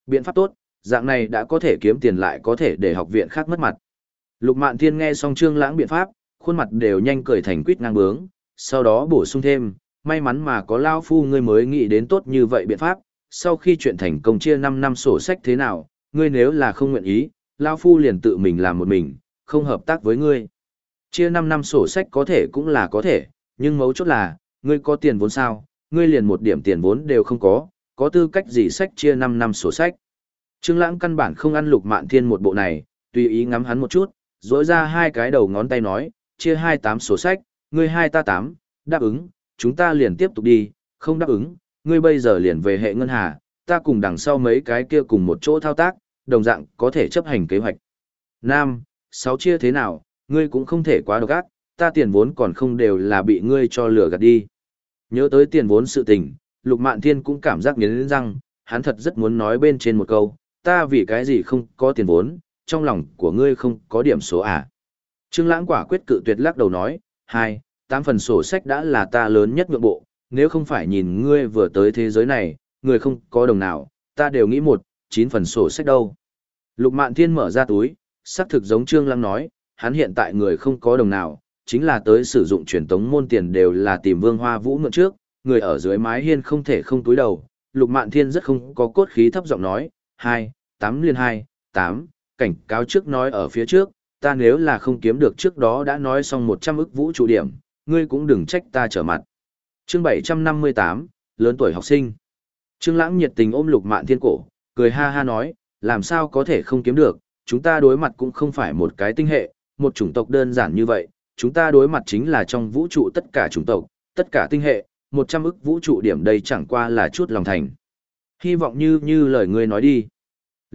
Biện pháp tốt, dạng này đã có thể kiếm tiền lại có thể để học viện khác mất mặt. Lục Mạn Thiên nghe xong Trương Lãng biện pháp, khuôn mặt đều nhanh cười thành quýt ngang bướng, sau đó bổ sung thêm, may mắn mà có Lão phu ngươi mới nghĩ đến tốt như vậy biện pháp, sau khi chuyện thành công chia 5 năm sổ sách thế nào, ngươi nếu là không nguyện ý, Lão phu liền tự mình làm một mình, không hợp tác với ngươi. Chia 5 năm sổ sách có thể cũng là có thể, nhưng mấu chốt là, ngươi có tiền vốn sao, ngươi liền một điểm tiền vốn đều không có, có tư cách gì sách chia 5 năm sổ sách. Trương Lãng căn bản không ăn lục mạn thiên một bộ này, tùy ý ngắm hắn một chút, dỗi ra hai cái đầu ngón tay nói, chia hai tám sổ sách, ngươi hai ta tám, đáp ứng, chúng ta liền tiếp tục đi, không đáp ứng, ngươi bây giờ liền về hệ ngân hà, ta cùng đằng sau mấy cái kia cùng một chỗ thao tác, đồng dạng có thể chấp hành kế hoạch. Nam, sáu chia thế nào, ngươi cũng không thể quá độc ác, ta tiền vốn còn không đều là bị ngươi cho lừa gạt đi. Nhớ tới tiền vốn sự tình, Lục Mạn Thiên cũng cảm giác nghiến răng, hắn thật rất muốn nói bên trên một câu, ta vì cái gì không có tiền vốn, trong lòng của ngươi không có điểm số à. Trương Lãng quả quyết cự tuyệt lắc đầu nói, hai, tám phần sổ sách đã là ta lớn nhất ngưỡng bộ, nếu không phải nhìn ngươi vừa tới thế giới này, người không có đồng nào, ta đều nghĩ một, chín phần sổ sách đâu. Lục Mạn Thiên mở ra túi, xác thực giống Trương Lãng nói, hắn hiện tại người không có đồng nào, chính là tới sử dụng truyền tống môn tiền đều là tìm Vương Hoa Vũ mượn trước, người ở dưới mái hiên không thể không túi đầu. Lục Mạn Thiên rất không có cốt khí thấp giọng nói, hai, tám liên hai, tám, cảnh cáo trước nói ở phía trước, ta nếu là không kiếm được trước đó đã nói xong một trăm ức vũ trụ điểm, ngươi cũng đừng trách ta trở mặt. Chương bảy trăm năm mươi tám, lớn tuổi học sinh. Trương Lãng nhiệt tình ôm Lục Mạn Thiên cổ, cười ha ha nói, làm sao có thể không kiếm được, chúng ta đối mặt cũng không phải một cái tinh hệ, một chủng tộc đơn giản như vậy, chúng ta đối mặt chính là trong vũ trụ tất cả chủng tộc, tất cả tinh hệ, một trăm ức vũ trụ điểm đây chẳng qua là chút lòng thành. Hy vọng như như lời ngươi nói đi.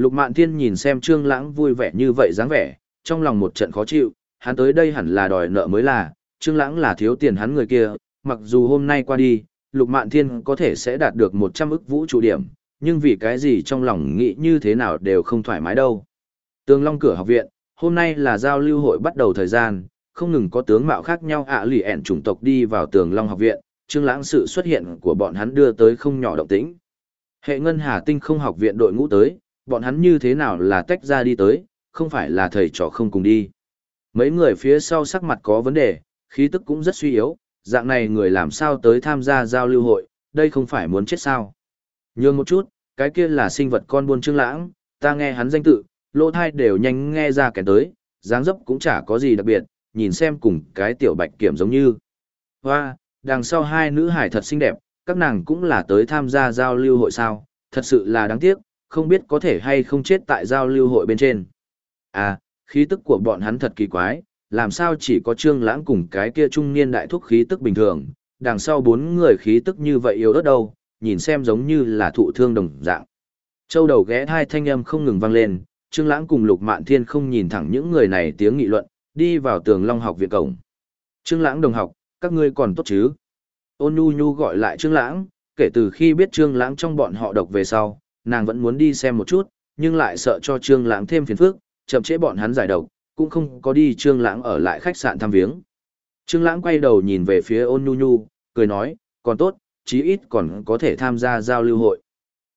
Lục Mạn Thiên nhìn xem Trương Lãng vui vẻ như vậy dáng vẻ, trong lòng một trận khó chịu, hắn tới đây hẳn là đòi nợ mới là, Trương Lãng là thiếu tiền hắn người kia, mặc dù hôm nay qua đi, Lục Mạn Thiên có thể sẽ đạt được 100 ức vũ trụ điểm, nhưng vì cái gì trong lòng nghĩ như thế nào đều không thoải mái đâu. Tường Long cửa học viện, hôm nay là giao lưu hội bắt đầu thời gian, không ngừng có tướng mạo khác nhau ạ à lì ẻn chủng tộc đi vào Tường Long học viện, Trương Lãng sự xuất hiện của bọn hắn đưa tới không nhỏ động tĩnh. Hệ Ngân Hà Tinh không học viện đội ngũ tới, bọn hắn như thế nào là tách ra đi tới, không phải là thầy trò không cùng đi. Mấy người phía sau sắc mặt có vấn đề, khí tức cũng rất suy yếu, dạng này người làm sao tới tham gia giao lưu hội, đây không phải muốn chết sao. Nhường một chút, cái kia là sinh vật con buôn trương lãng, ta nghe hắn danh tự, lỗ thai đều nhanh nghe ra kẻ tới, dáng dấp cũng chả có gì đặc biệt, nhìn xem cùng cái tiểu bạch kiểm giống như. Hoa, đằng sau hai nữ hải thật xinh đẹp, các nàng cũng là tới tham gia giao lưu hội sao, thật sự là đáng tiếc, không biết có thể hay không chết tại giao lưu hội bên trên. À, khí tức của bọn hắn thật kỳ quái, làm sao chỉ có trương lãng cùng cái kia trung niên đại thúc khí tức bình thường, đằng sau bốn người khí tức như vậy yếu ớt đâu, nhìn xem giống như là thụ thương đồng dạng. Châu đầu ghé hai thanh âm không ngừng vang lên, trương lãng cùng lục mạn thiên không nhìn thẳng những người này tiếng nghị luận, đi vào tường long học viện cổng. Trương lãng đồng học, các ngươi còn tốt chứ? Ôn nhu nhu gọi lại trương lãng, kể từ khi biết trương lãng trong bọn họ độc về sau, nàng vẫn muốn đi xem một chút, nhưng lại sợ cho trương lãng thêm phiền phức, chậm trễ bọn hắn giải độc, cũng không có đi Trương Lãng ở lại khách sạn thăm viếng. Trương Lãng quay đầu nhìn về phía Ôn Nhu Nhu, cười nói, còn tốt, chí ít còn có thể tham gia giao lưu hội.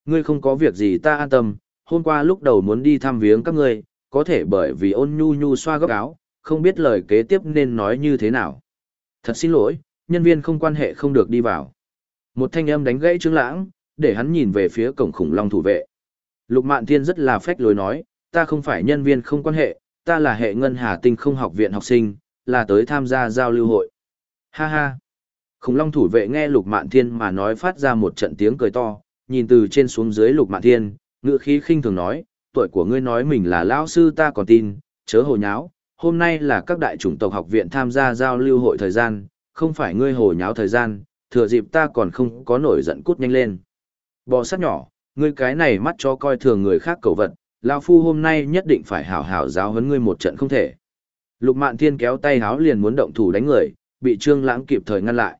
Ngươi không có việc gì ta an tâm, hôm qua lúc đầu muốn đi thăm viếng các ngươi, có thể bởi vì Ôn Nhu Nhu xoa góc áo, không biết lời kế tiếp nên nói như thế nào. Thật xin lỗi, nhân viên không quan hệ không được đi vào. Một thanh âm đánh gãy Trương Lãng, để hắn nhìn về phía cổng khủng long thủ vệ. Lục Mạn Thiên rất là phách lối nói, ta không phải nhân viên không quan hệ, ta là hệ ngân hà tinh không học viện học sinh, là tới tham gia giao lưu hội. Ha ha. Khủng long thủ vệ nghe lục mạn thiên mà nói phát ra một trận tiếng cười to, nhìn từ trên xuống dưới lục mạn thiên, ngựa khí khinh thường nói, tuổi của ngươi nói mình là lão sư ta còn tin, chớ hồ nháo, hôm nay là các đại chủng tộc học viện tham gia giao lưu hội thời gian, không phải ngươi hồ nháo thời gian, thừa dịp ta còn không có nổi giận cút nhanh lên. Bò sát nhỏ, ngươi cái này mắt cho coi thường người khác cầu vật, Lão phu hôm nay nhất định phải hảo hảo giáo huấn ngươi một trận không thể. Lục Mạn Thiên kéo tay háo liền muốn động thủ đánh người, bị Trương Lãng kịp thời ngăn lại.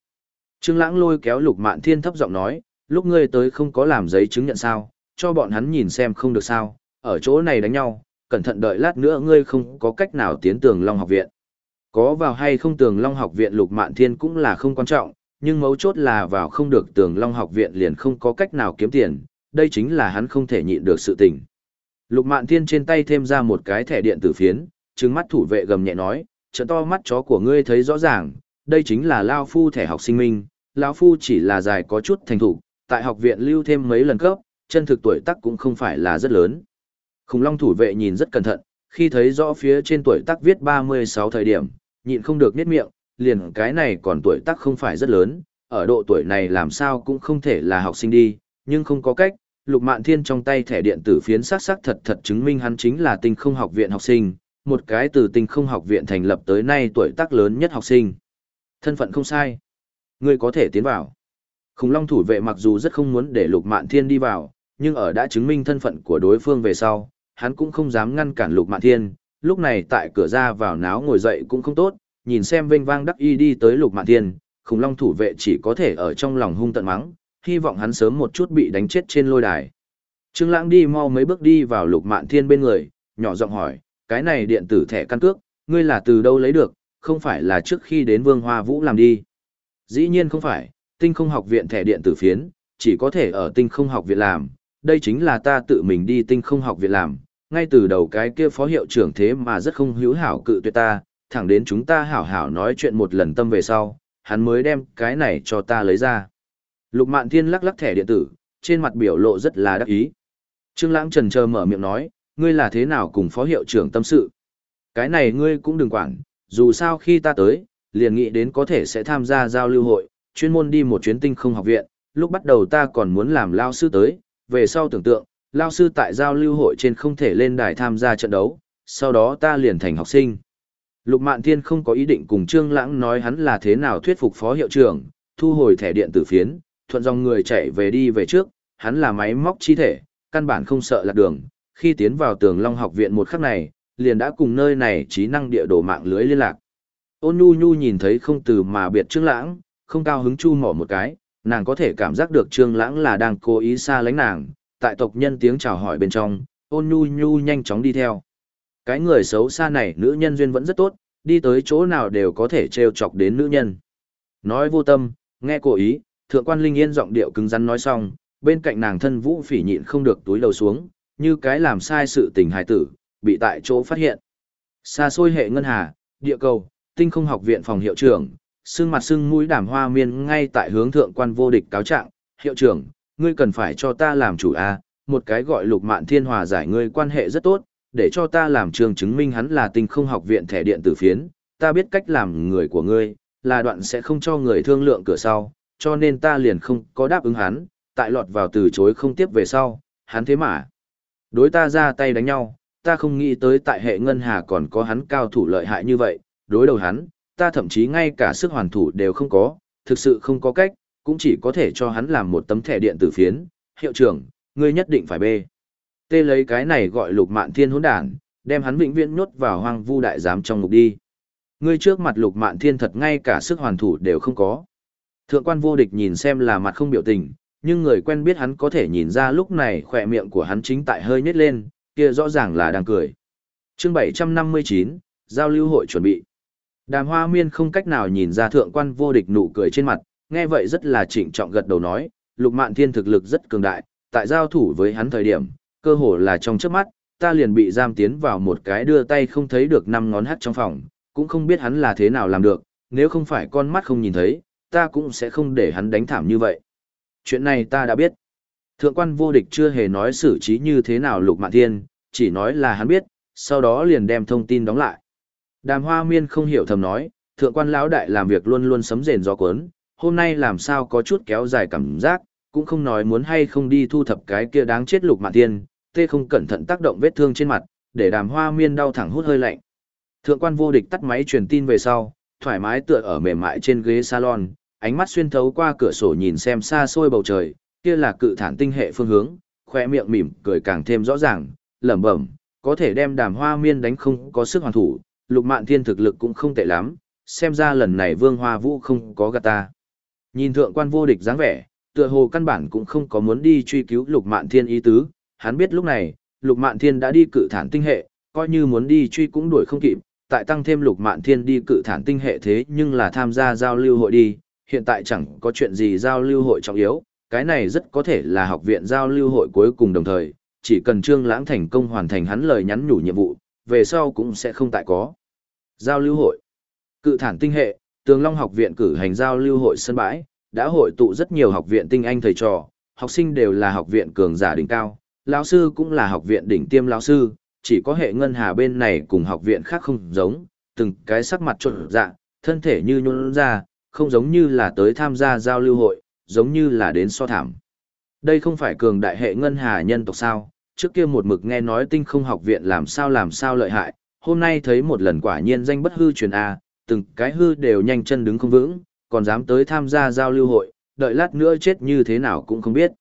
Trương Lãng lôi kéo Lục Mạn Thiên thấp giọng nói, lúc ngươi tới không có làm giấy chứng nhận sao, cho bọn hắn nhìn xem không được sao, ở chỗ này đánh nhau, cẩn thận đợi lát nữa ngươi không có cách nào tiến tường Long học viện. Có vào hay không tường Long học viện Lục Mạn Thiên cũng là không quan trọng, nhưng mấu chốt là vào không được tường Long học viện liền không có cách nào kiếm tiền, đây chính là hắn không thể nhịn được sự tình. Lục Mạn Thiên trên tay thêm ra một cái thẻ điện tử phiến, trừng mắt thủ vệ gầm nhẹ nói, trận to mắt chó của ngươi thấy rõ ràng, đây chính là Lao Phu thẻ học sinh minh, Lao Phu chỉ là dài có chút thành thủ, tại học viện lưu thêm mấy lần cấp, chân thực tuổi tác cũng không phải là rất lớn. Khủng long thủ vệ nhìn rất cẩn thận, khi thấy rõ phía trên tuổi tác viết 36 thời điểm, nhịn không được niết miệng, liền cái này còn tuổi tác không phải rất lớn, ở độ tuổi này làm sao cũng không thể là học sinh đi, nhưng không có cách, Lục Mạn Thiên trong tay thẻ điện tử phiến sắc sắc thật thật chứng minh hắn chính là tinh không học viện học sinh, một cái từ tinh không học viện thành lập tới nay tuổi tác lớn nhất học sinh. Thân phận không sai. Ngươi có thể tiến vào. Khủng long thủ vệ mặc dù rất không muốn để Lục Mạn Thiên đi vào, nhưng ở đã chứng minh thân phận của đối phương về sau, hắn cũng không dám ngăn cản Lục Mạn Thiên, lúc này tại cửa ra vào náo ngồi dậy cũng không tốt, nhìn xem vênh vang đắc y đi tới Lục Mạn Thiên, khủng long thủ vệ chỉ có thể ở trong lòng hung tận mắng, hy vọng hắn sớm một chút bị đánh chết trên lôi đài. Trương Lãng đi mau mấy bước đi vào Lục Mạn Thiên bên người, nhỏ giọng hỏi, cái này điện tử thẻ căn cước, ngươi là từ đâu lấy được, không phải là trước khi đến Vương Hoa Vũ làm đi. Dĩ nhiên không phải, tinh không học viện thẻ điện tử phiến, chỉ có thể ở tinh không học viện làm, đây chính là ta tự mình đi tinh không học viện làm, ngay từ đầu cái kia phó hiệu trưởng thế mà rất không hữu hảo cự tuyệt ta, thẳng đến chúng ta hảo hảo nói chuyện một lần tâm về sau, hắn mới đem cái này cho ta lấy ra. Lục Mạn Thiên lắc lắc thẻ điện tử, trên mặt biểu lộ rất là đắc ý. Trương Lãng trần chờ mở miệng nói, ngươi là thế nào cùng phó hiệu trưởng tâm sự? Cái này ngươi cũng đừng quản, dù sao khi ta tới, liền nghĩ đến có thể sẽ tham gia giao lưu hội, chuyên môn đi một chuyến tinh không học viện, lúc bắt đầu ta còn muốn làm lao sư tới, về sau tưởng tượng, lao sư tại giao lưu hội trên không thể lên đài tham gia trận đấu, sau đó ta liền thành học sinh. Lục Mạn Thiên không có ý định cùng Trương Lãng nói hắn là thế nào thuyết phục phó hiệu trưởng, thu hồi thẻ điện tử phiến, thuận dòng người chạy về đi về trước, hắn là máy móc chi thể, căn bản không sợ lạc đường. Khi tiến vào tường Long học viện một khắc này, liền đã cùng nơi này trí năng địa đồ mạng lưới liên lạc. Ôn Nhu Nhu nhìn thấy không từ mà biệt Trương Lãng, không cao hứng chu mỏ một cái, nàng có thể cảm giác được Trương Lãng là đang cố ý xa lánh nàng, tại tộc nhân tiếng chào hỏi bên trong, Ôn Nhu Nhu nhanh chóng đi theo. Cái người xấu xa này nữ nhân duyên vẫn rất tốt, đi tới chỗ nào đều có thể trêu chọc đến nữ nhân. Nói vô tâm, nghe cố ý, thượng quan Linh Yên giọng điệu cứng rắn nói xong, bên cạnh nàng thân vũ phỉ nhịn không được túi đầu xuống, như cái làm sai sự tình hài tử, bị tại chỗ phát hiện. Xa xôi hệ ngân hà, địa cầu, tinh không học viện phòng hiệu trưởng, xương mặt xương mũi đảm hoa miên ngay tại hướng thượng quan vô địch cáo trạng, hiệu trưởng, ngươi cần phải cho ta làm chủ a, một cái gọi lục mạn thiên hòa giải ngươi quan hệ rất tốt, để cho ta làm trường chứng minh hắn là tinh không học viện thẻ điện tử phiến, ta biết cách làm người của ngươi, là đoạn sẽ không cho người thương lượng cửa sau, cho nên ta liền không có đáp ứng hắn, tại lọt vào từ chối không tiếp về sau, hắn thế mà. Đối ta ra tay đánh nhau, ta không nghĩ tới tại hệ ngân hà còn có hắn cao thủ lợi hại như vậy, đối đầu hắn, ta thậm chí ngay cả sức hoàn thủ đều không có, thực sự không có cách, cũng chỉ có thể cho hắn làm một tấm thẻ điện tử phiến, hiệu trưởng, ngươi nhất định phải bê. Tê lấy cái này gọi lục mạn thiên hỗn đản, đem hắn vĩnh viễn nhốt vào hoang vu đại giám trong ngục đi. Ngươi trước mặt lục mạn thiên thật ngay cả sức hoàn thủ đều không có. Thượng quan vô địch nhìn xem là mặt không biểu tình, nhưng người quen biết hắn có thể nhìn ra lúc này khỏe miệng của hắn chính tại hơi nhếch lên, kia rõ ràng là đang cười. chương 759, giao lưu hội chuẩn bị. Đàm hoa miên không cách nào nhìn ra thượng quan vô địch nụ cười trên mặt, nghe vậy rất là trịnh trọng gật đầu nói, lục mạn thiên thực lực rất cường đại, tại giao thủ với hắn thời điểm, cơ hồ là trong trước mắt, ta liền bị giam tiến vào một cái đưa tay không thấy được năm ngón hắt trong phòng, cũng không biết hắn là thế nào làm được, nếu không phải con mắt không nhìn thấy, ta cũng sẽ không để hắn đánh thảm như vậy. Chuyện này ta đã biết. Thượng quan vô địch chưa hề nói xử trí như thế nào lục mạn thiên, chỉ nói là hắn biết, sau đó liền đem thông tin đóng lại. Đàm hoa miên không hiểu thầm nói, thượng quan lão đại làm việc luôn luôn sấm rền gió cuốn, hôm nay làm sao có chút kéo dài cảm giác, cũng không nói muốn hay không đi thu thập cái kia đáng chết lục mạn thiên, tê không cẩn thận tác động vết thương trên mặt, để đàm hoa miên đau thẳng hút hơi lạnh. Thượng quan vô địch tắt máy truyền tin về sau, thoải mái tựa ở mềm mại trên ghế salon, ánh mắt xuyên thấu qua cửa sổ nhìn xem xa xôi bầu trời, kia là cự thản tinh hệ phương hướng, khoe miệng mỉm cười càng thêm rõ ràng, lẩm bẩm, có thể đem đàm hoa miên đánh không có sức hoàn thủ, lục mạn thiên thực lực cũng không tệ lắm, xem ra lần này vương hoa vũ không có gạt ta. Nhìn thượng quan vô địch dáng vẻ, tựa hồ căn bản cũng không có muốn đi truy cứu lục mạn thiên ý tứ, hắn biết lúc này, lục mạn thiên đã đi cự thản tinh hệ, coi như muốn đi truy cũng đuổi không kịp, tại tăng thêm lục mạn thiên đi cự thản tinh hệ thế nhưng là tham gia giao lưu hội đi, hiện tại chẳng có chuyện gì giao lưu hội trọng yếu, cái này rất có thể là học viện giao lưu hội cuối cùng đồng thời, chỉ cần Trương Lãng thành công hoàn thành hắn lời nhắn nhủ nhiệm vụ, về sau cũng sẽ không tại có. Giao lưu hội Cự thản tinh hệ, Tường Long học viện cử hành giao lưu hội sân bãi, đã hội tụ rất nhiều học viện tinh anh thầy trò, học sinh đều là học viện cường giả đỉnh cao, lão sư cũng là học viện đỉnh tiêm lão sư, chỉ có hệ ngân hà bên này cùng học viện khác không giống, từng cái sắc mặt trộn dạ, thân thể như nhún ra, không giống như là tới tham gia giao lưu hội, giống như là đến so thảm. Đây không phải cường đại hệ ngân hà nhân tộc sao, trước kia một mực nghe nói tinh không học viện làm sao làm sao lợi hại, hôm nay thấy một lần quả nhiên danh bất hư truyền A, từng cái hư đều nhanh chân đứng không vững, còn dám tới tham gia giao lưu hội, đợi lát nữa chết như thế nào cũng không biết.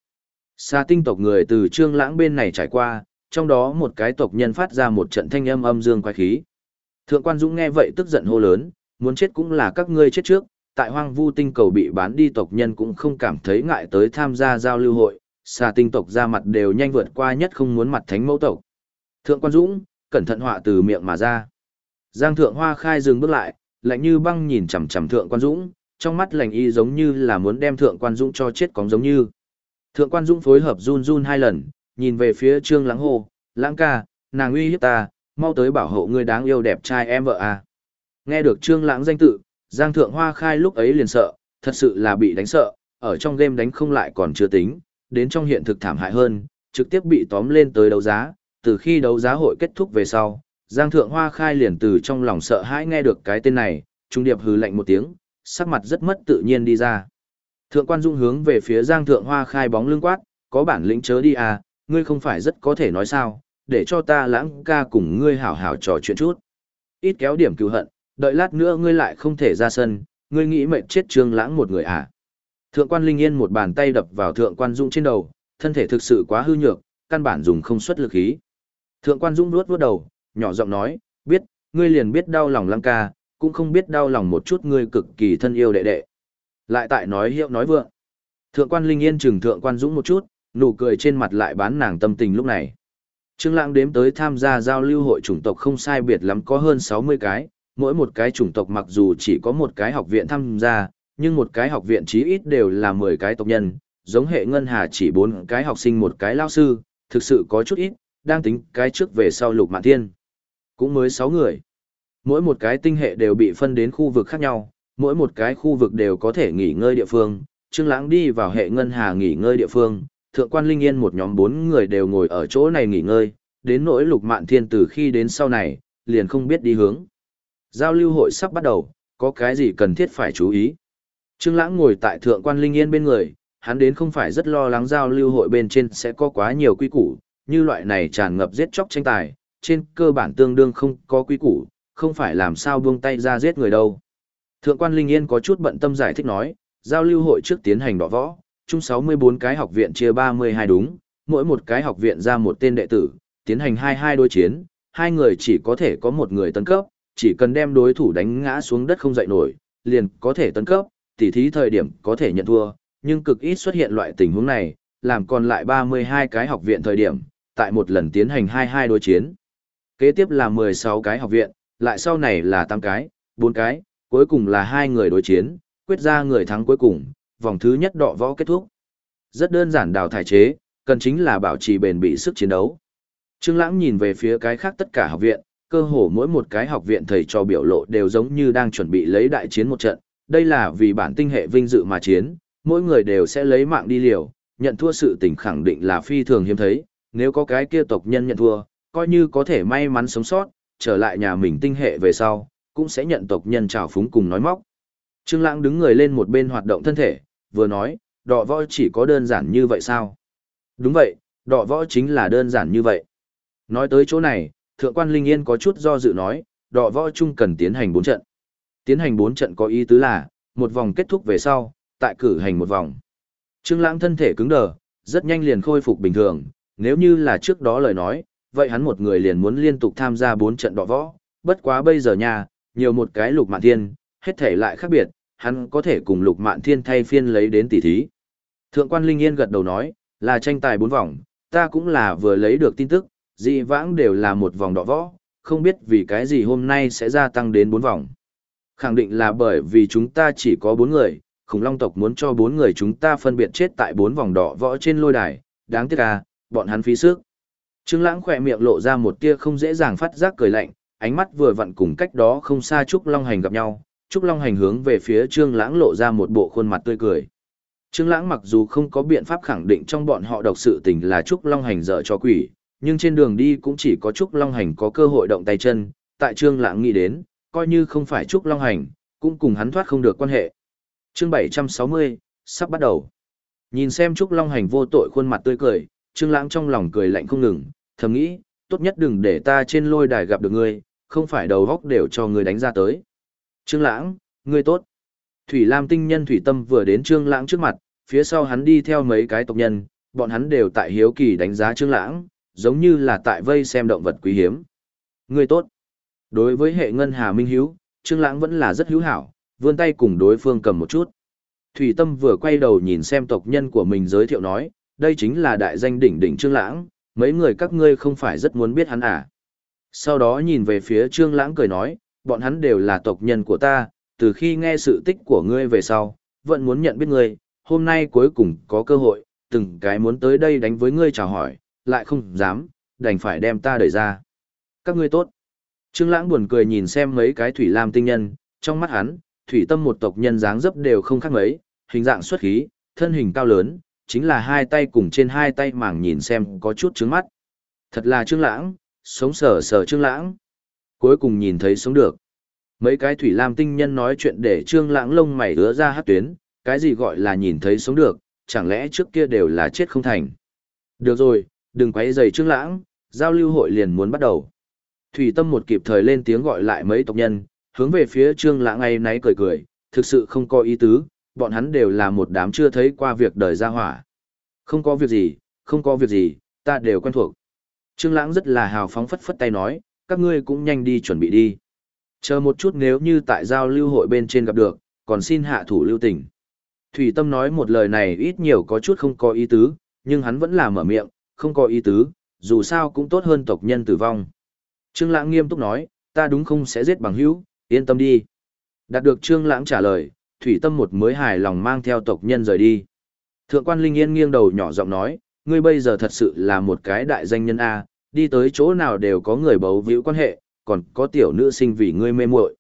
Xa tinh tộc người từ trương lãng bên này trải qua, trong đó một cái tộc nhân phát ra một trận thanh âm âm dương quái khí. Thượng quan Dũng nghe vậy tức giận hô lớn, muốn chết cũng là các ngươi chết trước, tại hoang vu tinh cầu bị bán đi tộc nhân cũng không cảm thấy ngại tới tham gia giao lưu hội, xa tinh tộc ra mặt đều nhanh vượt qua nhất không muốn mặt thánh mẫu tộc. Thượng quan Dũng, cẩn thận họa từ miệng mà ra. Giang Thượng Hoa khai dừng bước lại, lạnh như băng nhìn chằm chằm Thượng Quan Dũng, trong mắt lạnh y giống như là muốn đem Thượng Quan Dũng cho chết cóng giống như. Thượng Quan Dũng phối hợp run run hai lần, nhìn về phía Trương Lãng Hồ, "Lãng ca, nàng uy hiếp ta, mau tới bảo hộ ngươi đáng yêu đẹp trai em vợ à?" Nghe được Trương Lãng danh tự, Giang Thượng Hoa khai lúc ấy liền sợ, thật sự là bị đánh sợ, ở trong game đánh không lại còn chưa tính, đến trong hiện thực thảm hại hơn, trực tiếp bị tóm lên tới đấu giá, từ khi đấu giá hội kết thúc về sau, Giang Thượng Hoa khai liền từ trong lòng sợ hãi nghe được cái tên này, trung điệp hừ lạnh một tiếng, sắc mặt rất mất tự nhiên đi ra. Thượng quan dung hướng về phía Giang Thượng Hoa khai bóng lưng quát, có bản lĩnh chớ đi à, ngươi không phải rất có thể nói sao, để cho ta lãng ca cùng ngươi hảo hảo trò chuyện chút. Ít kéo điểm cứu hận, đợi lát nữa ngươi lại không thể ra sân, ngươi nghĩ mệt chết trương lãng một người à. Thượng quan Linh Yên một bàn tay đập vào thượng quan Dung trên đầu, thân thể thực sự quá hư nhược, căn bản dùng không xuất lực khí. Thượng quan Dung nuốt vuốt đầu, nhỏ giọng nói, biết, ngươi liền biết đau lòng lãng ca, cũng không biết đau lòng một chút ngươi cực kỳ thân yêu đệ đệ. Lại tại nói hiệu nói vượng. Thượng quan Linh Yên trừng thượng quan Dũng một chút, nụ cười trên mặt lại bán nàng tâm tình lúc này. Trương Lãng đếm tới tham gia giao lưu hội chủng tộc không sai biệt lắm có hơn 60 cái, mỗi một cái chủng tộc mặc dù chỉ có một cái học viện tham gia, nhưng một cái học viện chí ít đều là 10 cái tộc nhân, giống hệ ngân hà chỉ 4 cái học sinh một cái lão sư, thực sự có chút ít, đang tính cái trước về sau lục mạn thiên. Cũng mới 6 người. Mỗi một cái tinh hệ đều bị phân đến khu vực khác nhau, mỗi một cái khu vực đều có thể nghỉ ngơi địa phương. Trương Lãng đi vào hệ ngân hà nghỉ ngơi địa phương, Thượng quan Linh Yên một nhóm 4 người đều ngồi ở chỗ này nghỉ ngơi, đến nỗi Lục Mạn Thiên từ khi đến sau này, liền không biết đi hướng. Giao lưu hội sắp bắt đầu, có cái gì cần thiết phải chú ý. Trương Lãng ngồi tại Thượng quan Linh Yên bên người, hắn đến không phải rất lo lắng giao lưu hội bên trên sẽ có quá nhiều quy củ, như loại này tràn ngập giết chóc tranh tài, trên cơ bản tương đương không có quy củ, không phải làm sao buông tay ra giết người đâu. Thượng quan Linh Yên có chút bận tâm giải thích nói, giao lưu hội trước tiến hành đọ võ, chung 64 cái học viện chia 32 đúng, mỗi một cái học viện ra một tên đệ tử, tiến hành 22 đối chiến, hai người chỉ có thể có một người tấn cấp, chỉ cần đem đối thủ đánh ngã xuống đất không dậy nổi, liền có thể tấn cấp, tỉ thí thời điểm có thể nhận thua, nhưng cực ít xuất hiện loại tình huống này, làm còn lại 32 cái học viện thời điểm, tại một lần tiến hành 22 đối chiến. Kế tiếp là 16 cái học viện, lại sau này là 8 cái, 4 cái, cuối cùng là hai người đối chiến, quyết ra người thắng cuối cùng, vòng thứ nhất đọ võ kết thúc. Rất đơn giản đào thải chế, cần chính là bảo trì bền bị sức chiến đấu. Trương Lãng nhìn về phía cái khác tất cả học viện, cơ hồ mỗi một cái học viện thầy trò biểu lộ đều giống như đang chuẩn bị lấy đại chiến một trận, đây là vì bản tinh hệ vinh dự mà chiến, mỗi người đều sẽ lấy mạng đi liều, nhận thua sự tình khẳng định là phi thường hiếm thấy, nếu có cái kia tộc nhân nhận thua, coi như có thể may mắn sống sót, trở lại nhà mình tinh hệ về sau, cũng sẽ nhận tộc nhân trào phúng cùng nói móc. Trương Lãng đứng người lên một bên hoạt động thân thể, vừa nói, đọ võ chỉ có đơn giản như vậy sao? Đúng vậy, đọ võ chính là đơn giản như vậy. Nói tới chỗ này, Thượng quan Linh Yên có chút do dự nói, đọ võ chung cần tiến hành 4 trận. Tiến hành 4 trận có ý tứ là, một vòng kết thúc về sau, tại cử hành một vòng. Trương Lãng thân thể cứng đờ, rất nhanh liền khôi phục bình thường, nếu như là trước đó lời nói, vậy hắn một người liền muốn liên tục tham gia 4 trận đọ võ, bất quá bây giờ nha, nhiều một cái lục mạn thiên, hết thể lại khác biệt, hắn có thể cùng lục mạn thiên thay phiên lấy đến tỷ thí. Thượng quan Linh Yên gật đầu nói, là tranh tài bốn vòng, ta cũng là vừa lấy được tin tức, dị vãng đều là một vòng đọ võ, không biết vì cái gì hôm nay sẽ gia tăng đến bốn vòng. Khẳng định là bởi vì chúng ta chỉ có bốn người, khủng long tộc muốn cho bốn người chúng ta phân biệt chết tại bốn vòng đỏ võ trên lôi đài, đáng tiếc à, bọn hắn phí sức. Trương Lãng khẽ miệng lộ ra một tia không dễ dàng phát giác cười lạnh, ánh mắt vừa vặn cùng cách đó không xa Trúc Long Hành gặp nhau, Trúc Long Hành hướng về phía Trương Lãng lộ ra một bộ khuôn mặt tươi cười. Trương Lãng mặc dù không có biện pháp khẳng định trong bọn họ độc sự tình là Trúc Long Hành dở cho quỷ, nhưng trên đường đi cũng chỉ có Trúc Long Hành có cơ hội động tay chân, tại Trương Lãng nghĩ đến, coi như không phải Trúc Long Hành, cũng cùng hắn thoát không được quan hệ. Chương 760, sắp bắt đầu. Nhìn xem Trúc Long Hành vô tội khuôn mặt tươi cười, Trương Lãng trong lòng cười lạnh không ngừng, thầm nghĩ, tốt nhất đừng để ta trên lôi đài gặp được ngươi, không phải đầu góc đều cho người đánh ra tới. Trương Lãng, ngươi tốt. Thủy Lam tinh nhân Thủy Tâm vừa đến Trương Lãng trước mặt, phía sau hắn đi theo mấy cái tộc nhân, bọn hắn đều tại hiếu kỳ đánh giá Trương Lãng, giống như là tại vây xem động vật quý hiếm. Ngươi tốt. Đối với hệ ngân hà minh hiếu, Trương Lãng vẫn là rất hữu hảo, vươn tay cùng đối phương cầm một chút. Thủy Tâm vừa quay đầu nhìn xem tộc nhân của mình giới thiệu nói, đây chính là đại danh đỉnh đỉnh Trương Lãng, mấy người các ngươi không phải rất muốn biết hắn à. Sau đó nhìn về phía Trương Lãng cười nói, bọn hắn đều là tộc nhân của ta, từ khi nghe sự tích của ngươi về sau, vẫn muốn nhận biết ngươi, hôm nay cuối cùng có cơ hội, từng cái muốn tới đây đánh với ngươi chào hỏi, lại không dám, đành phải đem ta đẩy ra. Các ngươi tốt. Trương Lãng buồn cười nhìn xem mấy cái thủy lam tinh nhân, trong mắt hắn, thủy tâm một tộc nhân dáng dấp đều không khác mấy, hình dạng xuất khí, thân hình cao lớn, chính là hai tay cùng trên hai tay màng nhìn xem có chút trướng mắt. Thật là Trương Lãng, sống sờ sờ Trương Lãng. Cuối cùng nhìn thấy sống được. Mấy cái thủy lam tinh nhân nói chuyện để Trương Lãng lông mày ứa ra hát tuyến, cái gì gọi là nhìn thấy sống được, chẳng lẽ trước kia đều là chết không thành. Được rồi, đừng quấy rầy Trương Lãng, giao lưu hội liền muốn bắt đầu. Thủy Tâm một kịp thời lên tiếng gọi lại mấy tộc nhân, hướng về phía Trương Lãng ngay nấy cười cười, thực sự không có ý tứ, bọn hắn đều là một đám chưa thấy qua việc đời gia hỏa. Không có việc gì, không có việc gì, ta đều quen thuộc. Trương Lãng rất là hào phóng phất phất tay nói, các ngươi cũng nhanh đi chuẩn bị đi. Chờ một chút nếu như tại giao lưu hội bên trên gặp được, còn xin hạ thủ lưu tình. Thủy Tâm nói một lời này ít nhiều có chút không có ý tứ, nhưng hắn vẫn là mở miệng, không có ý tứ, dù sao cũng tốt hơn tộc nhân tử vong. Trương Lãng nghiêm túc nói, ta đúng không sẽ giết bằng hữu, yên tâm đi. Đạt được Trương Lãng trả lời, Thủy Tâm một mới hài lòng mang theo tộc nhân rời đi. Thượng quan Linh Yên nghiêng đầu nhỏ giọng nói, ngươi bây giờ thật sự là một cái đại danh nhân A, đi tới chỗ nào đều có người bấu víu quan hệ, còn có tiểu nữ sinh vì ngươi mê muội.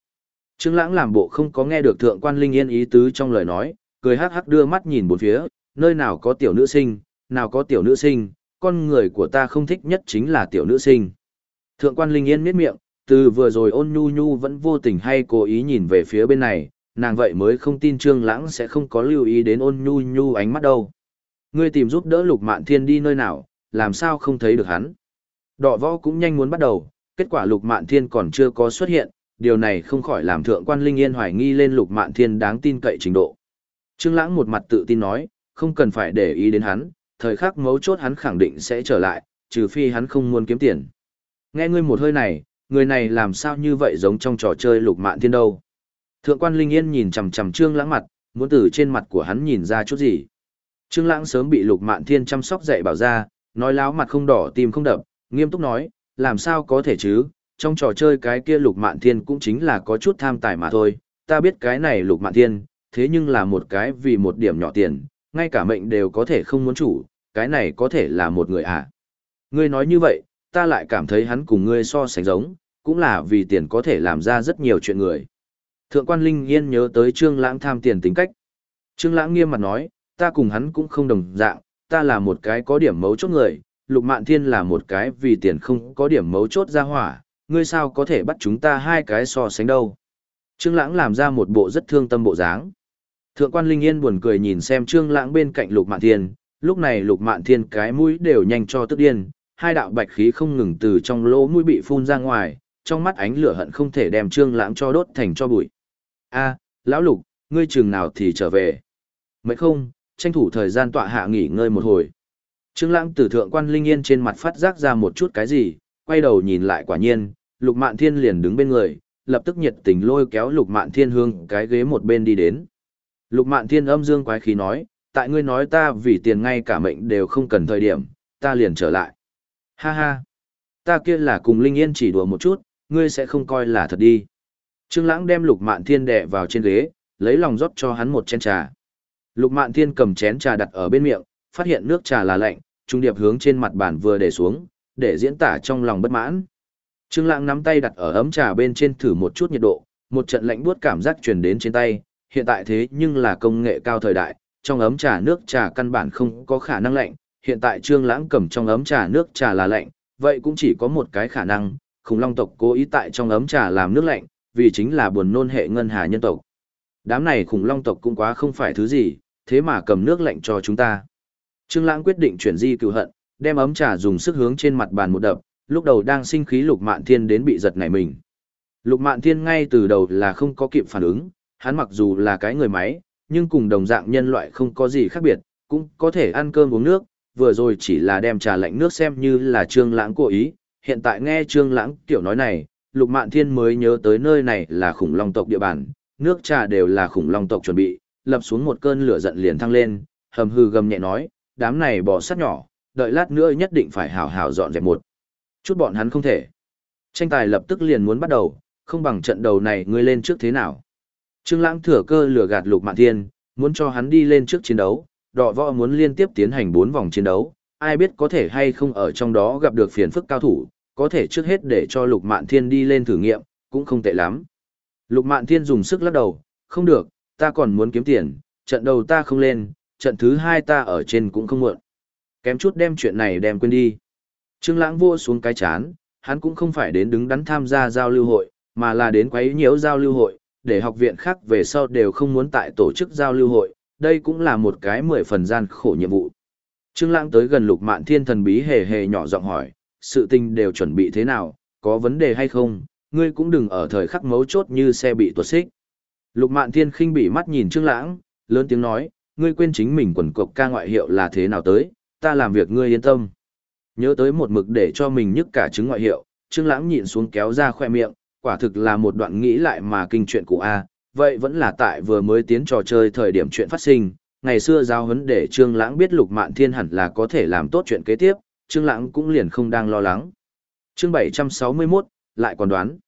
Trương Lãng làm bộ không có nghe được Thượng quan Linh Yên ý tứ trong lời nói, cười hắc hắc đưa mắt nhìn bốn phía, nơi nào có tiểu nữ sinh, nào có tiểu nữ sinh, con người của ta không thích nhất chính là tiểu nữ sinh. Thượng quan Linh Yên miết miệng, từ vừa rồi ôn nhu nhu vẫn vô tình hay cố ý nhìn về phía bên này, nàng vậy mới không tin Trương Lãng sẽ không có lưu ý đến ôn nhu nhu ánh mắt đâu. Ngươi tìm giúp đỡ Lục Mạn Thiên đi nơi nào, làm sao không thấy được hắn? Đọ võ cũng nhanh muốn bắt đầu, kết quả Lục Mạn Thiên còn chưa có xuất hiện, điều này không khỏi làm Thượng quan Linh Yên hoài nghi lên Lục Mạn Thiên đáng tin cậy trình độ. Trương Lãng một mặt tự tin nói, không cần phải để ý đến hắn, thời khắc mấu chốt hắn khẳng định sẽ trở lại, trừ phi hắn không muốn kiếm tiền. Nghe ngươi một hơi này, người này làm sao như vậy giống trong trò chơi lục mạn thiên đâu. Thượng quan Linh Yên nhìn chằm chằm Trương Lãng mặt, muốn từ trên mặt của hắn nhìn ra chút gì. Trương Lãng sớm bị Lục Mạn Thiên chăm sóc dạy bảo ra, nói láo mặt không đỏ tim không đập, nghiêm túc nói, làm sao có thể chứ, trong trò chơi cái kia Lục Mạn Thiên cũng chính là có chút tham tài mà thôi, ta biết cái này Lục Mạn Thiên, thế nhưng là một cái vì một điểm nhỏ tiền, ngay cả mệnh đều có thể không muốn chủ, cái này có thể là một người à. Ngươi nói như vậy, ta lại cảm thấy hắn cùng ngươi so sánh giống, cũng là vì tiền có thể làm ra rất nhiều chuyện người. Thượng quan Linh Yên nhớ tới Trương Lãng tham tiền tính cách. Trương Lãng nghiêm mặt nói, ta cùng hắn cũng không đồng dạng, ta là một cái có điểm mấu chốt người, Lục Mạn Thiên là một cái vì tiền không có điểm mấu chốt ra hỏa, ngươi sao có thể bắt chúng ta hai cái so sánh đâu. Trương Lãng làm ra một bộ rất thương tâm bộ dáng. Thượng quan Linh Yên buồn cười nhìn xem Trương Lãng bên cạnh Lục Mạn Thiên, lúc này Lục Mạn Thiên cái mũi đều nhanh cho tức điên, hai đạo bạch khí không ngừng từ trong lỗ mũi bị phun ra ngoài, trong mắt ánh lửa hận không thể đem Trương Lãng cho đốt thành cho bụi. "A, lão Lục, ngươi chừng nào thì trở về?" "Mấy không, tranh thủ thời gian tọa hạ nghỉ ngơi một hồi." Trương Lãng từ thượng quan Linh Yên trên mặt phát giác ra một chút cái gì, quay đầu nhìn lại quả nhiên, Lục Mạn Thiên liền đứng bên người, lập tức nhiệt tình lôi kéo Lục Mạn Thiên hướng cái ghế một bên đi đến. Lục Mạn Thiên âm dương quái khí nói, tại ngươi nói ta vì tiền ngay cả mệnh đều không cần thời điểm, ta liền trở lại. Ha ha, ta kia là cùng Linh Yên chỉ đùa một chút, ngươi sẽ không coi là thật đi. Trương Lãng đem Lục Mạn Thiên đè vào trên ghế, lấy lòng rót cho hắn một chén trà. Lục Mạn Thiên cầm chén trà đặt ở bên miệng, phát hiện nước trà là lạnh, trung điệp hướng trên mặt bàn vừa để xuống, để diễn tả trong lòng bất mãn. Trương Lãng nắm tay đặt ở ấm trà bên trên thử một chút nhiệt độ, một trận lạnh buốt cảm giác truyền đến trên tay, hiện tại thế nhưng là công nghệ cao thời đại, trong ấm trà nước trà căn bản không có khả năng lạnh, hiện tại Trương Lãng cầm trong ấm trà nước trà là lạnh, vậy cũng chỉ có một cái khả năng, khủng long tộc cố ý tại trong ấm trà làm nước lạnh, vì chính là buồn nôn hệ ngân hà nhân tộc. Đám này khủng long tộc cũng quá không phải thứ gì, thế mà cầm nước lạnh cho chúng ta. Trương Lãng quyết định chuyển di cừu hận, đem ấm trà dùng sức hướng trên mặt bàn một đập, lúc đầu đang sinh khí Lục Mạn Thiên đến bị giật nảy mình. Lục Mạn Thiên ngay từ đầu là không có kịp phản ứng, hắn mặc dù là cái người máy, nhưng cùng đồng dạng nhân loại không có gì khác biệt, cũng có thể ăn cơm uống nước, vừa rồi chỉ là đem trà lạnh nước xem như là Trương Lãng cố ý, hiện tại nghe Trương Lãng tiểu nói này, Lục Mạn Thiên mới nhớ tới nơi này là khủng long tộc địa bàn, nước trà đều là khủng long tộc chuẩn bị, lập xuống một cơn lửa giận liền thăng lên, hầm hừ gầm nhẹ nói, đám này bỏ sát nhỏ, đợi lát nữa nhất định phải hảo hảo dọn dẹp một chút bọn hắn không thể. Tranh tài lập tức liền muốn bắt đầu, không bằng trận đầu này ngươi lên trước thế nào. Trương Lãng thừa cơ lửa gạt Lục Mạn Thiên, muốn cho hắn đi lên trước chiến đấu, đọ võ muốn liên tiếp tiến hành 4 vòng chiến đấu, ai biết có thể hay không ở trong đó gặp được phiền phức cao thủ, có thể trước hết để cho Lục Mạn Thiên đi lên thử nghiệm, cũng không tệ lắm. Lục Mạn Thiên dùng sức lắc đầu, không được, ta còn muốn kiếm tiền, trận đầu ta không lên, trận thứ hai ta ở trên cũng không muộn. Kém chút đem chuyện này đem quên đi. Trương Lãng Vô xuống cái chán, hắn cũng không phải đến đứng đắn tham gia giao lưu hội, mà là đến quấy nhiễu giao lưu hội, để học viện khác về sau đều không muốn tại tổ chức giao lưu hội, đây cũng là một cái mười phần gian khổ nhiệm vụ. Trương Lãng tới gần Lục Mạn Thiên thần bí hề hề nhỏ giọng hỏi, sự tình đều chuẩn bị thế nào, có vấn đề hay không, ngươi cũng đừng ở thời khắc mấu chốt như xe bị tuột xích. Lục Mạn Thiên khinh bỉ mắt nhìn Trương Lãng, lớn tiếng nói, ngươi quên chính mình quần cục ca ngoại hiệu là thế nào tới, ta làm việc ngươi yên tâm. Nhớ tới một mực để cho mình nhức cả chứng ngoại hiệu, Trương Lãng nhịn xuống kéo ra khoe miệng, quả thực là một đoạn nghĩ lại mà kinh chuyện cũ A, vậy vẫn là tại vừa mới tiến trò chơi thời điểm chuyện phát sinh, ngày xưa giao huấn để Trương Lãng biết Lục Mạn Thiên hẳn là có thể làm tốt chuyện kế tiếp, Trương Lãng cũng liền không đang lo lắng. Chương 761, lại còn đoán.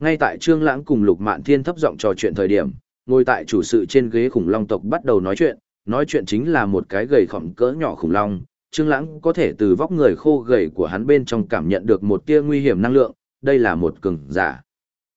Ngay tại Trương Lãng cùng Lục Mạn Thiên thấp giọng trò chuyện thời điểm, ngồi tại chủ sự trên ghế khủng long tộc bắt đầu nói chuyện, nói chuyện chính là một cái gầy khổng cỡ nhỏ khủng long. Trương Lãng có thể từ vóc người khô gầy của hắn bên trong cảm nhận được một tia nguy hiểm năng lượng, đây là một cường giả.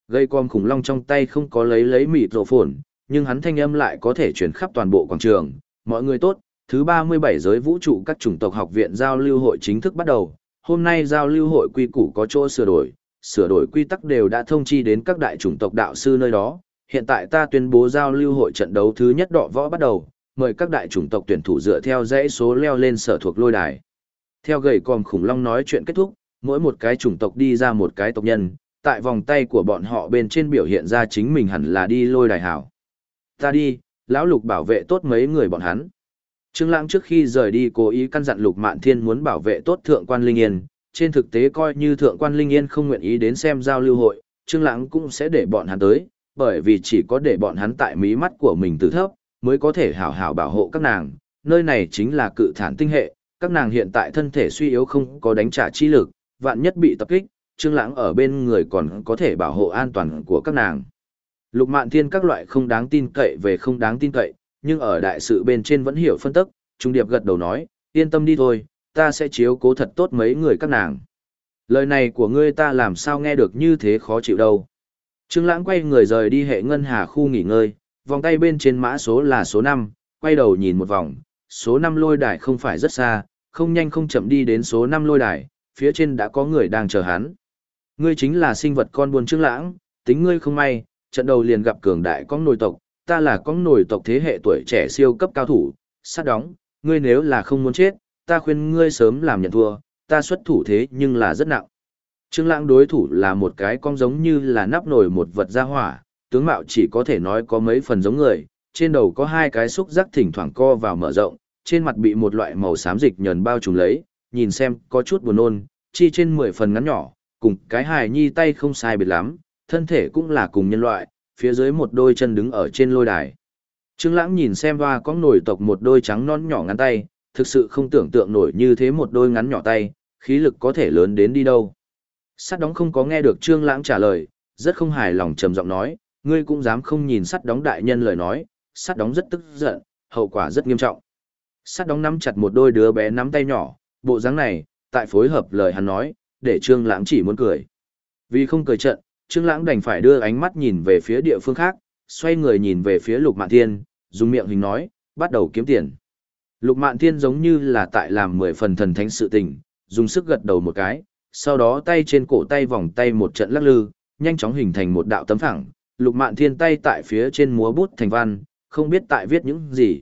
Gây com khủng long trong tay không có lấy lấy mịt rộ phồn, nhưng hắn thanh âm lại có thể truyền khắp toàn bộ quảng trường. Mọi người tốt, thứ 37 giới vũ trụ các chủng tộc học viện giao lưu hội chính thức bắt đầu. Hôm nay giao lưu hội quy củ có chỗ sửa đổi, sửa đổi quy tắc đều đã thông chi đến các đại chủng tộc đạo sư nơi đó. Hiện tại ta tuyên bố giao lưu hội trận đấu thứ nhất đọ võ bắt đầu, mời các đại chủng tộc tuyển thủ dựa theo dãy số leo lên sở thuộc lôi đài. Theo gầy còm khủng long nói chuyện kết thúc, mỗi một cái chủng tộc đi ra một cái tộc nhân, tại vòng tay của bọn họ bên trên biểu hiện ra chính mình hẳn là đi lôi đài hảo. Ta đi, lão lục bảo vệ tốt mấy người bọn hắn. Trương Lãng trước khi rời đi cố ý căn dặn Lục Mạn Thiên muốn bảo vệ tốt thượng quan Linh Yên, trên thực tế coi như thượng quan Linh Yên không nguyện ý đến xem giao lưu hội, Trương Lãng cũng sẽ để bọn hắn tới, bởi vì chỉ có để bọn hắn tại mí mắt của mình từ thấp, mới có thể hảo hảo bảo hộ các nàng. Nơi này chính là cự thản tinh hệ, các nàng hiện tại thân thể suy yếu không có đánh trả chi lực, vạn nhất bị tập kích, Trương Lãng ở bên người còn có thể bảo hộ an toàn của các nàng. Lục Mạn Thiên các loại không đáng tin cậy về không đáng tin cậy, nhưng ở đại sự bên trên vẫn hiểu phân tích, Trung Điệp gật đầu nói, yên tâm đi thôi, ta sẽ chiếu cố thật tốt mấy người các nàng. Lời này của ngươi ta làm sao nghe được như thế khó chịu đâu. Trương Lãng quay người rời đi hệ ngân hà khu nghỉ ngơi, vòng tay bên trên mã số là số 5, quay đầu nhìn một vòng, số 5 lôi đài không phải rất xa, không nhanh không chậm đi đến số 5 lôi đài, phía trên đã có người đang chờ hắn. Ngươi chính là sinh vật con buôn Trương Lãng, tính ngươi không may, trận đầu liền gặp cường đại con nổi tộc, ta là con nổi tộc thế hệ tuổi trẻ siêu cấp cao thủ, sát đóng, ngươi nếu là không muốn chết, ta khuyên ngươi sớm làm nhận thua, ta xuất thủ thế nhưng là rất nặng. Trương Lãng đối thủ là một cái con giống như là nắp nổi một vật ra hỏa, tướng mạo chỉ có thể nói có mấy phần giống người, trên đầu có hai cái xúc giác thỉnh thoảng co vào mở rộng, trên mặt bị một loại màu xám dịch nhờn bao trùm lấy, nhìn xem có chút buồn nôn, chi trên mười phần ngắn nhỏ, cùng cái hài nhi tay không sai biệt lắm, thân thể cũng là cùng nhân loại, phía dưới một đôi chân đứng ở trên lôi đài. Trương Lãng nhìn xem hoa có nổi tộc một đôi trắng non nhỏ ngắn tay, thực sự không tưởng tượng nổi như thế một đôi ngắn nhỏ tay, khí lực có thể lớn đến đi đâu. Sắt đóng không có nghe được Trương Lãng trả lời, rất không hài lòng trầm giọng nói, ngươi cũng dám không nhìn sắt đóng đại nhân lời nói, sắt đóng rất tức giận, hậu quả rất nghiêm trọng. Sắt đóng nắm chặt một đôi đứa bé nắm tay nhỏ, bộ dáng này, tại phối hợp lời hắn nói, để Trương Lãng chỉ muốn cười. Vì không cười trận, Trương Lãng đành phải đưa ánh mắt nhìn về phía địa phương khác, xoay người nhìn về phía Lục Mạn Thiên, dùng miệng hình nói, bắt đầu kiếm tiền. Lục Mạn Thiên giống như là tại làm mười phần thần thánh sự tình, dùng sức gật đầu một cái, sau đó tay trên cổ tay vòng tay một trận lắc lư, nhanh chóng hình thành một đạo tấm phẳng. Lục Mạn Thiên tay tại phía trên múa bút thành văn, không biết tại viết những gì.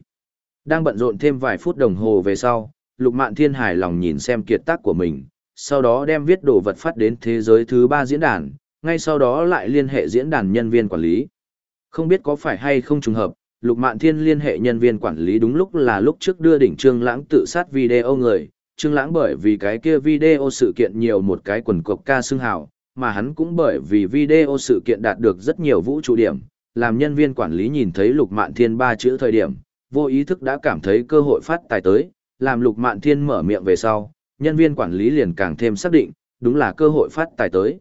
Đang bận rộn thêm vài phút đồng hồ về sau, Lục Mạn Thiên hài lòng nhìn xem kiệt tác của mình, sau đó đem viết đồ vật phát đến thế giới thứ ba diễn đàn, ngay sau đó lại liên hệ diễn đàn nhân viên quản lý. Không biết có phải hay không trùng hợp, Lục Mạn Thiên liên hệ nhân viên quản lý đúng lúc là lúc trước đưa đỉnh Trương Lãng tự sát video người, Trương Lãng bởi vì cái kia video sự kiện nhiều một cái quần cục ca xưng hào, mà hắn cũng bởi vì video sự kiện đạt được rất nhiều vũ trụ điểm, làm nhân viên quản lý nhìn thấy Lục Mạn Thiên ba chữ thời điểm, vô ý thức đã cảm thấy cơ hội phát tài tới, làm Lục Mạn Thiên mở miệng về sau, nhân viên quản lý liền càng thêm xác định, đúng là cơ hội phát tài tới.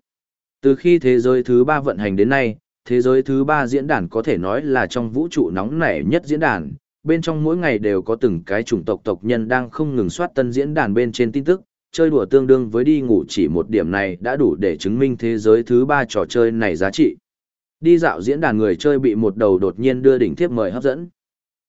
Từ khi thế giới thứ ba vận hành đến nay, thế giới thứ ba diễn đàn có thể nói là trong vũ trụ nóng nảy nhất diễn đàn, bên trong mỗi ngày đều có từng cái chủng tộc tộc nhân đang không ngừng soát tân diễn đàn bên trên tin tức, chơi đùa tương đương với đi ngủ chỉ một điểm này đã đủ để chứng minh thế giới thứ ba trò chơi này giá trị. Đi dạo diễn đàn người chơi bị một đầu đột nhiên đưa đỉnh thiếp mời hấp dẫn.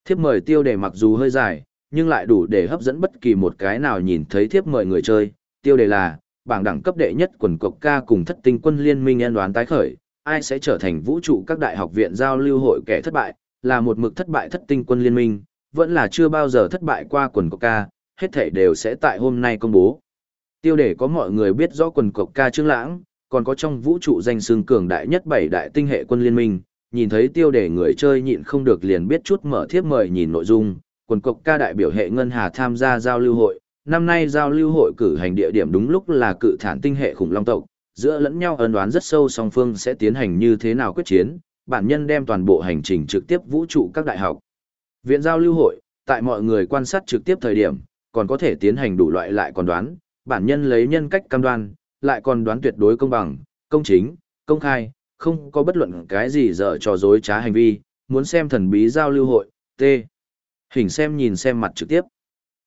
Thiếp mời tiêu đề mặc dù hơi dài, nhưng lại đủ để hấp dẫn bất kỳ một cái nào nhìn thấy thiếp mời người chơi. Tiêu đề là, bảng đẳng cấp đệ nhất quần cộc ca cùng thất tinh quân liên minh en đoán tái khởi, ai sẽ trở thành vũ trụ các đại học viện giao lưu hội kẻ thất bại, là một mực thất bại thất tinh quân liên minh, vẫn là chưa bao giờ thất bại qua quần cộc ca, hết thảy đều sẽ tại hôm nay công bố. Tiêu đề có mọi người biết rõ quần cộc ca Trương Lãng, còn có trong vũ trụ danh xương cường đại nhất bảy đại tinh hệ quân liên minh, nhìn thấy tiêu đề người chơi nhịn không được liền biết chút mở thiếp mời nhìn nội dung, quần cộc ca đại biểu hệ ngân hà tham gia giao lưu hội, năm nay giao lưu hội cử hành địa điểm đúng lúc là cự thản tinh hệ khủng long tộc, giữa lẫn nhau ân đoán rất sâu song phương sẽ tiến hành như thế nào quyết chiến, bản nhân đem toàn bộ hành trình trực tiếp vũ trụ các đại học. Viện giao lưu hội, tại mọi người quan sát trực tiếp thời điểm, còn có thể tiến hành đủ loại lại còn đoán, bản nhân lấy nhân cách cam đoan, lại còn đoán tuyệt đối công bằng, công chính, công khai, không có bất luận cái gì dở trò dối trá hành vi, muốn xem thần bí giao lưu hội, T. Hình xem nhìn xem mặt trực tiếp.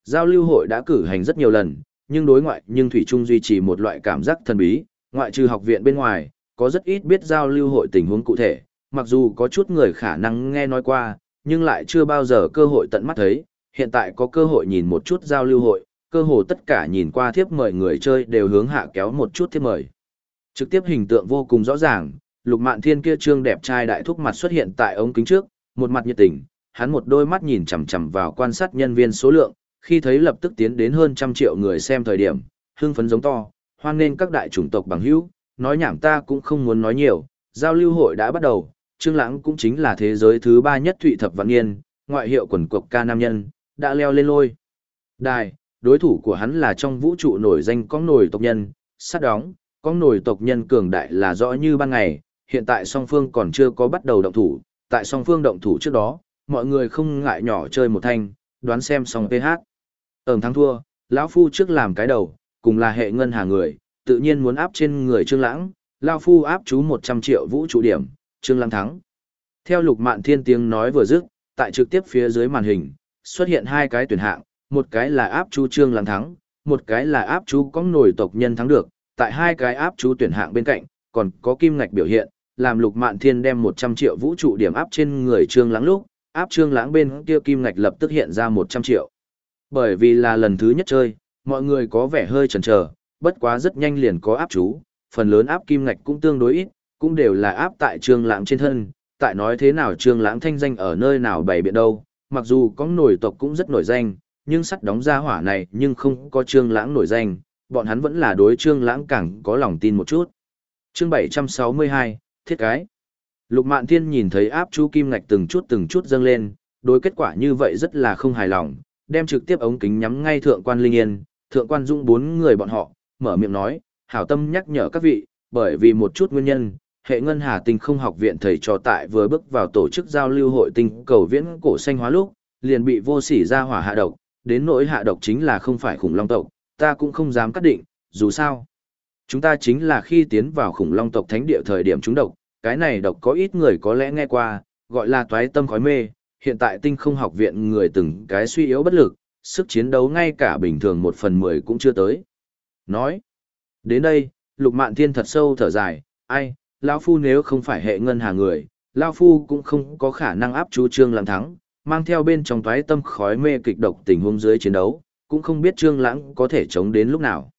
Giao lưu hội đã cử hành rất nhiều lần, nhưng đối ngoại nhưng Thủy Trung duy trì một loại cảm giác thần bí, ngoại trừ học viện bên ngoài, có rất ít biết giao lưu hội tình huống cụ thể, mặc dù có chút người khả năng nghe nói qua, nhưng lại chưa bao giờ cơ hội tận mắt thấy, hiện tại có cơ hội nhìn một chút giao lưu hội, cơ hồ tất cả nhìn qua thiếp mời người chơi đều hướng hạ kéo một chút thiếp mời. Trực tiếp hình tượng vô cùng rõ ràng, lục mạn thiên kia trương đẹp trai đại thúc mặt xuất hiện tại ống kính trước, một mặt nhiệt tình, hắn một đôi mắt nhìn chằm chằm vào quan sát nhân viên số lượng, khi thấy lập tức tiến đến hơn trăm triệu người xem thời điểm, hưng phấn giống to, hoan nên các đại chủng tộc bằng hữu, nói nhảm ta cũng không muốn nói nhiều, giao lưu hội đã bắt đầu, Trương Lãng cũng chính là thế giới thứ ba nhất Thụy Thập Văn Niên, ngoại hiệu quần cộc ca nam nhân, đã leo lên lôi. Đài, đối thủ của hắn là trong vũ trụ nổi danh con nổi tộc nhân, sát đóng, con nổi tộc nhân cường đại là rõ như ban ngày, hiện tại song phương còn chưa có bắt đầu động thủ, tại song phương động thủ trước đó, mọi người không ngại nhỏ chơi một thanh, đoán xem song PH. Ẩm thắng thua, lão phu trước làm cái đầu, cùng là hệ ngân hà người, tự nhiên muốn áp trên người Trương Lãng, lão phu áp chú 100 triệu vũ trụ điểm, Trương Lãng thắng. Theo Lục Mạn Thiên tiếng nói vừa dứt, tại trực tiếp phía dưới màn hình, xuất hiện hai cái tuyển hạng, một cái là áp chú Trương Lãng thắng, một cái là áp chú có nổi tộc nhân thắng được, tại hai cái áp chú tuyển hạng bên cạnh, còn có kim ngạch biểu hiện, làm Lục Mạn Thiên đem 100 triệu vũ trụ điểm áp trên người Trương Lãng lúc, áp Trương Lãng bên kia kim ngạch lập tức hiện ra 100 triệu. Bởi vì là lần thứ nhất chơi, mọi người có vẻ hơi chần chờ, bất quá rất nhanh liền có áp chú, phần lớn áp kim ngạch cũng tương đối ít, cũng đều là áp tại Trương Lãng trên thân, tại nói thế nào Trương Lãng thanh danh ở nơi nào bày biện đâu, mặc dù có nổi tộc cũng rất nổi danh, nhưng sắt đóng ra hỏa này nhưng không có Trương Lãng nổi danh, bọn hắn vẫn là đối Trương Lãng càng có lòng tin một chút. Chương 762, thiết cái. Lục Mạn Thiên nhìn thấy áp chú kim ngạch từng chút từng chút dâng lên, đối kết quả như vậy rất là không hài lòng, đem trực tiếp ống kính nhắm ngay thượng quan Linh Yên, thượng quan Dung bốn người bọn họ, mở miệng nói, hảo tâm nhắc nhở các vị, bởi vì một chút nguyên nhân, hệ ngân hà tinh không học viện thầy trò tại vừa bước vào tổ chức giao lưu hội tinh cầu viễn cổ xanh hóa lúc, liền bị vô sỉ ra hỏa hạ độc, đến nỗi hạ độc chính là không phải khủng long tộc, ta cũng không dám cắt định, dù sao. Chúng ta chính là khi tiến vào khủng long tộc thánh địa thời điểm chúng độc, cái này độc có ít người có lẽ nghe qua, gọi là toái tâm khói mê, hiện tại tinh không học viện người từng cái suy yếu bất lực, sức chiến đấu ngay cả bình thường một phần mười cũng chưa tới. Nói, đến đây, lục mạn thiên thật sâu thở dài, ai, Lao Phu nếu không phải hệ ngân hà người, Lao Phu cũng không có khả năng áp chú trương làm thắng, mang theo bên trong toái tâm khói mê kịch độc tình huống dưới chiến đấu, cũng không biết trương lãng có thể chống đến lúc nào.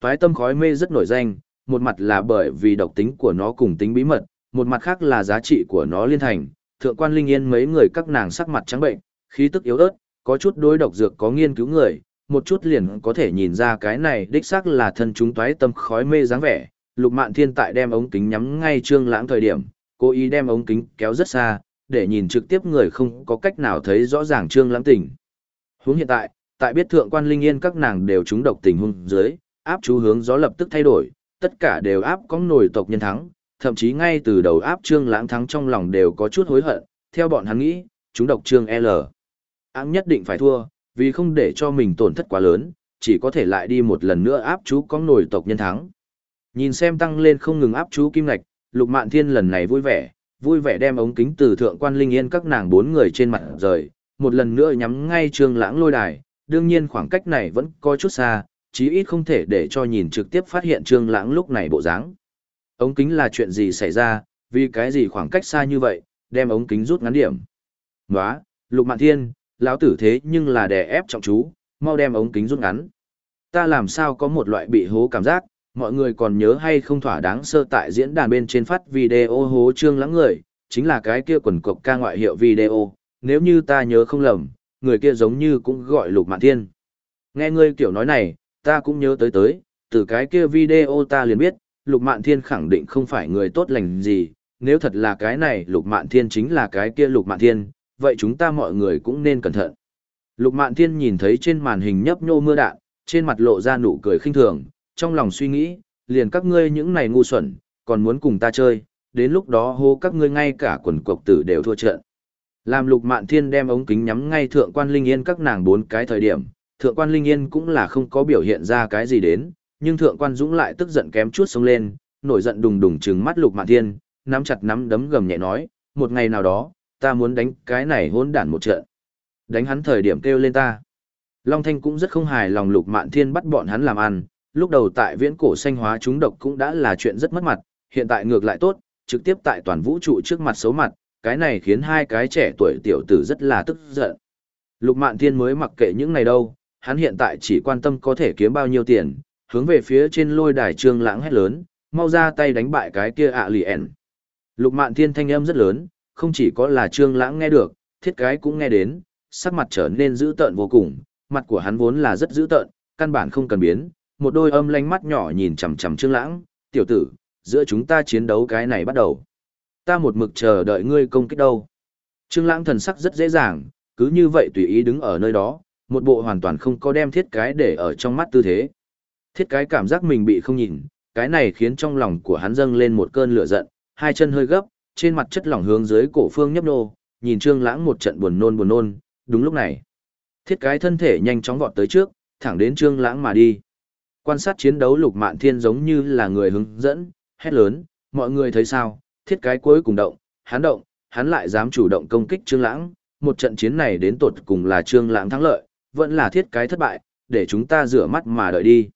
Toái tâm khói mê rất nổi danh, một mặt là bởi vì độc tính của nó cùng tính bí mật, một mặt khác là giá trị của nó liên thành, thượng quan linh yên mấy người các nàng sắc mặt trắng bệnh, khí tức yếu ớt, có chút đối độc dược có nghiên cứu người, một chút liền có thể nhìn ra cái này đích xác là thân chúng toái tâm khói mê dáng vẻ. Lục Mạn Thiên tại đem ống kính nhắm ngay Trương Lãng thời điểm, cố ý đem ống kính kéo rất xa, để nhìn trực tiếp người không có cách nào thấy rõ ràng Trương Lãng tỉnh. Huống hiện tại, tại biết thượng quan linh yên các nàng đều trúng độc tình huống dưới, áp chú hướng gió lập tức thay đổi, tất cả đều áp có nổi tộc nhân thắng, thậm chí ngay từ đầu áp trương lãng thắng trong lòng đều có chút hối hận, theo bọn hắn nghĩ, chúng độc trương L. Áng nhất định phải thua, vì không để cho mình tổn thất quá lớn, chỉ có thể lại đi một lần nữa áp chú có nổi tộc nhân thắng. Nhìn xem tăng lên không ngừng áp chú kim ngạch, Lục Mạn Thiên lần này vui vẻ, vui vẻ đem ống kính từ thượng quan linh yên các nàng bốn người trên mặt rời, một lần nữa nhắm ngay Trương Lãng lôi đài, đương nhiên khoảng cách này vẫn có chút xa, chí ít không thể để cho nhìn trực tiếp phát hiện Trương Lãng lúc này bộ dáng. Ống kính là chuyện gì xảy ra, vì cái gì khoảng cách xa như vậy, đem ống kính rút ngắn điểm. Nóa, Lục Mạn Thiên, lão tử thế nhưng là đè ép trọng chú, mau đem ống kính rút ngắn. Ta làm sao có một loại bị hố cảm giác, mọi người còn nhớ hay không thỏa đáng sơ tại diễn đàn bên trên phát video hố trương lắng người, chính là cái kia quần cộc ca ngoại hiệu video, nếu như ta nhớ không lầm, người kia giống như cũng gọi Lục Mạn Thiên. Nghe ngươi kiểu nói này, ta cũng nhớ tới tới, từ cái kia video ta liền biết, Lục Mạn Thiên khẳng định không phải người tốt lành gì, nếu thật là cái này Lục Mạn Thiên chính là cái kia Lục Mạn Thiên, vậy chúng ta mọi người cũng nên cẩn thận. Lục Mạn Thiên nhìn thấy trên màn hình nhấp nhô mưa đạn, trên mặt lộ ra nụ cười khinh thường, trong lòng suy nghĩ, liền các ngươi những này ngu xuẩn, còn muốn cùng ta chơi, đến lúc đó hô các ngươi ngay cả quần cộc tử đều thua trận. Làm Lục Mạn Thiên đem ống kính nhắm ngay thượng quan Linh Yên các nàng bốn cái thời điểm, thượng quan Linh Yên cũng là không có biểu hiện ra cái gì đến, nhưng thượng quan Dũng lại tức giận kém chút sống lên, nổi giận đùng đùng trừng mắt Lục Mạn Thiên, nắm chặt nắm đấm gầm nhẹ nói, một ngày nào đó, ta muốn đánh cái này hỗn đản một trận. Đánh hắn thời điểm kêu lên ta. Long Thanh cũng rất không hài lòng Lục Mạn Thiên bắt bọn hắn làm ăn, lúc đầu tại viễn cổ xanh hóa chúng độc cũng đã là chuyện rất mất mặt, hiện tại ngược lại tốt, trực tiếp tại toàn vũ trụ trước mặt xấu mặt, cái này khiến hai cái trẻ tuổi tiểu tử rất là tức giận. Lục Mạn Thiên mới mặc kệ những này đâu, hắn hiện tại chỉ quan tâm có thể kiếm bao nhiêu tiền, hướng về phía trên lôi đài trương lãng hét lớn, mau ra tay đánh bại cái kia ạ lì ẻn. Lục Mạn Thiên thanh âm rất lớn, không chỉ có là trương lãng nghe được, thiết cái cũng nghe đến, sắc mặt trở nên dữ tợn vô cùng, mặt của hắn vốn là rất dữ tợn, căn bản không cần biến, một đôi âm lanh mắt nhỏ nhìn chằm chằm Trương Lãng, "Tiểu tử, giữa chúng ta chiến đấu cái này bắt đầu. Ta một mực chờ đợi ngươi công kích đâu." Trương Lãng thần sắc rất dễ dàng, cứ như vậy tùy ý đứng ở nơi đó, một bộ hoàn toàn không có đem thiết cái để ở trong mắt tư thế. Thiết cái cảm giác mình bị không nhìn, cái này khiến trong lòng của hắn dâng lên một cơn lửa giận, hai chân hơi gấp, trên mặt chất lỏng hướng dưới cổ phương nhấp nô, nhìn Trương Lãng một trận buồn nôn buồn nôn, đúng lúc này, thiết cái thân thể nhanh chóng vọt tới trước, thẳng đến Trương Lãng mà đi. Quan sát chiến đấu Lục Mạn Thiên giống như là người hướng dẫn, hét lớn, mọi người thấy sao, thiết cái cuối cùng động, hắn động, hắn lại dám chủ động công kích Trương Lãng, một trận chiến này đến tột cùng là Trương Lãng thắng lợi, vẫn là thiết cái thất bại, để chúng ta rửa mắt mà đợi đi.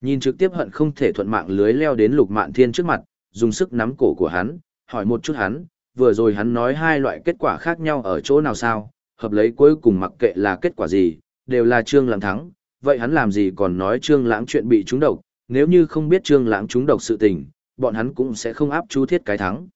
Nhìn trực tiếp hận không thể thuận mạng lưới leo đến Lục Mạn Thiên trước mặt, dùng sức nắm cổ của hắn, hỏi một chút hắn, vừa rồi hắn nói hai loại kết quả khác nhau ở chỗ nào sao, hợp lấy cuối cùng mặc kệ là kết quả gì, đều là Trương Lãng thắng, vậy hắn làm gì còn nói Trương Lãng chuyện bị trúng độc, nếu như không biết Trương Lãng trúng độc sự tình, bọn hắn cũng sẽ không áp chú thiết cái thắng.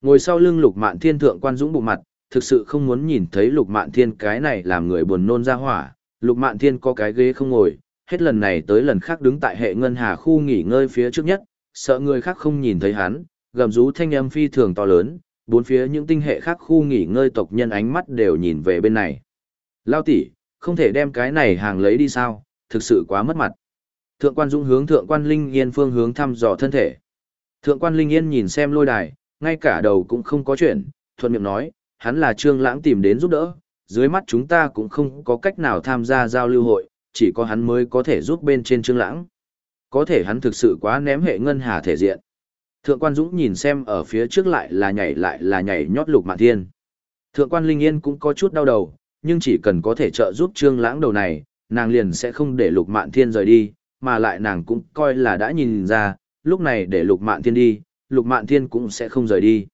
Ngồi sau lưng Lục Mạn Thiên thượng quan dũng bụng mặt, thực sự không muốn nhìn thấy Lục Mạn Thiên cái này làm người buồn nôn ra hỏa, Lục Mạn Thiên có cái ghế không ngồi, hết lần này tới lần khác đứng tại hệ ngân hà khu nghỉ ngơi phía trước nhất, sợ người khác không nhìn thấy hắn, gầm rú thanh âm phi thường to lớn, bốn phía những tinh hệ khác khu nghỉ ngơi tộc nhân ánh mắt đều nhìn về bên này. Lao tỷ, không thể đem cái này hàng lấy đi sao, thực sự quá mất mặt. Thượng quan Dũng hướng thượng quan Linh Yên phương hướng thăm dò thân thể. Thượng quan Linh Yên nhìn xem lôi đài, ngay cả đầu cũng không có chuyện, thuận miệng nói, hắn là Trương Lãng tìm đến giúp đỡ, dưới mắt chúng ta cũng không có cách nào tham gia giao lưu hội, chỉ có hắn mới có thể giúp bên trên Trương Lãng. Có thể hắn thực sự quá ném hệ ngân hà thể diện. Thượng quan Dũng nhìn xem ở phía trước lại là nhảy lại là nhảy nhót lục mạn thiên. Thượng quan Linh Yên cũng có chút đau đầu, nhưng chỉ cần có thể trợ giúp trương lãng đầu này, nàng liền sẽ không để lục mạn thiên rời đi, mà lại nàng cũng coi là đã nhìn ra, lúc này để lục mạn thiên đi, lục mạn thiên cũng sẽ không rời đi.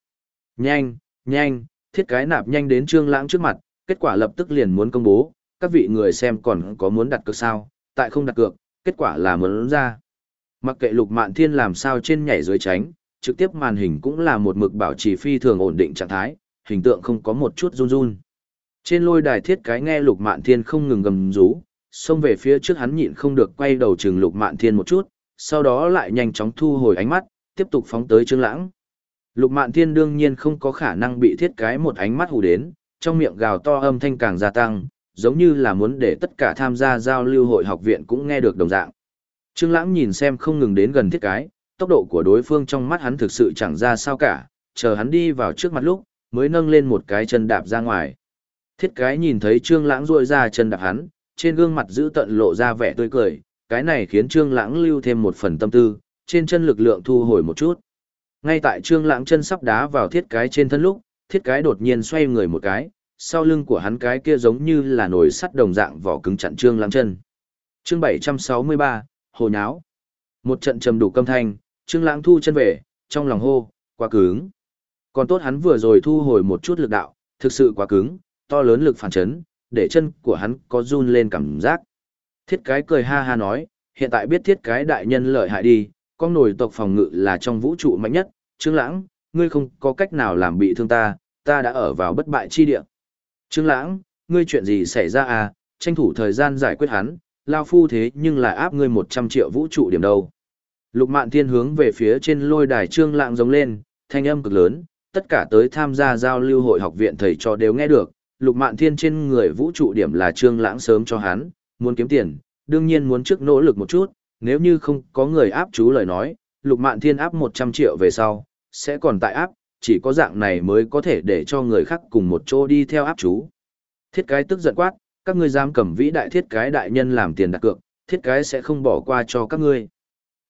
Nhanh, nhanh, thiết cái nạp nhanh đến trương lãng trước mặt, kết quả lập tức liền muốn công bố, các vị người xem còn có muốn đặt cược sao, tại không đặt cược, kết quả là muốn ra. Mặc kệ lục mạn thiên làm sao trên nhảy dưới tránh, trực tiếp màn hình cũng là một mực bảo trì phi thường ổn định trạng thái, hình tượng không có một chút run run. Trên lôi đài thiết cái nghe lục mạn thiên không ngừng gầm rú, xông về phía trước hắn nhịn không được quay đầu chừng lục mạn thiên một chút, sau đó lại nhanh chóng thu hồi ánh mắt, tiếp tục phóng tới trương lãng. Lục mạn thiên đương nhiên không có khả năng bị thiết cái một ánh mắt hù đến, trong miệng gào to âm thanh càng gia tăng, giống như là muốn để tất cả tham gia giao lưu hội học viện cũng nghe được đồng dạng. Trương lãng nhìn xem không ngừng đến gần thiết cái, tốc độ của đối phương trong mắt hắn thực sự chẳng ra sao cả, chờ hắn đi vào trước mặt lúc, mới nâng lên một cái chân đạp ra ngoài. Thiết cái nhìn thấy Trương Lãng duỗi ra chân đạp hắn, trên gương mặt giữ tận lộ ra vẻ tươi cười, cái này khiến Trương Lãng lưu thêm một phần tâm tư, trên chân lực lượng thu hồi một chút. Ngay tại Trương Lãng chân sắp đá vào thiết cái trên thân lúc, thiết cái đột nhiên xoay người một cái, sau lưng của hắn cái kia giống như là nồi sắt đồng dạng vỏ cứng chặn Trương Lãng chân. Chương 763, hồ nháo. Một trận trầm đủ câm thanh, Trương Lãng thu chân về, trong lòng hô, quá cứng. Còn tốt hắn vừa rồi thu hồi một chút lực đạo, thực sự quá cứng, to lớn lực phản chấn, để chân của hắn có run lên cảm giác. Thiết cái cười ha ha nói, hiện tại biết thiết cái đại nhân lợi hại đi, con nổi tộc phòng ngự là trong vũ trụ mạnh nhất, Trương Lãng, ngươi không có cách nào làm bị thương ta, ta đã ở vào bất bại chi địa. Trương Lãng, ngươi chuyện gì xảy ra à, tranh thủ thời gian giải quyết hắn, lao phu thế nhưng lại áp ngươi 100 triệu vũ trụ điểm đâu. Lục Mạn Thiên hướng về phía trên lôi đài Trương Lãng giống lên, thanh âm cực lớn, tất cả tới tham gia giao lưu hội học viện thầy trò đều nghe được, Lục Mạn Thiên trên người vũ trụ điểm là Trương Lãng sớm cho hắn, muốn kiếm tiền, đương nhiên muốn trước nỗ lực một chút, nếu như không có người áp chú lời nói, Lục Mạn Thiên áp 100 triệu về sau, sẽ còn tại áp, chỉ có dạng này mới có thể để cho người khác cùng một chỗ đi theo áp chú. Thiết cái tức giận quát, các ngươi dám cầm vĩ đại thiết cái đại nhân làm tiền đặt cược, thiết cái sẽ không bỏ qua cho các ngươi.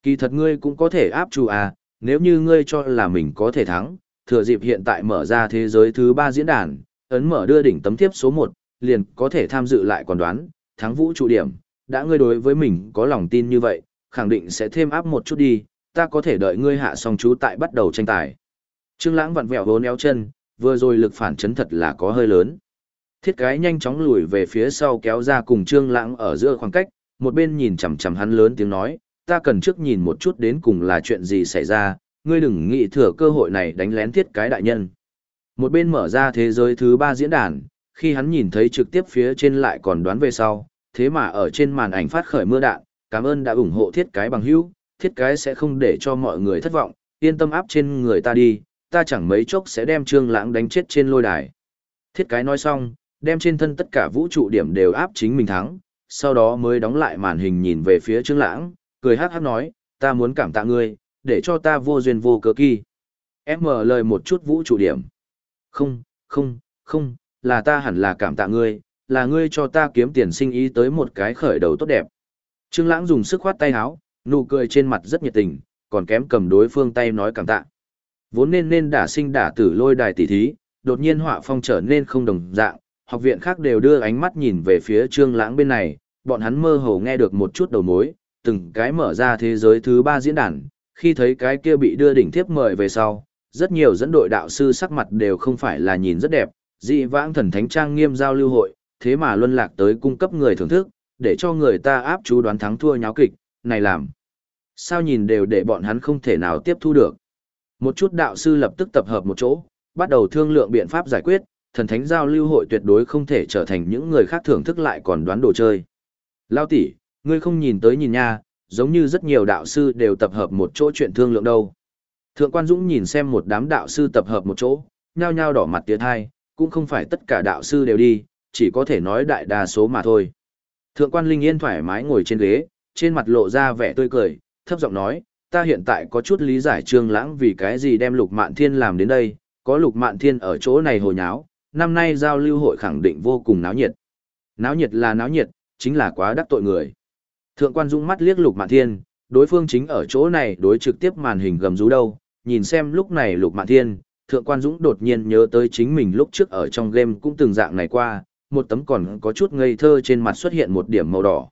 Kỳ thật ngươi cũng có thể áp chủ à, nếu như ngươi cho là mình có thể thắng, thừa dịp hiện tại mở ra thế giới thứ ba diễn đàn, ấn mở đưa đỉnh tấm tiếp số 1, liền có thể tham dự lại còn đoán, thắng vũ trụ điểm, đã ngươi đối với mình có lòng tin như vậy, khẳng định sẽ thêm áp một chút đi, ta có thể đợi ngươi hạ xong chú tại bắt đầu tranh tài. Trương Lãng vặn vẹo vốn éo chân, vừa rồi lực phản chấn thật là có hơi lớn. Thiết cái nhanh chóng lùi về phía sau kéo ra cùng Trương Lãng ở giữa khoảng cách, một bên nhìn chằm chằm hắn lớn tiếng nói, ta cần trước nhìn một chút đến cùng là chuyện gì xảy ra, ngươi đừng nghĩ thừa cơ hội này đánh lén thiết cái đại nhân. Một bên mở ra thế giới thứ ba diễn đàn, khi hắn nhìn thấy trực tiếp phía trên lại còn đoán về sau, thế mà ở trên màn ảnh phát khởi mưa đạn, cảm ơn đã ủng hộ thiết cái bằng hữu, thiết cái sẽ không để cho mọi người thất vọng, yên tâm áp trên người ta đi, ta chẳng mấy chốc sẽ đem trương lãng đánh chết trên lôi đài. Thiết cái nói xong, đem trên thân tất cả vũ trụ điểm đều áp chính mình thắng, sau đó mới đóng lại màn hình nhìn về phía trương lãng, cười hắc hắc nói, ta muốn cảm tạ ngươi, để cho ta vô duyên vô cớ kỳ. Em mở lời một chút vũ trụ điểm. Không, không, không, là ta hẳn là cảm tạ ngươi, là ngươi cho ta kiếm tiền sinh ý tới một cái khởi đầu tốt đẹp. Trương Lãng dùng sức khoát tay áo, nụ cười trên mặt rất nhiệt tình, còn kém cầm đối phương tay nói cảm tạ. Vốn nên nên đả sinh đả tử lôi đài tỷ thí, đột nhiên họa phong trở nên không đồng dạng, học viện khác đều đưa ánh mắt nhìn về phía Trương Lãng bên này, bọn hắn mơ hồ nghe được một chút đầu mối, từng cái mở ra thế giới thứ ba diễn đàn, khi thấy cái kia bị đưa đỉnh tiếp mời về sau, rất nhiều dẫn đội đạo sư sắc mặt đều không phải là nhìn rất đẹp, dị vãng thần thánh trang nghiêm giao lưu hội, thế mà luân lạc tới cung cấp người thưởng thức, để cho người ta áp chú đoán thắng thua nháo kịch, này làm. Sao nhìn đều để bọn hắn không thể nào tiếp thu được. Một chút đạo sư lập tức tập hợp một chỗ, bắt đầu thương lượng biện pháp giải quyết, thần thánh giao lưu hội tuyệt đối không thể trở thành những người khác thưởng thức lại còn đoán đồ chơi. Lao tỷ, ngươi không nhìn tới nhìn nha, giống như rất nhiều đạo sư đều tập hợp một chỗ chuyện thương lượng đâu. Thượng quan Dũng nhìn xem một đám đạo sư tập hợp một chỗ, nhao nhao đỏ mặt tiệt hai, cũng không phải tất cả đạo sư đều đi, chỉ có thể nói đại đa số mà thôi. Thượng quan Linh Yên thoải mái ngồi trên ghế, trên mặt lộ ra vẻ tươi cười, thấp giọng nói, ta hiện tại có chút lý giải trương lãng vì cái gì đem lục mạn thiên làm đến đây, có lục mạn thiên ở chỗ này hồi nháo, năm nay giao lưu hội khẳng định vô cùng náo nhiệt. Náo nhiệt là náo nhiệt, chính là quá đắc tội người. Thượng quan Dũng mắt liếc lục mạn thiên, đối phương chính ở chỗ này đối trực tiếp màn hình gầm rú đâu, nhìn xem lúc này lục mạn thiên, thượng quan Dũng đột nhiên nhớ tới chính mình lúc trước ở trong game cũng từng dạng này qua, một tấm còn có chút ngây thơ trên mặt xuất hiện một điểm màu đỏ.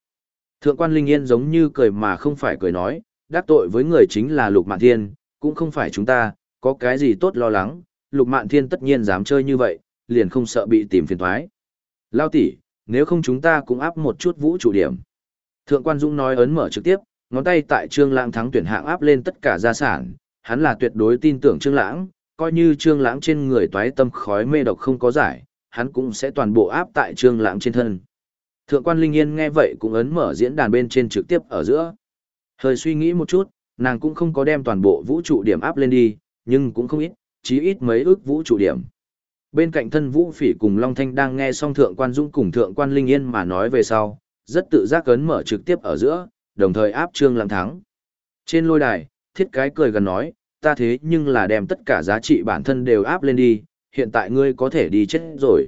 Thượng quan Linh Yên giống như cười mà không phải cười nói, đắc tội với người chính là Lục Mạn Thiên, cũng không phải chúng ta, có cái gì tốt lo lắng, Lục Mạn Thiên tất nhiên dám chơi như vậy, liền không sợ bị tìm phiền toái. Lao tỷ, nếu không chúng ta cũng áp một chút vũ trụ điểm. Thượng quan Dũng nói ấn mở trực tiếp, ngón tay tại Trương Lãng thắng tuyển hạng áp lên tất cả gia sản, hắn là tuyệt đối tin tưởng Trương Lãng, coi như Trương Lãng trên người toái tâm khói mê độc không có giải, hắn cũng sẽ toàn bộ áp tại Trương Lãng trên thân. Thượng quan Linh Yên nghe vậy cũng ấn mở diễn đàn bên trên trực tiếp ở giữa. Hơi suy nghĩ một chút, nàng cũng không có đem toàn bộ vũ trụ điểm áp lên đi, nhưng cũng không ít, chí ít mấy ước vũ trụ điểm. Bên cạnh thân Vũ Phỉ cùng Long Thanh đang nghe xong Thượng quan dũng cùng Thượng quan Linh Yên mà nói về sau, rất tự giác cấn mở trực tiếp ở giữa, đồng thời áp Trương Lãng thắng. Trên lôi đài, thiết cái cười gần nói, ta thế nhưng là đem tất cả giá trị bản thân đều áp lên đi, hiện tại ngươi có thể đi chết rồi.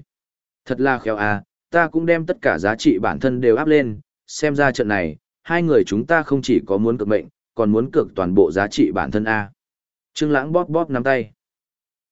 Thật là khéo à, ta cũng đem tất cả giá trị bản thân đều áp lên, xem ra trận này, hai người chúng ta không chỉ có muốn cực mệnh, còn muốn cược toàn bộ giá trị bản thân A. Trương Lãng bóp bóp nắm tay.